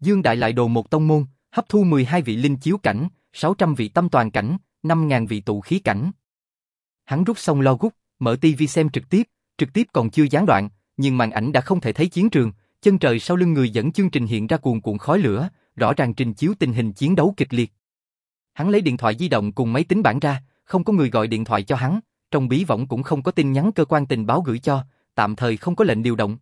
A: Dương Đại lại đồ một tông môn, hấp thu 12 vị linh chiếu cảnh, 600 vị tâm toàn cảnh, 5.000 vị tụ khí cảnh. Hắn rút xong lo gút, mở tivi xem trực tiếp, trực tiếp còn chưa gián đoạn, nhưng màn ảnh đã không thể thấy chiến trường, chân trời sau lưng người dẫn chương trình hiện ra cuồn cuộn khói lửa, rõ ràng trình chiếu tình hình chiến đấu kịch liệt. Hắn lấy điện thoại di động cùng máy tính bảng ra, không có người gọi điện thoại cho hắn, trong bí võng cũng không có tin nhắn cơ quan tình báo gửi cho, tạm thời không có lệnh điều động.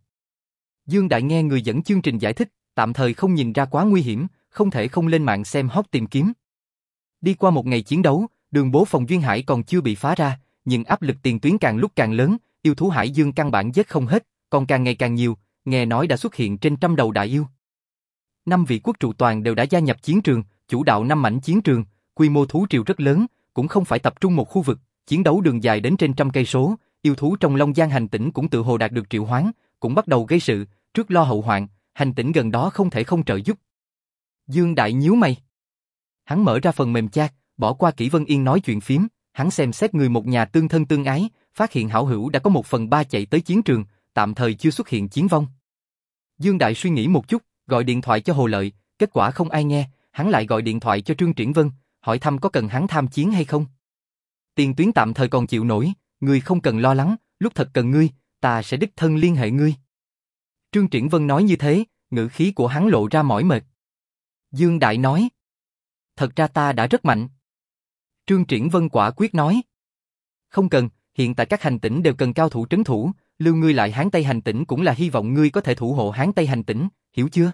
A: Dương Đại nghe người dẫn chương trình giải thích, tạm thời không nhìn ra quá nguy hiểm, không thể không lên mạng xem hot tìm kiếm. Đi qua một ngày chiến đấu, đường bố phòng Duyên Hải còn chưa bị phá ra, nhưng áp lực tiền tuyến càng lúc càng lớn, yêu thú Hải Dương căn bản giết không hết, còn càng ngày càng nhiều, nghe nói đã xuất hiện trên trăm đầu đại yêu. Năm vị quốc trụ toàn đều đã gia nhập chiến trường, chủ đạo năm mảnh chiến trường, quy mô thú triều rất lớn, cũng không phải tập trung một khu vực, chiến đấu đường dài đến trên trăm cây số, yêu thú trong Long Giang hành tỉnh cũng tự hồ đạt được triệu hoán, cũng bắt đầu gây sự, trước lo hậu hoạn, hành tỉnh gần đó không thể không trợ giúp. Dương Đại nhíu mày. Hắn mở ra phần mềm chat, bỏ qua Kỷ Vân Yên nói chuyện phím, hắn xem xét người một nhà tương thân tương ái, phát hiện hảo hữu đã có một phần ba chạy tới chiến trường, tạm thời chưa xuất hiện chiến vong. Dương Đại suy nghĩ một chút, gọi điện thoại cho Hồ Lợi, kết quả không ai nghe, hắn lại gọi điện thoại cho Trương Triển Vân, hỏi thăm có cần hắn tham chiến hay không. Tiền tuyến tạm thời còn chịu nổi, ngươi không cần lo lắng, lúc thật cần ngươi, ta sẽ đích thân liên hệ ngươi. Trương Triển Vân nói như thế, ngữ khí của hắn lộ ra mỏi mệt. Dương Đại nói, thật ra ta đã rất mạnh. Trương Triển Vân quả quyết nói, không cần, hiện tại các hành tỉnh đều cần cao thủ trấn thủ, lưu ngươi lại Hán Tây hành tỉnh cũng là hy vọng ngươi có thể thủ hộ Hán Tây hành tỉnh, hiểu chưa?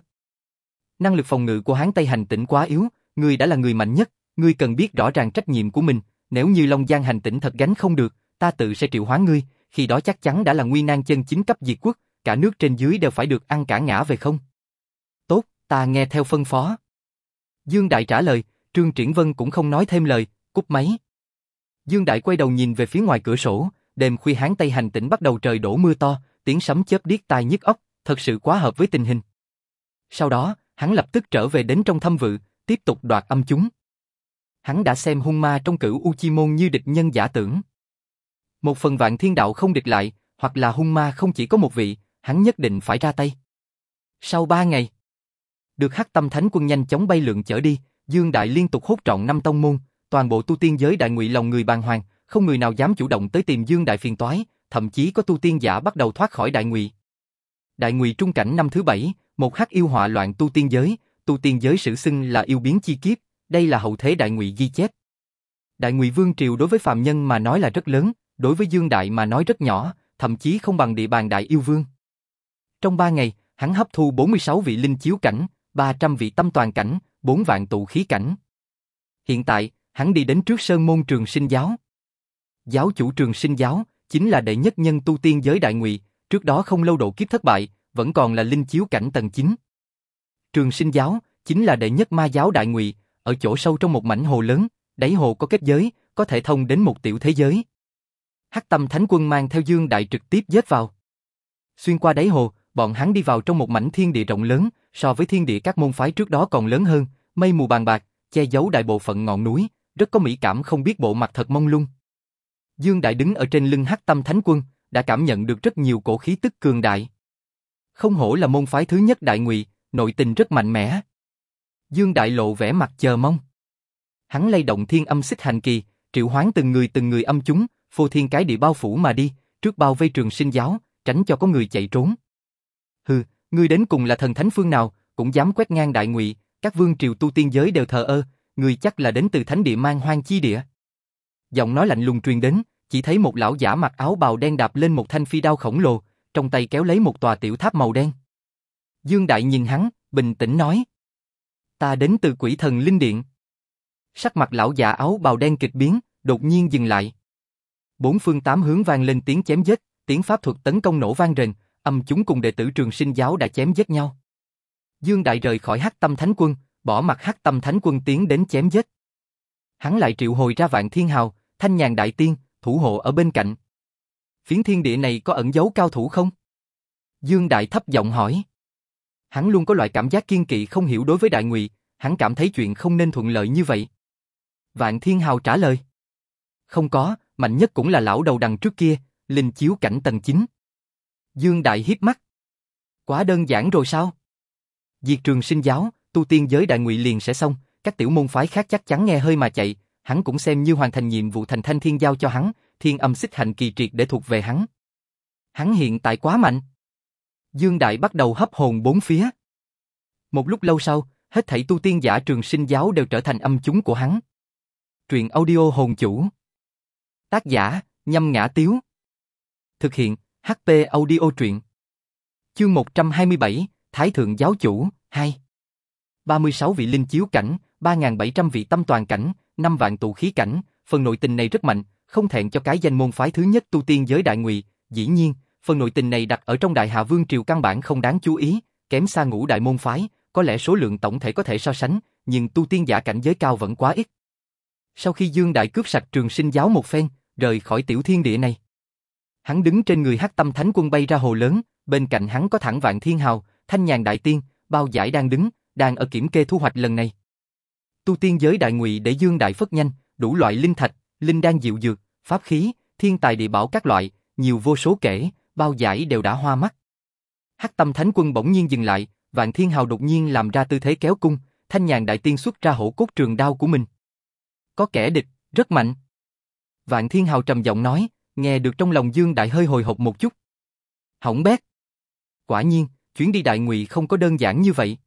A: Năng lực phòng ngự của Hán Tây hành tỉnh quá yếu, ngươi đã là người mạnh nhất, ngươi cần biết rõ ràng trách nhiệm của mình, nếu như Long Giang hành tỉnh thật gánh không được, ta tự sẽ triệu hóa ngươi, khi đó chắc chắn đã là nguy nan chân chính cấp diệt quốc, cả nước trên dưới đều phải được ăn cả ngã về không. Tốt, ta nghe theo phân phó. Dương Đại trả lời, Trương Triển Vân cũng không nói thêm lời, cúp máy. Dương Đại quay đầu nhìn về phía ngoài cửa sổ, đêm khuya hán Tây hành tỉnh bắt đầu trời đổ mưa to, tiếng sấm chớp điếc tai nhức óc, thật sự quá hợp với tình hình. Sau đó, hắn lập tức trở về đến trong thâm vự, tiếp tục đoạt âm chúng. Hắn đã xem hung ma trong cửu Uchimon như địch nhân giả tưởng. Một phần vạn thiên đạo không địch lại, hoặc là hung ma không chỉ có một vị, hắn nhất định phải ra tay. Sau ba ngày, được hắc tâm thánh quân nhanh chóng bay lượn chở đi, Dương Đại liên tục hốt trọn năm tông môn, toàn bộ tu tiên giới đại ngụy lòng người bàng hoàng, không người nào dám chủ động tới tìm Dương Đại phiền toái, thậm chí có tu tiên giả bắt đầu thoát khỏi đại ngụy. Đại ngụy trung cảnh năm thứ bảy, một hắc yêu họa loạn tu tiên giới, tu tiên giới sử xưng là yêu biến chi kiếp, đây là hậu thế đại ngụy ghi chép. Đại ngụy vương triều đối với phàm nhân mà nói là rất lớn, đối với Dương Đại mà nói rất nhỏ, thậm chí không bằng địa bàn đại yêu vương. Trong ba ngày, hắn hấp thu 46 vị linh chiếu cảnh, 300 vị tâm toàn cảnh, 4 vạn tụ khí cảnh. Hiện tại, hắn đi đến trước sơn môn trường sinh giáo. Giáo chủ trường sinh giáo, chính là đệ nhất nhân tu tiên giới đại ngụy, trước đó không lâu độ kiếp thất bại, vẫn còn là linh chiếu cảnh tầng 9. Trường sinh giáo, chính là đệ nhất ma giáo đại ngụy, ở chỗ sâu trong một mảnh hồ lớn, đáy hồ có kết giới, có thể thông đến một tiểu thế giới. Hắc Tâm Thánh Quân mang theo Dương Đại trực tiếp giết vào. Xuyên qua đáy hồ, bọn hắn đi vào trong một mảnh thiên địa rộng lớn, so với thiên địa các môn phái trước đó còn lớn hơn, mây mù bàn bạc, che giấu đại bộ phận ngọn núi, rất có mỹ cảm không biết bộ mặt thật mông lung. Dương Đại đứng ở trên lưng Hắc Tâm Thánh Quân, đã cảm nhận được rất nhiều cổ khí tức cường đại. Không hổ là môn phái thứ nhất đại ngụy, nội tình rất mạnh mẽ. Dương Đại lộ vẻ mặt chờ mong. Hắn lay động thiên âm xích hành kỳ, triệu hoán từng người từng người âm chúng, phô thiên cái địa bao phủ mà đi, trước bao vây trường sinh giáo, tránh cho có người chạy trốn. Hừ, ngươi đến cùng là thần thánh phương nào, cũng dám quét ngang đại ngụy, các vương triều tu tiên giới đều thờ ơ, ngươi chắc là đến từ thánh địa mang hoang chi địa. Giọng nói lạnh lùng truyền đến, chỉ thấy một lão giả mặc áo bào đen đạp lên một thanh phi đao khổng lồ, trong tay kéo lấy một tòa tiểu tháp màu đen. Dương Đại nhìn hắn, bình tĩnh nói. Ta đến từ quỷ thần linh điện. Sắc mặt lão giả áo bào đen kịch biến, đột nhiên dừng lại. Bốn phương tám hướng vang lên tiếng chém giết, tiếng pháp thuật tấn công nổ vang rền, âm chúng cùng đệ tử trường sinh giáo đã chém giết nhau. Dương Đại rời khỏi Hắc Tâm Thánh Quân, bỏ mặt Hắc Tâm Thánh Quân tiến đến chém giết. Hắn lại triệu hồi ra Vạn Thiên Hào, Thanh Nhàn Đại Tiên, thủ hộ ở bên cạnh. Phiến thiên địa này có ẩn giấu cao thủ không? Dương Đại thấp giọng hỏi. Hắn luôn có loại cảm giác kiên kỵ không hiểu đối với Đại Ngụy, hắn cảm thấy chuyện không nên thuận lợi như vậy. Vạn Thiên Hào trả lời. Không có, mạnh nhất cũng là lão đầu đằng trước kia, linh chiếu cảnh tầng 9. Dương Đại hiếp mắt. Quá đơn giản rồi sao? Diệt trường sinh giáo, tu tiên giới đại ngụy liền sẽ xong, các tiểu môn phái khác chắc chắn nghe hơi mà chạy, hắn cũng xem như hoàn thành nhiệm vụ thành thanh thiên giao cho hắn, thiên âm xích hành kỳ triệt để thuộc về hắn. Hắn hiện tại quá mạnh. Dương Đại bắt đầu hấp hồn bốn phía. Một lúc lâu sau, hết thảy tu tiên giả trường sinh giáo đều trở thành âm chúng của hắn. Truyện audio hồn chủ. Tác giả, nhâm ngã tiếu. Thực hiện, HP audio truyện. Chương 127, Thái Thượng Giáo Chủ, 2. 36 vị linh chiếu cảnh, 3.700 vị tâm toàn cảnh, 5 vạn tụ khí cảnh, phần nội tình này rất mạnh, không thẹn cho cái danh môn phái thứ nhất tu tiên giới đại ngụy. Dĩ nhiên, phần nội tình này đặt ở trong đại hạ vương triều căn bản không đáng chú ý, kém xa ngũ đại môn phái, có lẽ số lượng tổng thể có thể so sánh, nhưng tu tiên giả cảnh giới cao vẫn quá ít. Sau khi Dương Đại cướp sạch trường sinh giáo một phen, rời khỏi tiểu thiên địa này. Hắn đứng trên người hắc tâm thánh quân bay ra hồ lớn, bên cạnh hắn có thẳng vạn thiên hào, thanh nhàn đại tiên, bao giải đang đứng, đang ở kiểm kê thu hoạch lần này. Tu tiên giới đại ngụy để Dương Đại phất nhanh, đủ loại linh thạch, linh đan dịu dược, pháp khí, thiên tài địa bảo các loại, nhiều vô số kể, bao giải đều đã hoa mắt. Hắc tâm thánh quân bỗng nhiên dừng lại, vạn thiên hào đột nhiên làm ra tư thế kéo cung, thanh nhàn đại tiên xuất ra hổ cốt trường đao của mình. Có kẻ địch, rất mạnh. Vạn thiên hào trầm giọng nói, nghe được trong lòng Dương Đại hơi hồi hộp một chút. Hỏng bét. Quả nhiên, chuyến đi đại ngụy không có đơn giản như vậy.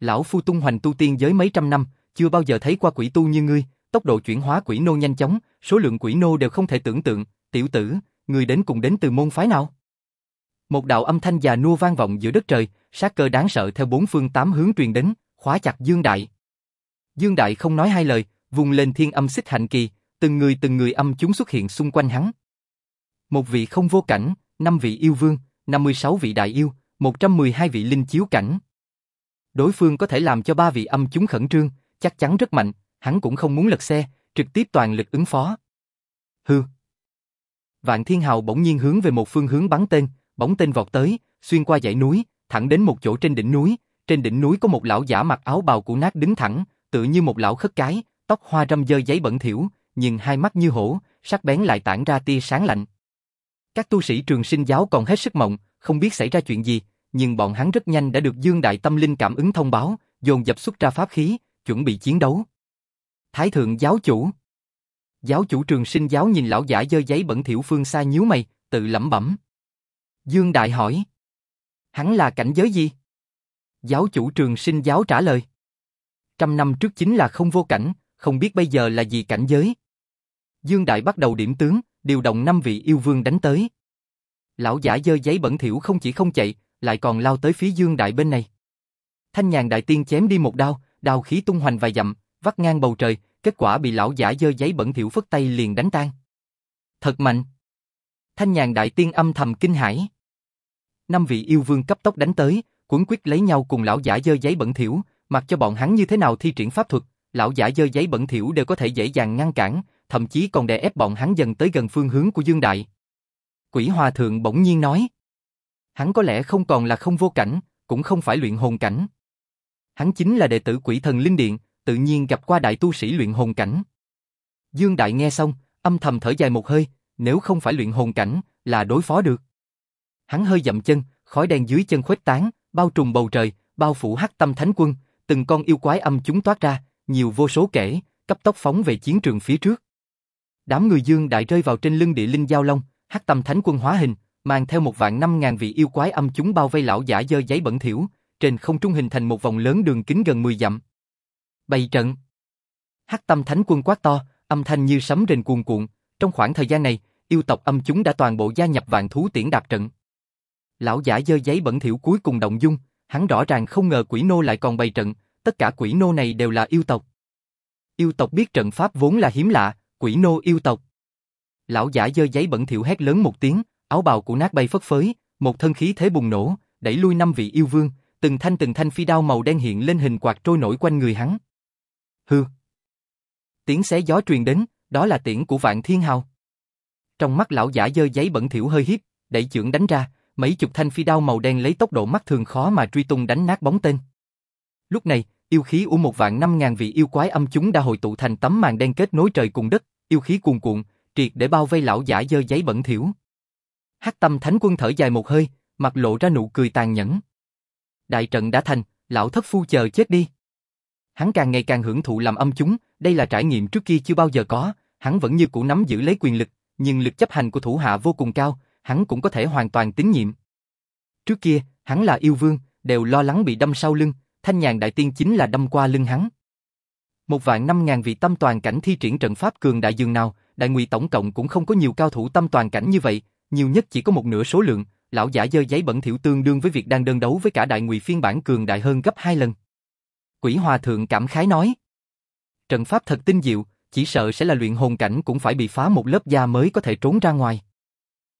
A: Lão phu tung hoành tu tiên giới mấy trăm năm, chưa bao giờ thấy qua quỷ tu như ngươi, tốc độ chuyển hóa quỷ nô nhanh chóng, số lượng quỷ nô đều không thể tưởng tượng, tiểu tử, người đến cùng đến từ môn phái nào? Một đạo âm thanh già nua vang vọng giữa đất trời, sát cơ đáng sợ theo bốn phương tám hướng truyền đến, khóa chặt Dương Đại. Dương Đại không nói hai lời, vùng lên thiên âm xích hạnh kỳ, từng người từng người âm chúng xuất hiện xung quanh hắn. Một vị không vô cảnh, năm vị yêu vương, 56 vị đại yêu, 112 vị linh chiếu cảnh. Đối phương có thể làm cho ba vị âm chúng khẩn trương, chắc chắn rất mạnh, hắn cũng không muốn lật xe, trực tiếp toàn lực ứng phó. Hư. Vạn Thiên Hào bỗng nhiên hướng về một phương hướng bắn tên, bóng tên vọt tới, xuyên qua dãy núi, thẳng đến một chỗ trên đỉnh núi, trên đỉnh núi có một lão giả mặc áo bào cũ nát đứng thẳng, tựa như một lão khất cái, tóc hoa râm dơ giấy bẩn thỉu, nhưng hai mắt như hổ, sắc bén lại tản ra tia sáng lạnh. Các tu sĩ trường sinh giáo còn hết sức mộng, không biết xảy ra chuyện gì, nhưng bọn hắn rất nhanh đã được Dương Đại Tâm Linh cảm ứng thông báo, dồn dập xuất ra pháp khí, chuẩn bị chiến đấu. Thái thượng giáo chủ Giáo chủ trường sinh giáo nhìn lão giả dơ giấy bẩn thiểu phương xa nhíu mày, tự lẩm bẩm. Dương Đại hỏi. Hắn là cảnh giới gì? Giáo chủ trường sinh giáo trả lời. Trăm năm trước chính là không vô cảnh, không biết bây giờ là gì cảnh giới. Dương Đại bắt đầu điểm tướng, điều động năm vị yêu vương đánh tới. Lão giả dơ giấy bẩn thỉu không chỉ không chạy, lại còn lao tới phía Dương Đại bên này. Thanh nhàn đại tiên chém đi một đao, đao khí tung hoành vài dặm, vắt ngang bầu trời, kết quả bị lão giả dơ giấy bẩn thỉu phất tay liền đánh tan. Thật mạnh. Thanh nhàn đại tiên âm thầm kinh hãi. Năm vị yêu vương cấp tốc đánh tới, cuốn quyết lấy nhau cùng lão giả dơ giấy bẩn thỉu, mặc cho bọn hắn như thế nào thi triển pháp thuật, lão giả dơ giấy bẩn thỉu đều có thể dễ dàng ngăn cản, thậm chí còn đè ép bọn hắn dần tới gần phương hướng của Dương Đại. Quỷ Hòa Thượng bỗng nhiên nói, hắn có lẽ không còn là không vô cảnh, cũng không phải luyện hồn cảnh. Hắn chính là đệ tử quỷ thần Linh Điện, tự nhiên gặp qua đại tu sĩ luyện hồn cảnh. Dương Đại nghe xong, âm thầm thở dài một hơi, nếu không phải luyện hồn cảnh, là đối phó được. Hắn hơi dậm chân, khói đen dưới chân khuếch tán, bao trùm bầu trời, bao phủ hắc tâm thánh quân, từng con yêu quái âm chúng toát ra, nhiều vô số kể, cấp tốc phóng về chiến trường phía trước. Đám người Dương Đại rơi vào trên lưng địa linh giao long, hắc tâm thánh quân hóa hình, mang theo một vạn năm ngàn vị yêu quái âm chúng bao vây lão giả dơ giấy bẩn thỉu, trên không trung hình thành một vòng lớn đường kính gần 10 dặm. Bày trận. Hắc Tâm Thánh Quân quát to, âm thanh như sấm rền cuồn cuộn, trong khoảng thời gian này, yêu tộc âm chúng đã toàn bộ gia nhập vạn thú tiễn đạp trận. Lão giả dơ giấy bẩn thỉu cuối cùng động dung, hắn rõ ràng không ngờ quỷ nô lại còn bày trận, tất cả quỷ nô này đều là yêu tộc. Yêu tộc biết trận pháp vốn là hiếm lạ, quỷ nô yêu tộc. Lão giả dơ giấy bẩn thỉu hét lớn một tiếng, áo bào của nát bay phất phới, một thân khí thế bùng nổ, đẩy lui năm vị yêu vương, từng thanh từng thanh phi đao màu đen hiện lên hình quạt trôi nổi quanh người hắn. Hư. Tiếng xé gió truyền đến, đó là tiếng của vạn thiên hào. Trong mắt lão giả dơ giấy bẩn thỉu hơi hiếp, đẩy chưởng đánh ra, mấy chục thanh phi đao màu đen lấy tốc độ mắt thường khó mà truy tung đánh nát bóng tên. Lúc này, yêu khí của một vạn năm ngàn vị yêu quái âm chúng đã hội tụ thành tấm màn đen kết nối trời cùng đất, yêu khí cuồn cuộn, triệt để bao vây lão giả dơ giấy bẩn thỉu. Hắc Tâm Thánh Quân thở dài một hơi, mặt lộ ra nụ cười tàn nhẫn. Đại trận đã thành, lão thất phu chờ chết đi. Hắn càng ngày càng hưởng thụ làm âm chúng, đây là trải nghiệm trước kia chưa bao giờ có, hắn vẫn như cũ nắm giữ lấy quyền lực, nhưng lực chấp hành của thủ hạ vô cùng cao, hắn cũng có thể hoàn toàn tín nhiệm. Trước kia, hắn là yêu vương, đều lo lắng bị đâm sau lưng, thanh nhàn đại tiên chính là đâm qua lưng hắn. Một vạn năm ngàn vị tâm toàn cảnh thi triển trận pháp cường đại dường nào, đại ngụy tổng cộng cũng không có nhiều cao thủ tâm toàn cảnh như vậy, nhiều nhất chỉ có một nửa số lượng, lão giả dơ giấy bẩn thiểu tương đương với việc đang đơn đấu với cả đại ngụy phiên bản cường đại hơn gấp hai lần. Quỷ Hòa Thượng cảm khái nói. Trận pháp thật tinh diệu, chỉ sợ sẽ là luyện hồn cảnh cũng phải bị phá một lớp da mới có thể trốn ra ngoài.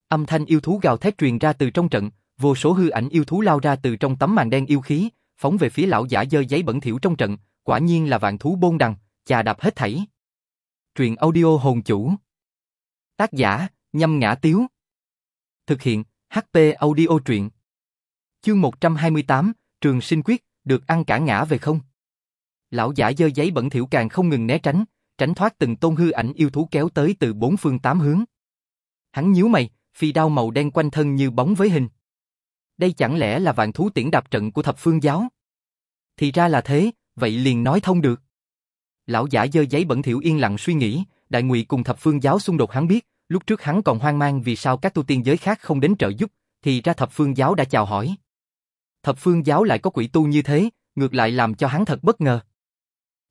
A: Âm thanh yêu thú gào thét truyền ra từ trong trận, vô số hư ảnh yêu thú lao ra từ trong tấm màn đen yêu khí, phóng về phía lão giả dơ giấy bẩn thỉu trong trận, quả nhiên là vạn thú bôn đằng, chà đạp hết thảy. Truyện audio hồn chủ. Tác giả, nhâm ngã tiếu. Thực hiện, HP audio truyện. Chương 128, Trường sinh quyết, được ăn cả ngã về không? Lão giả dơ giấy bẩn thỉu càng không ngừng né tránh, tránh thoát từng tôn hư ảnh yêu thú kéo tới từ bốn phương tám hướng. Hắn nhíu mày, phi đao màu đen quanh thân như bóng với hình. Đây chẳng lẽ là vạn thú tiễn đạp trận của thập phương giáo? Thì ra là thế, vậy liền nói thông được. Lão giả dơ giấy bẩn thỉu yên lặng suy nghĩ, đại ngụy cùng thập phương giáo xung đột hắn biết, lúc trước hắn còn hoang mang vì sao các tu tiên giới khác không đến trợ giúp, thì ra thập phương giáo đã chào hỏi. Thập phương giáo lại có quỷ tu như thế, ngược lại làm cho hắn thật bất ngờ.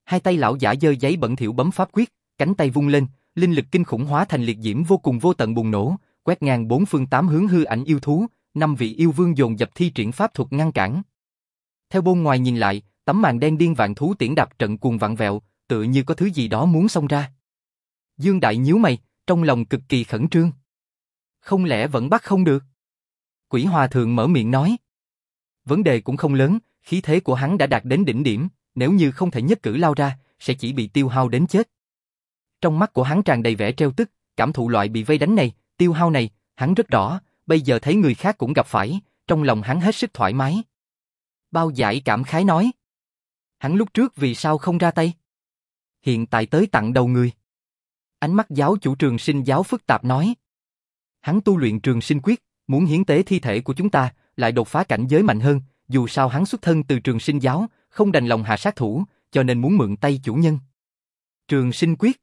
A: Hai tay lão giả dơ giấy bẩn thỉu bấm pháp quyết, cánh tay vung lên, linh lực kinh khủng hóa thành liệt diễm vô cùng vô tận bùng nổ, quét ngang bốn phương tám hướng hư ảnh yêu thú, năm vị yêu vương dồn dập thi triển pháp thuật ngăn cản. Theo bôn ngoài nhìn lại, tấm màn đen điên vạn thú tiễn đạp trận cuồng vặn vẹo, tựa như có thứ gì đó muốn xông ra. Dương Đại nhíu mày, trong lòng cực kỳ khẩn trương. Không lẽ vẫn bắt không được? Quỷ hòa thượng mở miệng nói. Vấn đề cũng không lớn, khí thế của hắn đã đạt đến đỉnh điểm, nếu như không thể nhất cử lao ra, sẽ chỉ bị tiêu hao đến chết. Trong mắt của hắn tràn đầy vẻ treo tức, cảm thụ loại bị vây đánh này, tiêu hao này, hắn rất rõ, bây giờ thấy người khác cũng gặp phải, trong lòng hắn hết sức thoải mái. Bao giải cảm khái nói. Hắn lúc trước vì sao không ra tay? Hiện tại tới tặng đầu người. Ánh mắt giáo chủ trường sinh giáo phức tạp nói. Hắn tu luyện trường sinh quyết, muốn hiến tế thi thể của chúng ta, lại đột phá cảnh giới mạnh hơn, dù sao hắn xuất thân từ trường sinh giáo, không đành lòng hạ sát thủ, cho nên muốn mượn tay chủ nhân. Trường sinh quyết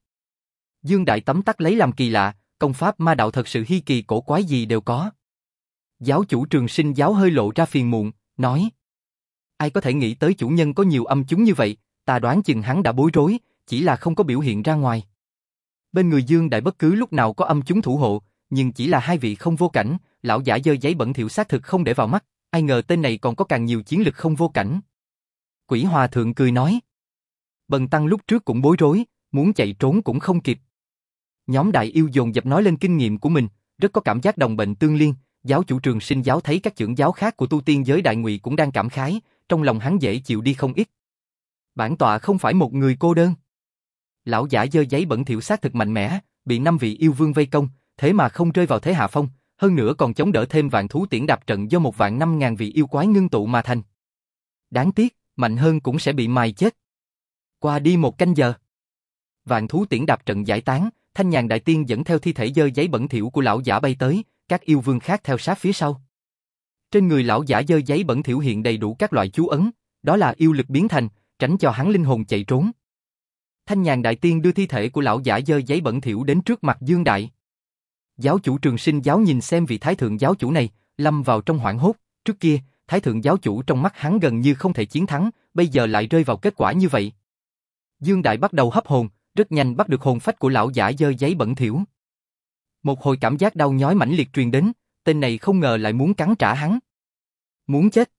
A: Dương Đại tấm tắc lấy làm kỳ lạ, công pháp ma đạo thật sự hi kỳ cổ quái gì đều có. Giáo chủ trường sinh giáo hơi lộ ra phiền muộn, nói. Ai có thể nghĩ tới chủ nhân có nhiều âm chúng như vậy, ta đoán chừng hắn đã bối rối, chỉ là không có biểu hiện ra ngoài. Bên người Dương Đại bất cứ lúc nào có âm chúng thủ hộ, nhưng chỉ là hai vị không vô cảnh, lão giả dơ giấy bẩn thiểu xác thực không để vào mắt, ai ngờ tên này còn có càng nhiều chiến lực không vô cảnh. Quỷ Hòa Thượng cười nói. Bần Tăng lúc trước cũng bối rối, muốn chạy trốn cũng không kịp. Nhóm đại yêu dồn dập nói lên kinh nghiệm của mình, rất có cảm giác đồng bệnh tương liên, giáo chủ trường sinh giáo thấy các trưởng giáo khác của tu tiên giới đại ngụy cũng đang cảm khái, trong lòng hắn dễ chịu đi không ít. Bản tọa không phải một người cô đơn. Lão giả dơ giấy bẩn thiểu sát thực mạnh mẽ, bị năm vị yêu vương vây công, thế mà không rơi vào thế hạ phong, hơn nữa còn chống đỡ thêm vạn thú tiễn đạp trận do một vạn năm ngàn vị yêu quái ngưng tụ mà thành. Đáng tiếc, mạnh hơn cũng sẽ bị mài chết. Qua đi một canh giờ. Vạn thú tiễn đạp trận giải tán, thanh nhàn đại tiên dẫn theo thi thể dơ giấy bẩn thỉu của lão giả bay tới, các yêu vương khác theo sát phía sau. Trên người lão giả dơ giấy bẩn thỉu hiện đầy đủ các loại chú ấn, đó là yêu lực biến thành, tránh cho hắn linh hồn chạy trốn. Thanh nhàn đại tiên đưa thi thể của lão giả dơ giấy bẩn thỉu đến trước mặt Dương Đại. Giáo chủ trường sinh giáo nhìn xem vị thái thượng giáo chủ này, lâm vào trong hoảng hốt, trước kia, thái thượng giáo chủ trong mắt hắn gần như không thể chiến thắng, bây giờ lại rơi vào kết quả như vậy. Dương Đại bắt đầu hấp hồn, rất nhanh bắt được hồn phách của lão giả dơ giấy bẩn thỉu. Một hồi cảm giác đau nhói mãnh liệt truyền đến, tên này không ngờ lại muốn cắn trả hắn. Muốn chết.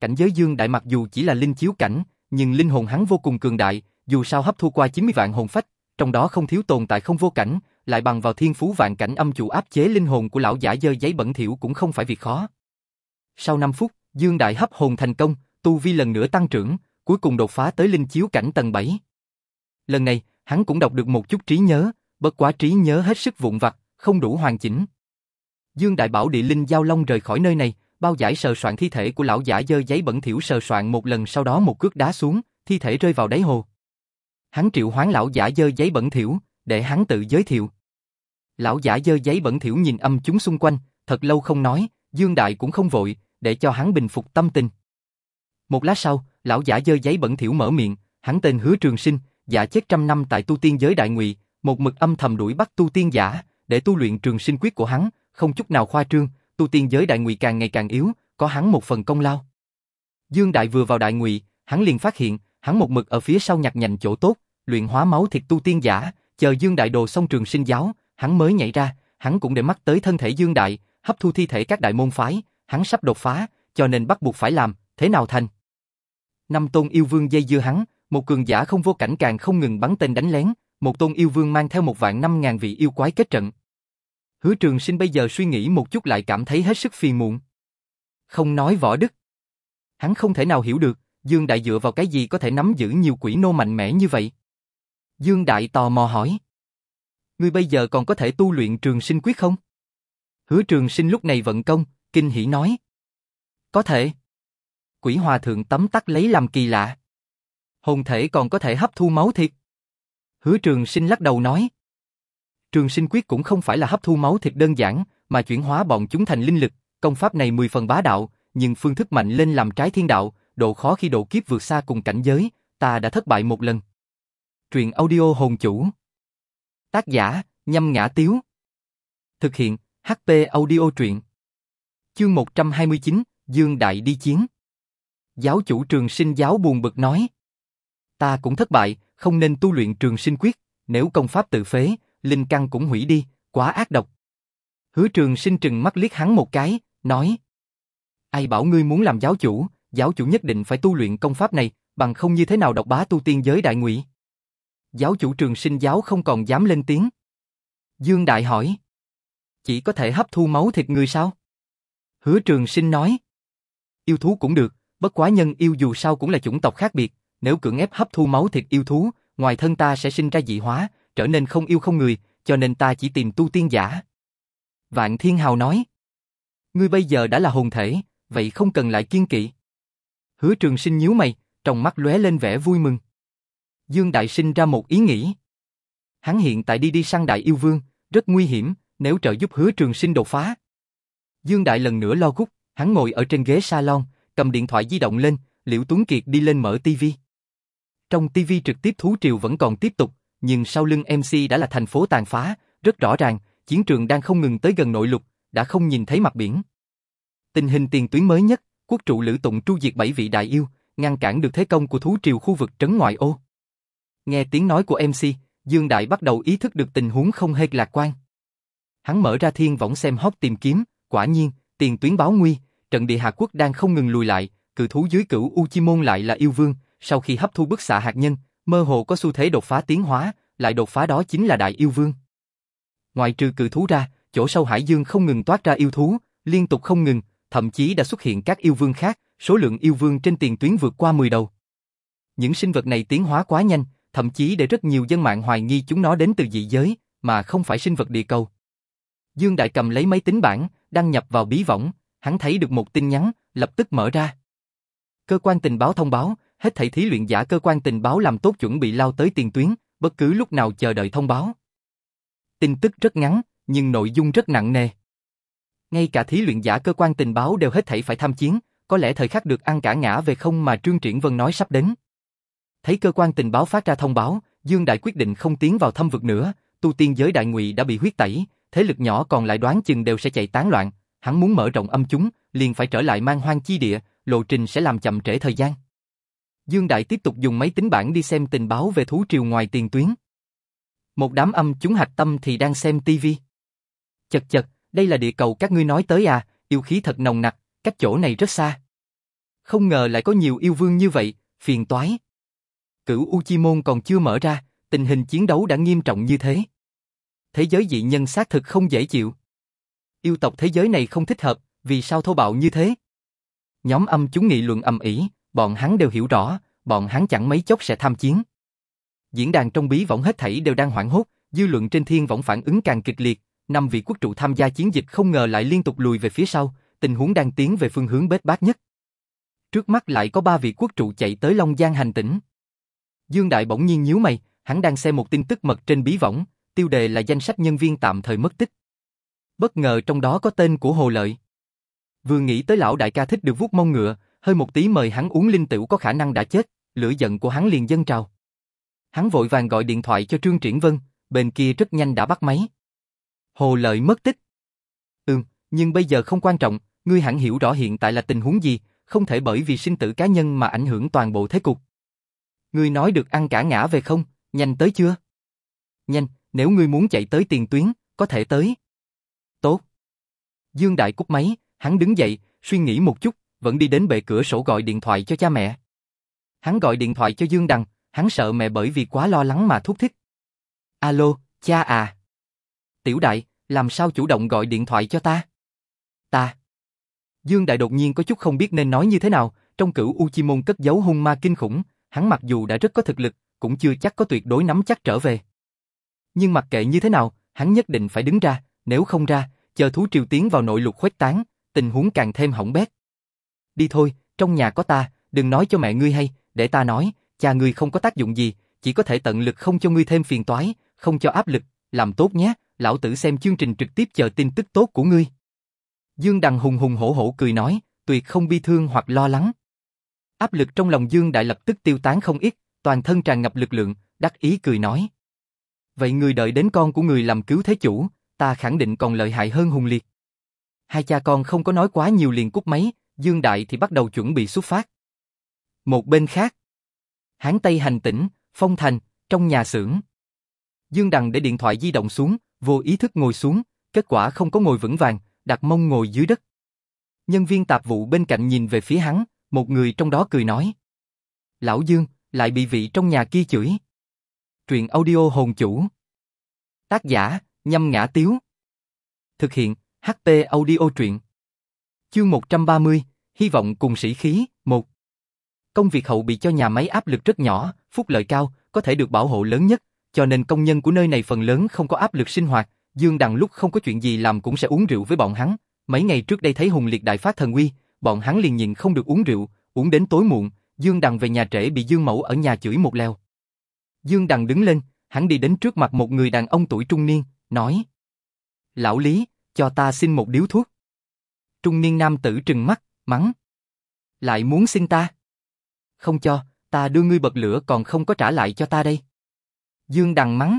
A: Cảnh giới Dương Đại mặc dù chỉ là linh chiếu cảnh, nhưng linh hồn hắn vô cùng cường đại, dù sao hấp thu qua 90 vạn hồn phách, trong đó không thiếu tồn tại không vô cảnh, lại bằng vào thiên phú vạn cảnh âm chủ áp chế linh hồn của lão giả dơ giấy bẩn thỉu cũng không phải việc khó. Sau 5 phút, Dương Đại hấp hồn thành công, tu vi lần nữa tăng trưởng, cuối cùng đột phá tới linh chiếu cảnh tầng 7. Lần này, hắn cũng đọc được một chút trí nhớ, bất quá trí nhớ hết sức vụn vặt, không đủ hoàn chỉnh. Dương Đại bảo địa linh giao long rời khỏi nơi này, bao giải sờ soạn thi thể của lão giả dơ giấy bẩn thiểu sờ soạn một lần sau đó một cước đá xuống, thi thể rơi vào đáy hồ. Hắn triệu hoán lão giả dơ giấy bẩn thiểu để hắn tự giới thiệu. Lão giả dơ giấy bẩn thiểu nhìn âm chúng xung quanh, thật lâu không nói, Dương Đại cũng không vội, để cho hắn bình phục tâm tình. Một lát sau, lão giả dơ giấy bẩn thiểu mở miệng, hắn tên Hứa Trường Sinh, giả chết trăm năm tại tu tiên giới đại ngụy, một mực âm thầm đuổi bắt tu tiên giả, để tu luyện trường sinh quyết của hắn, không chút nào khoa trương, tu tiên giới đại ngụy càng ngày càng yếu, có hắn một phần công lao. Dương Đại vừa vào đại ngụy, hắn liền phát hiện, hắn một mực ở phía sau nhặt nhạnh chỗ tốt, luyện hóa máu thịt tu tiên giả, chờ Dương Đại đồ xong trường sinh giáo, hắn mới nhảy ra, hắn cũng để mắt tới thân thể Dương Đại, hấp thu thi thể các đại môn phái, hắn sắp đột phá, cho nên bắt buộc phải làm, thế nào thành? Năm tôn yêu vương dây dưa hắn, một cường giả không vô cảnh càng không ngừng bắn tên đánh lén, một tôn yêu vương mang theo một vạn năm ngàn vị yêu quái kết trận. Hứa trường sinh bây giờ suy nghĩ một chút lại cảm thấy hết sức phiền muộn. Không nói võ đức. Hắn không thể nào hiểu được, Dương Đại dựa vào cái gì có thể nắm giữ nhiều quỷ nô mạnh mẽ như vậy. Dương Đại tò mò hỏi. Ngươi bây giờ còn có thể tu luyện trường sinh quyết không? Hứa trường sinh lúc này vận công, kinh hỉ nói. Có thể. Quỷ hòa thượng tấm tắc lấy làm kỳ lạ. Hồn thể còn có thể hấp thu máu thịt. Hứa trường sinh lắc đầu nói. Trường sinh quyết cũng không phải là hấp thu máu thịt đơn giản, mà chuyển hóa bọn chúng thành linh lực. Công pháp này 10 phần bá đạo, nhưng phương thức mạnh lên làm trái thiên đạo, độ khó khi độ kiếp vượt xa cùng cảnh giới, ta đã thất bại một lần. Truyện audio hồn chủ. Tác giả, nhâm ngã tiếu. Thực hiện, HP audio truyện. Chương 129, Dương Đại đi chiến. Giáo chủ trường sinh giáo buồn bực nói. Ta cũng thất bại, không nên tu luyện trường sinh quyết, nếu công pháp tự phế, linh căn cũng hủy đi, quá ác độc. Hứa trường sinh trừng mắt liếc hắn một cái, nói. Ai bảo ngươi muốn làm giáo chủ, giáo chủ nhất định phải tu luyện công pháp này, bằng không như thế nào độc bá tu tiên giới đại ngụy. Giáo chủ trường sinh giáo không còn dám lên tiếng. Dương Đại hỏi. Chỉ có thể hấp thu máu thịt người sao? Hứa trường sinh nói. Yêu thú cũng được, bất quá nhân yêu dù sao cũng là chủng tộc khác biệt, nếu cưỡng ép hấp thu máu thịt yêu thú, ngoài thân ta sẽ sinh ra dị hóa, trở nên không yêu không người, cho nên ta chỉ tìm tu tiên giả. Vạn Thiên Hào nói. Ngươi bây giờ đã là hồn thể, vậy không cần lại kiên kỵ. Hứa trường sinh nhíu mày, trong mắt lóe lên vẻ vui mừng. Dương Đại sinh ra một ý nghĩ. Hắn hiện tại đi đi săn đại yêu vương, rất nguy hiểm, nếu trợ giúp hứa trường sinh đột phá. Dương Đại lần nữa lo gút, hắn ngồi ở trên ghế salon, cầm điện thoại di động lên, Liễu Tuấn Kiệt đi lên mở tivi. Trong TV trực tiếp thú triều vẫn còn tiếp tục, nhưng sau lưng MC đã là thành phố tàn phá, rất rõ ràng, chiến trường đang không ngừng tới gần nội lục, đã không nhìn thấy mặt biển. Tình hình tiền tuyến mới nhất, quốc trụ Lữ Tụng tru diệt bảy vị đại yêu, ngăn cản được thế công của thú triều khu vực trấn ngoại ô. Nghe tiếng nói của MC, Dương Đại bắt đầu ý thức được tình huống không hề lạc quan. Hắn mở ra thiên võng xem hốc tìm kiếm, quả nhiên, tiền tuyến báo nguy, trận địa Hạ Quốc đang không ngừng lùi lại, cự thú dưới cửu Uchimon lại là yêu vương, sau khi hấp thu bức xạ hạt nhân, mơ hồ có xu thế đột phá tiến hóa, lại đột phá đó chính là đại yêu vương. Ngoài trừ cự thú ra, chỗ sâu hải dương không ngừng toát ra yêu thú, liên tục không ngừng, thậm chí đã xuất hiện các yêu vương khác, số lượng yêu vương trên tiền tuyến vượt qua 10 đầu. Những sinh vật này tiến hóa quá nhanh, thậm chí để rất nhiều dân mạng hoài nghi chúng nó đến từ dị giới, mà không phải sinh vật địa cầu. Dương Đại cầm lấy máy tính bảng, đăng nhập vào bí võng, hắn thấy được một tin nhắn, lập tức mở ra. Cơ quan tình báo thông báo, hết thảy thí luyện giả cơ quan tình báo làm tốt chuẩn bị lao tới tiền tuyến, bất cứ lúc nào chờ đợi thông báo. Tin tức rất ngắn, nhưng nội dung rất nặng nề. Ngay cả thí luyện giả cơ quan tình báo đều hết thảy phải tham chiến, có lẽ thời khắc được ăn cả ngã về không mà Trương Triển Vân nói sắp đến. Thấy cơ quan tình báo phát ra thông báo, Dương Đại quyết định không tiến vào thâm vực nữa, tu tiên giới đại ngụy đã bị huyết tẩy, thế lực nhỏ còn lại đoán chừng đều sẽ chạy tán loạn, hắn muốn mở rộng âm chúng, liền phải trở lại mang hoang chi địa, lộ trình sẽ làm chậm trễ thời gian. Dương Đại tiếp tục dùng máy tính bảng đi xem tình báo về thú triều ngoài tiền tuyến. Một đám âm chúng hạch tâm thì đang xem tivi. Chật chật, đây là địa cầu các ngươi nói tới à, yêu khí thật nồng nặc, cách chỗ này rất xa. Không ngờ lại có nhiều yêu vương như vậy, phiền toái. Cửu Uchimon còn chưa mở ra, tình hình chiến đấu đã nghiêm trọng như thế. Thế giới dị nhân xác thực không dễ chịu. Yêu tộc thế giới này không thích hợp, vì sao thô bạo như thế? Nhóm âm chúng nghị luận ầm ĩ, bọn hắn đều hiểu rõ, bọn hắn chẳng mấy chốc sẽ tham chiến. Diễn đàn trong bí võng hết thảy đều đang hoảng hốt, dư luận trên thiên võng phản ứng càng kịch liệt, năm vị quốc trụ tham gia chiến dịch không ngờ lại liên tục lùi về phía sau, tình huống đang tiến về phương hướng bết bát nhất. Trước mắt lại có ba vị quốc trụ chạy tới Long Giang hành tỉnh. Dương Đại bỗng nhiên nhíu mày, hắn đang xem một tin tức mật trên bí võng, tiêu đề là danh sách nhân viên tạm thời mất tích. Bất ngờ trong đó có tên của Hồ Lợi. Vừa nghĩ tới lão đại ca thích được vuốt mông ngựa, hơi một tí mời hắn uống linh tiểu có khả năng đã chết, lửa giận của hắn liền dâng trào. Hắn vội vàng gọi điện thoại cho Trương Triển Vân, bên kia rất nhanh đã bắt máy. Hồ Lợi mất tích. Ừm, nhưng bây giờ không quan trọng, ngươi hẳn hiểu rõ hiện tại là tình huống gì, không thể bởi vì sinh tử cá nhân mà ảnh hưởng toàn bộ thế cục. Ngươi nói được ăn cả ngã về không, nhanh tới chưa? Nhanh, nếu ngươi muốn chạy tới tiền tuyến, có thể tới. Tốt. Dương Đại cúp máy, hắn đứng dậy, suy nghĩ một chút, vẫn đi đến bệ cửa sổ gọi điện thoại cho cha mẹ. Hắn gọi điện thoại cho Dương Đằng, hắn sợ mẹ bởi vì quá lo lắng mà thúc thích. Alo, cha à. Tiểu Đại, làm sao chủ động gọi điện thoại cho ta? Ta. Dương Đại đột nhiên có chút không biết nên nói như thế nào, trong cửu Uchimon cất giấu hung ma kinh khủng, hắn mặc dù đã rất có thực lực, cũng chưa chắc có tuyệt đối nắm chắc trở về. Nhưng mặc kệ như thế nào, hắn nhất định phải đứng ra, nếu không ra, chờ thú triều tiến vào nội lục khuếch tán, tình huống càng thêm hỏng bét. Đi thôi, trong nhà có ta, đừng nói cho mẹ ngươi hay, để ta nói, cha ngươi không có tác dụng gì, chỉ có thể tận lực không cho ngươi thêm phiền toái, không cho áp lực, làm tốt nhé, lão tử xem chương trình trực tiếp chờ tin tức tốt của ngươi. Dương Đằng hùng hùng hổ hổ cười nói, tuyệt không bi thương hoặc lo lắng. Áp lực trong lòng Dương Đại lập tức tiêu tán không ít, toàn thân tràn ngập lực lượng, đắc ý cười nói. Vậy người đợi đến con của người làm cứu thế chủ, ta khẳng định còn lợi hại hơn hùng liệt. Hai cha con không có nói quá nhiều liền cúp máy, Dương Đại thì bắt đầu chuẩn bị xuất phát. Một bên khác, Hán Tây hành tỉnh, Phong Thành, trong nhà xưởng. Dương Đằng để điện thoại di động xuống, vô ý thức ngồi xuống, kết quả không có ngồi vững vàng, đặt mông ngồi dưới đất. Nhân viên tạp vụ bên cạnh nhìn về phía hắn, một người trong đó cười nói. Lão Dương, lại bị vị trong nhà kia chửi. Truyện audio hồn chủ. Tác giả, nhâm ngã tiếu. Thực hiện, HP audio truyện. Chương 130, hy vọng cùng sĩ khí, một Công việc hậu bị cho nhà máy áp lực rất nhỏ, phúc lợi cao, có thể được bảo hộ lớn nhất, cho nên công nhân của nơi này phần lớn không có áp lực sinh hoạt, Dương Đằng lúc không có chuyện gì làm cũng sẽ uống rượu với bọn hắn. Mấy ngày trước đây thấy Hùng Liệt đại phát thần uy, bọn hắn liền nhịn không được uống rượu, uống đến tối muộn, Dương Đằng về nhà trễ bị Dương Mẫu ở nhà chửi một leo. Dương Đằng đứng lên, hắn đi đến trước mặt một người đàn ông tuổi trung niên, nói: "Lão Lý, cho ta xin một điếu thuốc." Trung niên nam tử trừng mắt, mắng: "Lại muốn xin ta?" "Không cho, ta đưa ngươi bật lửa còn không có trả lại cho ta đây." Dương Đằng mắng: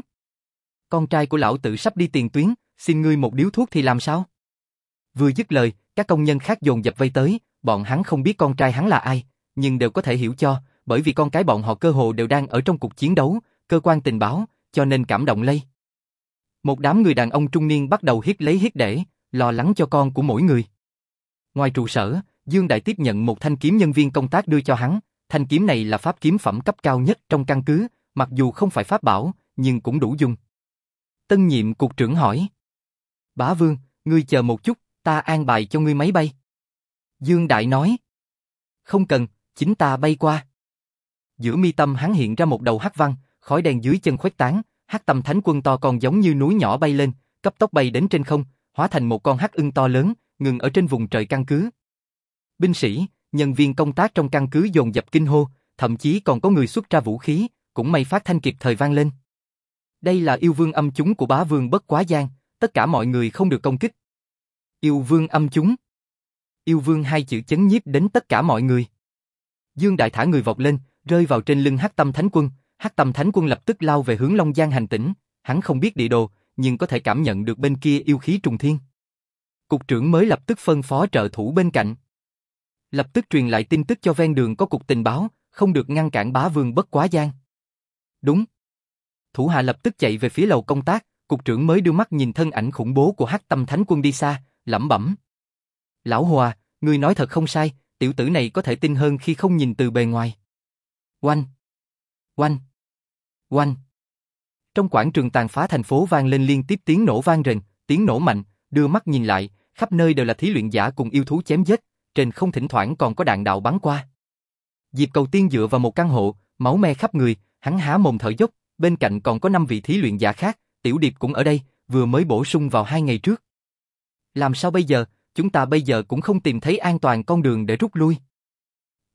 A: "Con trai của lão tử sắp đi tiền tuyến, xin ngươi một điếu thuốc thì làm sao?" Vừa dứt lời, các công nhân khác dồn dập vây tới, bọn hắn không biết con trai hắn là ai, nhưng đều có thể hiểu cho, bởi vì con cái bọn họ cơ hồ đều đang ở trong cuộc chiến đấu, cơ quan tình báo, cho nên cảm động lây. Một đám người đàn ông trung niên bắt đầu hít lấy hít để, lo lắng cho con của mỗi người. Ngoài trụ sở, Dương Đại tiếp nhận một thanh kiếm nhân viên công tác đưa cho hắn, thanh kiếm này là pháp kiếm phẩm cấp cao nhất trong căn cứ, mặc dù không phải pháp bảo, nhưng cũng đủ dùng. Tân nhiệm cục trưởng hỏi. Bá Vương, ngươi chờ một chút, ta an bài cho ngươi máy bay. Dương Đại nói. Không cần, chính ta bay qua. Giữa mi tâm hắn hiện ra một đầu hắc văn, khói đen dưới chân khuếch tán, hắc tâm thánh quân to còn giống như núi nhỏ bay lên, cấp tốc bay đến trên không, hóa thành một con hắc ưng to lớn, ngừng ở trên vùng trời căn cứ. Binh sĩ, nhân viên công tác trong căn cứ dồn dập kinh hô, thậm chí còn có người xuất ra vũ khí, cũng may phát thanh kịp thời vang lên. Đây là yêu vương âm chúng của bá vương bất quá gian, tất cả mọi người không được công kích. Yêu vương âm chúng. Yêu vương hai chữ chấn nhiếp đến tất cả mọi người. Dương Đại thả người vọt lên, rơi vào trên lưng Hắc Tâm Thánh Quân, Hắc Tâm Thánh Quân lập tức lao về hướng Long Giang hành tỉnh, hắn không biết địa đồ, nhưng có thể cảm nhận được bên kia yêu khí trùng thiên. Cục trưởng mới lập tức phân phó trợ thủ bên cạnh. Lập tức truyền lại tin tức cho ven đường có cục tình báo, không được ngăn cản bá vương bất quá gian. Đúng. Thủ hạ lập tức chạy về phía lầu công tác, cục trưởng mới đưa mắt nhìn thân ảnh khủng bố của Hắc Tâm Thánh Quân đi xa, lẩm bẩm. Lão Hòa, ngươi nói thật không sai, tiểu tử này có thể tin hơn khi không nhìn từ bề ngoài. Oanh! Oanh! Oanh! Trong quảng trường tàn phá thành phố vang lên liên tiếp tiếng nổ vang rền, tiếng nổ mạnh, đưa mắt nhìn lại, khắp nơi đều là thí luyện giả cùng yêu thú chém giết, trên không thỉnh thoảng còn có đạn đạo bắn qua. Diệp Cầu Tiên dựa vào một căn hộ, máu me khắp người, hắn há mồm thở dốc, bên cạnh còn có năm vị thí luyện giả khác, Tiểu Điệp cũng ở đây, vừa mới bổ sung vào hai ngày trước. Làm sao bây giờ, chúng ta bây giờ cũng không tìm thấy an toàn con đường để rút lui.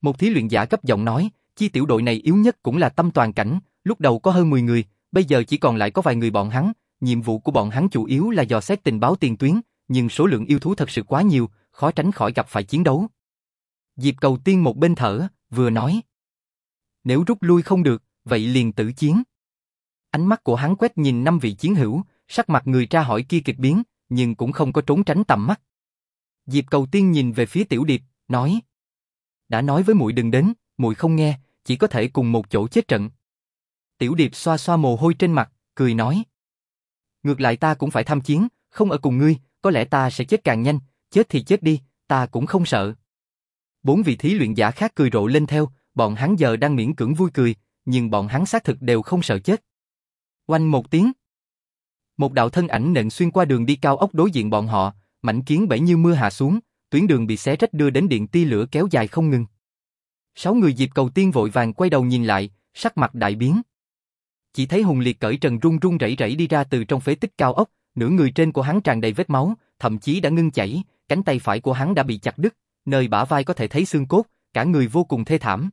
A: Một thí luyện giả cấp giọng nói, chi tiểu đội này yếu nhất cũng là tâm toàn cảnh, lúc đầu có hơn 10 người, bây giờ chỉ còn lại có vài người bọn hắn, nhiệm vụ của bọn hắn chủ yếu là dò xét tình báo tiền tuyến, nhưng số lượng yêu thú thật sự quá nhiều, khó tránh khỏi gặp phải chiến đấu. Diệp cầu tiên một bên thở, vừa nói. Nếu rút lui không được, vậy liền tử chiến. Ánh mắt của hắn quét nhìn năm vị chiến hữu, sắc mặt người tra hỏi kia kịch biến, nhưng cũng không có trốn tránh tầm mắt. Diệp Cầu Tiên nhìn về phía Tiểu Điệp, nói: "Đã nói với muội đừng đến, muội không nghe, chỉ có thể cùng một chỗ chết trận." Tiểu Điệp xoa xoa mồ hôi trên mặt, cười nói: "Ngược lại ta cũng phải tham chiến, không ở cùng ngươi, có lẽ ta sẽ chết càng nhanh, chết thì chết đi, ta cũng không sợ." Bốn vị thí luyện giả khác cười rộ lên theo, bọn hắn giờ đang miễn cưỡng vui cười, nhưng bọn hắn xác thực đều không sợ chết. Oanh một tiếng. Một đạo thân ảnh nện xuyên qua đường đi cao ốc đối diện bọn họ, mảnh kiến bể như mưa hạ xuống, tuyến đường bị xé rách đưa đến điện tia lửa kéo dài không ngừng. Sáu người dịp Cầu Tiên vội vàng quay đầu nhìn lại, sắc mặt đại biến. Chỉ thấy Hùng Liệt cởi trần run run rẩy rẩy đi ra từ trong phế tích cao ốc, nửa người trên của hắn tràn đầy vết máu, thậm chí đã ngưng chảy, cánh tay phải của hắn đã bị chặt đứt, nơi bả vai có thể thấy xương cốt, cả người vô cùng thê thảm.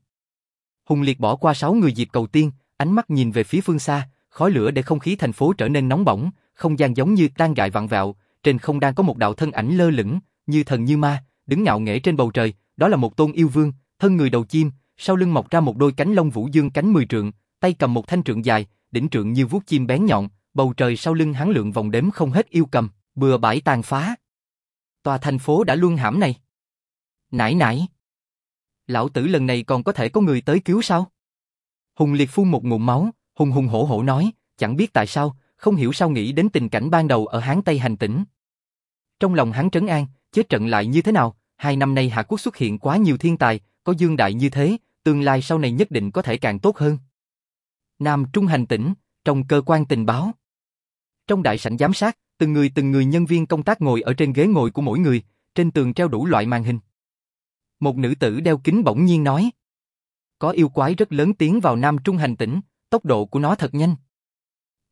A: Hùng Liệt bỏ qua sáu người dịp Cầu Tiên, ánh mắt nhìn về phía phương xa, khói lửa để không khí thành phố trở nên nóng bỏng, không gian giống như tan gại vặn vẹo, trên không đang có một đạo thân ảnh lơ lửng, như thần như ma, đứng ngạo nghễ trên bầu trời, đó là một tôn yêu vương, thân người đầu chim, sau lưng mọc ra một đôi cánh lông vũ dương cánh mười trượng, tay cầm một thanh trượng dài, đỉnh trượng như vuốt chim bén nhọn, bầu trời sau lưng hắn lượng vòng đếm không hết yêu cầm, bừa bãi tàn phá. Tòa thành phố đã luân hãm này. Nãy nãy. Lão tử lần này còn có thể có người tới cứu sao? Hùng liệt phun một ngụm máu, hùng hùng hổ hổ nói, chẳng biết tại sao, không hiểu sao nghĩ đến tình cảnh ban đầu ở Hán Tây hành tỉnh. Trong lòng hắn trấn an, chết trận lại như thế nào, hai năm nay Hạ Quốc xuất hiện quá nhiều thiên tài, có dương đại như thế, tương lai sau này nhất định có thể càng tốt hơn. Nam Trung hành tỉnh, trong cơ quan tình báo. Trong đại sảnh giám sát, từng người từng người nhân viên công tác ngồi ở trên ghế ngồi của mỗi người, trên tường treo đủ loại màn hình. Một nữ tử đeo kính bỗng nhiên nói. Có yêu quái rất lớn tiến vào Nam Trung hành tỉnh, tốc độ của nó thật nhanh.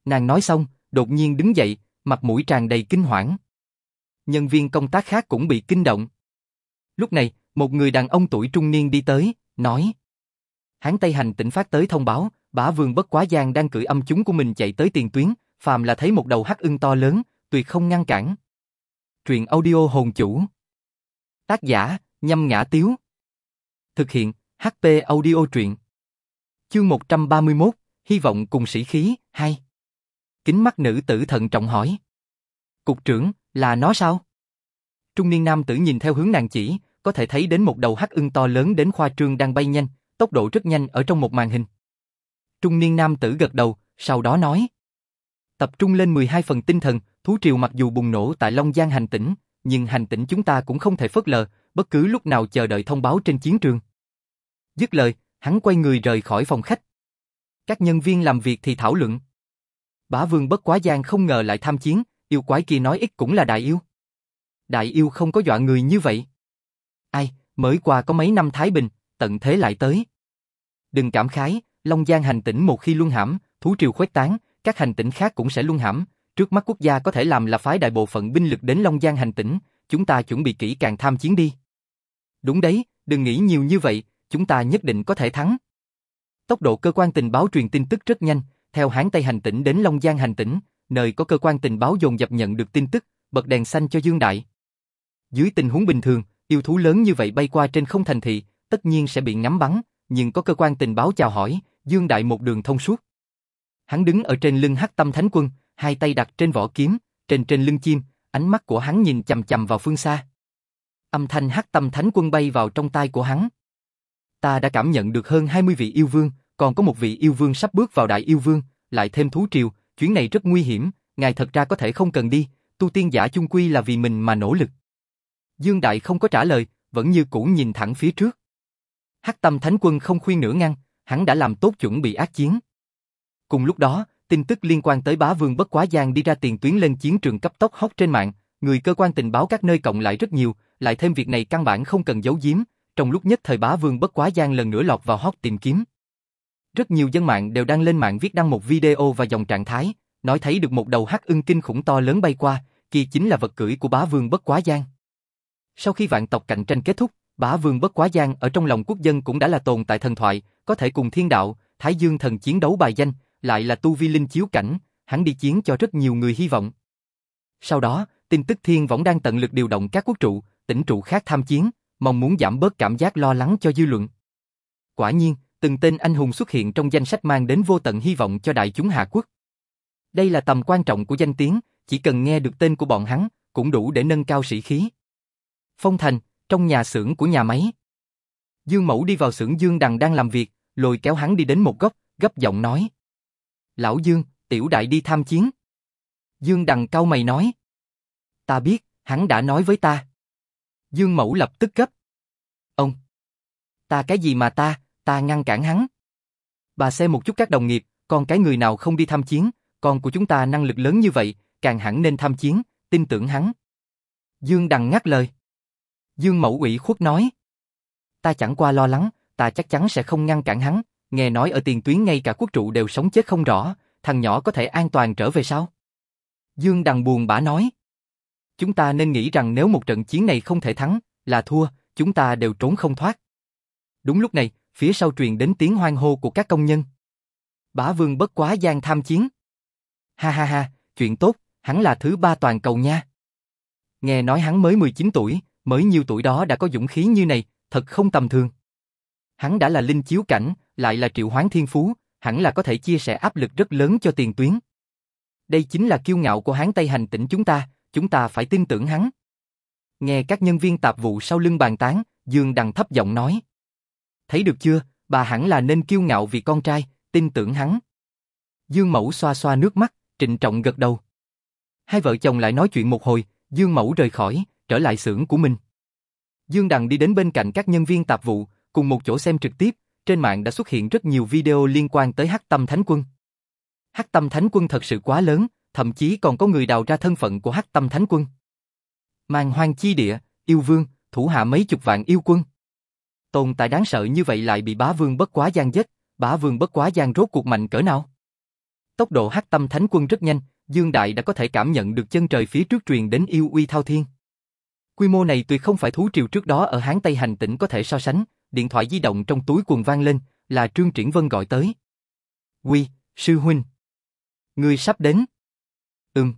A: Nàng nói xong, đột nhiên đứng dậy, mặt mũi tràn đầy kinh hoảng. Nhân viên công tác khác cũng bị kinh động. Lúc này, một người đàn ông tuổi trung niên đi tới, nói. Hán Tây hành tỉnh phát tới thông báo, bá vương bất quá giang đang cử âm chúng của mình chạy tới tiền tuyến, phàm là thấy một đầu hắc ưng to lớn, tuyệt không ngăn cản. Truyện audio hồn chủ. Tác giả, nhâm ngã tiếu. Thực hiện, HP audio truyện. Chương 131, hy vọng cùng sĩ khí, 2. Kính mắt nữ tử thận trọng hỏi. Cục trưởng, là nó sao? Trung niên nam tử nhìn theo hướng nàng chỉ, có thể thấy đến một đầu hắc ưng to lớn đến khoa trương đang bay nhanh, tốc độ rất nhanh ở trong một màn hình. Trung niên nam tử gật đầu, sau đó nói. Tập trung lên 12 phần tinh thần, thú triều mặc dù bùng nổ tại Long Giang hành tỉnh, nhưng hành tỉnh chúng ta cũng không thể phớt lờ, bất cứ lúc nào chờ đợi thông báo trên chiến trường. Dứt lời, hắn quay người rời khỏi phòng khách. Các nhân viên làm việc thì thảo luận. Bá vương bất quá gian không ngờ lại tham chiến, yêu quái kia nói ít cũng là đại yêu. Đại yêu không có dọa người như vậy. Ai, mới qua có mấy năm Thái Bình, tận thế lại tới. Đừng cảm khái, Long Giang hành tỉnh một khi luân hãm, thú triều khuếch tán, các hành tỉnh khác cũng sẽ luân hãm. Trước mắt quốc gia có thể làm là phái đại bộ phận binh lực đến Long Giang hành tỉnh, chúng ta chuẩn bị kỹ càng tham chiến đi. Đúng đấy, đừng nghĩ nhiều như vậy, chúng ta nhất định có thể thắng. Tốc độ cơ quan tình báo truyền tin tức rất nhanh, theo hán Tây hành tỉnh đến Long Giang hành tỉnh, nơi có cơ quan tình báo dồn dập nhận được tin tức, bật đèn xanh cho Dương Đại. Dưới tình huống bình thường, yêu thú lớn như vậy bay qua trên không thành thị, tất nhiên sẽ bị ngắm bắn, nhưng có cơ quan tình báo chào hỏi, Dương Đại một đường thông suốt. Hắn đứng ở trên lưng Hắc Tâm Thánh Quân, hai tay đặt trên vỏ kiếm, trên trên lưng chim, ánh mắt của hắn nhìn chầm chầm vào phương xa. Âm thanh Hắc Tâm Thánh Quân bay vào trong tai của hắn. Ta đã cảm nhận được hơn 20 vị yêu vương, còn có một vị yêu vương sắp bước vào đại yêu vương, lại thêm thú triều, chuyến này rất nguy hiểm, ngài thật ra có thể không cần đi, tu tiên giả chung quy là vì mình mà nỗ lực. Dương Đại không có trả lời, vẫn như cũ nhìn thẳng phía trước. Hắc Tâm Thánh Quân không khuyên nửa ngăn, hắn đã làm tốt chuẩn bị ác chiến. Cùng lúc đó, tin tức liên quan tới bá vương bất quá giang đi ra tiền tuyến lên chiến trường cấp tốc hot trên mạng, người cơ quan tình báo các nơi cộng lại rất nhiều, lại thêm việc này căn bản không cần giấu giếm, trong lúc nhất thời bá vương bất quá giang lần nữa lọt vào hot tìm kiếm. Rất nhiều dân mạng đều đang lên mạng viết đăng một video và dòng trạng thái, nói thấy được một đầu hắc ưng kinh khủng to lớn bay qua, kia chính là vật cưỡi của bá vương bất quá giang. Sau khi vạn tộc cạnh tranh kết thúc, bá vương bất quá giang ở trong lòng quốc dân cũng đã là tồn tại thần thoại, có thể cùng thiên đạo, thái dương thần chiến đấu bài danh, lại là tu vi linh chiếu cảnh, hắn đi chiến cho rất nhiều người hy vọng. Sau đó, tin tức thiên võng đang tận lực điều động các quốc trụ, tỉnh trụ khác tham chiến, mong muốn giảm bớt cảm giác lo lắng cho dư luận. Quả nhiên, từng tên anh hùng xuất hiện trong danh sách mang đến vô tận hy vọng cho đại chúng Hạ Quốc. Đây là tầm quan trọng của danh tiếng, chỉ cần nghe được tên của bọn hắn, cũng đủ để nâng cao sĩ khí. Phong Thành, trong nhà xưởng của nhà máy. Dương Mẫu đi vào xưởng Dương Đằng đang làm việc, lôi kéo hắn đi đến một góc, gấp giọng nói. Lão Dương, tiểu đại đi tham chiến. Dương Đằng cau mày nói. Ta biết, hắn đã nói với ta. Dương Mẫu lập tức gấp. Ông! Ta cái gì mà ta, ta ngăn cản hắn. Bà xem một chút các đồng nghiệp, còn cái người nào không đi tham chiến, con của chúng ta năng lực lớn như vậy, càng hẳn nên tham chiến, tin tưởng hắn. Dương Đằng ngắt lời. Dương Mẫu ủy khuất nói. Ta chẳng qua lo lắng, ta chắc chắn sẽ không ngăn cản hắn, nghe nói ở tiền tuyến ngay cả quốc trụ đều sống chết không rõ, thằng nhỏ có thể an toàn trở về sao? Dương Đằng buồn bã nói. Chúng ta nên nghĩ rằng nếu một trận chiến này không thể thắng, là thua, chúng ta đều trốn không thoát. Đúng lúc này, phía sau truyền đến tiếng hoang hô của các công nhân. Bá vương bất quá gian tham chiến. Ha ha ha, chuyện tốt, hắn là thứ ba toàn cầu nha. Nghe nói hắn mới 19 tuổi, mới nhiêu tuổi đó đã có dũng khí như này, thật không tầm thường. Hắn đã là linh chiếu cảnh, lại là triệu hoán thiên phú, hẳn là có thể chia sẻ áp lực rất lớn cho tiền tuyến. Đây chính là kiêu ngạo của hán Tây hành tỉnh chúng ta, chúng ta phải tin tưởng hắn. Nghe các nhân viên tạp vụ sau lưng bàn tán, Dương Đằng thấp giọng nói. Thấy được chưa, bà hẳn là nên kiêu ngạo vì con trai, tin tưởng hắn. Dương Mẫu xoa xoa nước mắt, trịnh trọng gật đầu. Hai vợ chồng lại nói chuyện một hồi, Dương Mẫu rời khỏi, trở lại xưởng của mình. Dương Đằng đi đến bên cạnh các nhân viên tạp vụ, cùng một chỗ xem trực tiếp, trên mạng đã xuất hiện rất nhiều video liên quan tới Hắc Tâm Thánh Quân. Hắc Tâm Thánh Quân thật sự quá lớn, thậm chí còn có người đào ra thân phận của Hắc Tâm Thánh Quân. Mang hoang chi địa, yêu vương, thủ hạ mấy chục vạn yêu quân. Tồn tại đáng sợ như vậy lại bị bá vương bất quá gian dứt, bá vương bất quá gian rốt cuộc mạnh cỡ nào? Tốc độ Hắc Tâm Thánh Quân rất nhanh, Dương Đại đã có thể cảm nhận được chân trời phía trước truyền đến yêu uy thao thiên. Quy mô này tuyệt không phải thú triều trước đó ở Hán Tây hành tỉnh có thể so sánh, điện thoại di động trong túi quần vang lên, là Trương Triển Vân gọi tới. Quy, sư huynh. Ngươi sắp đến. Ừm.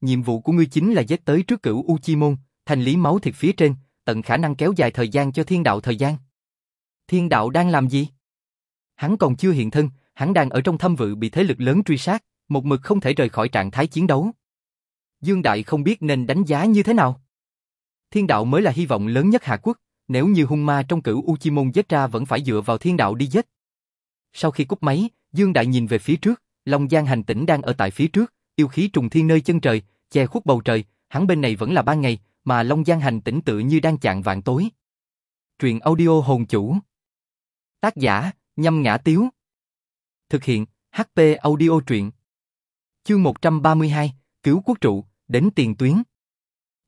A: Nhiệm vụ của ngươi chính là giết tới trước cửu U Chi Môn, thành lý máu thịt phía trên, tận khả năng kéo dài thời gian cho thiên đạo thời gian. Thiên đạo đang làm gì? Hắn còn chưa hiện thân, hắn đang ở trong thâm vự bị thế lực lớn truy sát, một mực không thể rời khỏi trạng thái chiến đấu. Dương Đại không biết nên đánh giá như thế nào. Thiên đạo mới là hy vọng lớn nhất Hạ Quốc, nếu như hung ma trong cửu U Chi Môn giết ra vẫn phải dựa vào thiên đạo đi giết. Sau khi cúp máy, Dương Đại nhìn về phía trước, Long Giang hành tỉnh đang ở tại phía trước, yêu khí trùng thiên nơi chân trời, che khuất bầu trời, hắn bên này vẫn là ban ngày, mà Long Giang hành tỉnh tự như đang chạng vạn tối. Truyện audio hồn chủ. Tác giả, nhâm ngã tiếu. Thực hiện, HP audio truyện. Chương 132, cứu quốc trụ, đến tiền tuyến.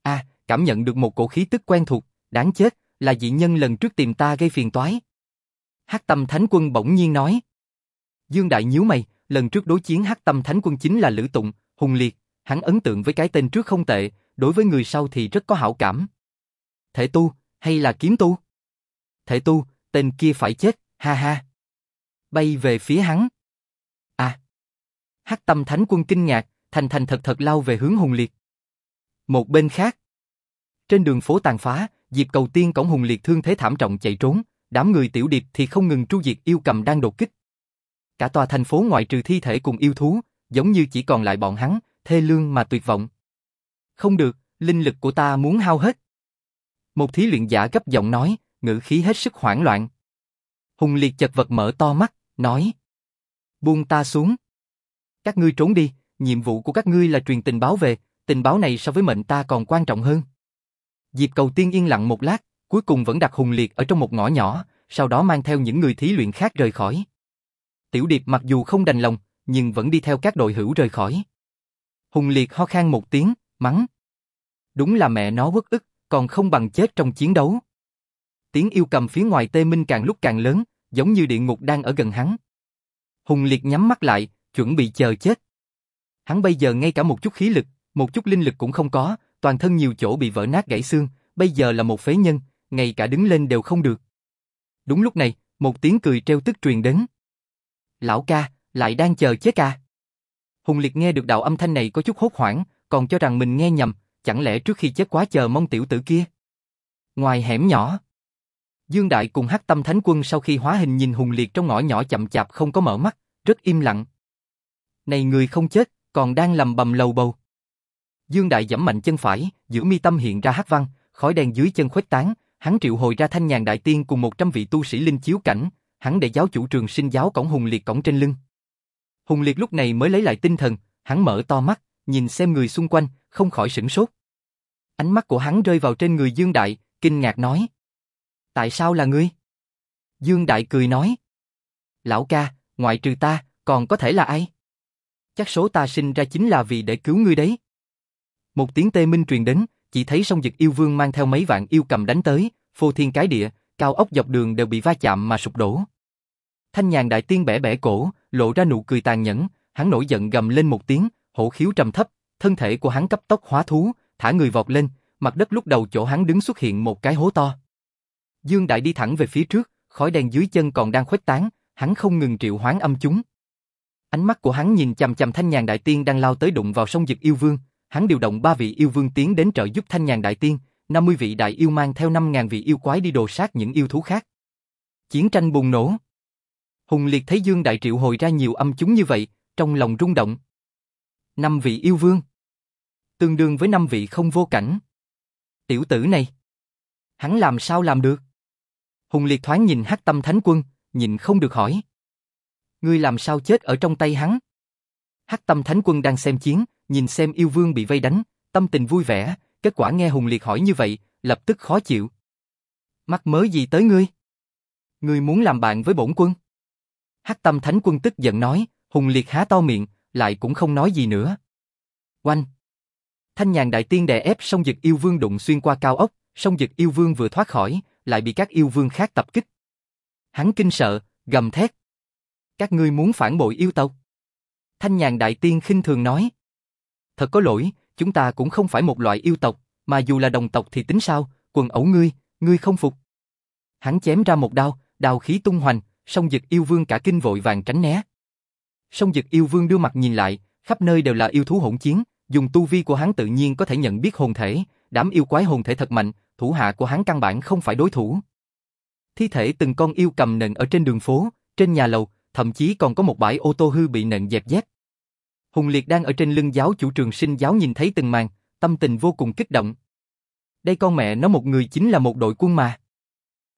A: A, cảm nhận được một cổ khí tức quen thuộc, đáng chết, là dị nhân lần trước tìm ta gây phiền toái. Hắc Tâm Thánh Quân bỗng nhiên nói. Dương Đại nhíu mày, lần trước đối chiến Hắc Tâm Thánh Quân chính là Lữ Tụng, Hùng Liệt, hắn ấn tượng với cái tên trước không tệ, đối với người sau thì rất có hảo cảm. Thể tu, hay là kiếm tu? Thể tu, tên kia phải chết, ha ha. Bay về phía hắn. À. Hắc Tâm Thánh Quân kinh ngạc, thành thành thật thật lao về hướng Hùng Liệt. Một bên khác. Trên đường phố tàn phá, dịp Cầu Tiên cổng Hùng Liệt thương thế thảm trọng chạy trốn, đám người tiểu điệp thì không ngừng tru diệt yêu cầm đang đột kích. Cả tòa thành phố ngoại trừ thi thể cùng yêu thú, giống như chỉ còn lại bọn hắn, thê lương mà tuyệt vọng. Không được, linh lực của ta muốn hao hết. Một thí luyện giả gấp giọng nói, ngữ khí hết sức hoảng loạn. Hùng liệt chật vật mở to mắt, nói. Buông ta xuống. Các ngươi trốn đi, nhiệm vụ của các ngươi là truyền tình báo về, tình báo này so với mệnh ta còn quan trọng hơn. Diệp cầu tiên yên lặng một lát, cuối cùng vẫn đặt Hùng Liệt ở trong một ngõ nhỏ, sau đó mang theo những người thí luyện khác rời khỏi. Tiểu Điệp mặc dù không đành lòng, nhưng vẫn đi theo các đội hữu rời khỏi. Hùng Liệt ho khan một tiếng, mắng. Đúng là mẹ nó quất ức, còn không bằng chết trong chiến đấu. Tiếng yêu cầm phía ngoài tê minh càng lúc càng lớn, giống như địa ngục đang ở gần hắn. Hùng Liệt nhắm mắt lại, chuẩn bị chờ chết. Hắn bây giờ ngay cả một chút khí lực, một chút linh lực cũng không có, toàn thân nhiều chỗ bị vỡ nát gãy xương, bây giờ là một phế nhân, ngay cả đứng lên đều không được. Đúng lúc này, một tiếng cười treo tức truyền đến. Lão ca, lại đang chờ chết ca. Hùng Liệt nghe được đạo âm thanh này có chút hốt hoảng, còn cho rằng mình nghe nhầm, chẳng lẽ trước khi chết quá chờ mong tiểu tử kia. Ngoài hẻm nhỏ, Dương Đại cùng Hắc Tâm Thánh Quân sau khi hóa hình nhìn Hùng Liệt trong ngõ nhỏ chậm chạp không có mở mắt, rất im lặng. Này người không chết, còn đang lầm bầm lầu bầu. Dương Đại giẫm mạnh chân phải, giữa mi tâm hiện ra hắc văn, khói đen dưới chân khuếch tán, hắn triệu hồi ra thanh nhàn đại tiên cùng 100 vị tu sĩ linh chiếu cảnh, hắn để giáo chủ trường sinh giáo cổng Hùng Liệt cổng trên lưng. Hùng Liệt lúc này mới lấy lại tinh thần, hắn mở to mắt, nhìn xem người xung quanh, không khỏi sửng sốt. Ánh mắt của hắn rơi vào trên người Dương Đại, kinh ngạc nói. Tại sao là ngươi? Dương Đại cười nói. Lão ca, ngoại trừ ta, còn có thể là ai? Chắc số ta sinh ra chính là vì để cứu ngươi đấy. Một tiếng tê minh truyền đến, chỉ thấy sông dực yêu vương mang theo mấy vạn yêu cầm đánh tới, phô thiên cái địa, cao ốc dọc đường đều bị va chạm mà sụp đổ. Thanh nhàn đại tiên bẻ bẻ cổ, lộ ra nụ cười tàn nhẫn, hắn nổi giận gầm lên một tiếng, hổ khiếu trầm thấp, thân thể của hắn cấp tốc hóa thú, thả người vọt lên, mặt đất lúc đầu chỗ hắn đứng xuất hiện một cái hố to. Dương Đại đi thẳng về phía trước, khói đen dưới chân còn đang khuếch tán, hắn không ngừng triệu hoán âm chúng. Ánh mắt của hắn nhìn chằm chằm Thanh Nhàn Đại Tiên đang lao tới đụng vào sông Dực Yêu Vương, hắn điều động ba vị yêu vương tiến đến trợ giúp Thanh Nhàn Đại Tiên, 50 vị đại yêu mang theo 5.000 vị yêu quái đi đồ sát những yêu thú khác. Chiến tranh bùng nổ. Hùng Liệt thấy Dương Đại triệu hồi ra nhiều âm chúng như vậy, trong lòng rung động. Năm vị yêu vương. Tương đương với năm vị không vô cảnh. Tiểu tử này. Hắn làm sao làm được? Hùng Liệt thoáng nhìn hắc tâm thánh quân, nhìn không được hỏi. Ngươi làm sao chết ở trong tay hắn? Hắc tâm thánh quân đang xem chiến, nhìn xem yêu vương bị vây đánh, tâm tình vui vẻ, kết quả nghe Hùng Liệt hỏi như vậy, lập tức khó chịu. Mắc mớ gì tới ngươi? Ngươi muốn làm bạn với bổn quân? Hắc tâm thánh quân tức giận nói, Hùng Liệt há to miệng, lại cũng không nói gì nữa. Oanh! Thanh nhàn đại tiên đè ép song dực yêu vương đụng xuyên qua cao ốc, song dực yêu vương vừa thoát khỏi, lại bị các yêu vương khác tập kích. Hắn kinh sợ, gầm thét. Các ngươi muốn phản bội yêu tộc. Thanh nhàn đại tiên khinh thường nói. Thật có lỗi, chúng ta cũng không phải một loại yêu tộc, mà dù là đồng tộc thì tính sao, quần ẩu ngươi, ngươi không phục. Hắn chém ra một đao, đao khí tung hoành, song dực yêu vương cả kinh vội vàng tránh né. Song dực yêu vương đưa mặt nhìn lại, khắp nơi đều là yêu thú hỗn chiến, dùng tu vi của hắn tự nhiên có thể nhận biết hồn thể, đám yêu quái hồn thể thật mạnh, thủ hạ của hắn căn bản không phải đối thủ. Thi thể từng con yêu cầm nện ở trên đường phố, trên nhà lầu, thậm chí còn có một bãi ô tô hư bị nện dẹp dép. Hùng Liệt đang ở trên lưng giáo chủ trường sinh giáo nhìn thấy từng màn, tâm tình vô cùng kích động. Đây con mẹ nó một người chính là một đội quân mà.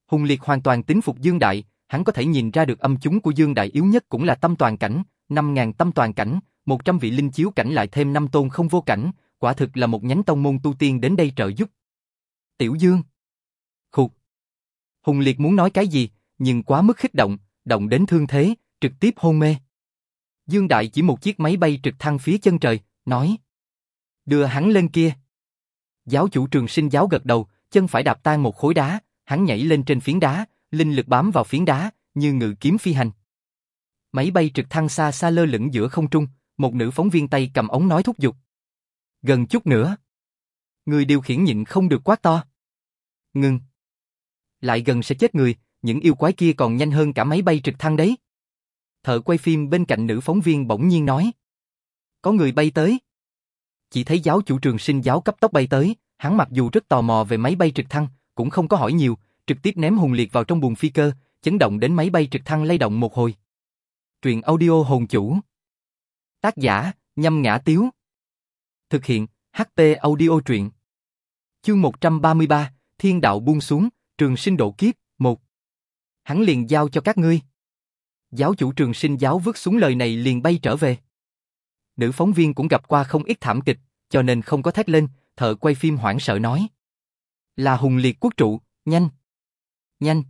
A: Hùng Liệt hoàn toàn tín phục Dương Đại, hắn có thể nhìn ra được âm chúng của Dương Đại yếu nhất cũng là tâm toàn cảnh, 5.000 tâm toàn cảnh, 100 vị linh chiếu cảnh lại thêm 5 tôn không vô cảnh, quả thực là một nhánh tông môn tu tiên đến đây trợ giúp. Tiểu Dương. Khục. Hùng Liệt muốn nói cái gì, nhưng quá mức khích động, động đến thương thế, trực tiếp hôn mê. Dương Đại chỉ một chiếc máy bay trực thăng phía chân trời, nói. Đưa hắn lên kia. Giáo chủ trường sinh giáo gật đầu, chân phải đạp tan một khối đá, hắn nhảy lên trên phiến đá, linh lực bám vào phiến đá, như ngự kiếm phi hành. Máy bay trực thăng xa xa lơ lửng giữa không trung, một nữ phóng viên tay cầm ống nói thúc giục. Gần chút nữa. Người điều khiển nhịn không được quá to. Ngừng. Lại gần sẽ chết người, những yêu quái kia còn nhanh hơn cả máy bay trực thăng đấy. Thợ quay phim bên cạnh nữ phóng viên bỗng nhiên nói. Có người bay tới. Chỉ thấy giáo chủ trường sinh giáo cấp tốc bay tới, hắn mặc dù rất tò mò về máy bay trực thăng, cũng không có hỏi nhiều, trực tiếp ném hùng liệt vào trong buồng phi cơ, chấn động đến máy bay trực thăng lay động một hồi. Truyện audio hồn chủ. Tác giả, nhâm ngã tiếu. Thực hiện, HP audio truyện. Chương 133, Thiên đạo buông xuống, trường sinh độ kiếp, 1. Hắn liền giao cho các ngươi. Giáo chủ trường sinh giáo vứt xuống lời này liền bay trở về. Nữ phóng viên cũng gặp qua không ít thảm kịch, cho nên không có thét lên, thợ quay phim hoảng sợ nói. Là hùng liệt quốc trụ, nhanh. Nhanh.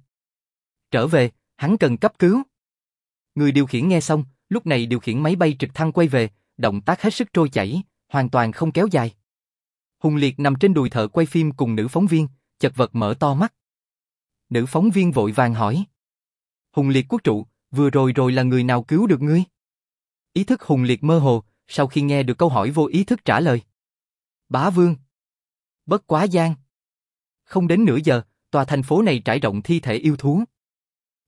A: Trở về, hắn cần cấp cứu. Người điều khiển nghe xong, lúc này điều khiển máy bay trực thăng quay về, động tác hết sức trôi chảy, hoàn toàn không kéo dài. Hùng liệt nằm trên đùi thợ quay phim cùng nữ phóng viên, chật vật mở to mắt. Nữ phóng viên vội vàng hỏi. Hùng liệt quốc trụ, vừa rồi rồi là người nào cứu được ngươi? Ý thức hùng liệt mơ hồ, sau khi nghe được câu hỏi vô ý thức trả lời. Bá vương. Bất quá gian. Không đến nửa giờ, tòa thành phố này trải rộng thi thể yêu thú.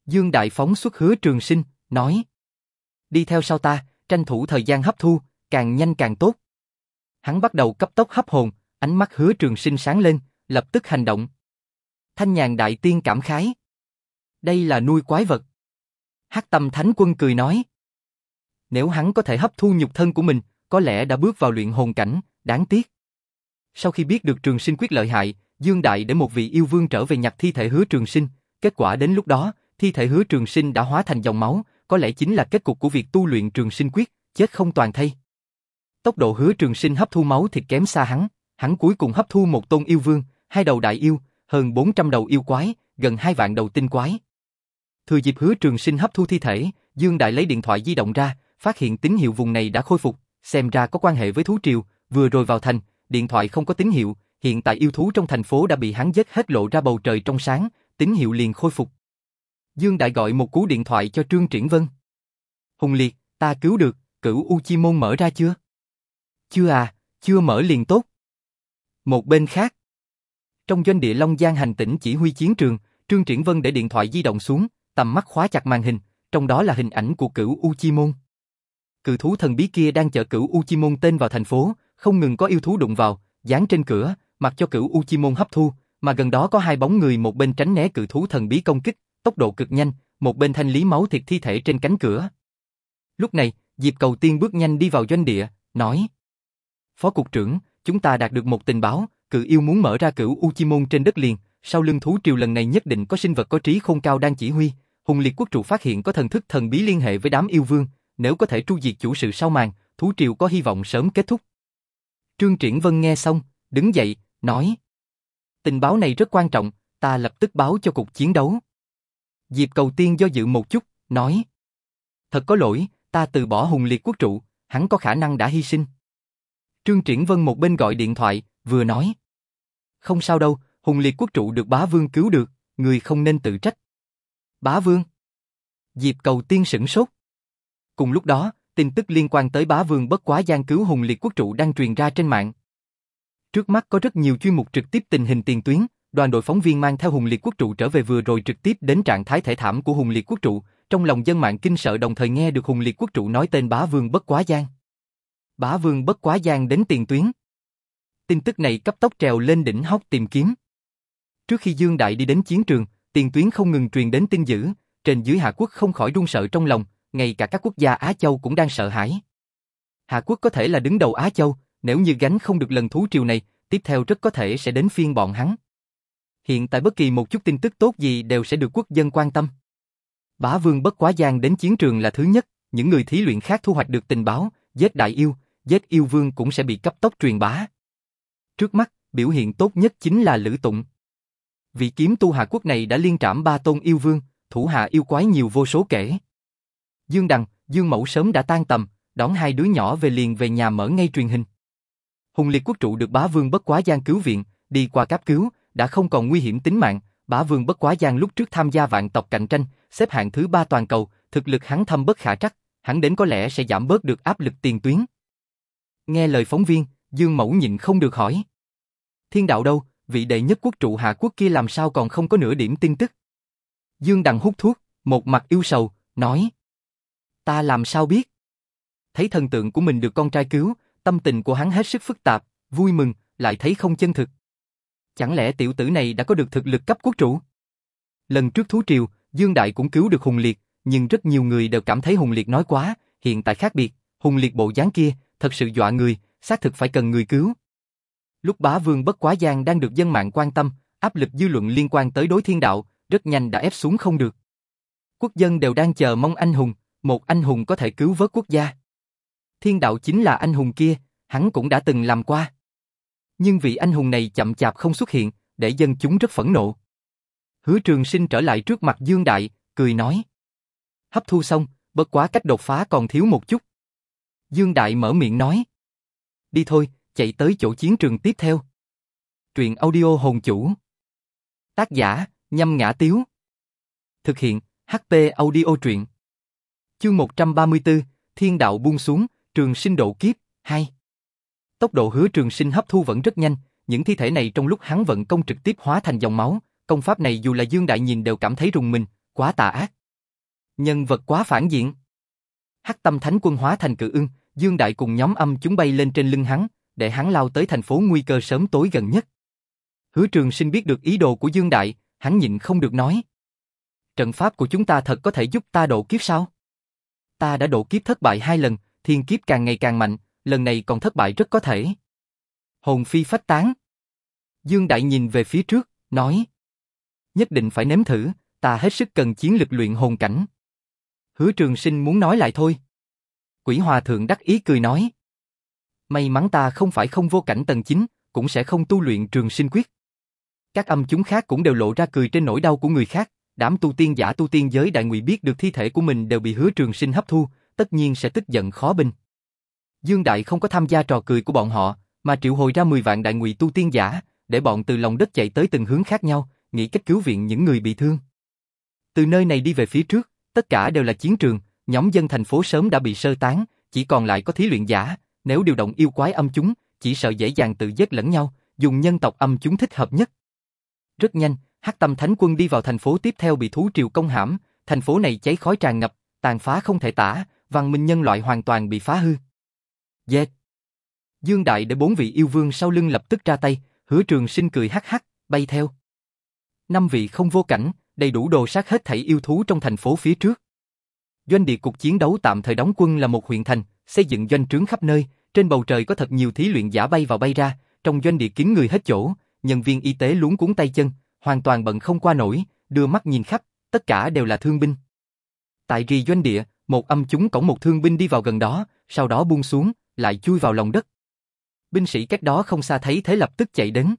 A: Dương Đại Phóng xuất hứa trường sinh, nói. Đi theo sau ta, tranh thủ thời gian hấp thu, càng nhanh càng tốt. Hắn bắt đầu cấp tốc hấp hồn, ánh mắt hứa trường sinh sáng lên, lập tức hành động. Thanh nhàn đại tiên cảm khái. Đây là nuôi quái vật. Hắc tâm thánh quân cười nói. Nếu hắn có thể hấp thu nhục thân của mình, có lẽ đã bước vào luyện hồn cảnh, đáng tiếc. Sau khi biết được trường sinh quyết lợi hại, Dương Đại để một vị yêu vương trở về nhặt thi thể hứa trường sinh, kết quả đến lúc đó, thi thể hứa trường sinh đã hóa thành dòng máu, có lẽ chính là kết cục của việc tu luyện trường sinh quyết, chết không toàn thây. Tốc độ hứa trường sinh hấp thu máu thì kém xa hắn, hắn cuối cùng hấp thu một tôn yêu vương, hai đầu đại yêu, hơn 400 đầu yêu quái, gần hai vạn đầu tinh quái. Thừa dịp hứa trường sinh hấp thu thi thể, Dương Đại lấy điện thoại di động ra, phát hiện tín hiệu vùng này đã khôi phục, xem ra có quan hệ với thú triều, vừa rồi vào thành, điện thoại không có tín hiệu, hiện tại yêu thú trong thành phố đã bị hắn giết hết lộ ra bầu trời trong sáng, tín hiệu liền khôi phục. Dương Đại gọi một cú điện thoại cho Trương Triển Vân. Hùng Liệt, ta cứu được, cửu U Chi Môn mở ra chưa? Chưa à, chưa mở liền tốt. Một bên khác. Trong doanh địa Long Giang hành tỉnh chỉ huy chiến trường, Trương Triển Vân để điện thoại di động xuống, tầm mắt khóa chặt màn hình, trong đó là hình ảnh của cửu Uchimon. Cự thú thần bí kia đang chở cửu Uchimon tên vào thành phố, không ngừng có yêu thú đụng vào, dán trên cửa, mặc cho cửu Uchimon hấp thu, mà gần đó có hai bóng người một bên tránh né cự thú thần bí công kích, tốc độ cực nhanh, một bên thanh lý máu thịt thi thể trên cánh cửa. Lúc này, Diệp Cầu Tiên bước nhanh đi vào doanh địa, nói Phó Cục trưởng, chúng ta đạt được một tình báo, cự yêu muốn mở ra cửu Uchimon trên đất liền, sau lưng thú triều lần này nhất định có sinh vật có trí khôn cao đang chỉ huy, hùng liệt quốc trụ phát hiện có thần thức thần bí liên hệ với đám yêu vương, nếu có thể tru diệt chủ sự sau màn, thú triều có hy vọng sớm kết thúc. Trương Triển Vân nghe xong, đứng dậy, nói Tình báo này rất quan trọng, ta lập tức báo cho cục chiến đấu. Diệp Cầu Tiên do dự một chút, nói Thật có lỗi, ta từ bỏ hùng liệt quốc trụ, hắn có khả năng đã hy sinh. Trương Triển Vân một bên gọi điện thoại, vừa nói. Không sao đâu, Hùng Liệt quốc trụ được bá vương cứu được, người không nên tự trách. Bá vương. Diệp cầu tiên sửng sốt. Cùng lúc đó, tin tức liên quan tới bá vương bất quá gian cứu Hùng Liệt quốc trụ đang truyền ra trên mạng. Trước mắt có rất nhiều chuyên mục trực tiếp tình hình tiền tuyến, đoàn đội phóng viên mang theo Hùng Liệt quốc trụ trở về vừa rồi trực tiếp đến trạng thái thể thảm của Hùng Liệt quốc trụ, trong lòng dân mạng kinh sợ đồng thời nghe được Hùng Liệt quốc trụ nói tên bá vương bất quá gian. Bá vương bất quá gian đến tiền tuyến. Tin tức này cấp tốc trèo lên đỉnh hốc tìm kiếm. Trước khi Dương Đại đi đến chiến trường, tiền tuyến không ngừng truyền đến tin dữ, trên dưới Hạ Quốc không khỏi run sợ trong lòng, ngay cả các quốc gia Á Châu cũng đang sợ hãi. Hạ Quốc có thể là đứng đầu Á Châu, nếu như gánh không được lần thú triều này, tiếp theo rất có thể sẽ đến phiên bọn hắn. Hiện tại bất kỳ một chút tin tức tốt gì đều sẽ được quốc dân quan tâm. Bá Vương bất quá gian đến chiến trường là thứ nhất, những người thí luyện khác thu hoạch được tình báo, giết đại yêu, giết yêu vương cũng sẽ bị cấp tốc truyền bá. Trước mắt, biểu hiện tốt nhất chính là Lữ Tụng. Vị kiếm tu hà Quốc này đã liên trảm ba tôn yêu vương, thủ hạ yêu quái nhiều vô số kể. Dương Đằng, Dương Mẫu sớm đã tan tầm, đón hai đứa nhỏ về liền về nhà mở ngay truyền hình. Hùng Liệt Quốc trụ được bá vương bất quá gian cứu viện, đi qua cấp cứu, đã không còn nguy hiểm tính mạng, bá vương bất quá gian lúc trước tham gia vạn tộc cạnh tranh, xếp hạng thứ ba toàn cầu, thực lực hắn thâm bất khả trắc, hắn đến có lẽ sẽ giảm bớt được áp lực tiền tuyến. Nghe lời phóng viên, Dương Mẫu nhịn không được hỏi. Thiên đạo đâu, vị đệ nhất quốc trụ hạ quốc kia làm sao còn không có nửa điểm tin tức. Dương Đằng hút thuốc, một mặt yêu sầu, nói. Ta làm sao biết? Thấy thần tượng của mình được con trai cứu, tâm tình của hắn hết sức phức tạp, vui mừng, lại thấy không chân thực. Chẳng lẽ tiểu tử này đã có được thực lực cấp quốc trụ? Lần trước thú triều, Dương Đại cũng cứu được Hùng Liệt, nhưng rất nhiều người đều cảm thấy Hùng Liệt nói quá, hiện tại khác biệt, Hùng Liệt bộ dáng kia, thật sự dọa người, xác thực phải cần người cứu. Lúc bá vương bất quá giang đang được dân mạng quan tâm, áp lực dư luận liên quan tới đối thiên đạo, rất nhanh đã ép xuống không được. Quốc dân đều đang chờ mong anh hùng, một anh hùng có thể cứu vớt quốc gia. Thiên đạo chính là anh hùng kia, hắn cũng đã từng làm qua. Nhưng vị anh hùng này chậm chạp không xuất hiện, để dân chúng rất phẫn nộ. Hứa trường sinh trở lại trước mặt Dương Đại, cười nói. Hấp thu xong, bất quá cách đột phá còn thiếu một chút. Dương Đại mở miệng nói. Đi thôi, chạy tới chỗ chiến trường tiếp theo. Truyện audio hồn chủ. Tác giả, nhâm ngã tiếu. Thực hiện, HP audio truyện. Chương 134, Thiên đạo buông xuống, trường sinh độ kiếp, 2. Tốc độ hứa trường sinh hấp thu vẫn rất nhanh, những thi thể này trong lúc hắn vận công trực tiếp hóa thành dòng máu, công pháp này dù là Dương Đại nhìn đều cảm thấy rùng mình, quá tà ác. Nhân vật quá phản diện. Hắc tâm thánh quân hóa thành cự ưng, Dương Đại cùng nhóm âm chúng bay lên trên lưng hắn, để hắn lao tới thành phố nguy cơ sớm tối gần nhất. Hứa Trường Sinh biết được ý đồ của Dương Đại, hắn nhịn không được nói. Trận pháp của chúng ta thật có thể giúp ta độ kiếp sao? Ta đã độ kiếp thất bại hai lần, thiên kiếp càng ngày càng mạnh, lần này còn thất bại rất có thể. Hồn phi phách tán. Dương Đại nhìn về phía trước, nói. Nhất định phải nếm thử, ta hết sức cần chiến lực luyện hồn cảnh. Hứa Trường Sinh muốn nói lại thôi. Quỷ Hòa Thượng đắc ý cười nói. May mắn ta không phải không vô cảnh tầng 9, cũng sẽ không tu luyện trường sinh quyết. Các âm chúng khác cũng đều lộ ra cười trên nỗi đau của người khác, đám tu tiên giả tu tiên giới đại ngụy biết được thi thể của mình đều bị hứa trường sinh hấp thu, tất nhiên sẽ tức giận khó bình. Dương Đại không có tham gia trò cười của bọn họ, mà triệu hồi ra 10 vạn đại ngụy tu tiên giả, để bọn từ lòng đất chạy tới từng hướng khác nhau, nghĩ cách cứu viện những người bị thương. Từ nơi này đi về phía trước, tất cả đều là chiến trường, nhóm dân thành phố sớm đã bị sơ tán, chỉ còn lại có thí luyện giả, nếu điều động yêu quái âm chúng, chỉ sợ dễ dàng tự giết lẫn nhau, dùng nhân tộc âm chúng thích hợp nhất. Rất nhanh, Hắc Tâm Thánh Quân đi vào thành phố tiếp theo bị thú triều công hãm, thành phố này cháy khói tràn ngập, tàn phá không thể tả, văn minh nhân loại hoàn toàn bị phá hư. Dệt. Dương Đại để bốn vị yêu vương sau lưng lập tức ra tay, hứa trường sinh cười hắc hắc, bay theo. Năm vị không vô cảnh, đầy đủ đồ sát hết thảy yêu thú trong thành phố phía trước. Doanh địa cục chiến đấu tạm thời đóng quân là một huyện thành, xây dựng doanh trướng khắp nơi, trên bầu trời có thật nhiều thí luyện giả bay vào bay ra, trong doanh địa kín người hết chỗ, nhân viên y tế luống cuốn tay chân, hoàn toàn bận không qua nổi, đưa mắt nhìn khắp, tất cả đều là thương binh. Tại rì doanh địa, một âm chúng cổng một thương binh đi vào gần đó, sau đó buông xuống, lại chui vào lòng đất. Binh sĩ cách đó không xa thấy thế lập tức chạy đến.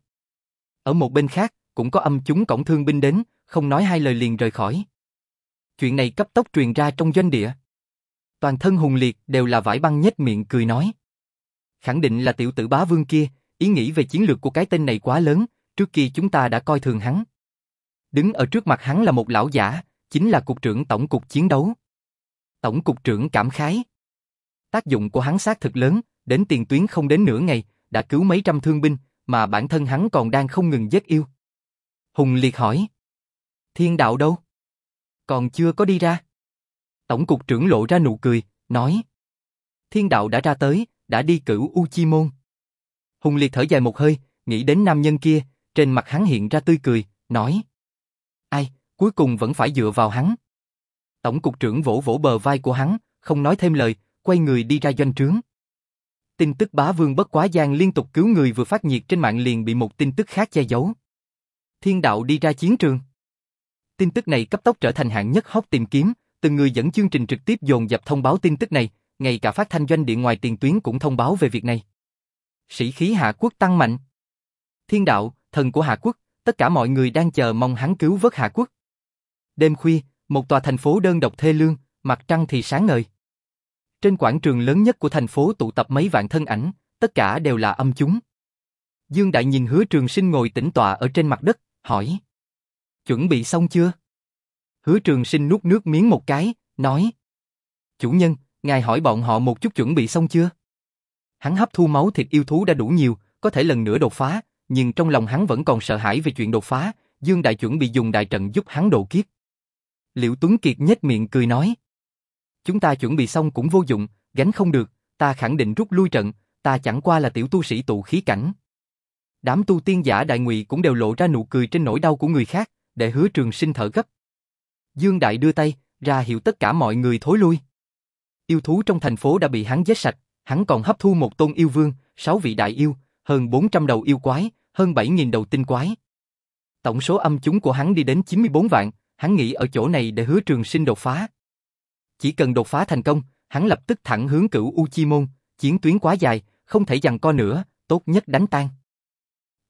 A: Ở một bên khác, cũng có âm chúng cổng thương binh đến, không nói hai lời liền rời khỏi. Chuyện này cấp tốc truyền ra trong doanh địa. Toàn thân hùng liệt đều là vải băng nhếch miệng cười nói. Khẳng định là tiểu tử bá vương kia, ý nghĩ về chiến lược của cái tên này quá lớn, trước kia chúng ta đã coi thường hắn. Đứng ở trước mặt hắn là một lão giả, chính là cục trưởng tổng cục chiến đấu. Tổng cục trưởng cảm khái. Tác dụng của hắn xác thực lớn, đến tiền tuyến không đến nửa ngày, đã cứu mấy trăm thương binh, mà bản thân hắn còn đang không ngừng giết yêu. Hùng liệt hỏi. Thiên đạo đâu? Còn chưa có đi ra. Tổng cục trưởng lộ ra nụ cười, nói. Thiên đạo đã ra tới, đã đi cửu U Chi Môn. Hùng liệt thở dài một hơi, nghĩ đến nam nhân kia, trên mặt hắn hiện ra tươi cười, nói. Ai, cuối cùng vẫn phải dựa vào hắn. Tổng cục trưởng vỗ vỗ bờ vai của hắn, không nói thêm lời, quay người đi ra doanh trướng. Tin tức bá vương bất quá giang liên tục cứu người vừa phát nhiệt trên mạng liền bị một tin tức khác che giấu. Thiên đạo đi ra chiến trường. Tin tức này cấp tốc trở thành hạng nhất hot tìm kiếm, từng người dẫn chương trình trực tiếp dồn dập thông báo tin tức này, ngay cả phát thanh doanh điện ngoài tiền tuyến cũng thông báo về việc này. Sĩ khí Hạ Quốc tăng mạnh. Thiên đạo, thần của Hạ Quốc, tất cả mọi người đang chờ mong hắn cứu vớt Hạ Quốc. Đêm khuya, một tòa thành phố đơn độc thê lương, mặt trăng thì sáng ngời. Trên quảng trường lớn nhất của thành phố tụ tập mấy vạn thân ảnh, tất cả đều là âm chúng. Dương Đại nhìn hứa trường sinh ngồi tĩnh tọa ở trên mặt đất, hỏi. Chuẩn bị xong chưa? Hứa trường sinh nuốt nước miếng một cái, nói. Chủ nhân, ngài hỏi bọn họ một chút chuẩn bị xong chưa? Hắn hấp thu máu thịt yêu thú đã đủ nhiều, có thể lần nữa đột phá, nhưng trong lòng hắn vẫn còn sợ hãi về chuyện đột phá, Dương Đại chuẩn bị dùng đại trận giúp hắn độ kiếp. Liễu Tuấn Kiệt nhếch miệng cười nói. Chúng ta chuẩn bị xong cũng vô dụng, gánh không được, ta khẳng định rút lui trận, ta chẳng qua là tiểu tu sĩ tụ khí cảnh. Đám tu tiên giả đại ngụy cũng đều lộ ra nụ cười trên nỗi đau của người khác, để hứa trường sinh thở gấp. Dương Đại đưa tay, ra hiệu tất cả mọi người thối lui. Yêu thú trong thành phố đã bị hắn giết sạch, hắn còn hấp thu một tôn yêu vương, sáu vị đại yêu, hơn 400 đầu yêu quái, hơn 7.000 đầu tinh quái. Tổng số âm chúng của hắn đi đến 94 vạn, hắn nghĩ ở chỗ này để hứa trường sinh đột phá. Chỉ cần đột phá thành công, hắn lập tức thẳng hướng cửu U Chi Môn, chiến tuyến quá dài, không thể dằn co nữa, tốt nhất đánh tan.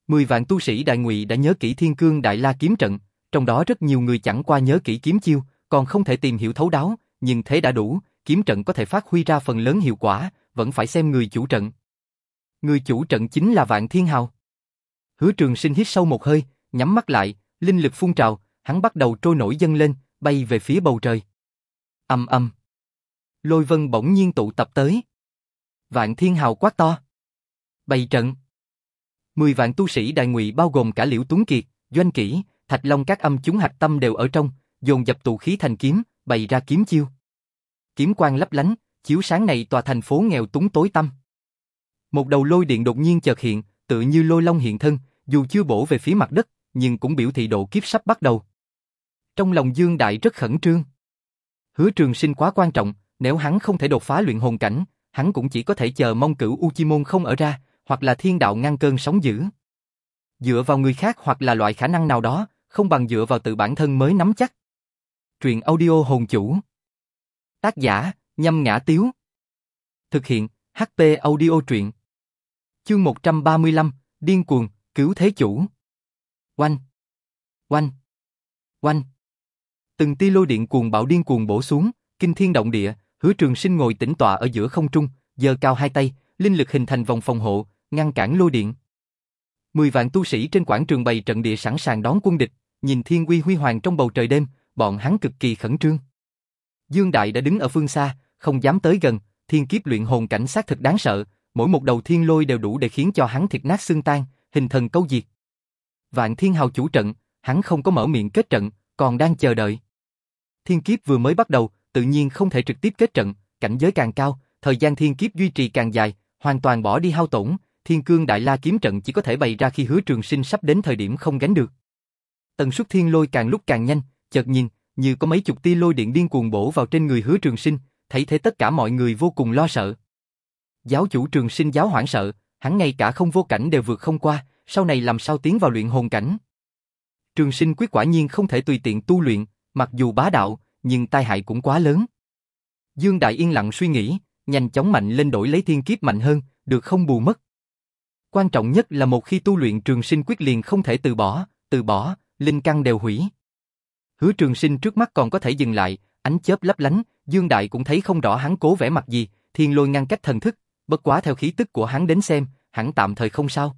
A: Mười vạn tu sĩ đại ngụy đã nhớ kỹ thiên cương đại la kiếm trận, trong đó rất nhiều người chẳng qua nhớ kỹ kiếm chiêu, còn không thể tìm hiểu thấu đáo, nhưng thế đã đủ, kiếm trận có thể phát huy ra phần lớn hiệu quả, vẫn phải xem người chủ trận. Người chủ trận chính là Vạn Thiên Hào. Hứa Trường Sinh hít sâu một hơi, nhắm mắt lại, linh lực phun trào, hắn bắt đầu trôi nổi dâng lên, bay về phía bầu trời. Âm âm. Lôi vân bỗng nhiên tụ tập tới. Vạn Thiên Hào quát to. Bày trận. Mười vạn tu sĩ đại ngụy bao gồm cả Liễu Tuấn Kiệt, Doanh Kỷ, Thạch Long các âm chúng hạch tâm đều ở trong, dồn dập tụ khí thành kiếm, bày ra kiếm chiêu. Kiếm quang lấp lánh, chiếu sáng này tòa thành phố nghèo túng tối tăm. Một đầu lôi điện đột nhiên chợt hiện, tự như lôi long hiện thân, dù chưa bổ về phía mặt đất, nhưng cũng biểu thị độ kiếp sắp bắt đầu. Trong lòng Dương Đại rất khẩn trương. Hứa Trường Sinh quá quan trọng, nếu hắn không thể đột phá luyện hồn cảnh, hắn cũng chỉ có thể chờ mong cửu Uchimon không ở ra, hoặc là thiên đạo ngăn cơn sóng dữ. Dựa vào người khác hoặc là loại khả năng nào đó, không bằng dựa vào tự bản thân mới nắm chắc. Truyện audio hồn chủ. Tác giả, nhâm ngã tiếu. Thực hiện, HP audio truyện. Chương 135, điên cuồng, cứu thế chủ. Oanh. Oanh. Oanh. Từng tia lôi điện cuồng bạo điên cuồng bổ xuống, kinh thiên động địa, hứa trường sinh ngồi tĩnh tọa ở giữa không trung, giơ cao hai tay, linh lực hình thành vòng phòng hộ, ngăn cản lôi điện. Mười vạn tu sĩ trên quảng trường bày trận địa sẵn sàng đón quân địch, nhìn thiên quy huy hoàng trong bầu trời đêm, bọn hắn cực kỳ khẩn trương. Dương Đại đã đứng ở phương xa, không dám tới gần, thiên kiếp luyện hồn cảnh sát thật đáng sợ, mỗi một đầu thiên lôi đều đủ để khiến cho hắn thịt nát xương tan, hình thần câu diệt. Vạn Thiên Hào chủ trận, hắn không có mở miệng kết trận, còn đang chờ đợi. Thiên kiếp vừa mới bắt đầu, tự nhiên không thể trực tiếp kết trận, cảnh giới càng cao, thời gian thiên kiếp duy trì càng dài, hoàn toàn bỏ đi hao tổn, Thiên Cương Đại La kiếm trận chỉ có thể bày ra khi Hứa Trường Sinh sắp đến thời điểm không gánh được. Tần suất thiên lôi càng lúc càng nhanh, chợt nhìn, như có mấy chục tia lôi điện điên cuồng bổ vào trên người Hứa Trường Sinh, thấy thế tất cả mọi người vô cùng lo sợ. Giáo chủ Trường Sinh giáo hoảng sợ, hắn ngay cả không vô cảnh đều vượt không qua, sau này làm sao tiến vào luyện hồn cảnh. Trường Sinh quyết quả nhiên không thể tùy tiện tu luyện, mặc dù bá đạo, nhưng tai hại cũng quá lớn. Dương Đại yên lặng suy nghĩ, nhanh chóng mạnh lên đổi lấy thiên kiếp mạnh hơn, được không bù mất. Quan trọng nhất là một khi tu luyện trường sinh quyết liền không thể từ bỏ, từ bỏ, linh căn đều hủy. Hứa trường sinh trước mắt còn có thể dừng lại, ánh chớp lấp lánh, Dương Đại cũng thấy không rõ hắn cố vẻ mặt gì, thiên lôi ngăn cách thần thức, bất quá theo khí tức của hắn đến xem, hẳn tạm thời không sao.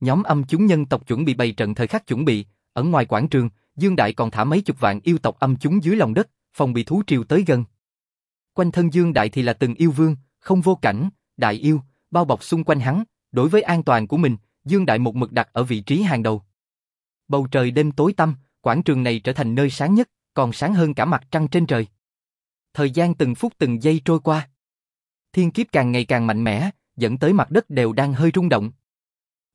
A: Nhóm âm chúng nhân tộc chuẩn bị bày trận thời khắc chuẩn bị, ở ngoài quảng trường, Dương Đại còn thả mấy chục vạn yêu tộc âm chúng dưới lòng đất, phòng bị thú triều tới gần. Quanh thân Dương Đại thì là từng yêu vương, không vô cảnh, đại yêu, bao bọc xung quanh hắn, đối với an toàn của mình, Dương Đại một mực đặt ở vị trí hàng đầu. Bầu trời đêm tối tăm, quảng trường này trở thành nơi sáng nhất, còn sáng hơn cả mặt trăng trên trời. Thời gian từng phút từng giây trôi qua. Thiên kiếp càng ngày càng mạnh mẽ, dẫn tới mặt đất đều đang hơi rung động.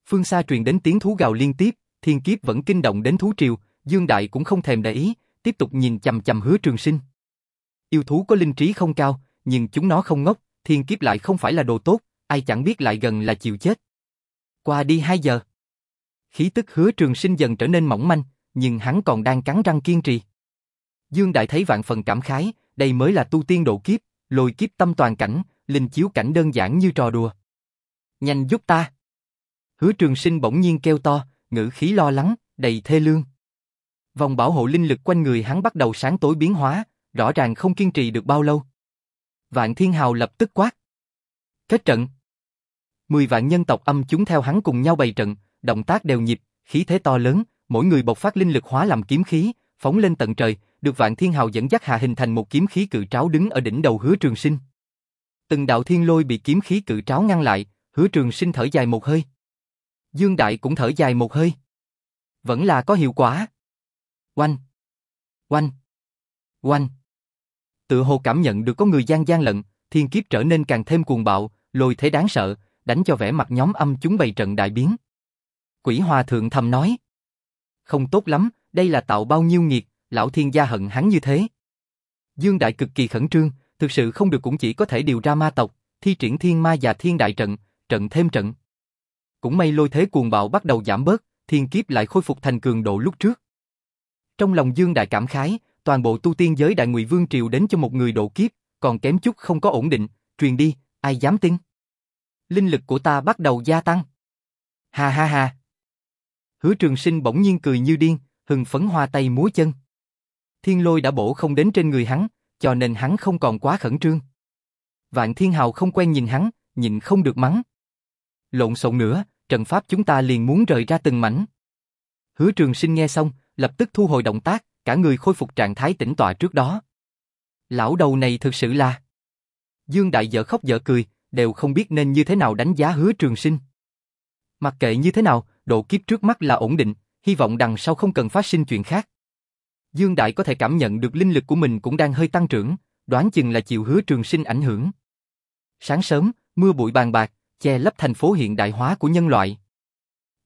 A: Phương xa truyền đến tiếng thú gào liên tiếp, thiên kiếp vẫn kinh động đến thú triều, Dương Đại cũng không thèm để ý, tiếp tục nhìn chầm chầm hứa trường sinh. Yêu thú có linh trí không cao, nhưng chúng nó không ngốc, thiên kiếp lại không phải là đồ tốt, ai chẳng biết lại gần là chịu chết. Qua đi 2 giờ. Khí tức hứa trường sinh dần trở nên mỏng manh, nhưng hắn còn đang cắn răng kiên trì. Dương Đại thấy vạn phần cảm khái, đây mới là tu tiên độ kiếp, lôi kiếp tâm toàn cảnh, linh chiếu cảnh đơn giản như trò đùa. Nhanh giúp ta. Hứa trường sinh bỗng nhiên kêu to, ngữ khí lo lắng, đầy thê lương. Vòng bảo hộ linh lực quanh người hắn bắt đầu sáng tối biến hóa, rõ ràng không kiên trì được bao lâu. Vạn Thiên Hào lập tức quát. Kết trận. Mười vạn nhân tộc âm chúng theo hắn cùng nhau bày trận, động tác đều nhịp, khí thế to lớn, mỗi người bộc phát linh lực hóa làm kiếm khí, phóng lên tận trời, được Vạn Thiên Hào dẫn dắt hạ hình thành một kiếm khí cự tráo đứng ở đỉnh đầu Hứa Trường Sinh. Từng đạo thiên lôi bị kiếm khí cự tráo ngăn lại, Hứa Trường Sinh thở dài một hơi. Dương Đại cũng thở dài một hơi. Vẫn là có hiệu quả. Oanh! Oanh! Oanh! Tự hồ cảm nhận được có người gian gian lận, thiên kiếp trở nên càng thêm cuồng bạo, lôi thế đáng sợ, đánh cho vẻ mặt nhóm âm chúng bày trận đại biến. Quỷ Hòa Thượng thầm nói. Không tốt lắm, đây là tạo bao nhiêu nghiệt, lão thiên gia hận hắn như thế. Dương Đại cực kỳ khẩn trương, thực sự không được cũng chỉ có thể điều ra ma tộc, thi triển thiên ma và thiên đại trận, trận thêm trận. Cũng may lôi thế cuồng bạo bắt đầu giảm bớt, thiên kiếp lại khôi phục thành cường độ lúc trước. Trong lòng Dương Đại cảm khái, toàn bộ tu tiên giới đại ngụy vương triều đến cho một người độ kiếp, còn kém chút không có ổn định, truyền đi, ai dám tin. Linh lực của ta bắt đầu gia tăng. Ha ha ha. Hứa trường sinh bỗng nhiên cười như điên, hừng phấn hoa tay múa chân. Thiên lôi đã bổ không đến trên người hắn, cho nên hắn không còn quá khẩn trương. Vạn thiên hào không quen nhìn hắn, nhìn không được mắng. Lộn xộn nữa, trận pháp chúng ta liền muốn rời ra từng mảnh. Hứa trường sinh nghe xong, lập tức thu hồi động tác, cả người khôi phục trạng thái tĩnh tọa trước đó. Lão đầu này thực sự là... Dương Đại dở khóc dở cười, đều không biết nên như thế nào đánh giá hứa trường sinh. Mặc kệ như thế nào, độ kiếp trước mắt là ổn định, hy vọng đằng sau không cần phát sinh chuyện khác. Dương Đại có thể cảm nhận được linh lực của mình cũng đang hơi tăng trưởng, đoán chừng là chịu hứa trường sinh ảnh hưởng. Sáng sớm, mưa bụi bàn bạc, che lấp thành phố hiện đại hóa của nhân loại.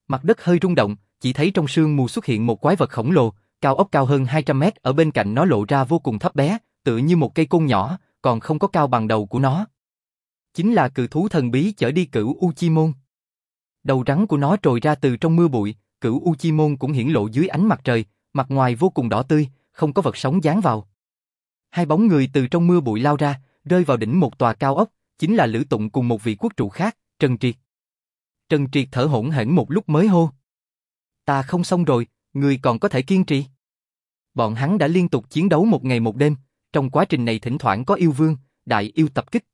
A: Mặt đất hơi rung động, chỉ thấy trong sương mù xuất hiện một quái vật khổng lồ, cao ốc cao hơn 200 mét ở bên cạnh nó lộ ra vô cùng thấp bé, tựa như một cây côn nhỏ, còn không có cao bằng đầu của nó. Chính là cự thú thần bí chở đi cửu Uchimon. Đầu rắn của nó trồi ra từ trong mưa bụi, cửu Uchimon cũng hiển lộ dưới ánh mặt trời, mặt ngoài vô cùng đỏ tươi, không có vật sống dán vào. Hai bóng người từ trong mưa bụi lao ra, rơi vào đỉnh một tòa cao ốc, chính là Lữ Tụng cùng một vị quốc trụ khác, Trần Triệt. Trần Triệt thở hổn hển một lúc mới hô. Ta không xong rồi, người còn có thể kiên trì. Bọn hắn đã liên tục chiến đấu một ngày một đêm, trong quá trình này thỉnh thoảng có yêu vương, đại yêu tập kích.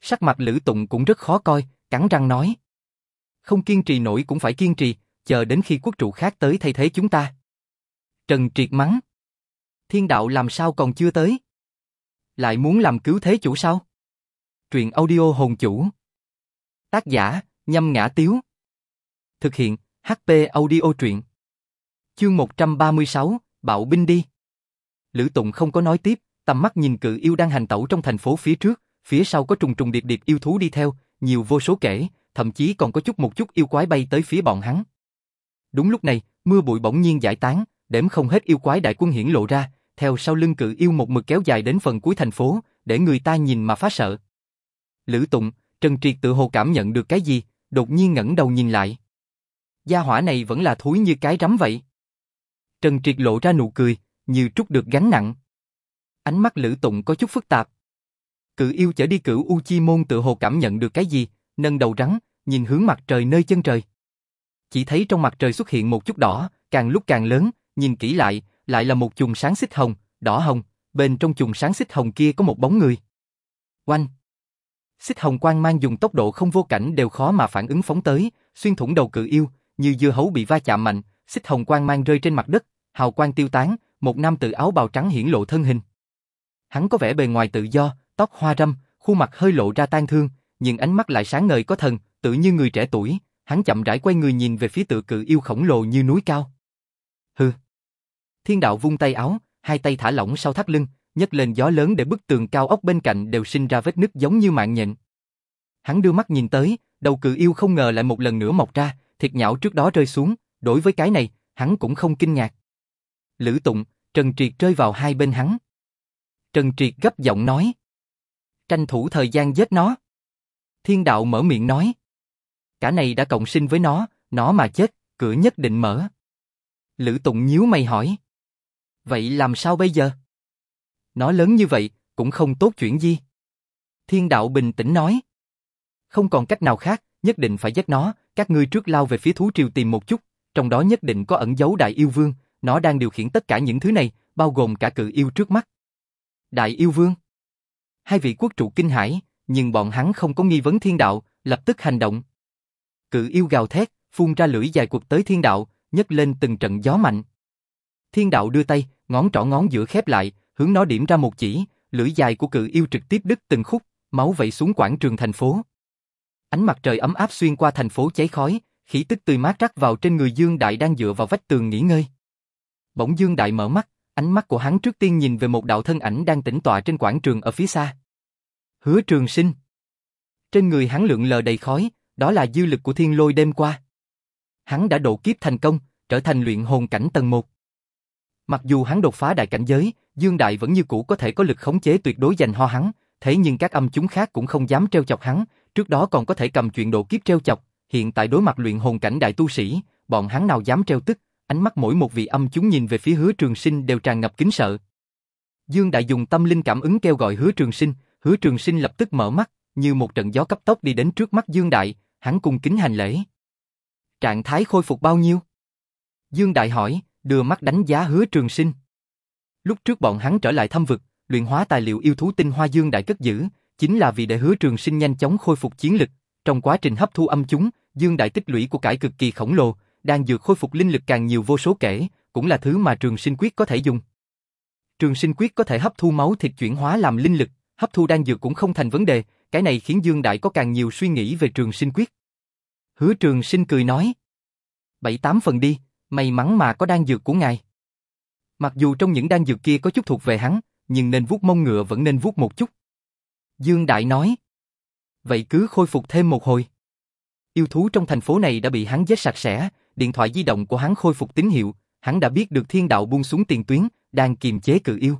A: Sắc mặt Lữ Tụng cũng rất khó coi, cắn răng nói. Không kiên trì nổi cũng phải kiên trì, chờ đến khi quốc trụ khác tới thay thế chúng ta. Trần Triệt mắng. Thiên đạo làm sao còn chưa tới? Lại muốn làm cứu thế chủ sao? Truyện audio hồn chủ. Tác giả, nhâm ngã tiếu. Thực hiện, HP audio truyện. Chương 136, bạo binh đi. Lữ Tụng không có nói tiếp, tầm mắt nhìn cự yêu đang hành tẩu trong thành phố phía trước, phía sau có trùng trùng điệp điệp yêu thú đi theo, nhiều vô số kể, thậm chí còn có chút một chút yêu quái bay tới phía bọn hắn. Đúng lúc này, mưa bụi bỗng nhiên giải tán, đếm không hết yêu quái đại quân hiển lộ ra, theo sau lưng cự yêu một mực kéo dài đến phần cuối thành phố, để người ta nhìn mà phá sợ. Lữ Tụng, Trần Triệt tự hồ cảm nhận được cái gì, đột nhiên ngẩng đầu nhìn lại. Gia hỏa này vẫn là thúi như cái rắm vậy. Trần Triệt lộ ra nụ cười, như trút được gánh nặng. Ánh mắt Lữ Tụng có chút phức tạp. Cự yêu chở đi cửu U Chi Môn tự hồ cảm nhận được cái gì, nâng đầu rắn, nhìn hướng mặt trời nơi chân trời. Chỉ thấy trong mặt trời xuất hiện một chút đỏ, càng lúc càng lớn, nhìn kỹ lại, lại là một chùm sáng xích hồng, đỏ hồng, bên trong chùm sáng xích hồng kia có một bóng người. Oanh! Xích hồng quang mang dùng tốc độ không vô cảnh đều khó mà phản ứng phóng tới, xuyên thủng đầu cự yêu, như dưa hấu bị va chạm mạnh, xích hồng quang mang rơi trên mặt đất, hào quang tiêu tán, một nam tử áo bào trắng hiển lộ thân hình. Hắn có vẻ bề ngoài tự do, tóc hoa râm, khuôn mặt hơi lộ ra tan thương, nhưng ánh mắt lại sáng ngời có thần, tự như người trẻ tuổi, hắn chậm rãi quay người nhìn về phía tự cự yêu khổng lồ như núi cao. Hừ. Thiên đạo vung tay áo, hai tay thả lỏng sau thắt lưng, nhấc lên gió lớn để bức tường cao ốc bên cạnh đều sinh ra vết nứt giống như mạng nhện. Hắn đưa mắt nhìn tới, đầu cự yêu không ngờ lại một lần nữa mọc ra, thiệt nhão trước đó rơi xuống, đối với cái này, hắn cũng không kinh ngạc. Lữ Tụng, Trần Triệt rơi vào hai bên hắn. Trần Triệt gấp giọng nói. Tranh thủ thời gian giết nó. Thiên đạo mở miệng nói. Cả này đã cộng sinh với nó, nó mà chết, cửa nhất định mở. Lữ Tụng nhíu mày hỏi. Vậy làm sao bây giờ? Nó lớn như vậy, cũng không tốt chuyện gì. Thiên đạo bình tĩnh nói. Không còn cách nào khác, nhất định phải giết nó, các ngươi trước lao về phía thú triều tìm một chút, trong đó nhất định có ẩn dấu đại yêu vương, nó đang điều khiển tất cả những thứ này, bao gồm cả cự yêu trước mắt. Đại yêu vương. Hai vị quốc trụ kinh hải, nhưng bọn hắn không có nghi vấn thiên đạo, lập tức hành động. Cự yêu gào thét, phun ra lưỡi dài cuộc tới thiên đạo, nhấc lên từng trận gió mạnh. Thiên đạo đưa tay, ngón trỏ ngón giữa khép lại, hướng nó điểm ra một chỉ, lưỡi dài của cự yêu trực tiếp đứt từng khúc, máu vẩy xuống quảng trường thành phố. Ánh mặt trời ấm áp xuyên qua thành phố cháy khói, khí tức tươi mát rắc vào trên người Dương Đại đang dựa vào vách tường nghỉ ngơi. Bỗng Dương Đại mở mắt, ánh mắt của hắn trước tiên nhìn về một đạo thân ảnh đang tĩnh tọa trên quảng trường ở phía xa. Hứa Trường Sinh. Trên người hắn lượng lờ đầy khói, đó là dư lực của thiên lôi đêm qua. Hắn đã độ kiếp thành công, trở thành luyện hồn cảnh tầng 1. Mặc dù hắn đột phá đại cảnh giới, Dương Đại vẫn như cũ có thể có lực khống chế tuyệt đối dành ho hắn, thế nhưng các âm chúng khác cũng không dám treo chọc hắn, trước đó còn có thể cầm chuyện độ kiếp treo chọc, hiện tại đối mặt luyện hồn cảnh đại tu sĩ, bọn hắn nào dám treo tức, ánh mắt mỗi một vị âm chúng nhìn về phía hứa trường sinh đều tràn ngập kính sợ. Dương Đại dùng tâm linh cảm ứng kêu gọi hứa trường sinh, hứa trường sinh lập tức mở mắt, như một trận gió cấp tốc đi đến trước mắt Dương Đại, hắn cung kính hành lễ. Trạng thái khôi phục bao nhiêu? Dương Đại hỏi, đưa mắt đánh giá hứa trường sinh. Lúc trước bọn hắn trở lại thâm vực, luyện hóa tài liệu yêu thú tinh hoa Dương Đại cất giữ, chính là vì để hứa trường sinh nhanh chóng khôi phục chiến lực. Trong quá trình hấp thu âm chúng, Dương Đại tích lũy của cải cực kỳ khổng lồ, đang dược khôi phục linh lực càng nhiều vô số kể, cũng là thứ mà trường sinh quyết có thể dùng. Trường sinh quyết có thể hấp thu máu thịt chuyển hóa làm linh lực, hấp thu đan dược cũng không thành vấn đề, cái này khiến Dương Đại có càng nhiều suy nghĩ về trường sinh quyết. Hứa trường sinh cười nói. Bảy tám phần đi, may mắn mà có đan dược của ngài. Mặc dù trong những đan dược kia có chút thuộc về hắn, nhưng nên vuốt mông ngựa vẫn nên vuốt một chút. Dương Đại nói. Vậy cứ khôi phục thêm một hồi. Yêu thú trong thành phố này đã bị hắn giết sạch sẽ, điện thoại di động của hắn khôi phục tín hiệu, hắn đã biết được thiên đạo buông xuống tiền tuyến, đang kiềm chế cự yêu.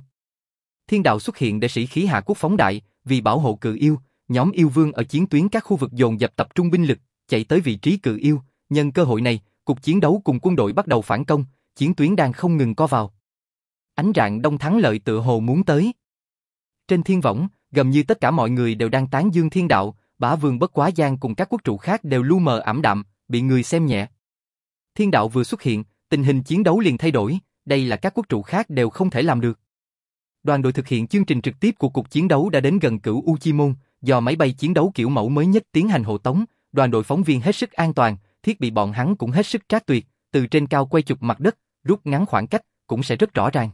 A: Thiên đạo xuất hiện để sĩ khí hạ quốc phóng đại, vì bảo hộ cự yêu, nhóm yêu vương ở chiến tuyến các khu vực dồn dập tập trung binh lực, chạy tới vị trí cự yêu, nhân cơ hội này, cuộc chiến đấu cùng quân đội bắt đầu phản công, chiến tuyến đang không ngừng co vào. Ánh rạng đông thắng lợi tựa hồ muốn tới. Trên thiên võng, gần như tất cả mọi người đều đang tán dương thiên đạo, bá vương bất quá giang cùng các quốc trụ khác đều lu mờ ảm đạm, bị người xem nhẹ. Thiên đạo vừa xuất hiện, tình hình chiến đấu liền thay đổi, đây là các quốc trụ khác đều không thể làm được. Đoàn đội thực hiện chương trình trực tiếp của cuộc chiến đấu đã đến gần cửu Uchimon, do máy bay chiến đấu kiểu mẫu mới nhất tiến hành hộ tống, đoàn đội phóng viên hết sức an toàn, thiết bị bọn hắn cũng hết sức trác tuyệt, từ trên cao quay chụp mặt đất, rút ngắn khoảng cách, cũng sẽ rất rõ ràng.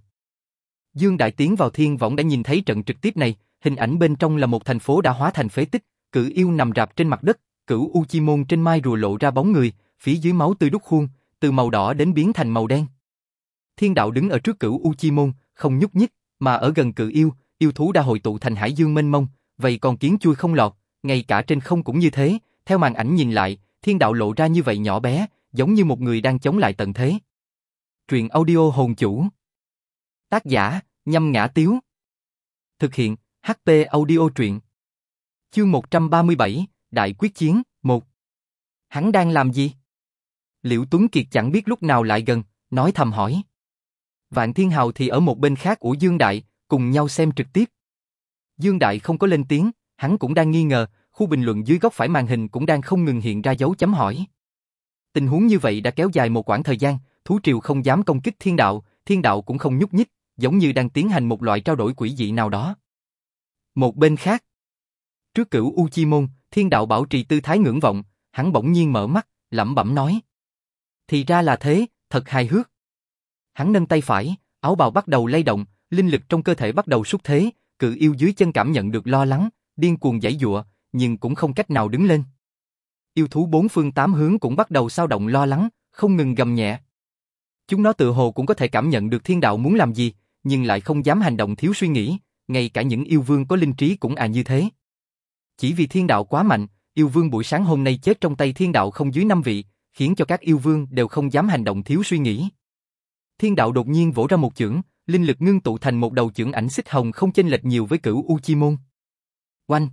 A: Dương Đại tiến vào thiên võng đã nhìn thấy trận trực tiếp này, hình ảnh bên trong là một thành phố đã hóa thành phế tích, cử yêu nằm rạp trên mặt đất, cửu Uchimon trên mai rùa lộ ra bóng người, phía dưới máu tươi đúc khuôn, từ màu đỏ đến biến thành màu đen. Thiên đạo đứng ở trước cửu Uchimon, không nhúc nhích, mà ở gần cự yêu, yêu thú đã hội tụ thành hải dương mênh mông, vậy còn kiến chui không lọt, ngay cả trên không cũng như thế, theo màn ảnh nhìn lại, thiên đạo lộ ra như vậy nhỏ bé, giống như một người đang chống lại tận thế. Truyện audio hồn chủ. Tác giả, nhâm ngã tiếu. Thực hiện, HP audio truyện. Chương 137, Đại quyết chiến, 1. Hắn đang làm gì? Liễu Tuấn Kiệt chẳng biết lúc nào lại gần, nói thầm hỏi. Vạn Thiên Hào thì ở một bên khác của Dương Đại, cùng nhau xem trực tiếp. Dương Đại không có lên tiếng, hắn cũng đang nghi ngờ, khu bình luận dưới góc phải màn hình cũng đang không ngừng hiện ra dấu chấm hỏi. Tình huống như vậy đã kéo dài một quãng thời gian, thú triều không dám công kích thiên đạo, thiên đạo cũng không nhúc nhích, giống như đang tiến hành một loại trao đổi quỷ dị nào đó. Một bên khác, Trước cửu U Chi Môn, thiên đạo bảo trì tư thái ngưỡng vọng, hắn bỗng nhiên mở mắt, lẩm bẩm nói. Thì ra là thế, thật hài hước. Hắn nâng tay phải, áo bào bắt đầu lay động, linh lực trong cơ thể bắt đầu xúc thế, cự yêu dưới chân cảm nhận được lo lắng, điên cuồng giãy giụa, nhưng cũng không cách nào đứng lên. Yêu thú bốn phương tám hướng cũng bắt đầu sao động lo lắng, không ngừng gầm nhẹ. Chúng nó tự hồ cũng có thể cảm nhận được thiên đạo muốn làm gì, nhưng lại không dám hành động thiếu suy nghĩ, ngay cả những yêu vương có linh trí cũng à như thế. Chỉ vì thiên đạo quá mạnh, yêu vương buổi sáng hôm nay chết trong tay thiên đạo không dưới năm vị, khiến cho các yêu vương đều không dám hành động thiếu suy nghĩ. Thiên đạo đột nhiên vỗ ra một chưởng, linh lực ngưng tụ thành một đầu chưởng ảnh xích hồng không chênh lệch nhiều với cửu Uchimon. Oanh!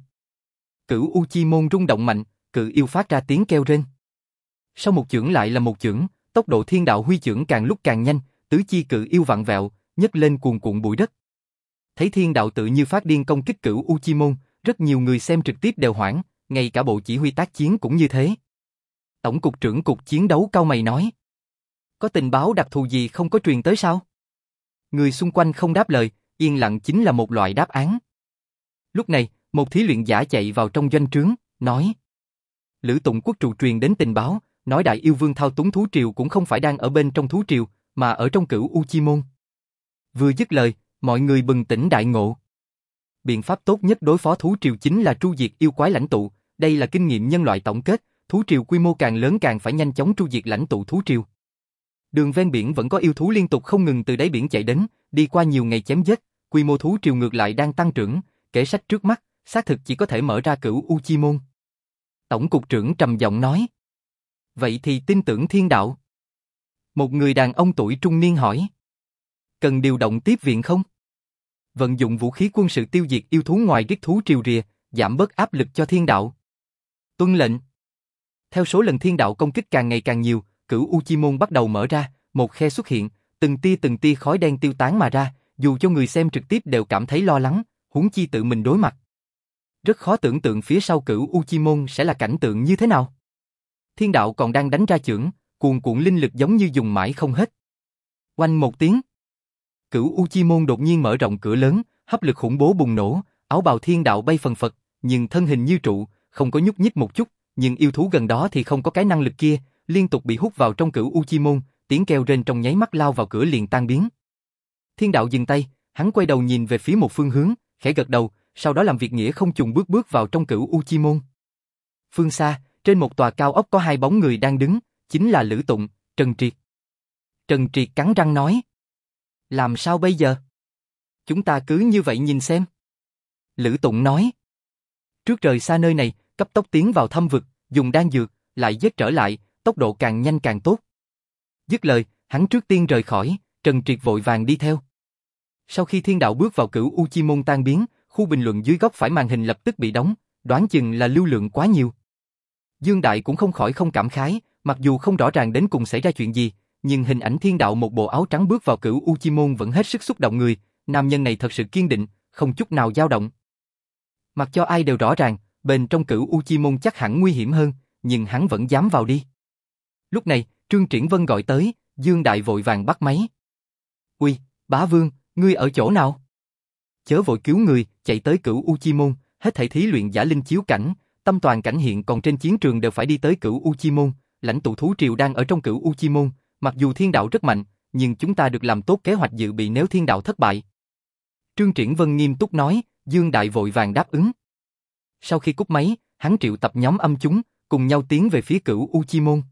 A: Cửu Uchimon rung động mạnh, cự yêu phát ra tiếng kêu rên. Sau một chưởng lại là một chưởng, tốc độ thiên đạo huy chưởng càng lúc càng nhanh, tứ chi cự yêu vặn vẹo, nhấc lên cuồn cuộn bụi đất. Thấy thiên đạo tự như phát điên công kích cửu Uchimon, rất nhiều người xem trực tiếp đều hoảng, ngay cả bộ chỉ huy tác chiến cũng như thế. Tổng cục trưởng cục chiến đấu cao mày nói. Có tình báo đặc thù gì không có truyền tới sao? Người xung quanh không đáp lời, yên lặng chính là một loại đáp án. Lúc này, một thí luyện giả chạy vào trong doanh trướng, nói. Lữ Tụng Quốc trụ truyền đến tình báo, nói đại yêu vương thao túng thú triều cũng không phải đang ở bên trong thú triều, mà ở trong cửu U Chi Môn. Vừa dứt lời, mọi người bừng tỉnh đại ngộ. Biện pháp tốt nhất đối phó thú triều chính là tru diệt yêu quái lãnh tụ, đây là kinh nghiệm nhân loại tổng kết, thú triều quy mô càng lớn càng phải nhanh chóng tru diệt lãnh tụ thú triều. Đường ven biển vẫn có yêu thú liên tục không ngừng từ đáy biển chạy đến, đi qua nhiều ngày chém giết, quy mô thú triều ngược lại đang tăng trưởng, kể sách trước mắt, xác thực chỉ có thể mở ra cửu U Chi Môn. Tổng cục trưởng trầm giọng nói. Vậy thì tin tưởng thiên đạo. Một người đàn ông tuổi trung niên hỏi. Cần điều động tiếp viện không? Vận dụng vũ khí quân sự tiêu diệt yêu thú ngoài giết thú triều rìa, giảm bớt áp lực cho thiên đạo. Tuân lệnh. Theo số lần thiên đạo công kích càng ngày càng nhiều, cửu U Chi Môn bắt đầu mở ra, một khe xuất hiện, từng tia từng tia khói đen tiêu tán mà ra, dù cho người xem trực tiếp đều cảm thấy lo lắng, huống chi tự mình đối mặt. Rất khó tưởng tượng phía sau cửu U Chi Môn sẽ là cảnh tượng như thế nào. Thiên đạo còn đang đánh ra chưởng, cuồn cuộn linh lực giống như dùng mãi không hết. oanh một tiếng. Cửu U Chi Môn đột nhiên mở rộng cửa lớn, hấp lực khủng bố bùng nổ, áo bào thiên đạo bay phần phật, nhưng thân hình như trụ, không có nhúc nhích một chút, nhưng yêu thú gần đó thì không có cái năng lực kia, liên tục bị hút vào trong cửu U Chi Môn, tiếng kêu rên trong nháy mắt lao vào cửa liền tan biến. Thiên đạo dừng tay, hắn quay đầu nhìn về phía một phương hướng, khẽ gật đầu, sau đó làm việc nghĩa không trùng bước bước vào trong cửu U Chi Môn. Phương xa, trên một tòa cao ốc có hai bóng người đang đứng, chính là Lữ Tụng, Trần Triệt. Trần Triệt cắn răng nói. Làm sao bây giờ? Chúng ta cứ như vậy nhìn xem. Lữ Tụng nói. Trước rời xa nơi này, cấp tốc tiến vào thâm vực, dùng đan dược, lại giết trở lại, tốc độ càng nhanh càng tốt. Dứt lời, hắn trước tiên rời khỏi, Trần Triệt vội vàng đi theo. Sau khi thiên đạo bước vào cửu U Chi Môn tan biến, khu bình luận dưới góc phải màn hình lập tức bị đóng, đoán chừng là lưu lượng quá nhiều. Dương Đại cũng không khỏi không cảm khái, mặc dù không rõ ràng đến cùng xảy ra chuyện gì, nhưng hình ảnh thiên đạo một bộ áo trắng bước vào cửu U Chi Môn vẫn hết sức xúc động người, nam nhân này thật sự kiên định, không chút nào dao động. Mặc cho ai đều rõ ràng, bên trong cửu U Chi Môn chắc hẳn nguy hiểm hơn, nhưng hắn vẫn dám vào đi. Lúc này, Trương Triển Vân gọi tới, Dương Đại vội vàng bắt máy. Uy, bá vương, ngươi ở chỗ nào? Chớ vội cứu người, chạy tới cửu U Chi Môn, hết thảy thí luyện giả linh chiếu cảnh, tâm toàn cảnh hiện còn trên chiến trường đều phải đi tới cửu U Chi Môn, lãnh tụ thú triều đang ở trong cửu U Chi Môn, mặc dù thiên đạo rất mạnh, nhưng chúng ta được làm tốt kế hoạch dự bị nếu thiên đạo thất bại. Trương Triển Vân nghiêm túc nói, Dương Đại vội vàng đáp ứng. Sau khi cúp máy, hắn triệu tập nhóm âm chúng, cùng nhau tiến về phía cửu U Chi Môn.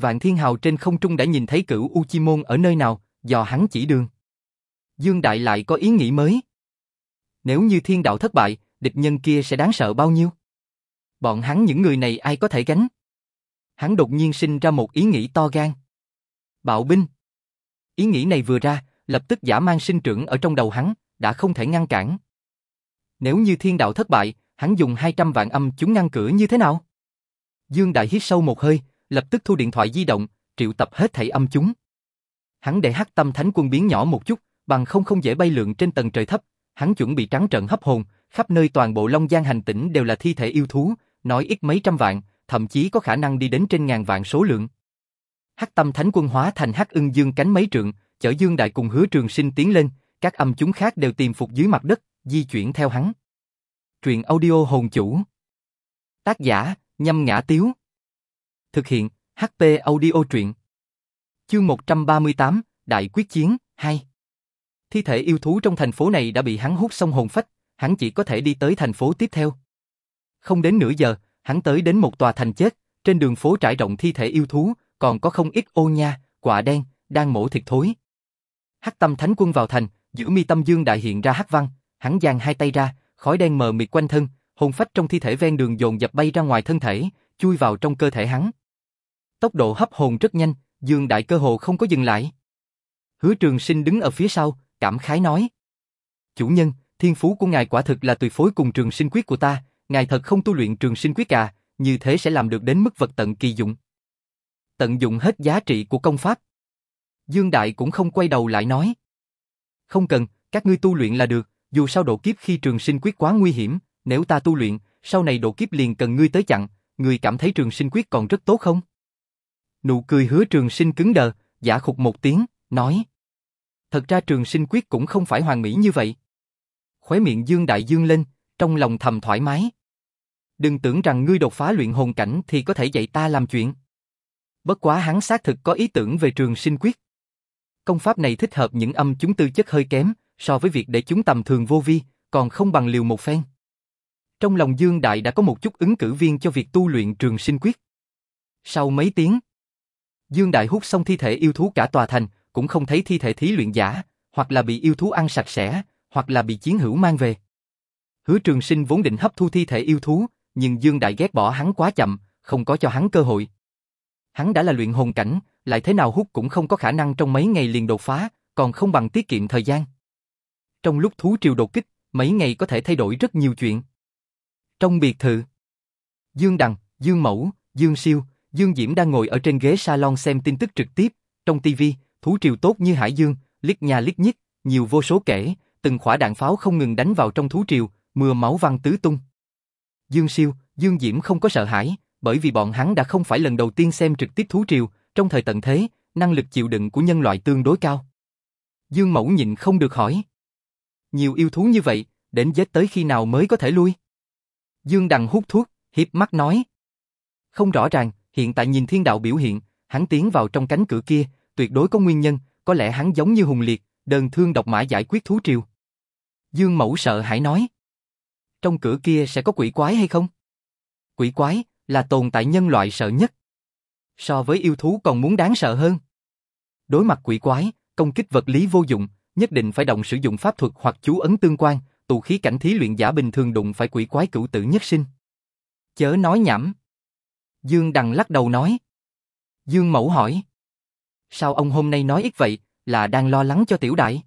A: Vạn Thiên Hào trên không trung đã nhìn thấy cửu U Chi Môn ở nơi nào, dò hắn chỉ đường. Dương Đại lại có ý nghĩ mới. Nếu như thiên đạo thất bại, địch nhân kia sẽ đáng sợ bao nhiêu? Bọn hắn những người này ai có thể gánh? Hắn đột nhiên sinh ra một ý nghĩ to gan. Bạo binh. Ý nghĩ này vừa ra, lập tức giả mang sinh trưởng ở trong đầu hắn, đã không thể ngăn cản. Nếu như thiên đạo thất bại, hắn dùng 200 vạn âm chúng ngăn cửa như thế nào? Dương Đại hít sâu một hơi, lập tức thu điện thoại di động, triệu tập hết thảy âm chúng. Hắn để hắc tâm thánh quân biến nhỏ một chút, bằng không không dễ bay lượn trên tầng trời thấp, hắn chuẩn bị trắng trợn hấp hồn, khắp nơi toàn bộ Long Giang hành tỉnh đều là thi thể yêu thú, nói ít mấy trăm vạn, thậm chí có khả năng đi đến trên ngàn vạn số lượng. Hắc Tâm Thánh Quân hóa thành Hắc Ưng Dương cánh mấy trượng, chở Dương Đại cùng Hứa Trường Sinh tiến lên, các âm chúng khác đều tìm phục dưới mặt đất, di chuyển theo hắn. truyện audio hồn chủ. Tác giả, nhâm ngã tiếu. Thực hiện, HP audio truyện. Chương 138, Đại quyết chiến, 2. Thi thể yêu thú trong thành phố này đã bị hắn hút xong hồn phách, hắn chỉ có thể đi tới thành phố tiếp theo. Không đến nửa giờ, hắn tới đến một tòa thành chết, trên đường phố trải rộng thi thể yêu thú, còn có không ít ô nha, quạ đen, đang mổ thịt thối. Hắc Tâm Thánh Quân vào thành, giữa mi tâm dương đại hiện ra hắc văn, hắn giang hai tay ra, khói đen mờ mịt quanh thân, hồn phách trong thi thể ven đường dồn dập bay ra ngoài thân thể, chui vào trong cơ thể hắn. Tốc độ hấp hồn rất nhanh, Dương Đại cơ hồ không có dừng lại. Hứa Trường Sinh đứng ở phía sau, cảm khái nói: "Chủ nhân, thiên phú của ngài quả thực là tùy phối cùng Trường Sinh quyết của ta, ngài thật không tu luyện Trường Sinh quyết à, như thế sẽ làm được đến mức vật tận kỳ dụng." Tận dụng hết giá trị của công pháp. Dương Đại cũng không quay đầu lại nói: "Không cần, các ngươi tu luyện là được, dù sao độ kiếp khi trường sinh quyết quá nguy hiểm, nếu ta tu luyện, sau này độ kiếp liền cần ngươi tới chặn, ngươi cảm thấy trường sinh quyết còn rất tốt không? Nụ cười hứa trường sinh cứng đờ, giả khục một tiếng, nói. Thật ra trường sinh quyết cũng không phải hoàn mỹ như vậy. Khóe miệng dương đại dương lên, trong lòng thầm thoải mái. Đừng tưởng rằng ngươi đột phá luyện hồn cảnh thì có thể dạy ta làm chuyện. Bất quá hắn xác thực có ý tưởng về trường sinh quyết. Công pháp này thích hợp những âm chúng tư chất hơi kém, so với việc để chúng tầm thường vô vi, còn không bằng liều một phen. Trong lòng Dương Đại đã có một chút ứng cử viên cho việc tu luyện trường sinh quyết. Sau mấy tiếng, Dương Đại hút xong thi thể yêu thú cả tòa thành, cũng không thấy thi thể thí luyện giả, hoặc là bị yêu thú ăn sạch sẽ, hoặc là bị chiến hữu mang về. Hứa Trường Sinh vốn định hấp thu thi thể yêu thú, nhưng Dương Đại ghét bỏ hắn quá chậm, không có cho hắn cơ hội. Hắn đã là luyện hồn cảnh, lại thế nào hút cũng không có khả năng trong mấy ngày liền đột phá, còn không bằng tiết kiệm thời gian. Trong lúc thú triều đột kích, mấy ngày có thể thay đổi rất nhiều chuyện. Trong biệt thự, Dương Đằng, Dương Mẫu, Dương Siêu, Dương Diễm đang ngồi ở trên ghế salon xem tin tức trực tiếp. Trong TV. thú triều tốt như Hải Dương, liếc nhà liếc nhít, nhiều vô số kể, từng khỏa đạn pháo không ngừng đánh vào trong thú triều, mưa máu văng tứ tung. Dương Siêu, Dương Diễm không có sợ hãi, bởi vì bọn hắn đã không phải lần đầu tiên xem trực tiếp thú triều, trong thời tận thế, năng lực chịu đựng của nhân loại tương đối cao. Dương Mẫu nhịn không được hỏi. Nhiều yêu thú như vậy, đến giết tới khi nào mới có thể lui? Dương Đằng hút thuốc, hiếp mắt nói. Không rõ ràng, hiện tại nhìn thiên đạo biểu hiện, hắn tiến vào trong cánh cửa kia, tuyệt đối có nguyên nhân, có lẽ hắn giống như hùng liệt, đơn thương độc mã giải quyết thú triều. Dương Mẫu sợ hãi nói. Trong cửa kia sẽ có quỷ quái hay không? Quỷ quái là tồn tại nhân loại sợ nhất. So với yêu thú còn muốn đáng sợ hơn. Đối mặt quỷ quái, công kích vật lý vô dụng, nhất định phải động sử dụng pháp thuật hoặc chú ấn tương quan, tù khí cảnh thí luyện giả bình thường đụng phải quỷ quái cửu tử nhất sinh. Chớ nói nhảm. Dương Đằng lắc đầu nói. Dương Mẫu hỏi. Sao ông hôm nay nói ít vậy, là đang lo lắng cho tiểu đại?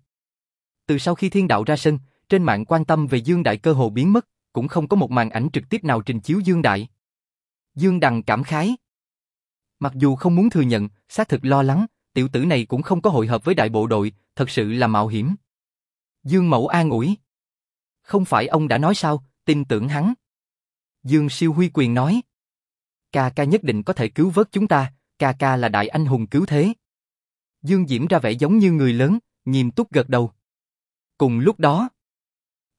A: Từ sau khi thiên đạo ra sân, trên mạng quan tâm về Dương Đại cơ hồ biến mất, cũng không có một màn ảnh trực tiếp nào trình chiếu Dương Đại. Dương Đằng cảm khái. Mặc dù không muốn thừa nhận, xác thực lo lắng, tiểu tử này cũng không có hội hợp với đại bộ đội, thật sự là mạo hiểm. Dương Mẫu an ủi. Không phải ông đã nói sao, tin tưởng hắn. Dương Siêu Huy Quyền nói. Ca ca nhất định có thể cứu vớt chúng ta, ca ca là đại anh hùng cứu thế. Dương Diễm ra vẻ giống như người lớn, nghiêm túc gật đầu. Cùng lúc đó,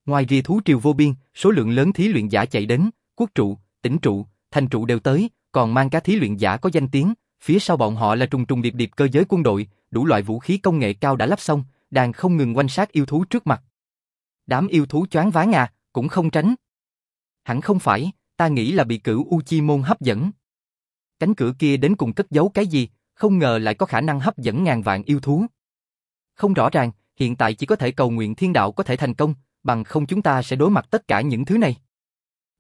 A: ngoài rìa thú triều vô biên, số lượng lớn thí luyện giả chạy đến, quốc trụ, tỉnh trụ, thành trụ đều tới, còn mang cả thí luyện giả có danh tiếng, phía sau bọn họ là trùng trùng điệp điệp cơ giới quân đội, đủ loại vũ khí công nghệ cao đã lắp xong, đang không ngừng quanh sát yêu thú trước mặt. Đám yêu thú choáng váng à, cũng không tránh. Hẳn không phải, ta nghĩ là bị cửu U Chi Môn hấp dẫn. Cánh cửa kia đến cùng cất giấu cái gì, không ngờ lại có khả năng hấp dẫn ngàn vạn yêu thú. Không rõ ràng, hiện tại chỉ có thể cầu nguyện thiên đạo có thể thành công, bằng không chúng ta sẽ đối mặt tất cả những thứ này.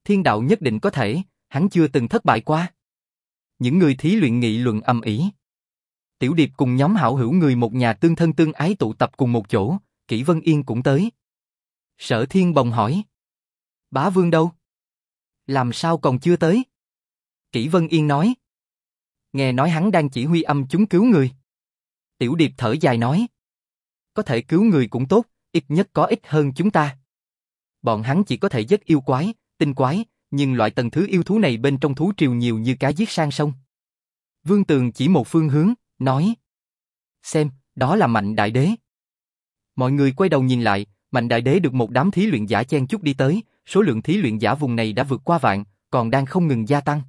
A: Thiên đạo nhất định có thể, hắn chưa từng thất bại qua. Những người thí luyện nghị luận âm ỉ. Tiểu Điệp cùng nhóm hảo hữu người một nhà tương thân tương ái tụ tập cùng một chỗ, Kỷ Vân Yên cũng tới. Sở Thiên Bồng hỏi. Bá Vương đâu? Làm sao còn chưa tới? Kỷ Vân Yên nói. Nghe nói hắn đang chỉ huy âm chúng cứu người. Tiểu Điệp thở dài nói. Có thể cứu người cũng tốt, ít nhất có ích hơn chúng ta. Bọn hắn chỉ có thể giết yêu quái, tinh quái, nhưng loại tầng thứ yêu thú này bên trong thú triều nhiều như cá giết sang sông. Vương Tường chỉ một phương hướng, nói. Xem, đó là Mạnh Đại Đế. Mọi người quay đầu nhìn lại, Mạnh Đại Đế được một đám thí luyện giả chen chút đi tới, số lượng thí luyện giả vùng này đã vượt qua vạn, còn đang không ngừng gia tăng.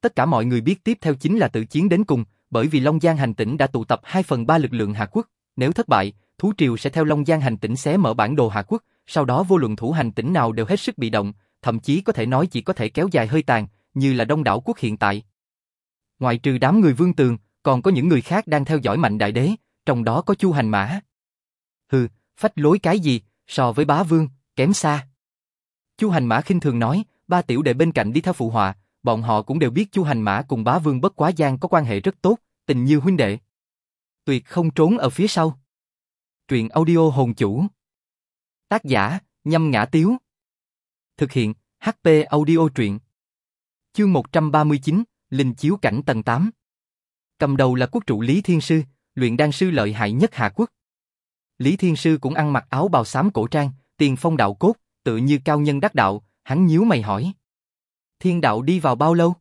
A: Tất cả mọi người biết tiếp theo chính là tự chiến đến cùng, bởi vì Long Giang hành tỉnh đã tụ tập 2 phần 3 lực lượng Hạ Quốc, nếu thất bại, thú triều sẽ theo Long Giang hành tỉnh xé mở bản đồ Hạ Quốc, sau đó vô luận thủ hành tỉnh nào đều hết sức bị động, thậm chí có thể nói chỉ có thể kéo dài hơi tàn, như là đông đảo quốc hiện tại. Ngoài trừ đám người vương tường, còn có những người khác đang theo dõi mạnh đại đế, trong đó có Chu Hành Mã. Hừ, phách lối cái gì, so với bá vương, kém xa. Chu Hành Mã khinh thường nói, ba tiểu đệ bên cạnh đi theo phụ họa, bọn họ cũng đều biết Chu Hành Mã cùng bá vương bất quá giang có quan hệ rất tốt, tình như huynh đệ. Tuyệt không trốn ở phía sau. Truyện audio hồn chủ. Tác giả, nhâm ngã tiếu. Thực hiện, HP audio truyện. Chương 139, Linh chiếu cảnh tầng 8. Cầm đầu là quốc trụ Lý Thiên Sư, luyện đan sư lợi hại nhất Hạ Quốc. Lý Thiên Sư cũng ăn mặc áo bào xám cổ trang, tiền phong đạo cốt, tự như cao nhân đắc đạo, hắn nhíu mày hỏi. Thiên đạo đi vào bao lâu?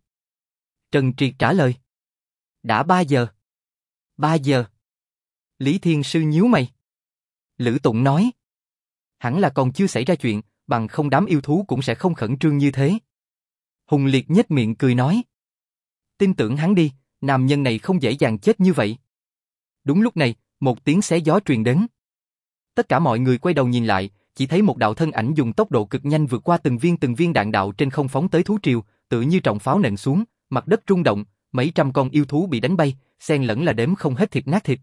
A: Trần Triệt trả lời. Đã ba giờ. Ba giờ. Lý Thiên Sư nhíu mày. Lữ Tụng nói. Hẳn là còn chưa xảy ra chuyện, bằng không đám yêu thú cũng sẽ không khẩn trương như thế. Hùng Liệt nhếch miệng cười nói. Tin tưởng hắn đi, nam nhân này không dễ dàng chết như vậy. Đúng lúc này, một tiếng xé gió truyền đến. Tất cả mọi người quay đầu nhìn lại, chỉ thấy một đạo thân ảnh dùng tốc độ cực nhanh vượt qua từng viên từng viên đạn đạo trên không phóng tới thú triều, tự như trọng pháo nện xuống, mặt đất rung động, mấy trăm con yêu thú bị đánh bay, xen lẫn là đếm không hết thịt nát thịt.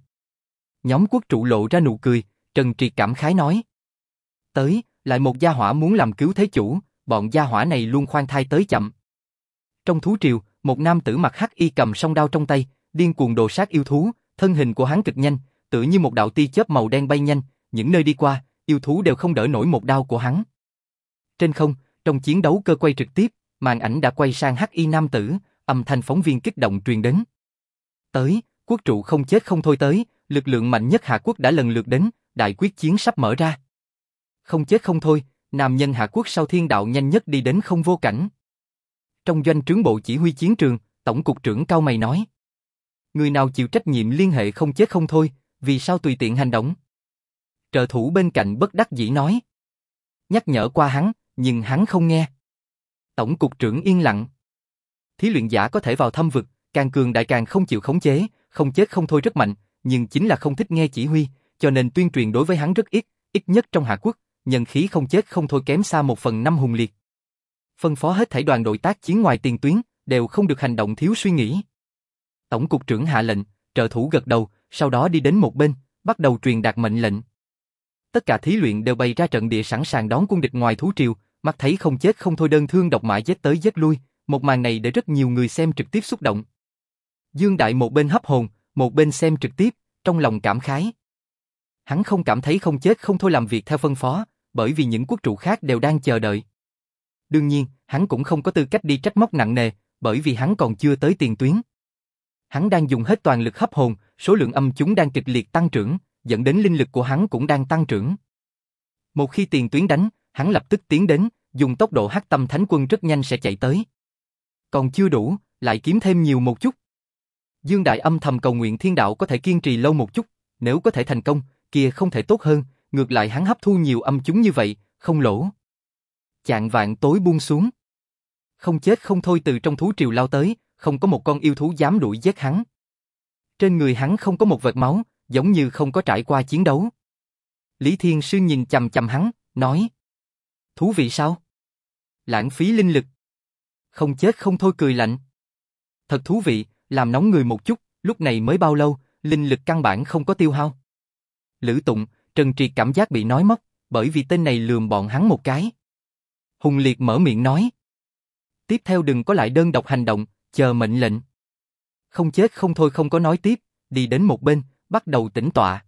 A: Nhóm quốc trụ lộ ra nụ cười, Trần Triệt cảm khái nói. Tới, lại một gia hỏa muốn làm cứu thế chủ, bọn gia hỏa này luôn khoan thai tới chậm. Trong thú triều, một nam tử mặc hắc y cầm song đao trong tay, điên cuồng đồ sát yêu thú, thân hình của hắn cực nhanh, tự như một đạo tia chớp màu đen bay nhanh, những nơi đi qua, yêu thú đều không đỡ nổi một đao của hắn. Trên không, trong chiến đấu cơ quay trực tiếp, màn ảnh đã quay sang hắc y nam tử, âm thanh phóng viên kích động truyền đến. Tới, quốc trụ không chết không thôi tới, lực lượng mạnh nhất Hạ Quốc đã lần lượt đến, đại quyết chiến sắp mở ra. Không chết không thôi, nam nhân Hạ Quốc sau thiên đạo nhanh nhất đi đến không vô cảnh. Trong doanh trướng bộ chỉ huy chiến trường, tổng cục trưởng cao mày nói. Người nào chịu trách nhiệm liên hệ không chết không thôi, vì sao tùy tiện hành động? Trợ thủ bên cạnh bất đắc dĩ nói. Nhắc nhở qua hắn, nhưng hắn không nghe. Tổng cục trưởng yên lặng. Thí luyện giả có thể vào thâm vực, càng cường đại càng không chịu khống chế, không chết không thôi rất mạnh, nhưng chính là không thích nghe chỉ huy, cho nên tuyên truyền đối với hắn rất ít, ít nhất trong Hạ Quốc, nhân khí không chết không thôi kém xa một phần năm hùng liệt. Phân phó hết thảy đoàn đội tác chiến ngoài tiền tuyến, đều không được hành động thiếu suy nghĩ. Tổng cục trưởng hạ lệnh, trợ thủ gật đầu, sau đó đi đến một bên, bắt đầu truyền đạt mệnh lệnh. Tất cả thí luyện đều bày ra trận địa sẵn sàng đón quân địch ngoài thú triều, mắt thấy không chết không thôi đơn thương độc mã giết tới giết lui, một màn này để rất nhiều người xem trực tiếp xúc động. Dương Đại một bên hấp hồn, một bên xem trực tiếp, trong lòng cảm khái. Hắn không cảm thấy không chết không thôi làm việc theo phân phó, bởi vì những quốc trụ khác đều đang chờ đợi. Đương nhiên, hắn cũng không có tư cách đi trách móc nặng nề, bởi vì hắn còn chưa tới tiền tuyến. Hắn đang dùng hết toàn lực hấp hồn, số lượng âm chúng đang kịch liệt tăng trưởng, dẫn đến linh lực của hắn cũng đang tăng trưởng. Một khi tiền tuyến đánh, hắn lập tức tiến đến, dùng tốc độ hắc tâm thánh quân rất nhanh sẽ chạy tới. Còn chưa đủ, lại kiếm thêm nhiều một chút. Dương Đại âm thầm cầu nguyện thiên đạo có thể kiên trì lâu một chút, nếu có thể thành công, kia không thể tốt hơn, ngược lại hắn hấp thu nhiều âm chúng như vậy, không lỗ. Chạng vạn tối buông xuống. Không chết không thôi từ trong thú triều lao tới, không có một con yêu thú dám đuổi giết hắn. Trên người hắn không có một vệt máu, giống như không có trải qua chiến đấu. Lý Thiên Sư nhìn chầm chầm hắn, nói. Thú vị sao? Lãng phí linh lực. Không chết không thôi cười lạnh. Thật thú vị, làm nóng người một chút, lúc này mới bao lâu, linh lực căn bản không có tiêu hao. Lữ Tụng, Trần Triệt cảm giác bị nói mất, bởi vì tên này lườm bọn hắn một cái. Hùng Liệt mở miệng nói. Tiếp theo đừng có lại đơn độc hành động, chờ mệnh lệnh. Không chết không thôi không có nói tiếp, đi đến một bên, bắt đầu tĩnh tọa.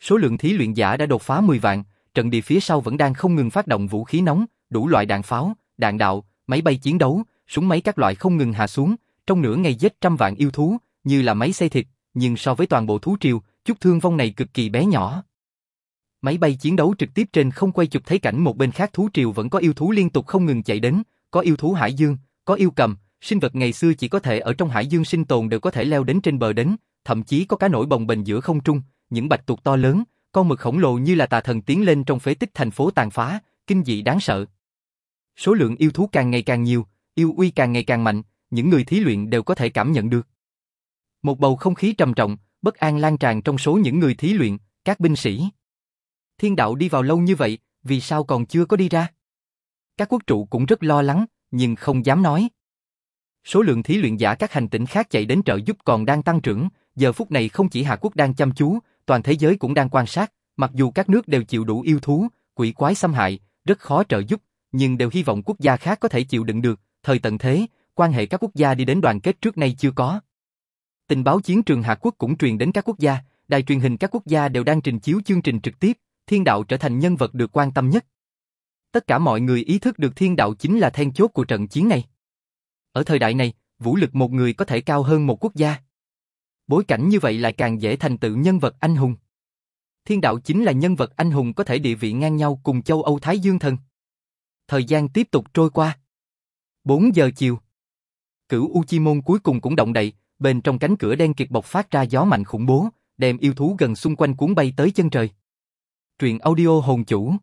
A: Số lượng thí luyện giả đã đột phá 10 vạn, trận địa phía sau vẫn đang không ngừng phát động vũ khí nóng, đủ loại đạn pháo, đạn đạo, máy bay chiến đấu, súng máy các loại không ngừng hạ xuống, trong nửa ngày giết trăm vạn yêu thú, như là máy xây thịt, nhưng so với toàn bộ thú triều, chút thương vong này cực kỳ bé nhỏ. Máy bay chiến đấu trực tiếp trên không quay chụp thấy cảnh một bên khác thú triều vẫn có yêu thú liên tục không ngừng chạy đến, có yêu thú hải dương, có yêu cầm, sinh vật ngày xưa chỉ có thể ở trong hải dương sinh tồn đều có thể leo đến trên bờ đến, thậm chí có cá nổi bồng bềnh giữa không trung, những bạch tuộc to lớn, con mực khổng lồ như là tà thần tiến lên trong phế tích thành phố tàn phá, kinh dị đáng sợ. Số lượng yêu thú càng ngày càng nhiều, yêu uy càng ngày càng mạnh, những người thí luyện đều có thể cảm nhận được. Một bầu không khí trầm trọng, bất an lan tràn trong số những người thí luyện, các binh sĩ. Thiên đạo đi vào lâu như vậy, vì sao còn chưa có đi ra? Các quốc trụ cũng rất lo lắng, nhưng không dám nói. Số lượng thí luyện giả các hành tinh khác chạy đến trợ giúp còn đang tăng trưởng, giờ phút này không chỉ Hạ Quốc đang chăm chú, toàn thế giới cũng đang quan sát, mặc dù các nước đều chịu đủ yêu thú, quỷ quái xâm hại, rất khó trợ giúp, nhưng đều hy vọng quốc gia khác có thể chịu đựng được, thời tận thế, quan hệ các quốc gia đi đến đoàn kết trước nay chưa có. Tình báo chiến trường Hạ Quốc cũng truyền đến các quốc gia, đài truyền hình các quốc gia đều đang trình chiếu chương trình trực tiếp, thiên đạo trở thành nhân vật được quan tâm nhất. Tất cả mọi người ý thức được thiên đạo chính là then chốt của trận chiến này. Ở thời đại này, vũ lực một người có thể cao hơn một quốc gia. Bối cảnh như vậy lại càng dễ thành tựu nhân vật anh hùng. Thiên đạo chính là nhân vật anh hùng có thể địa vị ngang nhau cùng châu Âu Thái Dương Thần. Thời gian tiếp tục trôi qua. 4 giờ chiều. Cửu Uchimon cuối cùng cũng động đậy, bên trong cánh cửa đen kịt bộc phát ra gió mạnh khủng bố, đem yêu thú gần xung quanh cuốn bay tới chân trời. Truyện audio hồn chủ.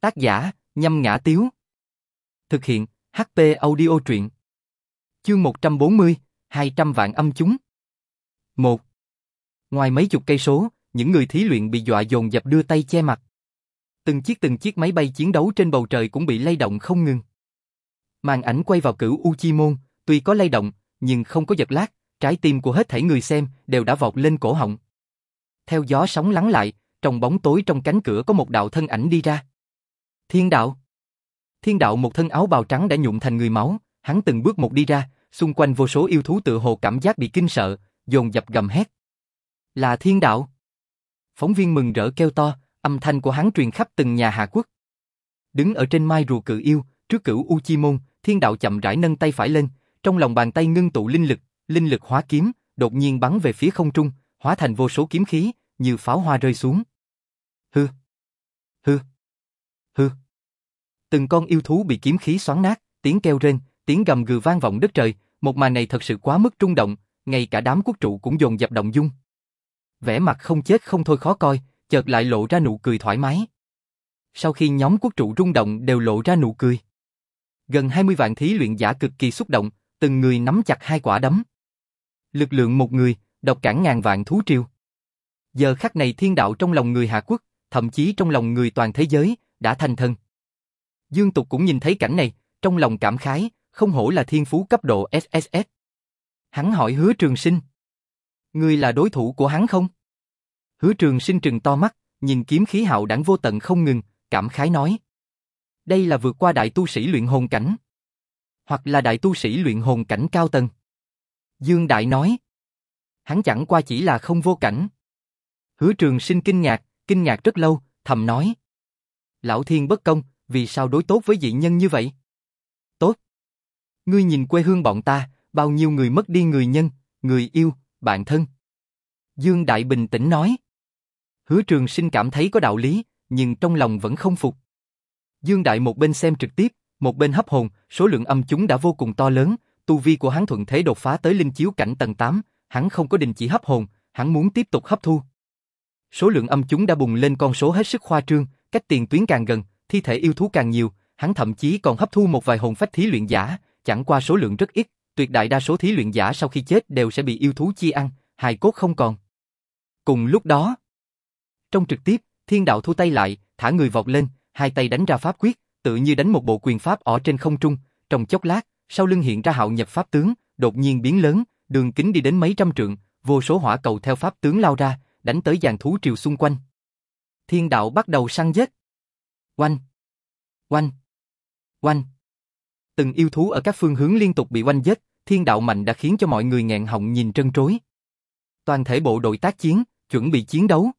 A: Tác giả, nhâm ngã tiếu. Thực hiện, HP audio truyện. Chương 140, 200 vạn âm chúng. Một. Ngoài mấy chục cây số, những người thí luyện bị dọa dồn dập đưa tay che mặt. Từng chiếc từng chiếc máy bay chiến đấu trên bầu trời cũng bị lay động không ngừng. Màn ảnh quay vào cửu Uchimon, tuy có lay động, nhưng không có giật lát, trái tim của hết thảy người xem đều đã vọt lên cổ họng. Theo gió sóng lắng lại, trong bóng tối trong cánh cửa có một đạo thân ảnh đi ra. Thiên đạo. Thiên đạo một thân áo bào trắng đã nhuộm thành người máu, hắn từng bước một đi ra, xung quanh vô số yêu thú tự hồ cảm giác bị kinh sợ, dồn dập gầm hét. Là thiên đạo. Phóng viên mừng rỡ kêu to, âm thanh của hắn truyền khắp từng nhà Hạ Quốc. Đứng ở trên mai rùa cự yêu, trước cửu Uchimon, thiên đạo chậm rãi nâng tay phải lên, trong lòng bàn tay ngưng tụ linh lực, linh lực hóa kiếm, đột nhiên bắn về phía không trung, hóa thành vô số kiếm khí, như pháo hoa rơi xuống. Hư, hư, hư. Từng con yêu thú bị kiếm khí xoắn nát, tiếng kêu rên, tiếng gầm gừ vang vọng đất trời, một màn này thật sự quá mức trung động, ngay cả đám quốc trụ cũng dồn dập động dung. Vẻ mặt không chết không thôi khó coi, chợt lại lộ ra nụ cười thoải mái. Sau khi nhóm quốc trụ rung động đều lộ ra nụ cười. Gần 20 vạn thí luyện giả cực kỳ xúc động, từng người nắm chặt hai quả đấm. Lực lượng một người, độc cản ngàn vạn thú triều. Giờ khắc này thiên đạo trong lòng người Hạ Quốc, thậm chí trong lòng người toàn thế giới, đã thành thân. Dương Tục cũng nhìn thấy cảnh này, trong lòng cảm khái, không hổ là thiên phú cấp độ SSS. Hắn hỏi hứa trường sinh. Ngươi là đối thủ của hắn không? Hứa trường sinh trừng to mắt, nhìn kiếm khí hạo đẳng vô tận không ngừng, cảm khái nói. Đây là vượt qua đại tu sĩ luyện hồn cảnh. Hoặc là đại tu sĩ luyện hồn cảnh cao tầng. Dương Đại nói. Hắn chẳng qua chỉ là không vô cảnh. Hứa trường sinh kinh ngạc, kinh ngạc rất lâu, thầm nói. Lão thiên bất công, vì sao đối tốt với dị nhân như vậy? Tốt. Ngươi nhìn quê hương bọn ta, bao nhiêu người mất đi người nhân, người yêu, bạn thân. Dương Đại bình tĩnh nói. Hứa trường sinh cảm thấy có đạo lý, nhưng trong lòng vẫn không phục. Dương Đại một bên xem trực tiếp, một bên hấp hồn, số lượng âm chúng đã vô cùng to lớn, tu vi của hắn thuận thế đột phá tới linh chiếu cảnh tầng 8, hắn không có đình chỉ hấp hồn, hắn muốn tiếp tục hấp thu. Số lượng âm chúng đã bùng lên con số hết sức khoa trương, cách tiền tuyến càng gần, thi thể yêu thú càng nhiều, hắn thậm chí còn hấp thu một vài hồn phách thí luyện giả, chẳng qua số lượng rất ít, tuyệt đại đa số thí luyện giả sau khi chết đều sẽ bị yêu thú chi ăn, hài cốt không còn. Cùng lúc đó, trong trực tiếp, thiên đạo thu tay lại, thả người vọt lên, hai tay đánh ra pháp quyết, tự như đánh một bộ quyền pháp ở trên không trung, trong chốc lát, sau lưng hiện ra hạo nhập pháp tướng, đột nhiên biến lớn, đường kính đi đến mấy trăm trượng, vô số hỏa cầu theo pháp tướng lao ra, đánh tới dàn thú triều xung quanh. Thiên đạo bắt đầu săn giết. Oanh! Oanh! Oanh! Từng yêu thú ở các phương hướng liên tục bị oanh giết, thiên đạo mạnh đã khiến cho mọi người nghẹn họng nhìn trân trối. Toàn thể bộ đội tác chiến, chuẩn bị chiến đấu.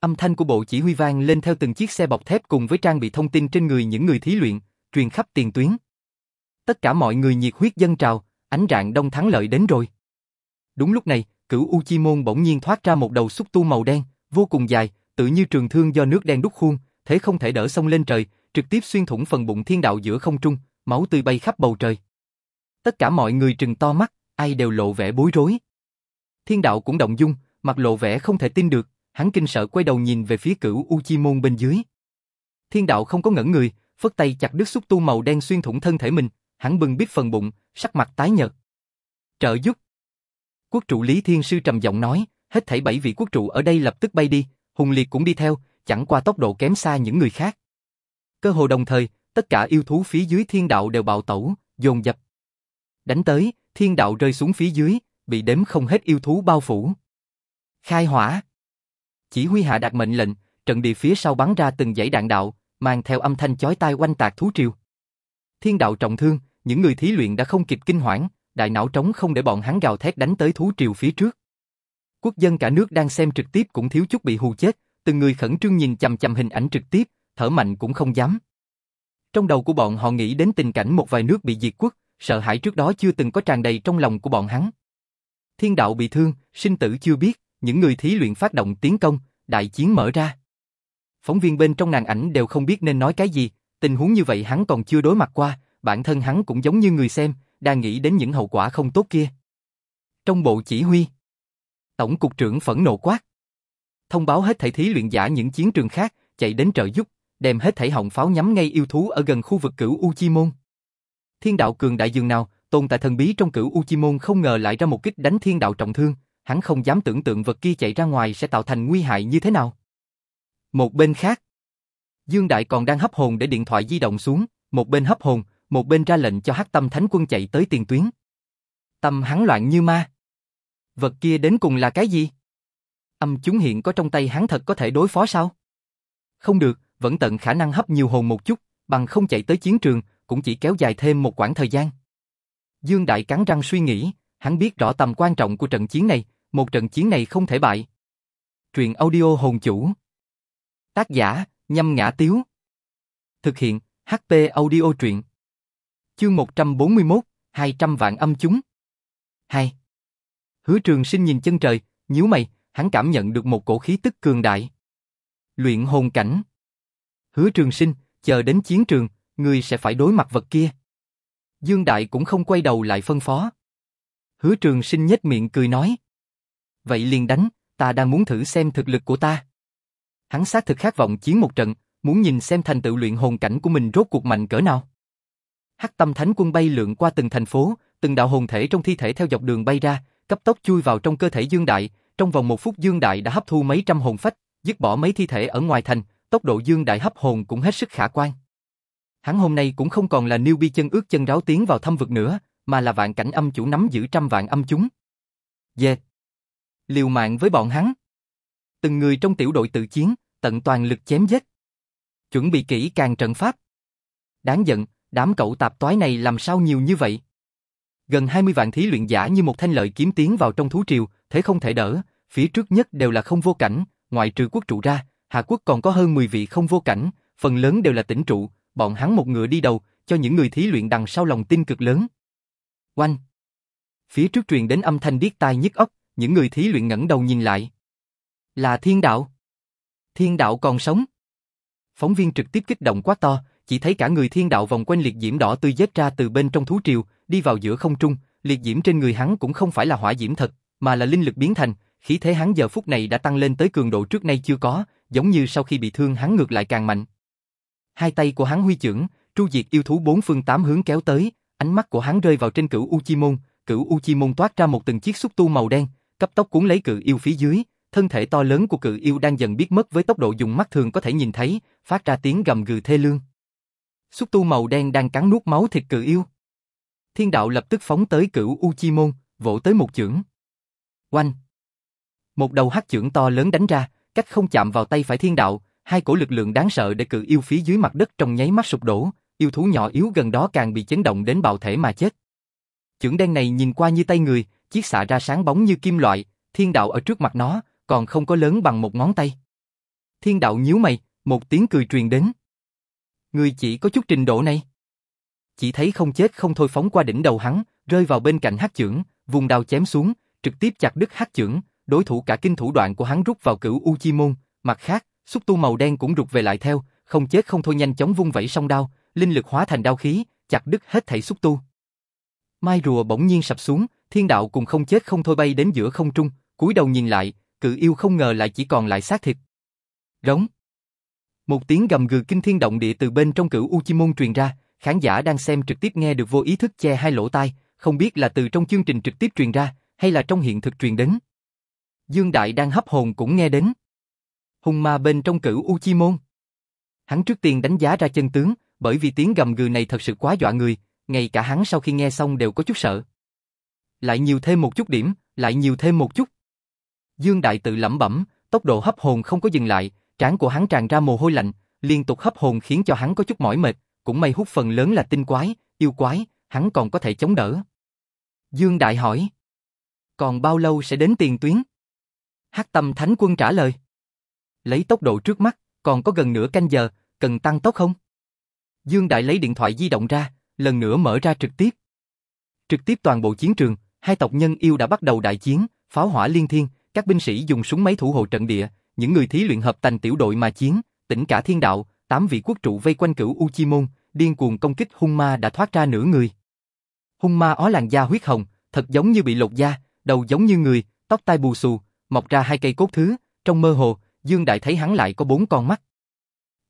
A: Âm thanh của bộ chỉ huy vang lên theo từng chiếc xe bọc thép cùng với trang bị thông tin trên người những người thí luyện, truyền khắp tiền tuyến. Tất cả mọi người nhiệt huyết dân trào, ánh rạng đông thắng lợi đến rồi. Đúng lúc này, cửu Uchimon bỗng nhiên thoát ra một đầu xúc tu màu đen, vô cùng dài, tự như trường thương do nước đen đúc khuôn, thế không thể đỡ sông lên trời, trực tiếp xuyên thủng phần bụng thiên đạo giữa không trung, máu tươi bay khắp bầu trời. Tất cả mọi người trừng to mắt, ai đều lộ vẻ bối rối. Thiên đạo cũng động dung, mặt lộ vẻ không thể tin được, hắn kinh sợ quay đầu nhìn về phía cửu Uchimon bên dưới. Thiên đạo không có ngẩn người, phất tay chặt đứt xúc tu màu đen xuyên thủng thân thể mình, hắn bưng biết phần bụng, sắc mặt tái nhợt. Trợ giúp. Quốc trụ Lý Thiên Sư trầm giọng nói, hết thảy bảy vị quốc trụ ở đây lập tức bay đi, Hùng Liệt cũng đi theo, chẳng qua tốc độ kém xa những người khác. Cơ hồ đồng thời, tất cả yêu thú phía dưới thiên đạo đều bạo tẩu, dồn dập. Đánh tới, thiên đạo rơi xuống phía dưới, bị đếm không hết yêu thú bao phủ. Khai hỏa. Chỉ huy hạ đạt mệnh lệnh, trận địa phía sau bắn ra từng dãy đạn đạo, mang theo âm thanh chói tai quanh tạc thú triều. Thiên đạo trọng thương, những người thí luyện đã không kịp kinh hoảng, đại não trống không để bọn hắn gào thét đánh tới thú triều phía trước. Quốc dân cả nước đang xem trực tiếp cũng thiếu chút bị hù chết, từng người khẩn trương nhìn chằm chằm hình ảnh trực tiếp, thở mạnh cũng không dám. Trong đầu của bọn họ nghĩ đến tình cảnh một vài nước bị diệt quốc, sợ hãi trước đó chưa từng có tràn đầy trong lòng của bọn hắn. Thiên đạo bị thương, sinh tử chưa biết, những người thí luyện phát động tiến công, đại chiến mở ra. Phóng viên bên trong nàng ảnh đều không biết nên nói cái gì, tình huống như vậy hắn còn chưa đối mặt qua, bản thân hắn cũng giống như người xem, đang nghĩ đến những hậu quả không tốt kia. Trong bộ chỉ huy, Tổng cục trưởng phẫn nộ quát. Thông báo hết thảy thí luyện giả những chiến trường khác, chạy đến trợ giúp, đem hết thảy họng pháo nhắm ngay yêu thú ở gần khu vực cửu U Chi Môn. Thiên đạo cường đại dường nào, tồn tại thần bí trong cửu U Chi Môn không ngờ lại ra một kích đánh thiên đạo trọng thương, hắn không dám tưởng tượng vật kia chạy ra ngoài sẽ tạo thành nguy hại như thế nào. Một bên khác, Dương Đại còn đang hấp hồn để điện thoại di động xuống, một bên hấp hồn, một bên ra lệnh cho Hắc Tâm Thánh Quân chạy tới tiền tuyến. Tâm hắn loạn như ma. Vật kia đến cùng là cái gì? Âm chúng hiện có trong tay hắn thật có thể đối phó sao? Không được, vẫn tận khả năng hấp nhiều hồn một chút, bằng không chạy tới chiến trường, cũng chỉ kéo dài thêm một quãng thời gian. Dương Đại cắn răng suy nghĩ, hắn biết rõ tầm quan trọng của trận chiến này, một trận chiến này không thể bại. Truyện audio hồn chủ. Tác giả, nhâm ngã tiếu. Thực hiện, HP audio truyện. Chương 141, 200 vạn âm chúng. 2. Hứa trường sinh nhìn chân trời, nhíu mày, hắn cảm nhận được một cổ khí tức cường đại. Luyện hồn cảnh. Hứa trường sinh, chờ đến chiến trường, ngươi sẽ phải đối mặt vật kia. Dương Đại cũng không quay đầu lại phân phó. Hứa trường sinh nhếch miệng cười nói. Vậy liền đánh, ta đang muốn thử xem thực lực của ta. Hắn xác thực khát vọng chiến một trận, muốn nhìn xem thành tựu luyện hồn cảnh của mình rốt cuộc mạnh cỡ nào. Hắc tâm thánh quân bay lượn qua từng thành phố, từng đạo hồn thể trong thi thể theo dọc đường bay ra, cấp tốc chui vào trong cơ thể Dương Đại, trong vòng một phút Dương Đại đã hấp thu mấy trăm hồn phách, dứt bỏ mấy thi thể ở ngoài thành, tốc độ Dương Đại hấp hồn cũng hết sức khả quan. Hắn hôm nay cũng không còn là newbie chân ướt chân ráo tiến vào thâm vực nữa, mà là vạn cảnh âm chủ nắm giữ trăm vạn âm chúng. Dê! Liều mạng với bọn hắn. Từng người trong tiểu đội tự chiến, tận toàn lực chém giết. Chuẩn bị kỹ càng trận pháp. Đáng giận, đám cậu tạp toái này làm sao nhiều như vậy? Gần 20 vạn thí luyện giả như một thanh lợi kiếm tiến vào trong thú triều, thế không thể đỡ, phía trước nhất đều là không vô cảnh, ngoại trừ quốc trụ ra, Hạ quốc còn có hơn 10 vị không vô cảnh, phần lớn đều là tỉnh trụ, bọn hắn một ngựa đi đầu, cho những người thí luyện đằng sau lòng tin cực lớn. Oanh! Phía trước truyền đến âm thanh điếc tai nhức óc, những người thí luyện ngẩng đầu nhìn lại. Là thiên đạo. Thiên đạo còn sống. Phóng viên trực tiếp kích động quá to, chỉ thấy cả người thiên đạo vòng quanh liệt diễm đỏ tươi dết ra từ bên trong thú triều, đi vào giữa không trung, liệt diễm trên người hắn cũng không phải là hỏa diễm thật, mà là linh lực biến thành, khí thế hắn giờ phút này đã tăng lên tới cường độ trước nay chưa có, giống như sau khi bị thương hắn ngược lại càng mạnh. Hai tay của hắn huy chưởng, tru diệt yêu thú bốn phương tám hướng kéo tới, ánh mắt của hắn rơi vào trên cửu U Chi Môn, cửu U Chi Môn toát ra một từng chiếc xúc tu màu đen, cấp tốc cuốn lấy cự yêu phía dưới, thân thể to lớn của cự yêu đang dần biết mất với tốc độ dùng mắt thường có thể nhìn thấy, phát ra tiếng gầm gừ thê lương. Xúc tu màu đen đang cắn nuốt máu thịt cự yêu. Thiên đạo lập tức phóng tới cửu U Chi Môn, vỗ tới một chưởng. Oanh! Một đầu hắc chưởng to lớn đánh ra, cách không chạm vào tay phải thiên đạo, hai cổ lực lượng đáng sợ để cự yêu phía dưới mặt đất trong nháy mắt sụp đổ, yêu thú nhỏ yếu gần đó càng bị chấn động đến bạo thể mà chết. Chưởng đen này nhìn qua như tay người, chiếc xạ ra sáng bóng như kim loại, thiên đạo ở trước mặt nó, còn không có lớn bằng một ngón tay. Thiên đạo nhíu mày, một tiếng cười truyền đến. Người chỉ có chút trình độ này. Chỉ thấy không chết không thôi phóng qua đỉnh đầu hắn, rơi vào bên cạnh hắc chưởng, vùng đào chém xuống, trực tiếp chặt đứt hắc chưởng, đối thủ cả kinh thủ đoạn của hắn rút vào cửu U Chi Môn, mặt khác, xúc tu màu đen cũng rụt về lại theo, không chết không thôi nhanh chóng vung vẩy song đao, linh lực hóa thành đao khí, chặt đứt hết thảy xúc tu. Mai rùa bỗng nhiên sập xuống, thiên đạo cùng không chết không thôi bay đến giữa không trung, cúi đầu nhìn lại, cự yêu không ngờ lại chỉ còn lại xác thịt. Rống. Một tiếng gầm gừ kinh thiên động địa từ bên trong cửu U Chi Môn truyền ra, khán giả đang xem trực tiếp nghe được vô ý thức che hai lỗ tai, không biết là từ trong chương trình trực tiếp truyền ra, hay là trong hiện thực truyền đến. Dương Đại đang hấp hồn cũng nghe đến. Hung ma bên trong cửu U Chi Môn. Hắn trước tiên đánh giá ra chân tướng, bởi vì tiếng gầm gừ này thật sự quá dọa người, ngay cả hắn sau khi nghe xong đều có chút sợ. Lại nhiều thêm một chút điểm, lại nhiều thêm một chút. Dương Đại tự lẩm bẩm, tốc độ hấp hồn không có dừng lại, trán của hắn tràn ra mồ hôi lạnh, liên tục hấp hồn khiến cho hắn có chút mỏi mệt, cũng may hút phần lớn là tinh quái, yêu quái, hắn còn có thể chống đỡ. Dương Đại hỏi, còn bao lâu sẽ đến tiền tuyến? Hắc Tâm Thánh Quân trả lời, lấy tốc độ trước mắt, còn có gần nửa canh giờ, cần tăng tốc không? Dương Đại lấy điện thoại di động ra, lần nữa mở ra trực tiếp. Trực tiếp toàn bộ chiến trường, hai tộc nhân yêu đã bắt đầu đại chiến, pháo hỏa liên thiên, các binh sĩ dùng súng máy thủ hộ trận địa, những người thí luyện hợp thành tiểu đội mà chiến, tỉnh cả thiên đạo, tám vị quốc trụ vây quanh cửu U Chi Môn, điên cuồng công kích hung ma đã thoát ra nửa người. Hung ma ó làn da huyết hồng, thật giống như bị lột da, đầu giống như người, tóc tai bù xù, mọc ra hai cây cốt thứ, trong mơ hồ, Dương Đại thấy hắn lại có bốn con mắt.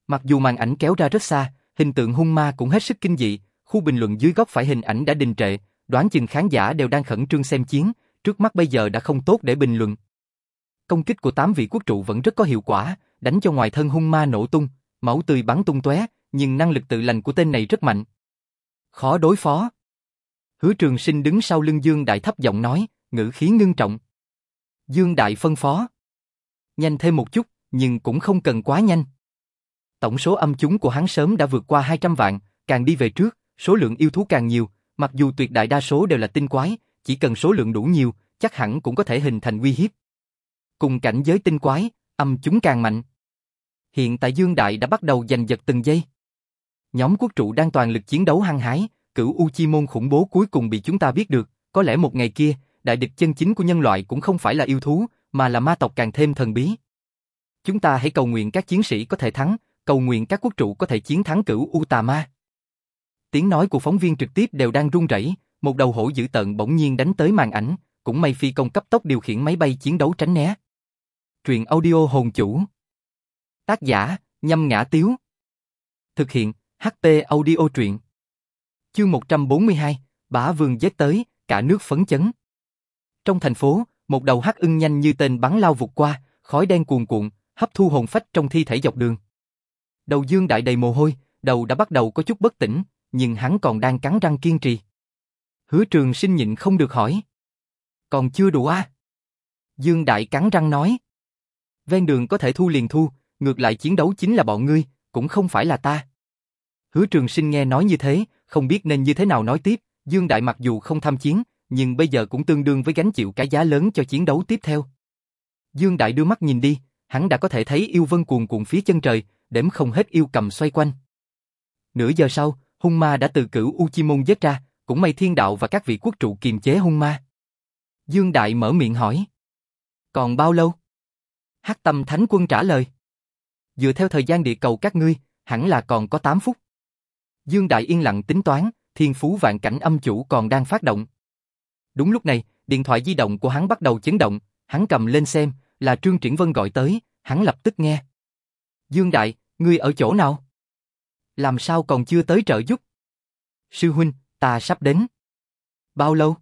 A: Mặc dù màn ảnh kéo ra rất xa, hình tượng hung ma cũng hết sức kinh dị, khu bình luận dưới góc phải hình ảnh đã đình trệ, đoán chừng khán giả đều đang khẩn trương xem chiến, trước mắt bây giờ đã không tốt để bình luận. Công kích của tám vị quốc trụ vẫn rất có hiệu quả, đánh cho ngoài thân hung ma nổ tung, máu tươi bắn tung tóe, nhưng năng lực tự lành của tên này rất mạnh. Khó đối phó. Hứa Trường Sinh đứng sau lưng Dương Đại thấp giọng nói, ngữ khí ngưng trọng. Dương Đại phân phó. Nhanh thêm một chút, nhưng cũng không cần quá nhanh. Tổng số âm chúng của hắn sớm đã vượt qua 200 vạn, càng đi về trước, số lượng yêu thú càng nhiều, mặc dù tuyệt đại đa số đều là tinh quái, chỉ cần số lượng đủ nhiều, chắc hẳn cũng có thể hình thành uy hiếp. Cùng cảnh giới tinh quái, âm chúng càng mạnh. Hiện tại Dương Đại đã bắt đầu giành giật từng giây. Nhóm quốc trụ đang toàn lực chiến đấu hăng hái, cửu U Chi Môn khủng bố cuối cùng bị chúng ta biết được, có lẽ một ngày kia, đại địch chân chính của nhân loại cũng không phải là yêu thú, mà là ma tộc càng thêm thần bí. Chúng ta hãy cầu nguyện các chiến sĩ có thể thắng, cầu nguyện các quốc trụ có thể chiến thắng cửu U Tà Ma. Tiếng nói của phóng viên trực tiếp đều đang run rẩy, một đầu hổ dữ tợn bỗng nhiên đánh tới màn ảnh, cũng may phi công cấp tốc điều khiển máy bay chiến đấu tránh né. Truyện audio hồn chủ. Tác giả, nhâm ngã tiếu. Thực hiện, HP audio truyện. Chương 142, bá vương giết tới, cả nước phấn chấn. Trong thành phố, một đầu hắc ưng nhanh như tên bắn lao vụt qua, khói đen cuồn cuộn, hấp thu hồn phách trong thi thể dọc đường. Đầu dương đại đầy mồ hôi, đầu đã bắt đầu có chút bất tỉnh, nhưng hắn còn đang cắn răng kiên trì. Hứa trường sinh nhịn không được hỏi. Còn chưa đủ à? Dương đại cắn răng nói. Ven đường có thể thu liền thu, ngược lại chiến đấu chính là bọn ngươi, cũng không phải là ta. Hứa trường sinh nghe nói như thế, không biết nên như thế nào nói tiếp, Dương Đại mặc dù không tham chiến, nhưng bây giờ cũng tương đương với gánh chịu cái giá lớn cho chiến đấu tiếp theo. Dương Đại đưa mắt nhìn đi, hắn đã có thể thấy yêu vân cuồn cuộn phía chân trời, đếm không hết yêu cầm xoay quanh. Nửa giờ sau, hung ma đã từ cửu Uchimon dứt ra, cũng may thiên đạo và các vị quốc trụ kiềm chế hung ma. Dương Đại mở miệng hỏi. Còn bao lâu? Hắc tâm thánh quân trả lời. Dựa theo thời gian địa cầu các ngươi, hẳn là còn có 8 phút. Dương Đại yên lặng tính toán, thiên phú vạn cảnh âm chủ còn đang phát động. Đúng lúc này, điện thoại di động của hắn bắt đầu chấn động, hắn cầm lên xem, là Trương Triển Vân gọi tới, hắn lập tức nghe. Dương Đại, ngươi ở chỗ nào? Làm sao còn chưa tới trợ giúp? Sư huynh, ta sắp đến. Bao lâu?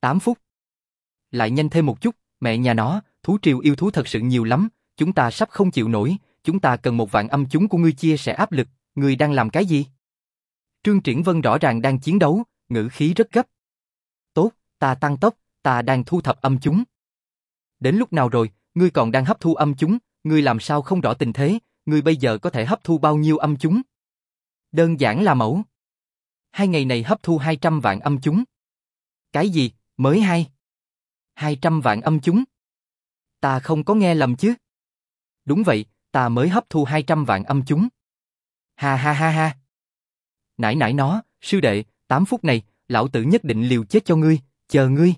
A: 8 phút. Lại nhanh thêm một chút, mẹ nhà nó, thú triều yêu thú thật sự nhiều lắm, chúng ta sắp không chịu nổi, chúng ta cần một vạn âm chúng của ngươi chia sẻ áp lực, ngươi đang làm cái gì? Trương Triển Vân rõ ràng đang chiến đấu, ngữ khí rất gấp. Ta tăng tốc, ta đang thu thập âm chúng. Đến lúc nào rồi, ngươi còn đang hấp thu âm chúng, ngươi làm sao không rõ tình thế, ngươi bây giờ có thể hấp thu bao nhiêu âm chúng? Đơn giản là mẫu. Hai ngày này hấp thu 200 vạn âm chúng. Cái gì, mới hai? 200 vạn âm chúng? Ta không có nghe lầm chứ? Đúng vậy, ta mới hấp thu 200 vạn âm chúng. Ha ha ha ha. Nãy nãy nó, sư đệ, 8 phút này, lão tử nhất định liều chết cho ngươi, chờ ngươi.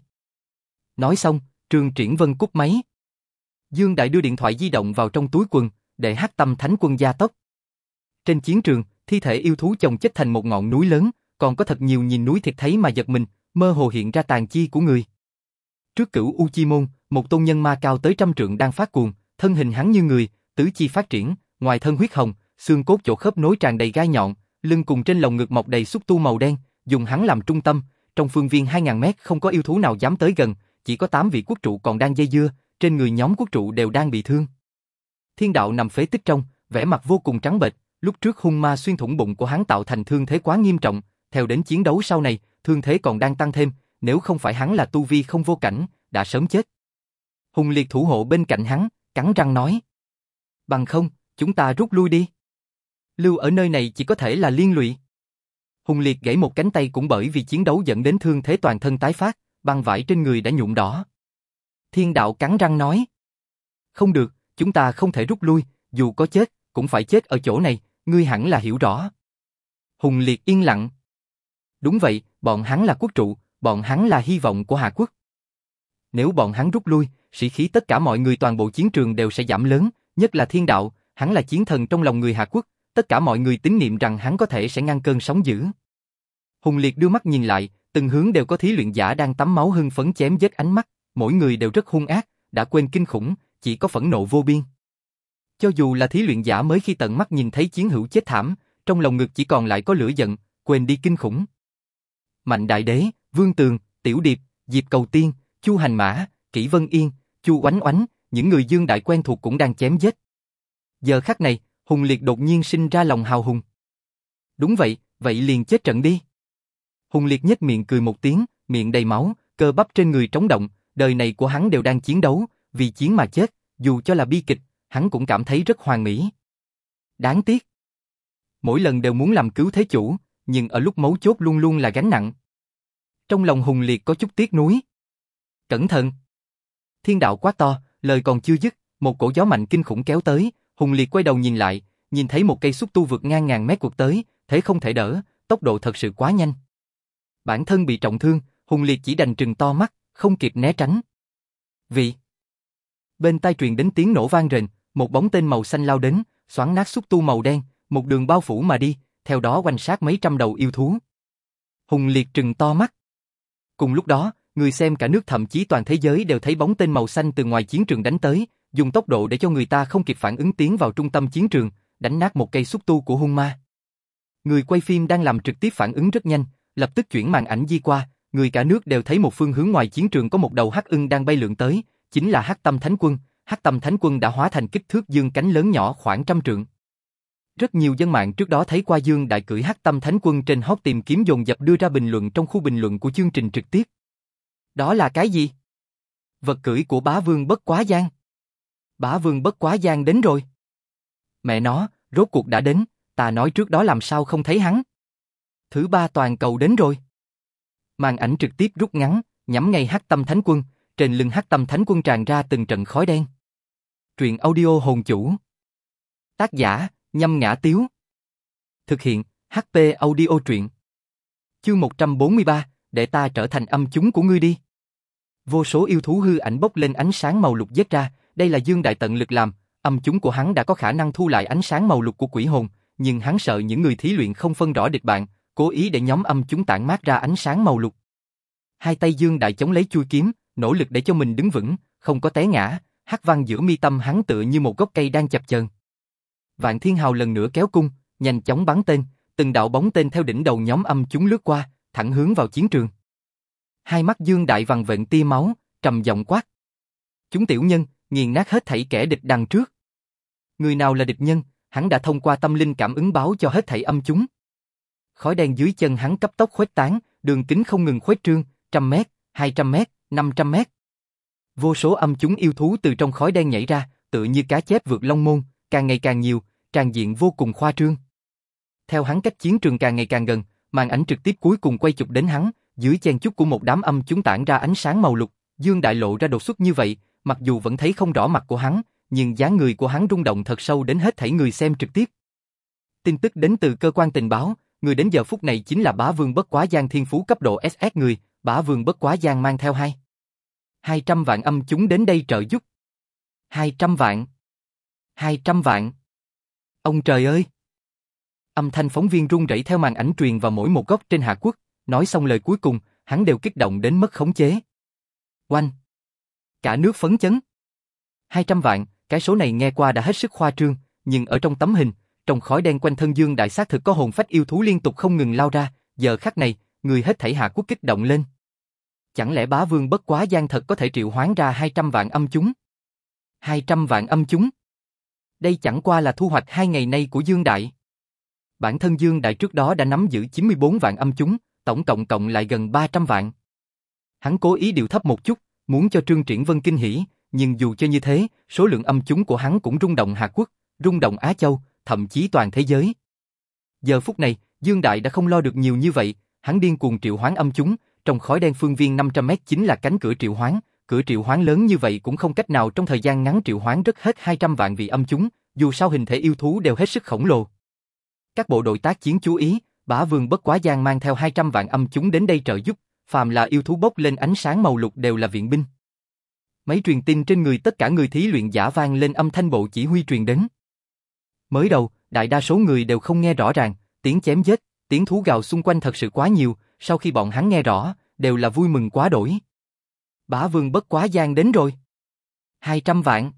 A: Nói xong, Trương Triển Vân cúp máy. Dương Đại đưa điện thoại di động vào trong túi quần, để hát tâm thánh quân gia tốc. Trên chiến trường, thi thể yêu thú chồng chết thành một ngọn núi lớn, còn có thật nhiều nhìn núi thiệt thấy mà giật mình, mơ hồ hiện ra tàn chi của người. Trước cửu U Chi Môn, một tôn nhân ma cao tới trăm trượng đang phát cuồng, thân hình hắn như người, tứ chi phát triển, ngoài thân huyết hồng, xương cốt chỗ khớp nối tràn đầy gai nhọn, lưng cùng trên lồng ngực mọc đầy xúc tu màu đen, dùng hắn làm trung tâm, trong phương viên 2000 mét không có yêu thú nào dám tới gần, chỉ có 8 vị quốc trụ còn đang dây dưa, trên người nhóm quốc trụ đều đang bị thương. Thiên đạo nằm phế tích trong, vẻ mặt vô cùng trắng bệch, lúc trước hung ma xuyên thủng bụng của hắn tạo thành thương thế quá nghiêm trọng, theo đến chiến đấu sau này, thương thế còn đang tăng thêm, nếu không phải hắn là tu vi không vô cảnh, đã sớm chết. Hùng liệt thủ hộ bên cạnh hắn, cắn răng nói. Bằng không, chúng ta rút lui đi. Lưu ở nơi này chỉ có thể là liên lụy. Hùng liệt gãy một cánh tay cũng bởi vì chiến đấu dẫn đến thương thế toàn thân tái phát, băng vải trên người đã nhuộm đỏ. Thiên đạo cắn răng nói. Không được, chúng ta không thể rút lui, dù có chết, cũng phải chết ở chỗ này, ngươi hẳn là hiểu rõ. Hùng liệt yên lặng. Đúng vậy, bọn hắn là quốc trụ, bọn hắn là hy vọng của Hạ Quốc. Nếu bọn hắn rút lui, sĩ khí tất cả mọi người toàn bộ chiến trường đều sẽ giảm lớn, nhất là thiên đạo, hắn là chiến thần trong lòng người Hạ Quốc, tất cả mọi người tín niệm rằng hắn có thể sẽ ngăn cơn sóng dữ. Hùng Liệt đưa mắt nhìn lại, từng hướng đều có thí luyện giả đang tắm máu hưng phấn chém giết ánh mắt, mỗi người đều rất hung ác, đã quên kinh khủng, chỉ có phẫn nộ vô biên. Cho dù là thí luyện giả mới khi tận mắt nhìn thấy chiến hữu chết thảm, trong lòng ngực chỉ còn lại có lửa giận, quên đi kinh khủng. Mạnh Đại Đế, Vương Tường, Tiểu Điệp, Diệp Cầu Tiên, Chu Hành Mã, Kỷ Vân Yên, Chu Oánh Oánh, những người dương đại quen thuộc cũng đang chém giết. Giờ khắc này, Hùng Liệt đột nhiên sinh ra lòng hào hùng. Đúng vậy, vậy liền chết trận đi. Hùng Liệt nhếch miệng cười một tiếng, miệng đầy máu, cơ bắp trên người trống động, đời này của hắn đều đang chiến đấu, vì chiến mà chết, dù cho là bi kịch, hắn cũng cảm thấy rất hoàn mỹ. Đáng tiếc. Mỗi lần đều muốn làm cứu thế chủ, nhưng ở lúc mấu chốt luôn luôn là gánh nặng. Trong lòng Hùng Liệt có chút tiếc nuối. Cẩn thận! Thiên đạo quá to, lời còn chưa dứt, một cổ gió mạnh kinh khủng kéo tới, Hùng Liệt quay đầu nhìn lại, nhìn thấy một cây xúc tu vượt ngang ngàn mét cuộc tới, thế không thể đỡ, tốc độ thật sự quá nhanh. Bản thân bị trọng thương, Hùng Liệt chỉ đành trừng to mắt, không kịp né tránh. Vị. Bên tai truyền đến tiếng nổ vang rền, một bóng tên màu xanh lao đến, xoắn nát xúc tu màu đen, một đường bao phủ mà đi, theo đó quanh sát mấy trăm đầu yêu thú. Hùng Liệt trừng to mắt. Cùng lúc đó, người xem cả nước thậm chí toàn thế giới đều thấy bóng tên màu xanh từ ngoài chiến trường đánh tới, dùng tốc độ để cho người ta không kịp phản ứng tiến vào trung tâm chiến trường, đánh nát một cây xúc tu của hung ma. Người quay phim đang làm trực tiếp phản ứng rất nhanh, lập tức chuyển màn ảnh di qua, người cả nước đều thấy một phương hướng ngoài chiến trường có một đầu hắc ưng đang bay lượn tới, chính là Hắc Tâm Thánh Quân. Hắc Tâm Thánh Quân đã hóa thành kích thước dương cánh lớn nhỏ khoảng trăm trượng. Rất nhiều dân mạng trước đó thấy qua Dương Đại cưỡi Hắc Tâm Thánh Quân trên hót tìm kiếm dồn dập đưa ra bình luận trong khu bình luận của chương trình trực tiếp. Đó là cái gì? Vật cưỡi của bá vương bất quá giang. Bá vương bất quá giang đến rồi. Mẹ nó, rốt cuộc đã đến, ta nói trước đó làm sao không thấy hắn. Thứ ba toàn cầu đến rồi. Màn ảnh trực tiếp rút ngắn, nhắm ngay Hắc Tâm Thánh Quân, trên lưng Hắc Tâm Thánh Quân tràn ra từng trận khói đen. Truyện audio hồn chủ. Tác giả, Nhâm Ngã Tiếu. Thực hiện, HP audio truyện. Chương 143, để ta trở thành âm chúng của ngươi đi. Vô số yêu thú hư ảnh bốc lên ánh sáng màu lục dết ra, đây là Dương Đại tận lực làm, âm chúng của hắn đã có khả năng thu lại ánh sáng màu lục của quỷ hồn, nhưng hắn sợ những người thí luyện không phân rõ địch bạn, cố ý để nhóm âm chúng tản mát ra ánh sáng màu lục. Hai tay Dương Đại chống lấy chui kiếm, nỗ lực để cho mình đứng vững, không có té ngã, hắc văn giữa mi tâm hắn tựa như một gốc cây đang chập chờn. Vạn Thiên Hào lần nữa kéo cung, nhanh chóng bắn tên, từng đạo bóng tên theo đỉnh đầu nhóm âm chúng lướt qua, thẳng hướng vào chiến trường. Hai mắt Dương Đại vằn vện tia máu, trầm giọng quát. Chúng tiểu nhân, nghiền nát hết thảy kẻ địch đằng trước. Người nào là địch nhân, hắn đã thông qua tâm linh cảm ứng báo cho hết thảy âm chúng. Khói đen dưới chân hắn cấp tốc khuếch tán, đường kính không ngừng khuếch trương, trăm mét, hai trăm mét, năm trăm mét. Vô số âm chúng yêu thú từ trong khói đen nhảy ra, tự như cá chép vượt long môn, càng ngày càng nhiều, tràn diện vô cùng khoa trương. Theo hắn cách chiến trường càng ngày càng gần, màn ảnh trực tiếp cuối cùng quay chụp đến hắn, dưới chen chúc của một đám âm chúng tản ra ánh sáng màu lục, Dương Đại lộ ra đột xuất như vậy, mặc dù vẫn thấy không rõ mặt của hắn, nhưng dáng người của hắn rung động thật sâu đến hết thảy người xem trực tiếp. Tin tức đến từ cơ quan tình báo, người đến giờ phút này chính là bá vương bất quá giang thiên phú cấp độ SS người, bá vương bất quá giang mang theo hai. 200 vạn âm chúng đến đây trợ giúp. 200 vạn. 200 vạn. Ông trời ơi! Âm thanh phóng viên rung rẩy theo màn ảnh truyền vào mỗi một góc trên Hạ Quốc, nói xong lời cuối cùng, hắn đều kích động đến mất khống chế. Oanh! Cả nước phấn chấn. 200 vạn, cái số này nghe qua đã hết sức khoa trương, nhưng ở trong tấm hình, trong khói đen quanh thân Dương Đại xác thực có hồn phách yêu thú liên tục không ngừng lao ra, giờ khắc này, người hết thảy hạ quốc kích động lên. Chẳng lẽ bá vương bất quá gian thật có thể triệu hoán ra 200 vạn âm chúng? 200 vạn âm chúng? Đây chẳng qua là thu hoạch hai ngày nay của Dương Đại. Bản thân Dương Đại trước đó đã nắm giữ 94 vạn âm chúng, tổng cộng cộng lại gần 300 vạn. Hắn cố ý điều thấp một chút, muốn cho Trương Triển Vân kinh hỉ, nhưng dù cho như thế, số lượng âm chúng của hắn cũng rung động Hạ Quốc, rung động Á Châu, thậm chí toàn thế giới. Giờ phút này, Dương Đại đã không lo được nhiều như vậy, hắn điên cuồng triệu hoán âm chúng, trong khói đen phương viên 500 mét chính là cánh cửa triệu hoán, cửa triệu hoán lớn như vậy cũng không cách nào trong thời gian ngắn triệu hoán rất hết 200 vạn vị âm chúng, dù sao hình thể yêu thú đều hết sức khổng lồ. Các bộ đội tác chiến chú ý, bá vương bất quá gian mang theo 200 vạn âm chúng đến đây trợ giúp, phàm là yêu thú bốc lên ánh sáng màu lục đều là viện binh. Mấy truyền tin trên người tất cả người thí luyện giả vang lên âm thanh bộ chỉ huy truyền đến. Mới đầu, đại đa số người đều không nghe rõ ràng, tiếng chém giết, tiếng thú gào xung quanh thật sự quá nhiều, sau khi bọn hắn nghe rõ, đều là vui mừng quá đổi. Bá vương bất quá gian đến rồi. 200 vạn.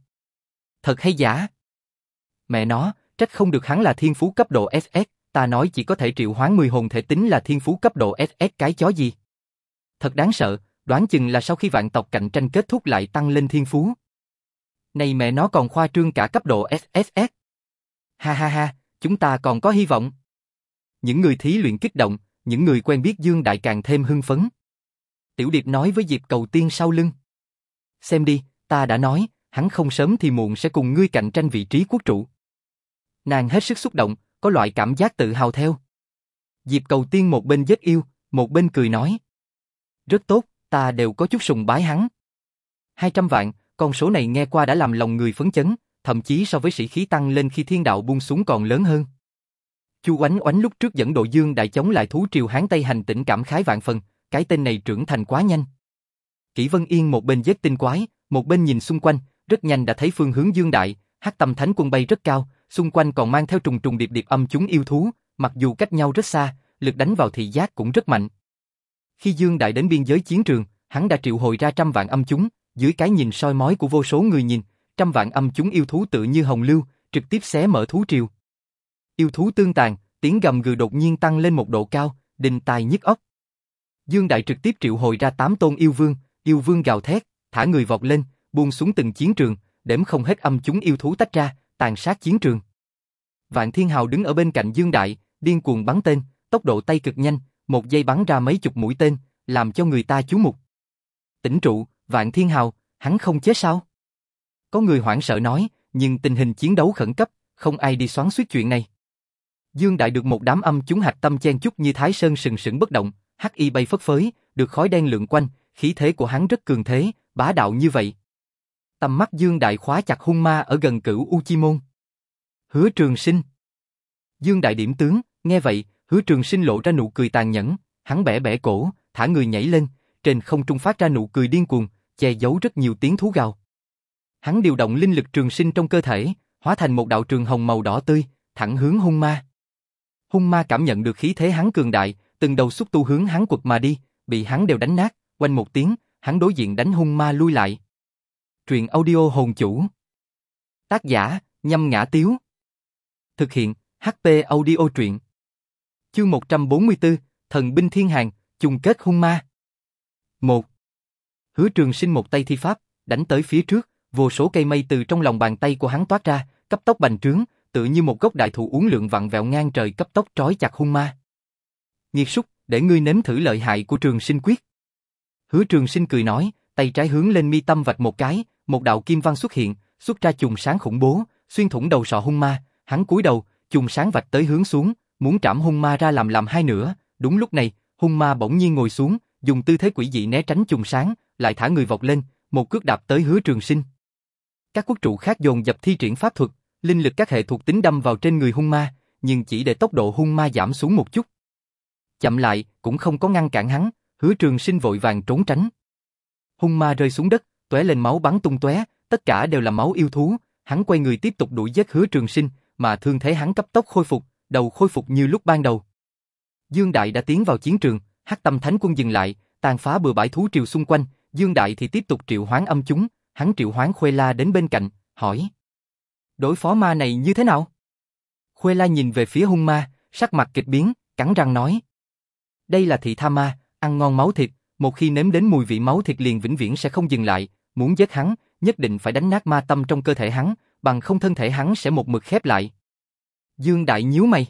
A: Thật hay giả? Mẹ nó, trách không được hắn là thiên phú cấp độ SS, ta nói chỉ có thể triệu hoán 10 hồn thể tính là thiên phú cấp độ SS cái chó gì. Thật đáng sợ, đoán chừng là sau khi vạn tộc cạnh tranh kết thúc lại tăng lên thiên phú. Này mẹ nó còn khoa trương cả cấp độ SSS. Ha ha ha, chúng ta còn có hy vọng. Những người thí luyện kích động, những người quen biết Dương Đại càng thêm hưng phấn. Tiểu Điệp nói với Diệp Cầu Tiên sau lưng. Xem đi, ta đã nói, hắn không sớm thì muộn sẽ cùng ngươi cạnh tranh vị trí quốc trụ. Nàng hết sức xúc động, có loại cảm giác tự hào theo. Diệp Cầu Tiên một bên rất yêu, một bên cười nói. Rất tốt, ta đều có chút sùng bái hắn. 200 vạn, con số này nghe qua đã làm lòng người phấn chấn, thậm chí so với sĩ khí tăng lên khi thiên đạo buông xuống còn lớn hơn. Chu Oánh Oánh lúc trước dẫn đội dương đại chống lại thú triều Hán Tây hành tỉnh cảm khái vạn phần, cái tên này trưởng thành quá nhanh. Kỷ Vân Yên một bên giết tinh quái, một bên nhìn xung quanh, rất nhanh đã thấy phương hướng dương đại, hắc tâm thánh quân bay rất cao, xung quanh còn mang theo trùng trùng điệp điệp âm chúng yêu thú, mặc dù cách nhau rất xa, lực đánh vào thị giác cũng rất mạnh. Khi Dương Đại đến biên giới chiến trường, hắn đã triệu hồi ra trăm vạn âm chúng, dưới cái nhìn soi mói của vô số người nhìn, trăm vạn âm chúng yêu thú tự như hồng lưu, trực tiếp xé mở thú triều. Yêu thú tương tàn, tiếng gầm gừ đột nhiên tăng lên một độ cao, đình tài nhức óc. Dương Đại trực tiếp triệu hồi ra tám tôn yêu vương, yêu vương gào thét, thả người vọt lên, buông xuống từng chiến trường, đếm không hết âm chúng yêu thú tách ra, tàn sát chiến trường. Vạn Thiên Hào đứng ở bên cạnh Dương Đại, điên cuồng bắn tên, tốc độ tay cực nhanh, một giây bắn ra mấy chục mũi tên, làm cho người ta chú mục. Tỉnh trụ, Vạn Thiên Hào, hắn không chết sao? Có người hoảng sợ nói, nhưng tình hình chiến đấu khẩn cấp, không ai đi xoắn suýt chuyện này. Dương Đại được một đám âm chúng hạch tâm chen chúc như Thái Sơn sừng sững bất động, hắc y bay phất phới, được khói đen lượn quanh, khí thế của hắn rất cường thế, bá đạo như vậy. Tầm mắt Dương Đại khóa chặt hung ma ở gần cửu U Chi Môn. Hứa Trường Sinh. Dương Đại điểm tướng, nghe vậy, Hứa Trường Sinh lộ ra nụ cười tàn nhẫn, hắn bẻ bẻ cổ, thả người nhảy lên, trên không trung phát ra nụ cười điên cuồng, che giấu rất nhiều tiếng thú gào. Hắn điều động linh lực trường sinh trong cơ thể, hóa thành một đạo trường hồng màu đỏ tươi, thẳng hướng hung ma. Hung ma cảm nhận được khí thế hắn cường đại, từng đầu xúc tu hướng hắn quật mà đi, bị hắn đều đánh nát, quanh một tiếng, hắn đối diện đánh hung ma lui lại. Truyện audio hồn chủ. Tác giả, nhâm ngã tiếu. Thực hiện, HP audio truyện. Chương 144, Thần binh thiên hàng, chung kết hung ma. 1. Hứa Trường Sinh một tay thi pháp, đánh tới phía trước, vô số cây mây từ trong lòng bàn tay của hắn toát ra, cấp tốc bành trướng, tự như một gốc đại thụ uốn lượn vặn vẹo ngang trời cấp tốc trói chặt hung ma. Nghiệt súc, để ngươi nếm thử lợi hại của Trường Sinh quyết. Hứa Trường Sinh cười nói, tay trái hướng lên mi tâm vạch một cái, một đạo kim văn xuất hiện, xuất ra chùm sáng khủng bố, xuyên thủng đầu sọ hung ma, hắn cúi đầu, chùm sáng vạch tới hướng xuống, muốn trảm hung ma ra làm làm hai nửa, đúng lúc này, hung ma bỗng nhiên ngồi xuống, dùng tư thế quỷ dị né tránh chùm sáng, lại thả người vọt lên, một cước đạp tới hứa trường sinh. Các quốc trụ khác dồn dập thi triển pháp thuật, linh lực các hệ thuộc tính đâm vào trên người hung ma, nhưng chỉ để tốc độ hung ma giảm xuống một chút. Chậm lại, cũng không có ngăn cản hắn, hứa trường sinh vội vàng trốn tránh. Hung ma rơi xuống đất, tóe lên máu bắn tung tóe, tất cả đều là máu yêu thú, hắn quay người tiếp tục đuổi giết hứa trường sinh, mà thương thế hắn cấp tốc khôi phục, đầu khôi phục như lúc ban đầu. Dương Đại đã tiến vào chiến trường, Hắc Tâm Thánh Quân dừng lại, tàn phá bừa bãi thú triều xung quanh, Dương Đại thì tiếp tục triệu hoán âm chúng, hắn triệu hoán Khuê La đến bên cạnh, hỏi: Đối phó ma này như thế nào? Khuê La nhìn về phía hung ma, sắc mặt kịch biến, cắn răng nói. Đây là thị tha ma, ăn ngon máu thịt, một khi nếm đến mùi vị máu thịt liền vĩnh viễn sẽ không dừng lại, muốn giết hắn, nhất định phải đánh nát ma tâm trong cơ thể hắn, bằng không thân thể hắn sẽ một mực khép lại. Dương Đại nhíu mày.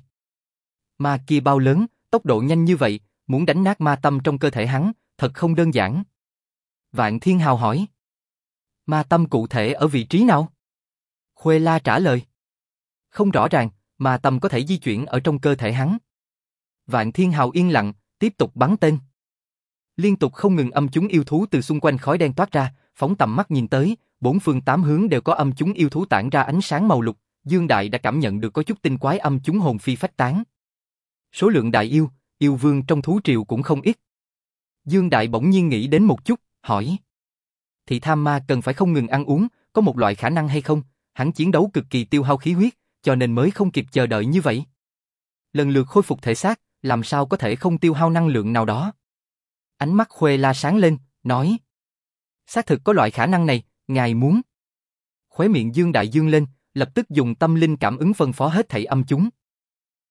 A: Ma kia bao lớn, tốc độ nhanh như vậy, muốn đánh nát ma tâm trong cơ thể hắn, thật không đơn giản. Vạn Thiên Hào hỏi. Ma tâm cụ thể ở vị trí nào? Khuê La trả lời. Không rõ ràng, ma tâm có thể di chuyển ở trong cơ thể hắn. Vạn Thiên Hào yên lặng, tiếp tục bắn tên. Liên tục không ngừng âm chúng yêu thú từ xung quanh khói đen toát ra, phóng tầm mắt nhìn tới, bốn phương tám hướng đều có âm chúng yêu thú tản ra ánh sáng màu lục, Dương Đại đã cảm nhận được có chút tinh quái âm chúng hồn phi phách tán. Số lượng đại yêu, yêu vương trong thú triều cũng không ít. Dương Đại bỗng nhiên nghĩ đến một chút, hỏi. Thị tham ma cần phải không ngừng ăn uống, có một loại khả năng hay không? Hắn chiến đấu cực kỳ tiêu hao khí huyết, cho nên mới không kịp chờ đợi như vậy. Lần lượt khôi phục thể xác, làm sao có thể không tiêu hao năng lượng nào đó? Ánh mắt Khuê La sáng lên, nói. Xác thực có loại khả năng này, ngài muốn. Khóe miệng Dương Đại Dương lên, lập tức dùng tâm linh cảm ứng phân phó hết thảy âm chúng.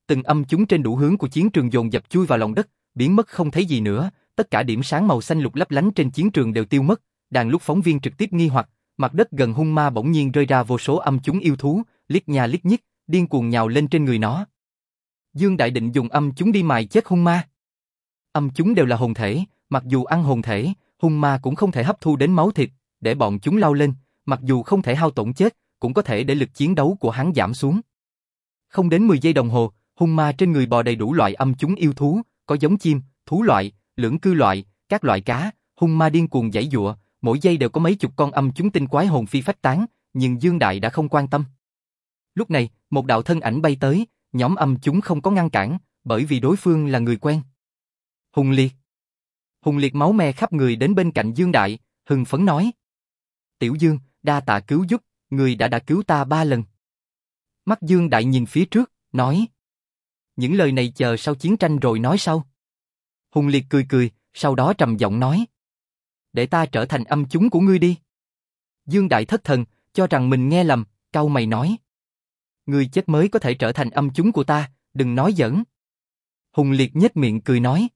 A: Từng âm chúng trên đủ hướng của chiến trường dồn dập chui vào lòng đất, biến mất không thấy gì nữa, tất cả điểm sáng màu xanh lục lấp lánh trên chiến trường đều tiêu mất, đàn lúc phóng viên trực tiếp nghi hoặc, mặt đất gần hung ma bỗng nhiên rơi ra vô số âm chúng yêu thú, liếc nhà liếc nhích, điên cuồng nhào lên trên người nó. Dương Đại định dùng âm chúng đi mài chết hung ma. Âm chúng đều là hồn thể, mặc dù ăn hồn thể, hung ma cũng không thể hấp thu đến máu thịt, để bọn chúng lao lên, mặc dù không thể hao tổn chết, cũng có thể để lực chiến đấu của hắn giảm xuống. Không đến 10 giây đồng hồ, hung ma trên người bò đầy đủ loại âm chúng yêu thú, có giống chim, thú loại, lưỡng cư loại, các loại cá, hung ma điên cuồng giãy giụa, mỗi giây đều có mấy chục con âm chúng tinh quái hồn phi phách tán, nhưng Dương Đại đã không quan tâm. Lúc này, một đạo thân ảnh bay tới, nhóm âm chúng không có ngăn cản, bởi vì đối phương là người quen. Hùng Liệt Hùng Liệt máu me khắp người đến bên cạnh Dương Đại, hừng phấn nói. Tiểu Dương, đa tạ cứu giúp, người đã đã cứu ta ba lần. Mắt Dương Đại nhìn phía trước, nói. Những lời này chờ sau chiến tranh rồi nói sau. Hùng Liệt cười cười, sau đó trầm giọng nói. Để ta trở thành âm chúng của ngươi đi. Dương Đại thất thần, cho rằng mình nghe lầm, cau mày nói. Ngươi chết mới có thể trở thành âm chúng của ta, đừng nói giỡn. Hùng Liệt nhếch miệng cười nói.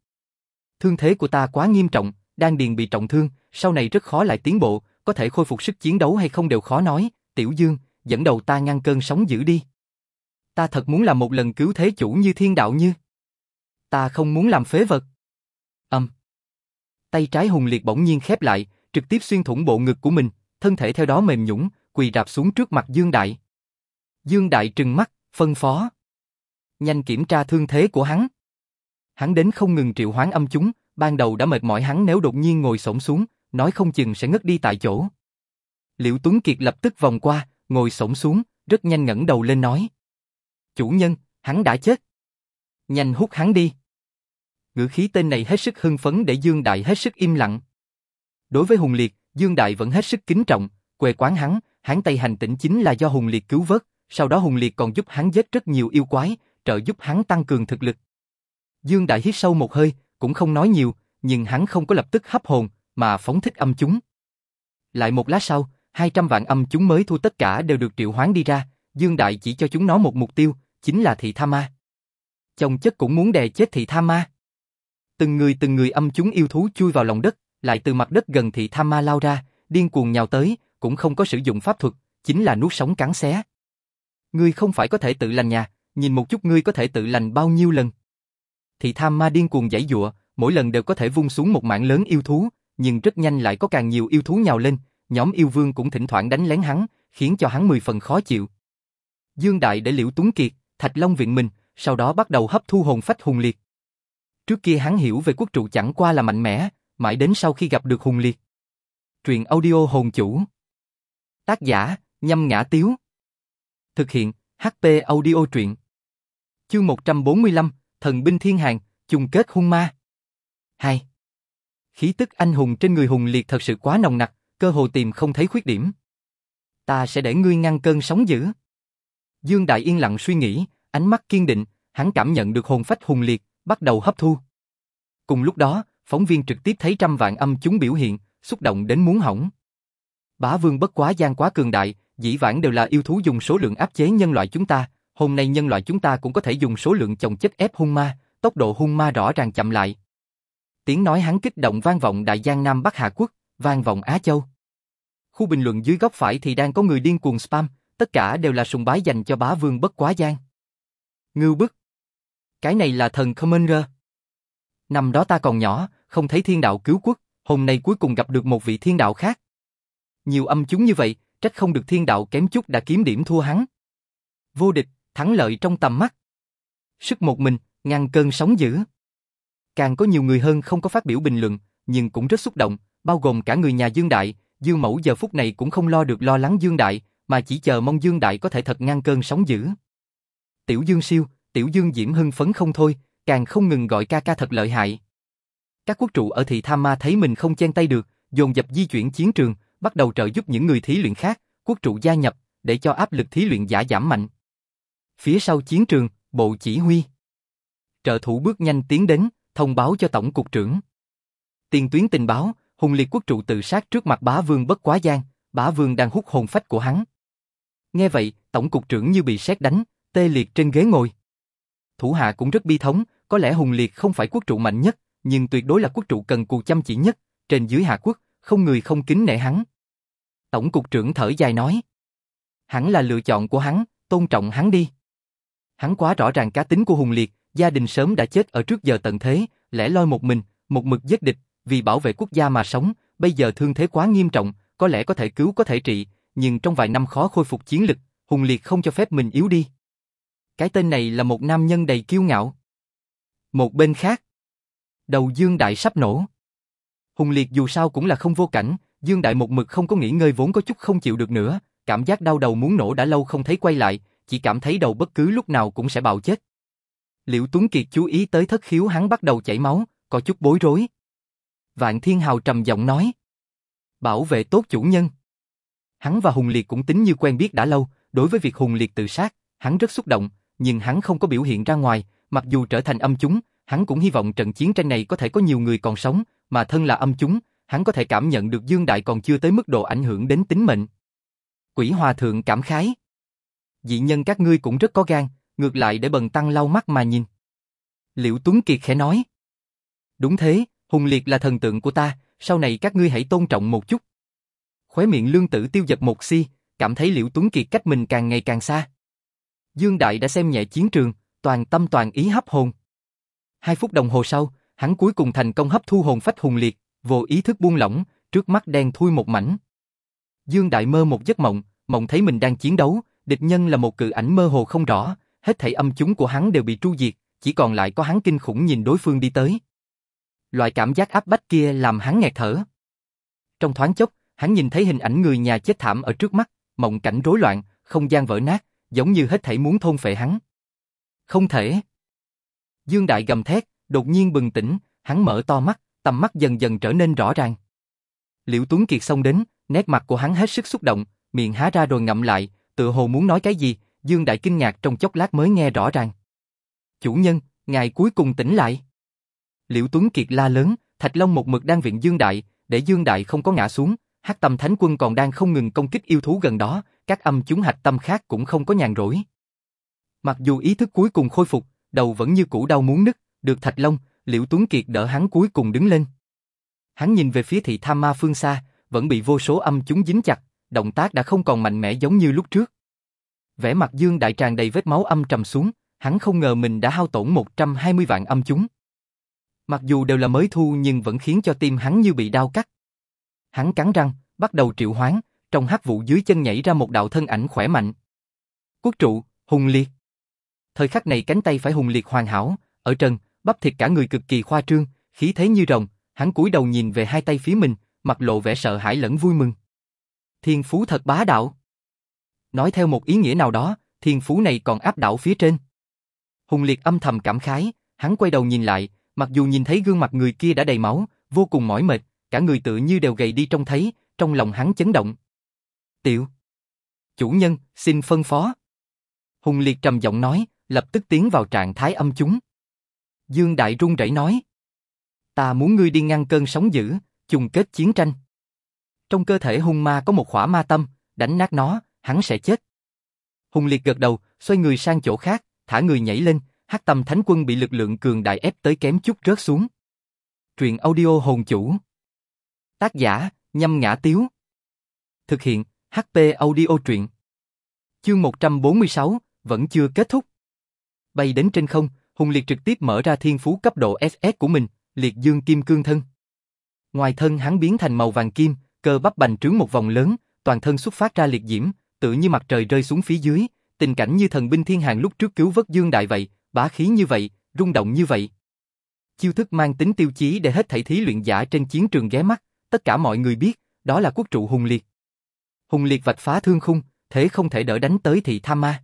A: Thương thế của ta quá nghiêm trọng, đang điền bị trọng thương, sau này rất khó lại tiến bộ, có thể khôi phục sức chiến đấu hay không đều khó nói. Tiểu Dương, dẫn đầu ta ngăn cơn sóng dữ đi. Ta thật muốn làm một lần cứu thế chủ như thiên đạo như. Ta không muốn làm phế vật. Âm. Tay trái hùng liệt bỗng nhiên khép lại, trực tiếp xuyên thủng bộ ngực của mình, thân thể theo đó mềm nhũn, quỳ rạp xuống trước mặt Dương Đại. Dương Đại trừng mắt, phân phó. Nhanh kiểm tra thương thế của hắn. Hắn đến không ngừng triệu hoán âm chúng, ban đầu đã mệt mỏi hắn nếu đột nhiên ngồi xổm xuống, nói không chừng sẽ ngất đi tại chỗ. Liễu Tuấn Kiệt lập tức vòng qua, ngồi xổm xuống, rất nhanh ngẩng đầu lên nói. Chủ nhân, hắn đã chết. Nhanh hút hắn đi. Ngữ khí tên này hết sức hưng phấn để Dương Đại hết sức im lặng. Đối với Hùng Liệt, Dương Đại vẫn hết sức kính trọng, quê quán hắn, hắn Tây hành tỉnh chính là do Hùng Liệt cứu vớt, sau đó Hùng Liệt còn giúp hắn giết rất nhiều yêu quái, trợ giúp hắn tăng cường thực lực. Dương Đại hít sâu một hơi, cũng không nói nhiều, nhưng hắn không có lập tức hấp hồn, mà phóng thích âm chúng. Lại một lát sau, 200 vạn âm chúng mới thu tất cả đều được triệu hoán đi ra, Dương Đại chỉ cho chúng nó một mục tiêu, chính là thị tha ma. Chồng chất cũng muốn đè chết thị tha ma. Từng người từng người âm chúng yêu thú chui vào lòng đất, lại từ mặt đất gần thị tha ma lao ra, điên cuồng nhào tới, cũng không có sử dụng pháp thuật, chính là nuốt sống cắn xé. Ngươi không phải có thể tự lành nhà, nhìn một chút ngươi có thể tự lành bao nhiêu lần. Thị Tha ma điên cuồng giãy dụa, mỗi lần đều có thể vung xuống một mạng lớn yêu thú, nhưng rất nhanh lại có càng nhiều yêu thú nhào lên, nhóm yêu vương cũng thỉnh thoảng đánh lén hắn, khiến cho hắn mười phần khó chịu. Dương Đại để Liễu Tuấn Kiệt, Thạch Long viện mình, sau đó bắt đầu hấp thu hồn phách hùng liệt. Trước kia hắn hiểu về quốc trụ chẳng qua là mạnh mẽ, mãi đến sau khi gặp được hùng liệt. Truyện audio hồn chủ. Tác giả, nhâm ngã tiếu. Thực hiện, HP audio truyện. Chương 145, Thần binh thiên hàng, chung kết hung ma. 2. Khí tức anh hùng trên người hùng liệt thật sự quá nồng nặc, cơ hồ tìm không thấy khuyết điểm. Ta sẽ để ngươi ngăn cơn sóng dữ. Dương Đại yên lặng suy nghĩ, ánh mắt kiên định, hắn cảm nhận được hồn phách hùng liệt, bắt đầu hấp thu. Cùng lúc đó, phóng viên trực tiếp thấy trăm vạn âm chúng biểu hiện, xúc động đến muốn hỏng. Bá vương bất quá gian quá cường đại, dĩ vãng đều là yêu thú dùng số lượng áp chế nhân loại chúng ta, hôm nay nhân loại chúng ta cũng có thể dùng số lượng chồng chất ép hung ma, tốc độ hung ma rõ ràng chậm lại. Tiếng nói hắn kích động vang vọng Đại Giang Nam Bắc Hà Quốc, vang vọng Á Châu. Khu bình luận dưới góc phải thì đang có người điên cuồng spam, tất cả đều là sùng bái dành cho bá vương bất quá giang. Ngưu bức. Cái này là thần Commander. Năm đó ta còn nhỏ, không thấy thiên đạo cứu quốc, hôm nay cuối cùng gặp được một vị thiên đạo khác. Nhiều âm chúng như vậy, trách không được thiên đạo kém chút đã kiếm điểm thua hắn. Vô địch, thắng lợi trong tầm mắt. Sức một mình, ngăn cơn sóng dữ. Càng có nhiều người hơn không có phát biểu bình luận, nhưng cũng rất xúc động, bao gồm cả người nhà Dương Đại, Dương Mẫu giờ phút này cũng không lo được lo lắng Dương Đại, mà chỉ chờ mong Dương Đại có thể thật ngăn cơn sóng dữ. Tiểu Dương siêu, Tiểu Dương Diễm hưng phấn không thôi, càng không ngừng gọi ca ca thật lợi hại. Các quốc trụ ở thị Tham Ma thấy mình không chen tay được, dồn dập di chuyển chiến trường, bắt đầu trợ giúp những người thí luyện khác, quốc trụ gia nhập, để cho áp lực thí luyện giả giảm mạnh. Phía sau chiến trường, bộ chỉ huy. Trợ thủ bước nhanh tiến đến, thông báo cho tổng cục trưởng. Tiền tuyến tình báo, hùng liệt quốc trụ tự sát trước mặt bá vương bất quá gian, bá vương đang hút hồn phách của hắn. Nghe vậy, tổng cục trưởng như bị sét đánh, tê liệt trên ghế ngồi. Thủ hạ cũng rất bi thống, có lẽ hùng liệt không phải quốc trụ mạnh nhất, nhưng tuyệt đối là quốc trụ cần cù chăm chỉ nhất, trên dưới hạ quốc, không người không kính nể hắn. Tổng cục trưởng thở dài nói. Hắn là lựa chọn của hắn, tôn trọng hắn đi. Hắn quá rõ ràng cá tính của Hùng Liệt, gia đình sớm đã chết ở trước giờ tận thế, lẻ loi một mình, một mực giết địch, vì bảo vệ quốc gia mà sống, bây giờ thương thế quá nghiêm trọng, có lẽ có thể cứu có thể trị, nhưng trong vài năm khó khôi phục chiến lực, Hùng Liệt không cho phép mình yếu đi. Cái tên này là một nam nhân đầy kiêu ngạo. Một bên khác, đầu Dương Đại sắp nổ. Hùng Liệt dù sao cũng là không vô cảnh, Dương Đại một mực không có nghỉ ngơi vốn có chút không chịu được nữa, cảm giác đau đầu muốn nổ đã lâu không thấy quay lại, chỉ cảm thấy đầu bất cứ lúc nào cũng sẽ bạo chết. Liễu Tuấn Kiệt chú ý tới thất khiếu hắn bắt đầu chảy máu, có chút bối rối. Vạn Thiên Hào trầm giọng nói. Bảo vệ tốt chủ nhân. Hắn và Hùng Liệt cũng tính như quen biết đã lâu, đối với việc Hùng Liệt tự sát, hắn rất xúc động, nhưng hắn không có biểu hiện ra ngoài, mặc dù trở thành âm chúng, hắn cũng hy vọng trận chiến tranh này có thể có nhiều người còn sống, mà thân là âm chúng, hắn có thể cảm nhận được Dương Đại còn chưa tới mức độ ảnh hưởng đến tính mệnh. Quỷ Hòa Thượng cảm khái. Dị nhân các ngươi cũng rất có gan, ngược lại để bần tăng lau mắt mà nhìn. Liễu Tuấn Kiệt khẽ nói. Đúng thế, Hùng Liệt là thần tượng của ta, sau này các ngươi hãy tôn trọng một chút. Khóe miệng lương tử tiêu giật một si, cảm thấy Liễu Tuấn Kiệt cách mình càng ngày càng xa. Dương Đại đã xem nhẹ chiến trường, toàn tâm toàn ý hấp hồn. Hai phút đồng hồ sau, hắn cuối cùng thành công hấp thu hồn phách hùng liệt, vô ý thức buông lỏng, trước mắt đen thui một mảnh. Dương Đại mơ một giấc mộng, mộng thấy mình đang chiến đấu, địch nhân là một cự ảnh mơ hồ không rõ, hết thảy âm chúng của hắn đều bị tru diệt, chỉ còn lại có hắn kinh khủng nhìn đối phương đi tới. Loại cảm giác áp bách kia làm hắn nghẹt thở. Trong thoáng chốc, hắn nhìn thấy hình ảnh người nhà chết thảm ở trước mắt, mộng cảnh rối loạn, không gian vỡ nát, giống như hết thảy muốn thôn phệ hắn. Không thể. Dương Đại gầm thét, đột nhiên bừng tỉnh, hắn mở to mắt, tầm mắt dần dần trở nên rõ ràng. Liễu Tuấn Kiệt xông đến, nét mặt của hắn hết sức xúc động, miệng há ra rồi ngậm lại, tựa hồ muốn nói cái gì, Dương Đại kinh ngạc trong chốc lát mới nghe rõ ràng. Chủ nhân, ngài cuối cùng tỉnh lại. Liễu Tuấn Kiệt la lớn, Thạch Long một mực đang viện Dương Đại, để Dương Đại không có ngã xuống, Hắc Tâm Thánh Quân còn đang không ngừng công kích yêu thú gần đó, các âm chúng hạch tâm khác cũng không có nhàn rỗi. Mặc dù ý thức cuối cùng khôi phục, đầu vẫn như cũ đau muốn nứt, được Thạch Long, Liễu Tuấn Kiệt đỡ hắn cuối cùng đứng lên. Hắn nhìn về phía thị tham ma phương xa, vẫn bị vô số âm chúng dính chặt, động tác đã không còn mạnh mẽ giống như lúc trước. Vẻ mặt Dương Đại tràn đầy vết máu âm trầm xuống, hắn không ngờ mình đã hao tổn 120 vạn âm chúng. Mặc dù đều là mới thu nhưng vẫn khiến cho tim hắn như bị đau cắt. Hắn cắn răng, bắt đầu triệu hoán, trong hắc vụ dưới chân nhảy ra một đạo thân ảnh khỏe mạnh. Quốc trụ, hùng liệt. Thời khắc này cánh tay phải hùng liệt hoàn hảo, ở trần, bắp thịt cả người cực kỳ khoa trương, khí thế như rồng, hắn cúi đầu nhìn về hai tay phía mình, mặt lộ vẻ sợ hãi lẫn vui mừng. Thiên phú thật bá đạo. Nói theo một ý nghĩa nào đó, thiên phú này còn áp đảo phía trên. Hùng liệt âm thầm cảm khái, hắn quay đầu nhìn lại, mặc dù nhìn thấy gương mặt người kia đã đầy máu, vô cùng mỏi mệt, cả người tự như đều gầy đi trông thấy, trong lòng hắn chấn động. Tiểu. Chủ nhân, xin phân phó. Hùng liệt trầm giọng nói, lập tức tiến vào trạng thái âm chúng. Dương Đại run rẩy nói. Ta muốn ngươi đi ngăn cơn sóng dữ, chung kết chiến tranh. Trong cơ thể hung ma có một khỏa ma tâm, đánh nát nó, hắn sẽ chết. Hùng Liệt gật đầu, xoay người sang chỗ khác, thả người nhảy lên, Hắc Tâm Thánh Quân bị lực lượng cường đại ép tới kém chút rớt xuống. Truyện audio hồn chủ. Tác giả, nhâm ngã tiếu. Thực hiện, HP audio truyện. Chương 146, vẫn chưa kết thúc. Bay đến trên không, Hùng Liệt trực tiếp mở ra thiên phú cấp độ SS của mình, liệt dương kim cương thân. Ngoài thân hắn biến thành màu vàng kim, cơ bắp bành trướng một vòng lớn, toàn thân xuất phát ra liệt diễm, tự như mặt trời rơi xuống phía dưới, tình cảnh như thần binh thiên hàng lúc trước cứu vớt dương đại vậy, bá khí như vậy, rung động như vậy. Chiêu thức mang tính tiêu chí để hết thảy thí luyện giả trên chiến trường ghé mắt, tất cả mọi người biết, đó là quốc trụ hùng liệt. Hùng liệt vạch phá thương khung, thế không thể đỡ đánh tới thị tham ma.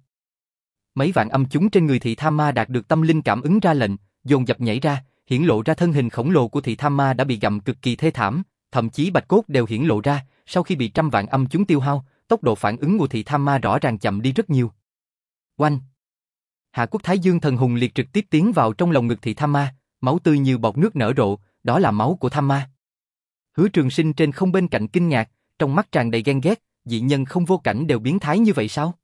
A: Mấy vạn âm chúng trên người thị tham ma đạt được tâm linh cảm ứng ra lệnh, dồn dập nhảy ra, hiển lộ ra thân hình khổng lồ của thị tham ma đã bị gặm cực kỳ thê thảm, thậm chí bạch cốt đều hiển lộ ra, sau khi bị trăm vạn âm chúng tiêu hao, tốc độ phản ứng của thị tham ma rõ ràng chậm đi rất nhiều. Oanh! Hạ quốc Thái Dương thần hùng liệt trực tiếp tiến vào trong lòng ngực thị tham ma, máu tươi như bọt nước nở rộ, đó là máu của tham ma. Hứa trường sinh trên không bên cạnh kinh ngạc, trong mắt tràn đầy ghen ghét, dị nhân không vô cảnh đều biến thái như vậy sao?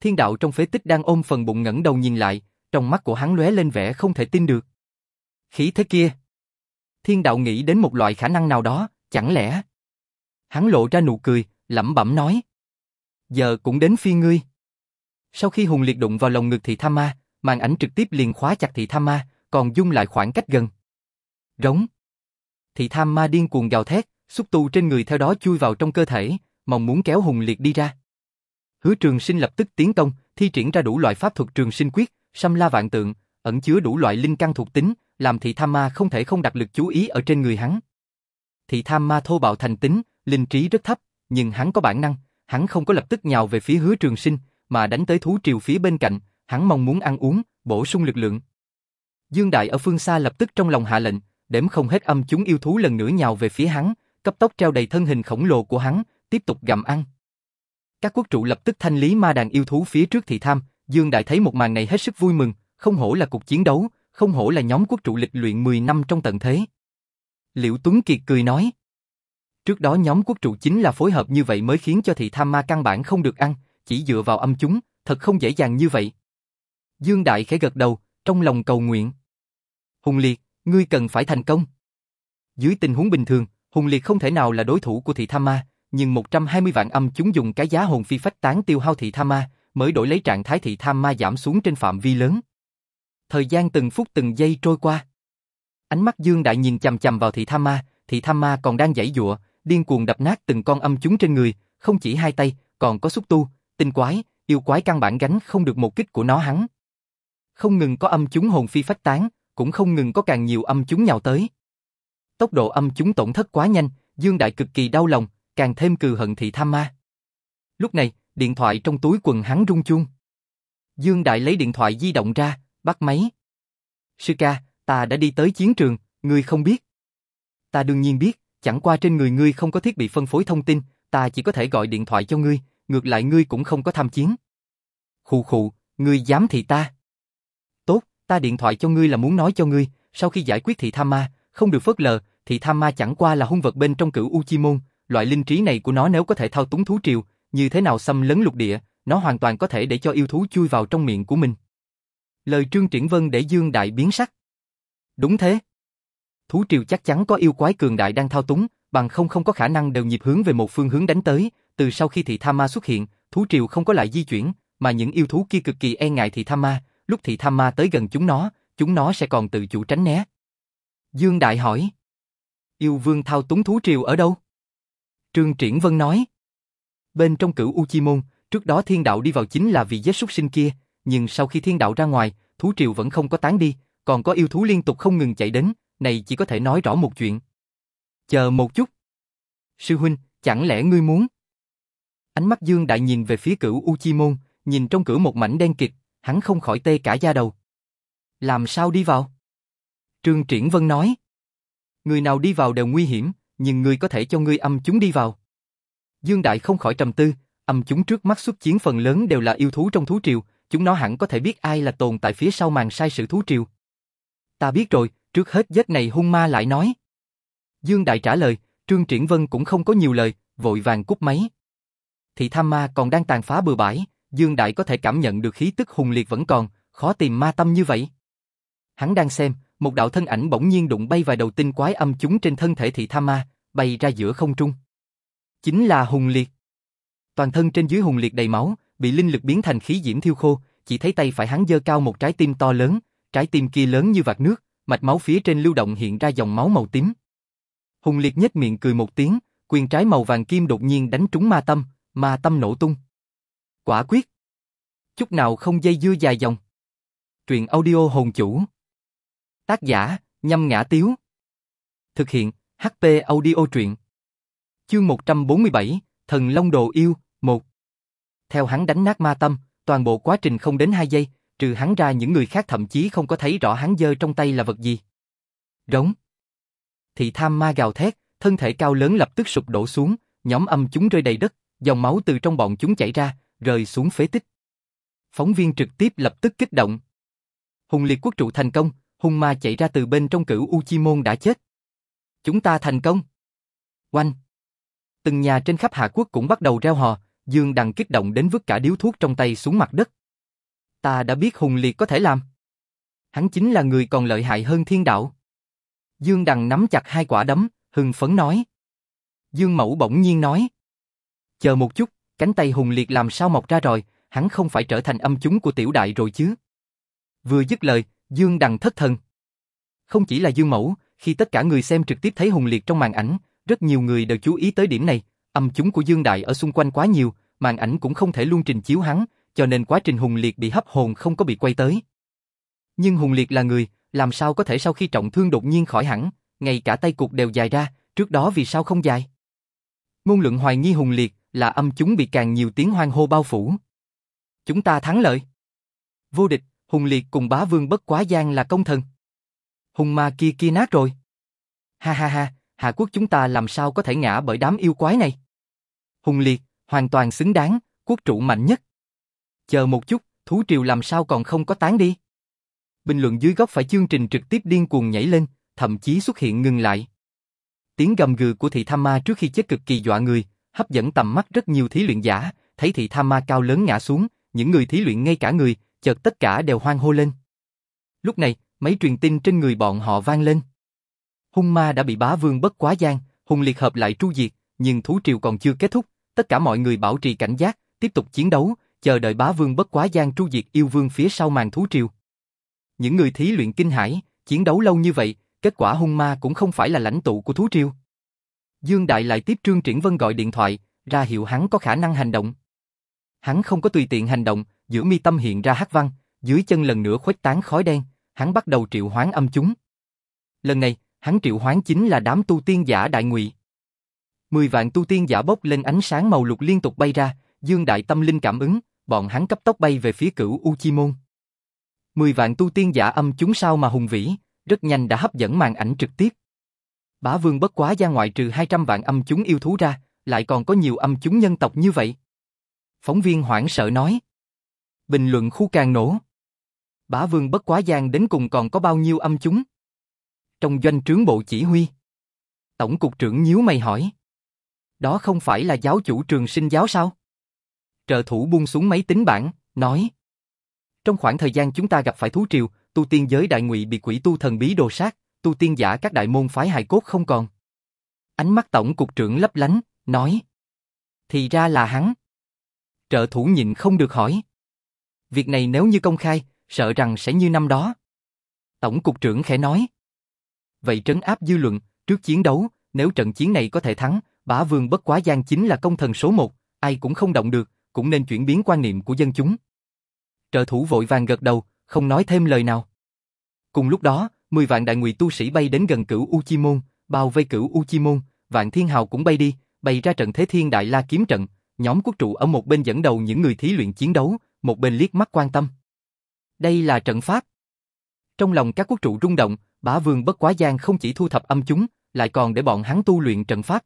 A: Thiên đạo trong phế tích đang ôm phần bụng ngẩng đầu nhìn lại, trong mắt của hắn lóe lên vẻ không thể tin được. Khí thế kia. Thiên đạo nghĩ đến một loại khả năng nào đó, chẳng lẽ? Hắn lộ ra nụ cười, lẩm bẩm nói. Giờ cũng đến phi ngươi. Sau khi hùng liệt đụng vào lồng ngực thị tham ma, màn ảnh trực tiếp liền khóa chặt thị tham ma, còn dung lại khoảng cách gần. Rống. Thị tham ma điên cuồng gào thét, xúc tu trên người theo đó chui vào trong cơ thể, mong muốn kéo hùng liệt đi ra. Hứa trường sinh lập tức tiến công, thi triển ra đủ loại pháp thuật trường sinh quyết, xâm la vạn tượng, ẩn chứa đủ loại linh căn thuộc tính, làm thị tham ma không thể không đặt lực chú ý ở trên người hắn. Thị tham ma thô bạo thành tính, linh trí rất thấp, nhưng hắn có bản năng, hắn không có lập tức nhào về phía hứa trường sinh, mà đánh tới thú triều phía bên cạnh, hắn mong muốn ăn uống, bổ sung lực lượng. Dương Đại ở phương xa lập tức trong lòng hạ lệnh, đếm không hết âm chúng yêu thú lần nữa nhào về phía hắn, cấp tốc treo đầy thân hình khổng lồ của hắn, tiếp tục gặm ăn. Các quốc trụ lập tức thanh lý ma đàn yêu thú phía trước thị tham, Dương Đại thấy một màn này hết sức vui mừng, không hổ là cuộc chiến đấu, không hổ là nhóm quốc trụ lịch luyện 10 năm trong tận thế. Liễu Tuấn Kiệt cười nói. Trước đó nhóm quốc trụ chính là phối hợp như vậy mới khiến cho thị tham ma căn bản không được ăn, chỉ dựa vào âm chúng, thật không dễ dàng như vậy. Dương Đại khẽ gật đầu, trong lòng cầu nguyện. Hùng Liệt, ngươi cần phải thành công. Dưới tình huống bình thường, Hùng Liệt không thể nào là đối thủ của thị tham ma, nhưng 120 vạn âm chúng dùng cái giá hồn phi phách tán tiêu hao thị tham ma, mới đổi lấy trạng thái thị tham ma giảm xuống trên phạm vi lớn. Thời gian từng phút từng giây trôi qua. Ánh mắt Dương Đại nhìn chầm chầm vào thị tham ma, thị tham ma còn đang giãy giụa, điên cuồng đập nát từng con âm chúng trên người, không chỉ hai tay, còn có xúc tu, tinh quái, yêu quái căn bản gánh không được một kích của nó hắn. Không ngừng có âm chúng hồn phi phách tán, cũng không ngừng có càng nhiều âm chúng nhào tới. Tốc độ âm chúng tổn thất quá nhanh, Dương Đại cực kỳ đau lòng, càng thêm cừ hận thị tham ma. Lúc này, điện thoại trong túi quần hắn rung chuông. Dương Đại lấy điện thoại di động ra, bắt máy. Sư ca, ta đã đi tới chiến trường, ngươi không biết. Ta đương nhiên biết, chẳng qua trên người ngươi không có thiết bị phân phối thông tin, ta chỉ có thể gọi điện thoại cho ngươi, ngược lại ngươi cũng không có tham chiến. Khù khù, ngươi dám thị ta. Tốt, ta điện thoại cho ngươi là muốn nói cho ngươi, sau khi giải quyết thị tham ma, không được phớt lờ, thị tham ma chẳng qua là hung vật bên trong cửu Uchimon, loại linh trí này của nó nếu có thể thao túng thú triều, như thế nào xâm lấn lục địa, nó hoàn toàn có thể để cho yêu thú chui vào trong miệng của mình. Lời Trương Triển Vân để Dương Đại biến sắc. Đúng thế. Thú triều chắc chắn có yêu quái cường đại đang thao túng, bằng không không có khả năng đều nhịp hướng về một phương hướng đánh tới, từ sau khi thị tham ma xuất hiện, thú triều không có lại di chuyển, mà những yêu thú kia cực kỳ e ngại thị tham ma, lúc thị tham ma tới gần chúng nó, chúng nó sẽ còn tự chủ tránh né. Dương Đại hỏi. Yêu vương thao túng thú triều ở đâu? Trương Triển Vân nói. Bên trong cửu Uchimon, trước đó thiên đạo đi vào chính là vì giết súc sinh kia, nhưng sau khi thiên đạo ra ngoài, thú triều vẫn không có tán đi, còn có yêu thú liên tục không ngừng chạy đến, này chỉ có thể nói rõ một chuyện. Chờ một chút. Sư huynh, chẳng lẽ ngươi muốn? Ánh mắt Dương Đại nhìn về phía cửu Uchimon, nhìn trong cửa một mảnh đen kịt, hắn không khỏi tê cả da đầu. Làm sao đi vào? Trương Triển Vân nói. Người nào đi vào đều nguy hiểm, nhưng ngươi có thể cho ngươi âm chúng đi vào. Dương Đại không khỏi trầm tư, âm chúng trước mắt xuất chiến phần lớn đều là yêu thú trong thú triều, chúng nó hẳn có thể biết ai là tồn tại phía sau màn sai sự thú triều. Ta biết rồi, trước hết giết này hung ma lại nói. Dương Đại trả lời, Trương Triển Vân cũng không có nhiều lời, vội vàng cúp máy. thị tham ma còn đang tàn phá bừa bãi, Dương Đại có thể cảm nhận được khí tức hùng liệt vẫn còn, khó tìm ma tâm như vậy. Hắn đang xem, một đạo thân ảnh bỗng nhiên đụng bay vài đầu tinh quái âm chúng trên thân thể thị tham ma, bay ra giữa không trung. Chính là hùng liệt. Toàn thân trên dưới hùng liệt đầy máu, bị linh lực biến thành khí diễm thiêu khô, chỉ thấy tay phải hắn giơ cao một trái tim to lớn, trái tim kia lớn như vạt nước, mạch máu phía trên lưu động hiện ra dòng máu màu tím. Hùng liệt nhếch miệng cười một tiếng, quyền trái màu vàng kim đột nhiên đánh trúng ma tâm, ma tâm nổ tung. Quả quyết. Chút nào không dây dưa dài dòng. Truyện audio hồn chủ. Tác giả, nhâm ngã tiếu. Thực hiện, HP audio truyện. Chương 147, Thần Long Đồ Yêu, 1. Theo hắn đánh nát ma tâm, toàn bộ quá trình không đến 2 giây, trừ hắn ra những người khác thậm chí không có thấy rõ hắn giơ trong tay là vật gì. Rống thì tham ma gào thét, thân thể cao lớn lập tức sụp đổ xuống, nhóm âm chúng rơi đầy đất, dòng máu từ trong bọn chúng chảy ra, rơi xuống phế tích. Phóng viên trực tiếp lập tức kích động. Hùng liệt quốc trụ thành công, hung ma chạy ra từ bên trong cửu U Chi Môn đã chết. Chúng ta thành công. Oanh. Từng nhà trên khắp Hạ Quốc cũng bắt đầu reo hò, Dương Đằng kích động đến vứt cả điếu thuốc trong tay xuống mặt đất. Ta đã biết Hùng Liệt có thể làm. Hắn chính là người còn lợi hại hơn thiên đạo. Dương Đằng nắm chặt hai quả đấm, hưng phấn nói. Dương Mẫu bỗng nhiên nói. Chờ một chút, cánh tay Hùng Liệt làm sao mọc ra rồi, hắn không phải trở thành âm chúng của tiểu đại rồi chứ. Vừa dứt lời, Dương Đằng thất thần. Không chỉ là Dương Mẫu, khi tất cả người xem trực tiếp thấy Hùng Liệt trong màn ảnh, rất nhiều người đều chú ý tới điểm này, âm chúng của Dương Đại ở xung quanh quá nhiều, màn ảnh cũng không thể luôn trình chiếu hắn, cho nên quá trình Hùng Liệt bị hấp hồn không có bị quay tới. Nhưng Hùng Liệt là người, làm sao có thể sau khi trọng thương đột nhiên khỏi hẳn, ngay cả tay cụt đều dài ra, trước đó vì sao không dài? Ngôn luận hoài nghi Hùng Liệt là âm chúng bị càng nhiều tiếng hoang hô bao phủ. Chúng ta thắng lợi. Vô địch, Hùng Liệt cùng bá vương bất quá gian là công thần. Hùng ma kia kia nát rồi. Ha ha ha, Hạ quốc chúng ta làm sao có thể ngã bởi đám yêu quái này? Hùng Liệt, hoàn toàn xứng đáng, quốc trụ mạnh nhất. Chờ một chút, thú triều làm sao còn không có tán đi? Bình luận dưới góc phải chương trình trực tiếp điên cuồng nhảy lên, thậm chí xuất hiện ngừng lại. Tiếng gầm gừ của thị tham ma trước khi chết cực kỳ dọa người, hấp dẫn tầm mắt rất nhiều thí luyện giả, thấy thị tham ma cao lớn ngã xuống, những người thí luyện ngay cả người, chợt tất cả đều hoang hô lên. Lúc này, mấy truyền tin trên người bọn họ vang lên. Hung ma đã bị bá vương bất quá gian, hung liệt hợp lại tru diệt, nhưng thú triều còn chưa kết thúc, tất cả mọi người bảo trì cảnh giác, tiếp tục chiến đấu, chờ đợi bá vương bất quá gian tru diệt yêu vương phía sau màn thú triều. Những người thí luyện kinh hãi, chiến đấu lâu như vậy, kết quả hung ma cũng không phải là lãnh tụ của thú triêu. Dương Đại lại tiếp Trương Triển Vân gọi điện thoại, ra hiệu hắn có khả năng hành động. Hắn không có tùy tiện hành động, giữa mi tâm hiện ra hắc văn, dưới chân lần nữa khuếch tán khói đen, hắn bắt đầu triệu hoán âm chúng. Lần này, hắn triệu hoán chính là đám tu tiên giả đại ngụy. Mười vạn tu tiên giả bốc lên ánh sáng màu lục liên tục bay ra, Dương Đại tâm linh cảm ứng, bọn hắn cấp tốc bay về phía cửu U Chi Môn. Mười vạn tu tiên giả âm chúng sao mà hùng vĩ, rất nhanh đã hấp dẫn màn ảnh trực tiếp. Bá Vương bất quá ra ngoại trừ 200 vạn âm chúng yêu thú ra, lại còn có nhiều âm chúng nhân tộc như vậy. Phóng viên hoảng sợ nói. Bình luận khu càng nổ. Bá Vương bất quá gian đến cùng còn có bao nhiêu âm chúng? Trong doanh trướng bộ chỉ huy. Tổng cục trưởng nhíu mày hỏi. Đó không phải là giáo chủ trường sinh giáo sao? Trợ thủ buông xuống máy tính bảng, nói. Trong khoảng thời gian chúng ta gặp phải thú triều, tu tiên giới đại ngụy bị quỷ tu thần bí đồ sát, tu tiên giả các đại môn phái hài cốt không còn. Ánh mắt tổng cục trưởng lấp lánh, nói. Thì ra là hắn. Trợ thủ nhịn không được hỏi. Việc này nếu như công khai, sợ rằng sẽ như năm đó. Tổng cục trưởng khẽ nói. Vậy trấn áp dư luận, trước chiến đấu, nếu trận chiến này có thể thắng, bá vương bất quá gian chính là công thần số một, ai cũng không động được, cũng nên chuyển biến quan niệm của dân chúng. Trợ thủ vội vàng gật đầu, không nói thêm lời nào. Cùng lúc đó, 10 vạn đại ngụy tu sĩ bay đến gần cửu U Chi Môn, bao vây cửu U Chi Môn, vạn thiên hào cũng bay đi, bay ra trận thế thiên đại la kiếm trận, nhóm quốc trụ ở một bên dẫn đầu những người thí luyện chiến đấu, một bên liếc mắt quan tâm. Đây là trận pháp. Trong lòng các quốc trụ rung động, bá vương bất quá gian không chỉ thu thập âm chúng, lại còn để bọn hắn tu luyện trận pháp.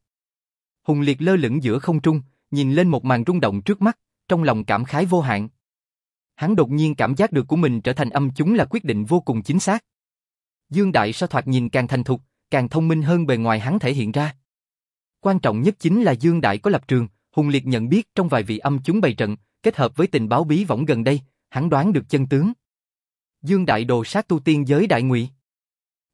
A: Hùng liệt lơ lửng giữa không trung, nhìn lên một màn rung động trước mắt, trong lòng cảm khái vô hạn. Hắn đột nhiên cảm giác được của mình trở thành âm chúng là quyết định vô cùng chính xác. Dương Đại so thoạt nhìn càng thành thục, càng thông minh hơn bề ngoài hắn thể hiện ra. Quan trọng nhất chính là Dương Đại có lập trường, Hùng Liệt nhận biết trong vài vị âm chúng bày trận, kết hợp với tình báo bí võng gần đây, hắn đoán được chân tướng. Dương Đại đồ sát tu tiên giới đại ngụy.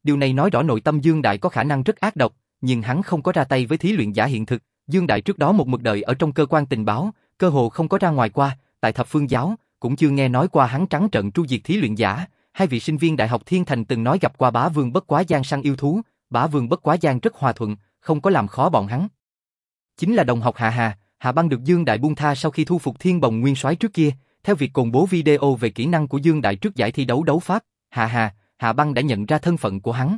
A: Điều này nói rõ nội tâm Dương Đại có khả năng rất ác độc, nhưng hắn không có ra tay với thí luyện giả hiện thực. Dương Đại trước đó một mực đợi ở trong cơ quan tình báo, cơ hồ không có ra ngoài qua, tại thập phương giáo, cũng chưa nghe nói qua hắn trắng trận tru diệt thí luyện giả. Hai vị sinh viên Đại học Thiên Thành từng nói gặp qua bá vương bất quá giang săn yêu thú, bá vương bất quá giang rất hòa thuận, không có làm khó bọn hắn. Chính là đồng học Hạ Hà, Hạ Băng được Dương Đại buông tha sau khi thu phục Thiên Bồng Nguyên Soái trước kia, theo việc công bố video về kỹ năng của Dương Đại trước giải thi đấu đấu pháp, Hạ Hà, Hạ Băng đã nhận ra thân phận của hắn.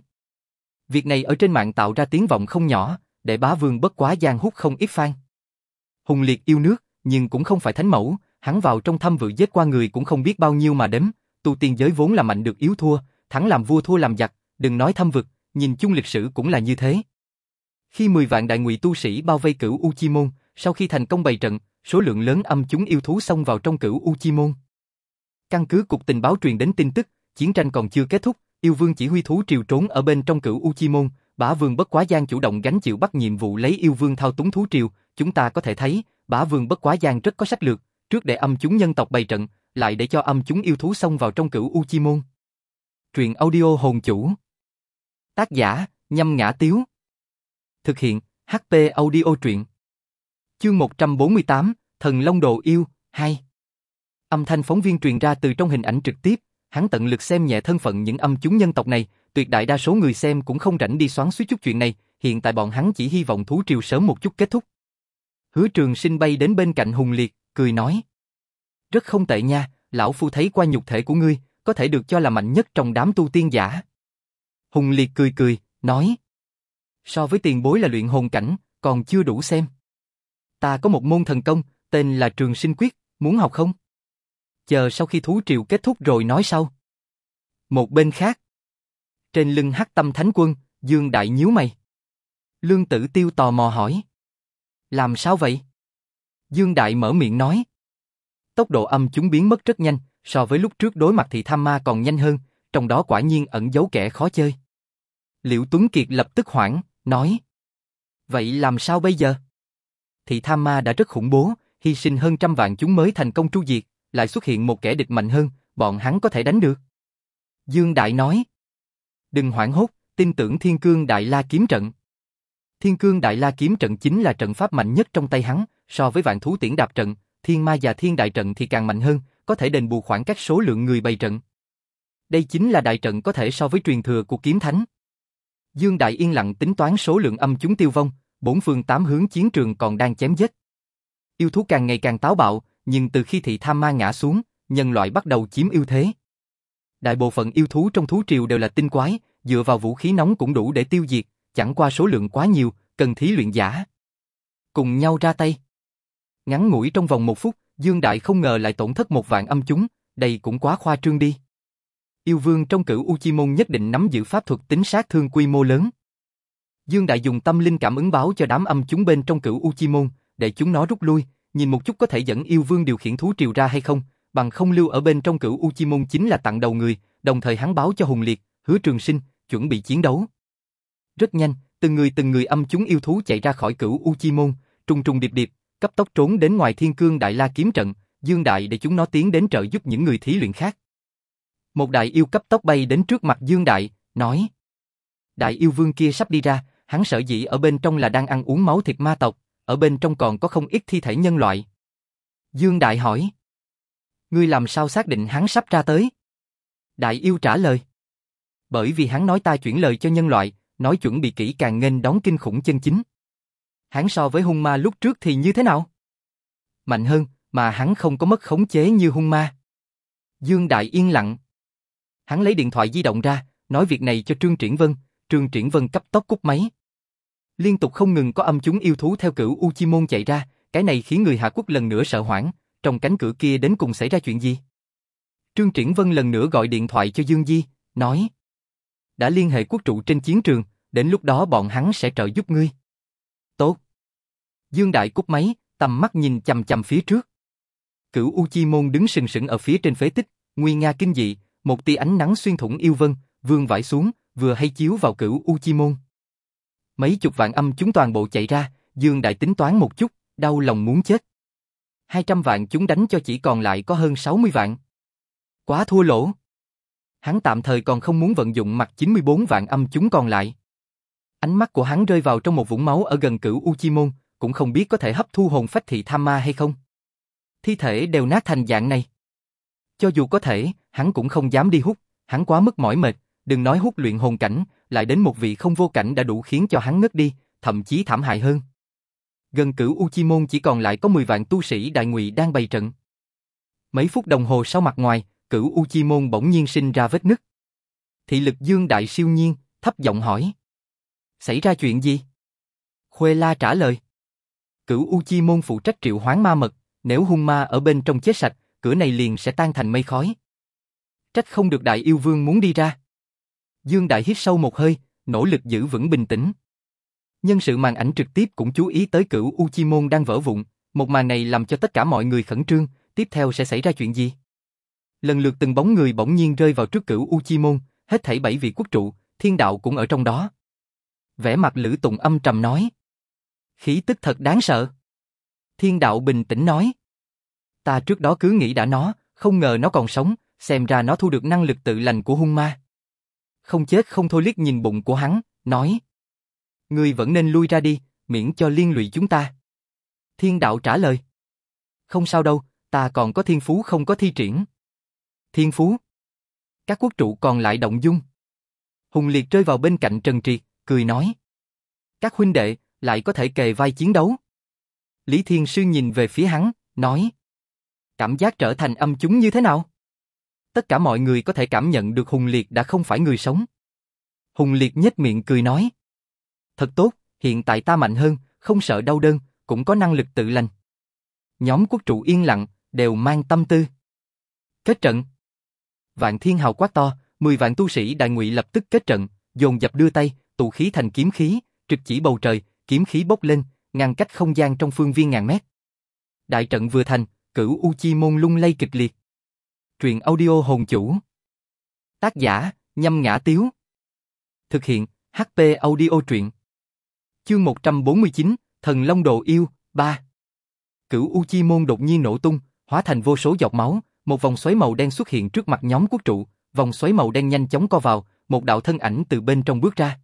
A: Việc này ở trên mạng tạo ra tiếng vọng không nhỏ, để bá vương bất quá giang hút không ít fan. Hùng Liệt yêu nước, nhưng cũng không phải thánh mẫu, hắn vào trong thăm vự giết qua người cũng không biết bao nhiêu mà đếm, tu tiên giới vốn là mạnh được yếu thua, thắng làm vua thua làm giặc, đừng nói thăm vực, nhìn chung lịch sử cũng là như thế. Khi 10 vạn đại ngụy tu sĩ bao vây cửu U Chi Môn, sau khi thành công bày trận, số lượng lớn âm chúng yêu thú xông vào trong cửu U Chi Môn. Căn cứ cục tình báo truyền đến tin tức, chiến tranh còn chưa kết thúc, yêu vương chỉ huy thú triều trốn ở bên trong cửu U Chi Môn, bá vương bất quá gian chủ động gánh chịu bắt nhiệm vụ lấy yêu vương thao túng thú triều, chúng ta có thể thấy, bá vương bất quá gian rất có sách lược, trước để âm chúng nhân tộc bày trận, lại để cho âm chúng yêu thú xông vào trong cửu U Chi Môn. Truyện audio hồn chủ. Tác giả, nhâm ngã tiếu. Thực hiện, HP audio truyện. Chương 148, Thần Long Đồ Yêu, 2 Âm thanh phóng viên truyền ra từ trong hình ảnh trực tiếp, hắn tận lực xem nhẹ thân phận những âm chúng nhân tộc này, tuyệt đại đa số người xem cũng không rảnh đi xoắn suýt chút chuyện này, hiện tại bọn hắn chỉ hy vọng thú triều sớm một chút kết thúc. Hứa trường sinh bay đến bên cạnh Hùng Liệt, cười nói. Rất không tệ nha, lão phu thấy qua nhục thể của ngươi, có thể được cho là mạnh nhất trong đám tu tiên giả. Hùng Liệt cười cười, nói. So với tiền bối là luyện hồn cảnh, còn chưa đủ xem. Ta có một môn thần công, tên là Trường Sinh Quyết, muốn học không? Chờ sau khi thú triều kết thúc rồi nói sau. Một bên khác. Trên lưng hắc tâm thánh quân, Dương Đại nhíu mày. Lương tử tiêu tò mò hỏi. Làm sao vậy? Dương Đại mở miệng nói. Tốc độ âm chúng biến mất rất nhanh, so với lúc trước đối mặt thì tham ma còn nhanh hơn, trong đó quả nhiên ẩn giấu kẻ khó chơi. Liễu Tuấn Kiệt lập tức hoảng, nói. Vậy làm sao bây giờ? Thị tham ma đã rất khủng bố, hy sinh hơn trăm vạn chúng mới thành công tru diệt, lại xuất hiện một kẻ địch mạnh hơn, bọn hắn có thể đánh được. Dương Đại nói. Đừng hoảng hốt, tin tưởng Thiên Cương Đại La kiếm trận. Thiên Cương Đại La kiếm trận chính là trận pháp mạnh nhất trong tay hắn, so với vạn thú tiễn đạp trận, Thiên Ma và Thiên Đại trận thì càng mạnh hơn, có thể đền bù khoảng cách số lượng người bày trận. Đây chính là đại trận có thể so với truyền thừa của kiếm thánh. Dương Đại yên lặng tính toán số lượng âm chúng tiêu vong, bốn phương tám hướng chiến trường còn đang chém giết. Yêu thú càng ngày càng táo bạo, nhưng từ khi thị tham ma ngã xuống, nhân loại bắt đầu chiếm ưu thế. Đại bộ phận yêu thú trong thú triều đều là tinh quái, dựa vào vũ khí nóng cũng đủ để tiêu diệt, chẳng qua số lượng quá nhiều, cần thí luyện giả. Cùng nhau ra tay. Ngắn ngủi trong vòng một phút, Dương Đại không ngờ lại tổn thất một vạn âm chúng, đây cũng quá khoa trương đi. Yêu vương trong cửu Uchimon nhất định nắm giữ pháp thuật tính sát thương quy mô lớn. Dương Đại dùng tâm linh cảm ứng báo cho đám âm chúng bên trong cửu Uchimon, để chúng nó rút lui, nhìn một chút có thể dẫn yêu vương điều khiển thú triều ra hay không, bằng không lưu ở bên trong cửu Uchimon chính là tặng đầu người, đồng thời hắn báo cho Hùng Liệt, hứa trường sinh, chuẩn bị chiến đấu. Rất nhanh, từng người từng người âm chúng yêu thú chạy ra khỏi cửu Uchimon, trùng trùng điệp điệp, cấp tốc trốn đến ngoài thiên cương đại la kiếm trận, dương đại để chúng nó tiến đến trợ giúp những người thí luyện khác. Một đại yêu cấp tốc bay đến trước mặt dương đại, nói Đại yêu vương kia sắp đi ra, hắn sợ dĩ ở bên trong là đang ăn uống máu thịt ma tộc, ở bên trong còn có không ít thi thể nhân loại. Dương Đại hỏi. Ngươi làm sao xác định hắn sắp ra tới? Đại yêu trả lời. Bởi vì hắn nói ta chuyển lời cho nhân loại, nói chuẩn bị kỹ càng nghênh đón kinh khủng chân chính. Hắn so với hung ma lúc trước thì như thế nào? Mạnh hơn, mà hắn không có mất khống chế như hung ma. Dương Đại yên lặng. Hắn lấy điện thoại di động ra, nói việc này cho Trương Triển Vân, Trương Triển Vân cấp tốc cúp máy. Liên tục không ngừng có âm chúng yêu thú theo cửu Uchimon chạy ra, cái này khiến người Hạ Quốc lần nữa sợ hoảng, trong cánh cửa kia đến cùng xảy ra chuyện gì? Trương Triển Vân lần nữa gọi điện thoại cho Dương Di, nói Đã liên hệ quốc trụ trên chiến trường, đến lúc đó bọn hắn sẽ trợ giúp ngươi. Dương Đại cúp máy, tầm mắt nhìn chầm chầm phía trước. Cửu Uchimon đứng sừng sững ở phía trên phế tích, nguy nga kinh dị, một tia ánh nắng xuyên thủng yêu vân, vương vãi xuống, vừa hay chiếu vào cửu Uchimon. Mấy chục vạn âm chúng toàn bộ chạy ra, Dương Đại tính toán một chút, đau lòng muốn chết. 200 vạn chúng đánh cho chỉ còn lại có hơn 60 vạn. Quá thua lỗ. Hắn tạm thời còn không muốn vận dụng mặt 94 vạn âm chúng còn lại. Ánh mắt của hắn rơi vào trong một vũng máu ở gần cửu Uchimon, cũng không biết có thể hấp thu hồn phách thị tham ma hay không. Thi thể đều nát thành dạng này. Cho dù có thể, hắn cũng không dám đi hút, hắn quá mức mỏi mệt, đừng nói hút luyện hồn cảnh, lại đến một vị không vô cảnh đã đủ khiến cho hắn ngất đi, thậm chí thảm hại hơn. Gần cửu Uchimon chỉ còn lại có 10 vạn tu sĩ đại ngụy đang bày trận. Mấy phút đồng hồ sau mặt ngoài, cửu Uchimon bỗng nhiên sinh ra vết nứt. Thị lực dương đại siêu nhiên, thấp giọng hỏi. Xảy ra chuyện gì? Khuê La trả lời. Cửu Uchimon phụ trách triệu hoán ma mật, nếu hung ma ở bên trong chết sạch, cửa này liền sẽ tan thành mây khói. Trách không được đại yêu vương muốn đi ra. Dương Đại hít sâu một hơi, nỗ lực giữ vững bình tĩnh. Nhân sự màn ảnh trực tiếp cũng chú ý tới cửu Uchimon đang vỡ vụn, một màn này làm cho tất cả mọi người khẩn trương, tiếp theo sẽ xảy ra chuyện gì? Lần lượt từng bóng người bỗng nhiên rơi vào trước cửu Uchimon, hết thảy bảy vị quốc trụ, thiên đạo cũng ở trong đó. Vẻ mặt Lữ Tùng âm trầm nói. Khí tức thật đáng sợ. Thiên đạo bình tĩnh nói. Ta trước đó cứ nghĩ đã nó, không ngờ nó còn sống, xem ra nó thu được năng lực tự lành của hung ma. Không chết không thôi liếc nhìn bụng của hắn, nói. Ngươi vẫn nên lui ra đi, miễn cho liên lụy chúng ta. Thiên đạo trả lời. Không sao đâu, ta còn có thiên phú không có thi triển. Thiên phú. Các quốc trụ còn lại động dung. Hùng Liệt rơi vào bên cạnh Trần Triệt, cười nói. Các huynh đệ, lại có thể kề vai chiến đấu. Lý Thiên Sư nhìn về phía hắn, nói. Cảm giác trở thành âm chúng như thế nào? Tất cả mọi người có thể cảm nhận được Hùng Liệt đã không phải người sống. Hùng Liệt nhếch miệng cười nói. Thật tốt, hiện tại ta mạnh hơn, không sợ đau đơn, cũng có năng lực tự lành. Nhóm quốc trụ yên lặng, đều mang tâm tư. Kết trận. Vạn thiên hào quá to, 10 vạn tu sĩ đại ngụy lập tức kết trận, dồn dập đưa tay, tụ khí thành kiếm khí, trực chỉ bầu trời, kiếm khí bốc lên, ngăn cách không gian trong phương viên ngàn mét. Đại trận vừa thành, cửu Uchi môn lung lay kịch liệt. Truyện audio hồn chủ. Tác giả, nhâm ngã tiếu. Thực hiện, HP audio truyện. Chương 149, Thần Long Đồ Yêu, 3. Cửu Uchi môn đột nhiên nổ tung, hóa thành vô số giọt máu, một vòng xoáy màu đen xuất hiện trước mặt nhóm quốc trụ, vòng xoáy màu đen nhanh chóng co vào, một đạo thân ảnh từ bên trong bước ra.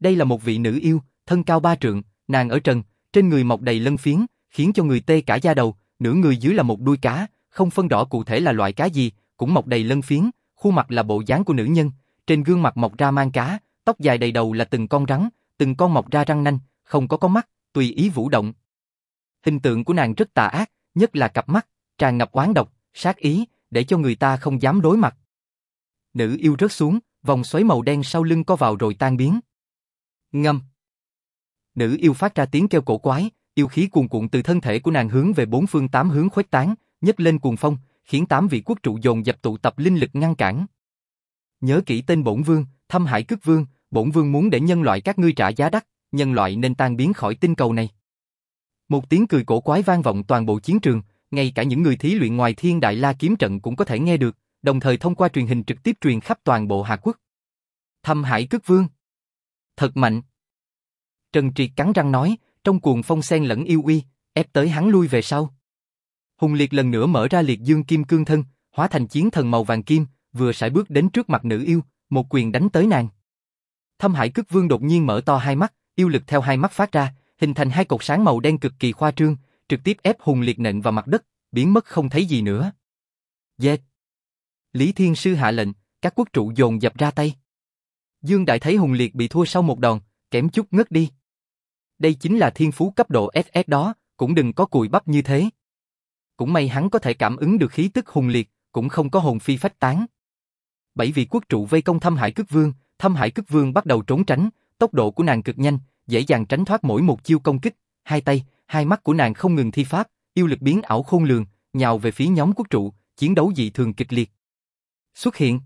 A: Đây là một vị nữ yêu, thân cao ba trượng, nàng ở trần, trên người mọc đầy lân phiến, khiến cho người tê cả da đầu, nửa người dưới là một đuôi cá, không phân rõ cụ thể là loại cá gì, cũng mọc đầy lân phiến, khuôn mặt là bộ dáng của nữ nhân, trên gương mặt mọc ra mang cá, tóc dài đầy đầu là từng con rắn, từng con mọc ra răng nanh, không có con mắt, tùy ý vũ động. Hình tượng của nàng rất tà ác, nhất là cặp mắt, tràn ngập oán độc, sát ý, để cho người ta không dám đối mặt. Nữ yêu rớt xuống, vòng xoáy màu đen sau lưng co vào rồi tan biến. Ngâm. Nữ yêu phát ra tiếng kêu cổ quái, yêu khí cuồn cuộn từ thân thể của nàng hướng về bốn phương tám hướng khuếch tán, nhấc lên cuồng phong, khiến tám vị quốc trụ dồn dập tụ tập linh lực ngăn cản. Nhớ kỹ tên bổn vương, thâm hải cước vương, bổn vương muốn để nhân loại các ngươi trả giá đắt, nhân loại nên tan biến khỏi tinh cầu này. Một tiếng cười cổ quái vang vọng toàn bộ chiến trường, ngay cả những người thí luyện ngoài thiên đại la kiếm trận cũng có thể nghe được, đồng thời thông qua truyền hình trực tiếp truyền khắp toàn bộ hạ Quốc. Thâm hải cước vương. Thật mạnh. Trần Triệt cắn răng nói, trong cuồng phong sen lẫn yêu uy, ép tới hắn lui về sau. Hùng Liệt lần nữa mở ra liệt dương kim cương thân, hóa thành chiến thần màu vàng kim, vừa sải bước đến trước mặt nữ yêu, một quyền đánh tới nàng. Thâm Hải Cức Vương đột nhiên mở to hai mắt, yêu lực theo hai mắt phát ra, hình thành hai cột sáng màu đen cực kỳ khoa trương, trực tiếp ép Hùng Liệt nện vào mặt đất, biến mất không thấy gì nữa. Dệt. Lý Thiên Sư hạ lệnh, các quốc trụ dồn dập ra tay. Dương Đại thấy Hùng Liệt bị thua sau một đòn, kém chút ngất đi. Đây chính là thiên phú cấp độ SS đó, cũng đừng có cùi bắp như thế. Cũng may hắn có thể cảm ứng được khí tức hùng liệt, cũng không có hồn phi phách tán. Bảy vị quốc trụ vây công Thâm Hải cước Vương, Thâm Hải cước Vương bắt đầu trốn tránh, tốc độ của nàng cực nhanh, dễ dàng tránh thoát mỗi một chiêu công kích, hai tay, hai mắt của nàng không ngừng thi pháp, yêu lực biến ảo khôn lường, nhào về phía nhóm quốc trụ, chiến đấu dị thường kịch liệt. Xuất hiện.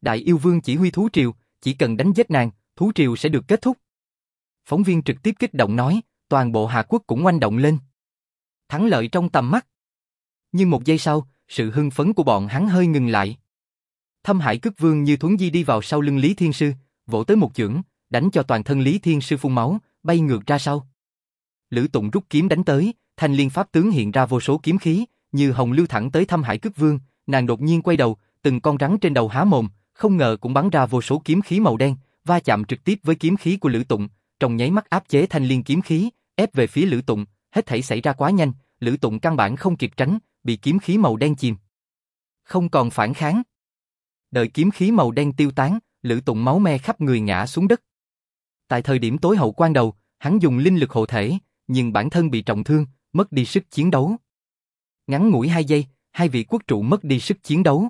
A: Đại yêu vương chỉ huy thú triều, chỉ cần đánh giết nàng, thú triều sẽ được kết thúc. Phóng viên trực tiếp kích động nói, toàn bộ Hà Quốc cũng oanh động lên. Thắng lợi trong tầm mắt. Nhưng một giây sau, sự hưng phấn của bọn hắn hơi ngừng lại. Thâm Hải Cức Vương như thuấn di đi vào sau lưng Lý Thiên Sư, vỗ tới một chưởng, đánh cho toàn thân Lý Thiên Sư phun máu, bay ngược ra sau. Lữ Tụng rút kiếm đánh tới, thanh liên pháp tướng hiện ra vô số kiếm khí, như hồng lưu thẳng tới Thâm hải cước vương, nàng đột nhiên quay đầu, từng con rắn trên đầu há mồm, không ngờ cũng bắn ra vô số kiếm khí màu đen, va chạm trực tiếp với kiếm khí của Lữ Tụng, trong nháy mắt áp chế thanh liên kiếm khí, ép về phía Lữ Tụng, hết thảy xảy ra quá nhanh, Lữ Tụng căn bản không kịp tránh, bị kiếm khí màu đen chìm. Không còn phản kháng. Đợi kiếm khí màu đen tiêu tán, Lữ Tụng máu me khắp người ngã xuống đất. Tại thời điểm tối hậu quan đầu, hắn dùng linh lực hộ thể, nhưng bản thân bị trọng thương, mất đi sức chiến đấu. Ngắn ngủi hai giây, hai vị quốc trụ mất đi sức chiến đấu.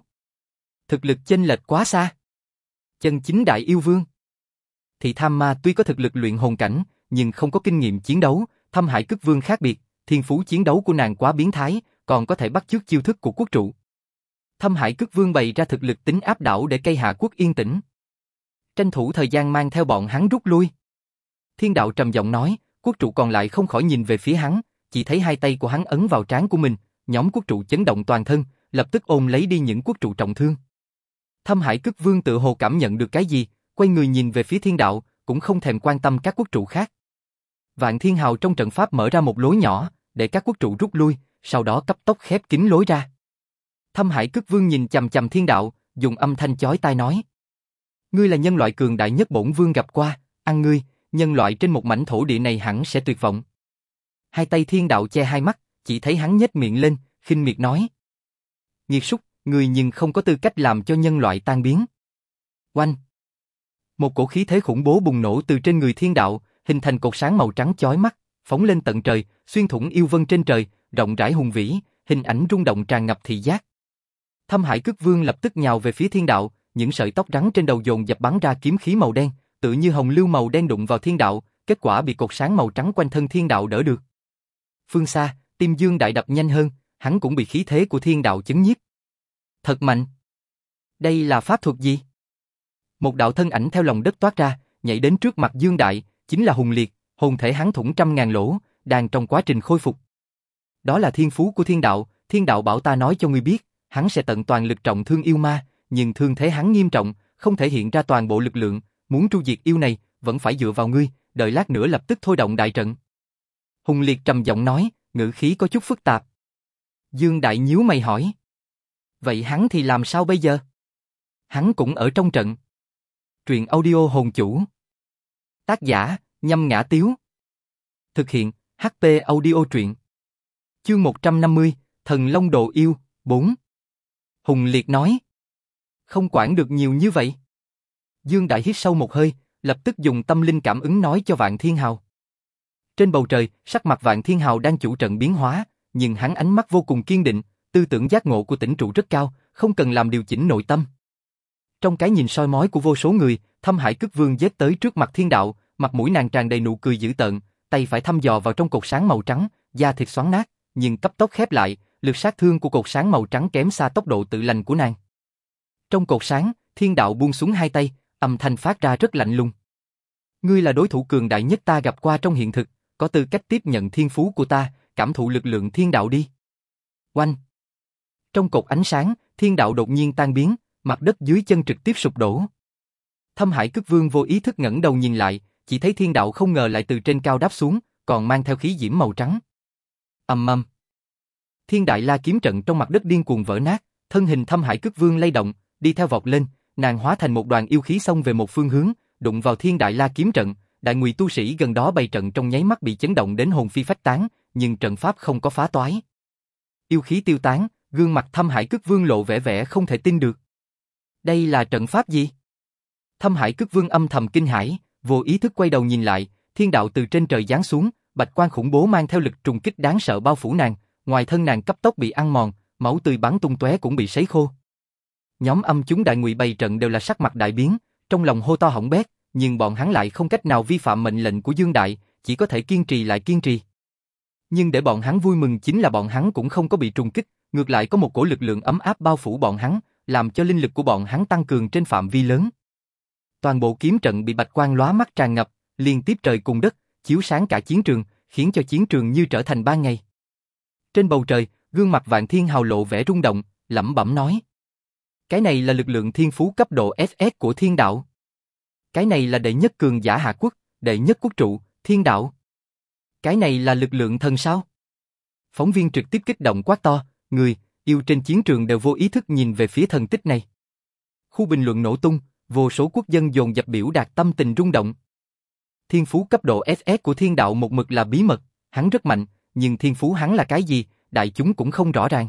A: Thực lực chênh lệch quá xa. Chân chính đại yêu vương. Thì tham ma tuy có thực lực luyện hồn cảnh, nhưng không có kinh nghiệm chiến đấu, thâm hải cức vương khác biệt, thiên phú chiến đấu của nàng quá biến thái, còn có thể bắt chước chiêu thức của quốc trụ. Thâm hải cức vương bày ra thực lực tính áp đảo để cây hạ quốc yên tĩnh. Tranh thủ thời gian mang theo bọn hắn rút lui. Thiên đạo trầm giọng nói, quốc trụ còn lại không khỏi nhìn về phía hắn, chỉ thấy hai tay của hắn ấn vào trán của mình, nhóm quốc trụ chấn động toàn thân, lập tức ôm lấy đi những quốc trụ trọng thương. Thâm Hải Cức Vương tự hồ cảm nhận được cái gì, quay người nhìn về phía thiên đạo, cũng không thèm quan tâm các quốc trụ khác. Vạn Thiên Hào trong trận pháp mở ra một lối nhỏ, để các quốc trụ rút lui, sau đó cấp tốc khép kín lối ra. Thâm Hải Cức Vương nhìn chầm chầm thiên đạo, dùng âm thanh chói tai nói. Ngươi là nhân loại cường đại nhất bổn vương gặp qua, ăn ngươi, nhân loại trên một mảnh thổ địa này hẳn sẽ tuyệt vọng. Hai tay thiên đạo che hai mắt, chỉ thấy hắn nhếch miệng lên, khinh miệt nói. Nghiệt súc, người nhưng không có tư cách làm cho nhân loại tan biến. Oanh! Một cổ khí thế khủng bố bùng nổ từ trên người thiên đạo, hình thành cột sáng màu trắng chói mắt, phóng lên tận trời, xuyên thủng yêu vân trên trời, rộng rãi hùng vĩ, hình ảnh rung động tràn ngập thị giác. Thâm Hải Cức Vương lập tức nhào về phía thiên đạo, những sợi tóc trắng trên đầu dồn dập bắn ra kiếm khí màu đen, tự như hồng lưu màu đen đụng vào thiên đạo, kết quả bị cột sáng màu trắng quanh thân thiên đạo đỡ được. Phương xa, tim dương đại đập nhanh hơn, hắn cũng bị khí thế của thiên đạo chấn nhiếp. Thật mạnh. Đây là pháp thuật gì? Một đạo thân ảnh theo lòng đất toát ra, nhảy đến trước mặt dương đại, chính là hùng liệt, hồn thể hắn thủng trăm ngàn lỗ, đang trong quá trình khôi phục. Đó là thiên phú của thiên đạo, thiên đạo bảo ta nói cho ngươi biết, hắn sẽ tận toàn lực trọng thương yêu ma, nhưng thương thế hắn nghiêm trọng, không thể hiện ra toàn bộ lực lượng, muốn tru diệt yêu này, vẫn phải dựa vào ngươi, đợi lát nữa lập tức thôi động đại trận. Hùng Liệt trầm giọng nói, ngữ khí có chút phức tạp. Dương Đại nhíu mày hỏi. Vậy hắn thì làm sao bây giờ? Hắn cũng ở trong trận. Truyện audio hồn chủ. Tác giả, nhâm ngã tiếu. Thực hiện, HP audio truyện. Chương 150, Thần Long Đồ Yêu, 4. Hùng Liệt nói. Không quản được nhiều như vậy. Dương Đại hít sâu một hơi, lập tức dùng tâm linh cảm ứng nói cho Vạn Thiên Hào. Trên bầu trời, sắc mặt Vạn Thiên Hào đang chủ trận biến hóa, nhưng hắn ánh mắt vô cùng kiên định, tư tưởng giác ngộ của tỉnh trụ rất cao, không cần làm điều chỉnh nội tâm. Trong cái nhìn soi mói của vô số người, Thâm Hải cướp Vương dết tới trước mặt Thiên Đạo, mặt mũi nàng tràn đầy nụ cười dữ tợn, tay phải thăm dò vào trong cột sáng màu trắng, da thịt xoắn nát, nhưng cấp tốc khép lại, lực sát thương của cột sáng màu trắng kém xa tốc độ tự lành của nàng. Trong cột sáng, Thiên Đạo buông xuống hai tay, âm thanh phát ra rất lạnh lùng. Ngươi là đối thủ cường đại nhất ta gặp qua trong hiện thực, có tư cách tiếp nhận thiên phú của ta, cảm thụ lực lượng thiên đạo đi. Oanh! Trong cột ánh sáng, thiên đạo đột nhiên tan biến, mặt đất dưới chân trực tiếp sụp đổ. Thâm Hải Cức Vương vô ý thức ngẩng đầu nhìn lại, chỉ thấy thiên đạo không ngờ lại từ trên cao đáp xuống, còn mang theo khí diễm màu trắng. Ầm ầm. Thiên đại la kiếm trận trong mặt đất điên cuồng vỡ nát, thân hình Thâm Hải Cức Vương lay động, đi theo vọt lên, nàng hóa thành một đoàn yêu khí xông về một phương hướng, đụng vào Thiên đại la kiếm trận, đại ngụy tu sĩ gần đó bày trận trong nháy mắt bị chấn động đến hồn phi phách tán, nhưng trận pháp không có phá toái. Yêu khí tiêu tán, gương mặt Thâm Hải Cức Vương lộ vẻ vẻ không thể tin được. Đây là trận pháp gì? Thâm Hải Cức Vương âm thầm kinh hãi, vô ý thức quay đầu nhìn lại, thiên đạo từ trên trời giáng xuống, bạch quan khủng bố mang theo lực trùng kích đáng sợ bao phủ nàng, ngoài thân nàng cấp tốc bị ăn mòn, máu tươi bắn tung tóe cũng bị sấy khô. Nhóm âm chúng đại ngụy bày trận đều là sắc mặt đại biến, trong lòng hô to hỏng bét, nhưng bọn hắn lại không cách nào vi phạm mệnh lệnh của Dương Đại, chỉ có thể kiên trì lại kiên trì. Nhưng để bọn hắn vui mừng chính là bọn hắn cũng không có bị trùng kích, ngược lại có một cổ lực lượng ấm áp bao phủ bọn hắn, làm cho linh lực của bọn hắn tăng cường trên phạm vi lớn. Toàn bộ kiếm trận bị bạch quang lóa mắt tràn ngập, liên tiếp trời cùng đất, chiếu sáng cả chiến trường, khiến cho chiến trường như trở thành ban ngày. Trên bầu trời, gương mặt Vạn Thiên Hào lộ vẻ rung động, lẩm bẩm nói: "Cái này là lực lượng thiên phú cấp độ SS của Thiên đạo." Cái này là đệ nhất cường giả hạ quốc, đệ nhất quốc trụ, thiên đạo. Cái này là lực lượng thần sao? Phóng viên trực tiếp kích động quá to, người, yêu trên chiến trường đều vô ý thức nhìn về phía thần tích này. Khu bình luận nổ tung, vô số quốc dân dồn dập biểu đạt tâm tình rung động. Thiên phú cấp độ SS của thiên đạo một mực là bí mật, hắn rất mạnh, nhưng thiên phú hắn là cái gì, đại chúng cũng không rõ ràng.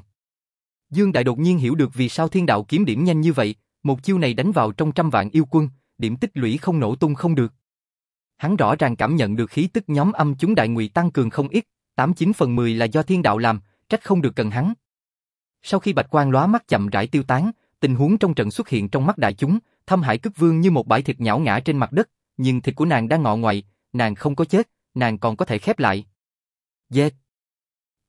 A: Dương Đại đột nhiên hiểu được vì sao thiên đạo kiếm điểm nhanh như vậy, một chiêu này đánh vào trong trăm vạn yêu quân, điểm tích lũy không nổ tung không được. Hắn rõ ràng cảm nhận được khí tức nhóm âm chúng đại ngụy tăng cường không ít, 89 phần 10 là do thiên đạo làm, trách không được cần hắn. Sau khi bạch quang lóa mắt chậm rãi tiêu tán, tình huống trong trận xuất hiện trong mắt đại chúng, thâm hải cức vương như một bãi thịt nhão ngã trên mặt đất, nhưng thịt của nàng đang ngọ ngoại, nàng không có chết, nàng còn có thể khép lại. Dệt!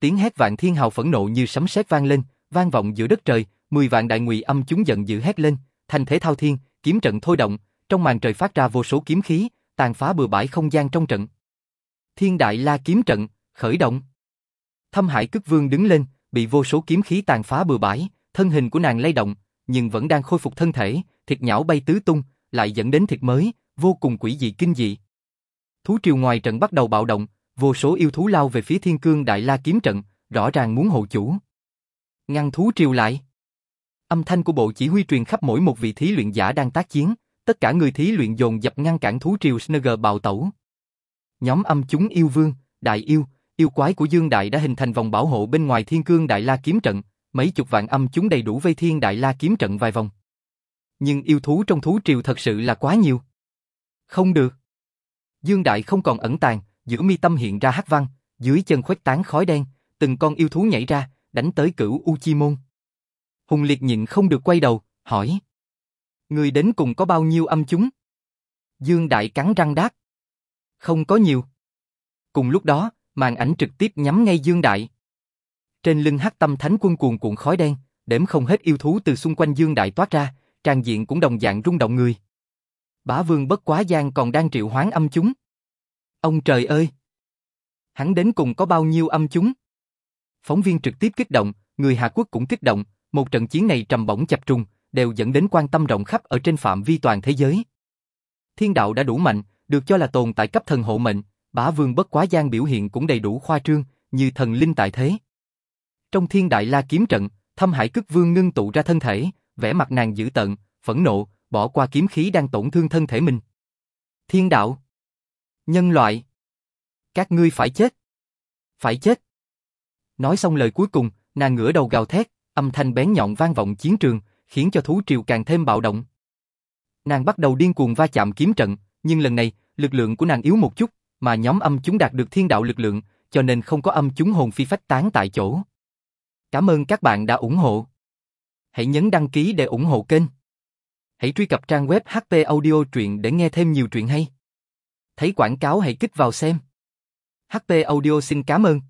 A: Tiếng hét vạn thiên hào phẫn nộ như sấm sét vang lên, vang vọng giữa đất trời, mười vạn đại ngụy âm chúng giận dữ hét lên, thành thế thao thiên, kiếm trận thôi động, trong màn trời phát ra vô số kiếm khí, tàn phá bừa bãi không gian trong trận. Thiên đại la kiếm trận, khởi động. Thâm Hải Cức Vương đứng lên, bị vô số kiếm khí tàn phá bừa bãi, thân hình của nàng lay động, nhưng vẫn đang khôi phục thân thể, thịt nhão bay tứ tung, lại dẫn đến thịt mới, vô cùng quỷ dị kinh dị. Thú triều ngoài trận bắt đầu bạo động, vô số yêu thú lao về phía Thiên Cương Đại La kiếm trận, rõ ràng muốn hộ chủ. Ngăn thú triều lại. Âm thanh của bộ chỉ huy truyền khắp mỗi một vị thí luyện giả đang tác chiến, tất cả người thí luyện dồn dập ngăn cản thú triều Snugger bạo tẩu. Nhóm âm chúng yêu vương, đại yêu, yêu quái của Dương Đại đã hình thành vòng bảo hộ bên ngoài Thiên Cương Đại La kiếm trận, mấy chục vạn âm chúng đầy đủ vây Thiên Đại La kiếm trận vài vòng. Nhưng yêu thú trong thú triều thật sự là quá nhiều. Không được. Dương Đại không còn ẩn tàng, giữa mi tâm hiện ra hắc văn, dưới chân khuếch tán khói đen, từng con yêu thú nhảy ra, đánh tới cửu U Chi Môn. Hùng Liệt nhịn không được quay đầu, hỏi. Người đến cùng có bao nhiêu âm chúng? Dương Đại cắn răng đáp. Không có nhiều. Cùng lúc đó, màn ảnh trực tiếp nhắm ngay Dương Đại. Trên lưng hắc tâm thánh quân cuồn cuộn khói đen, đếm không hết yêu thú từ xung quanh Dương Đại toát ra, trang diện cũng đồng dạng rung động người. Bá vương bất quá gian còn đang triệu hoán âm chúng. Ông trời ơi! Hắn đến cùng có bao nhiêu âm chúng? Phóng viên trực tiếp kích động, người Hạ Quốc cũng kích động, một trận chiến này trầm bổng chập trùng, đều dẫn đến quan tâm rộng khắp ở trên phạm vi toàn thế giới. Thiên đạo đã đủ mạnh, được cho là tồn tại cấp thần hộ mệnh, bá vương bất quá gian biểu hiện cũng đầy đủ khoa trương, như thần linh tại thế. Trong thiên đại la kiếm trận, thâm hải cức vương ngưng tụ ra thân thể, vẻ mặt nàng dữ tợn, phẫn nộ, bỏ qua kiếm khí đang tổn thương thân thể mình. Thiên đạo. Nhân loại. Các ngươi phải chết. Phải chết. Nói xong lời cuối cùng, nàng ngửa đầu gào thét, âm thanh bén nhọn vang vọng chiến trường, khiến cho thú triều càng thêm bạo động. Nàng bắt đầu điên cuồng va chạm kiếm trận, nhưng lần này, lực lượng của nàng yếu một chút, mà nhóm âm chúng đạt được thiên đạo lực lượng, cho nên không có âm chúng hồn phi phách tán tại chỗ. Cảm ơn các bạn đã ủng hộ. Hãy nhấn đăng ký để ủng hộ kênh. Hãy truy cập trang web HP Audio truyện để nghe thêm nhiều truyện hay. Thấy quảng cáo hãy kích vào xem. HP Audio xin cảm ơn.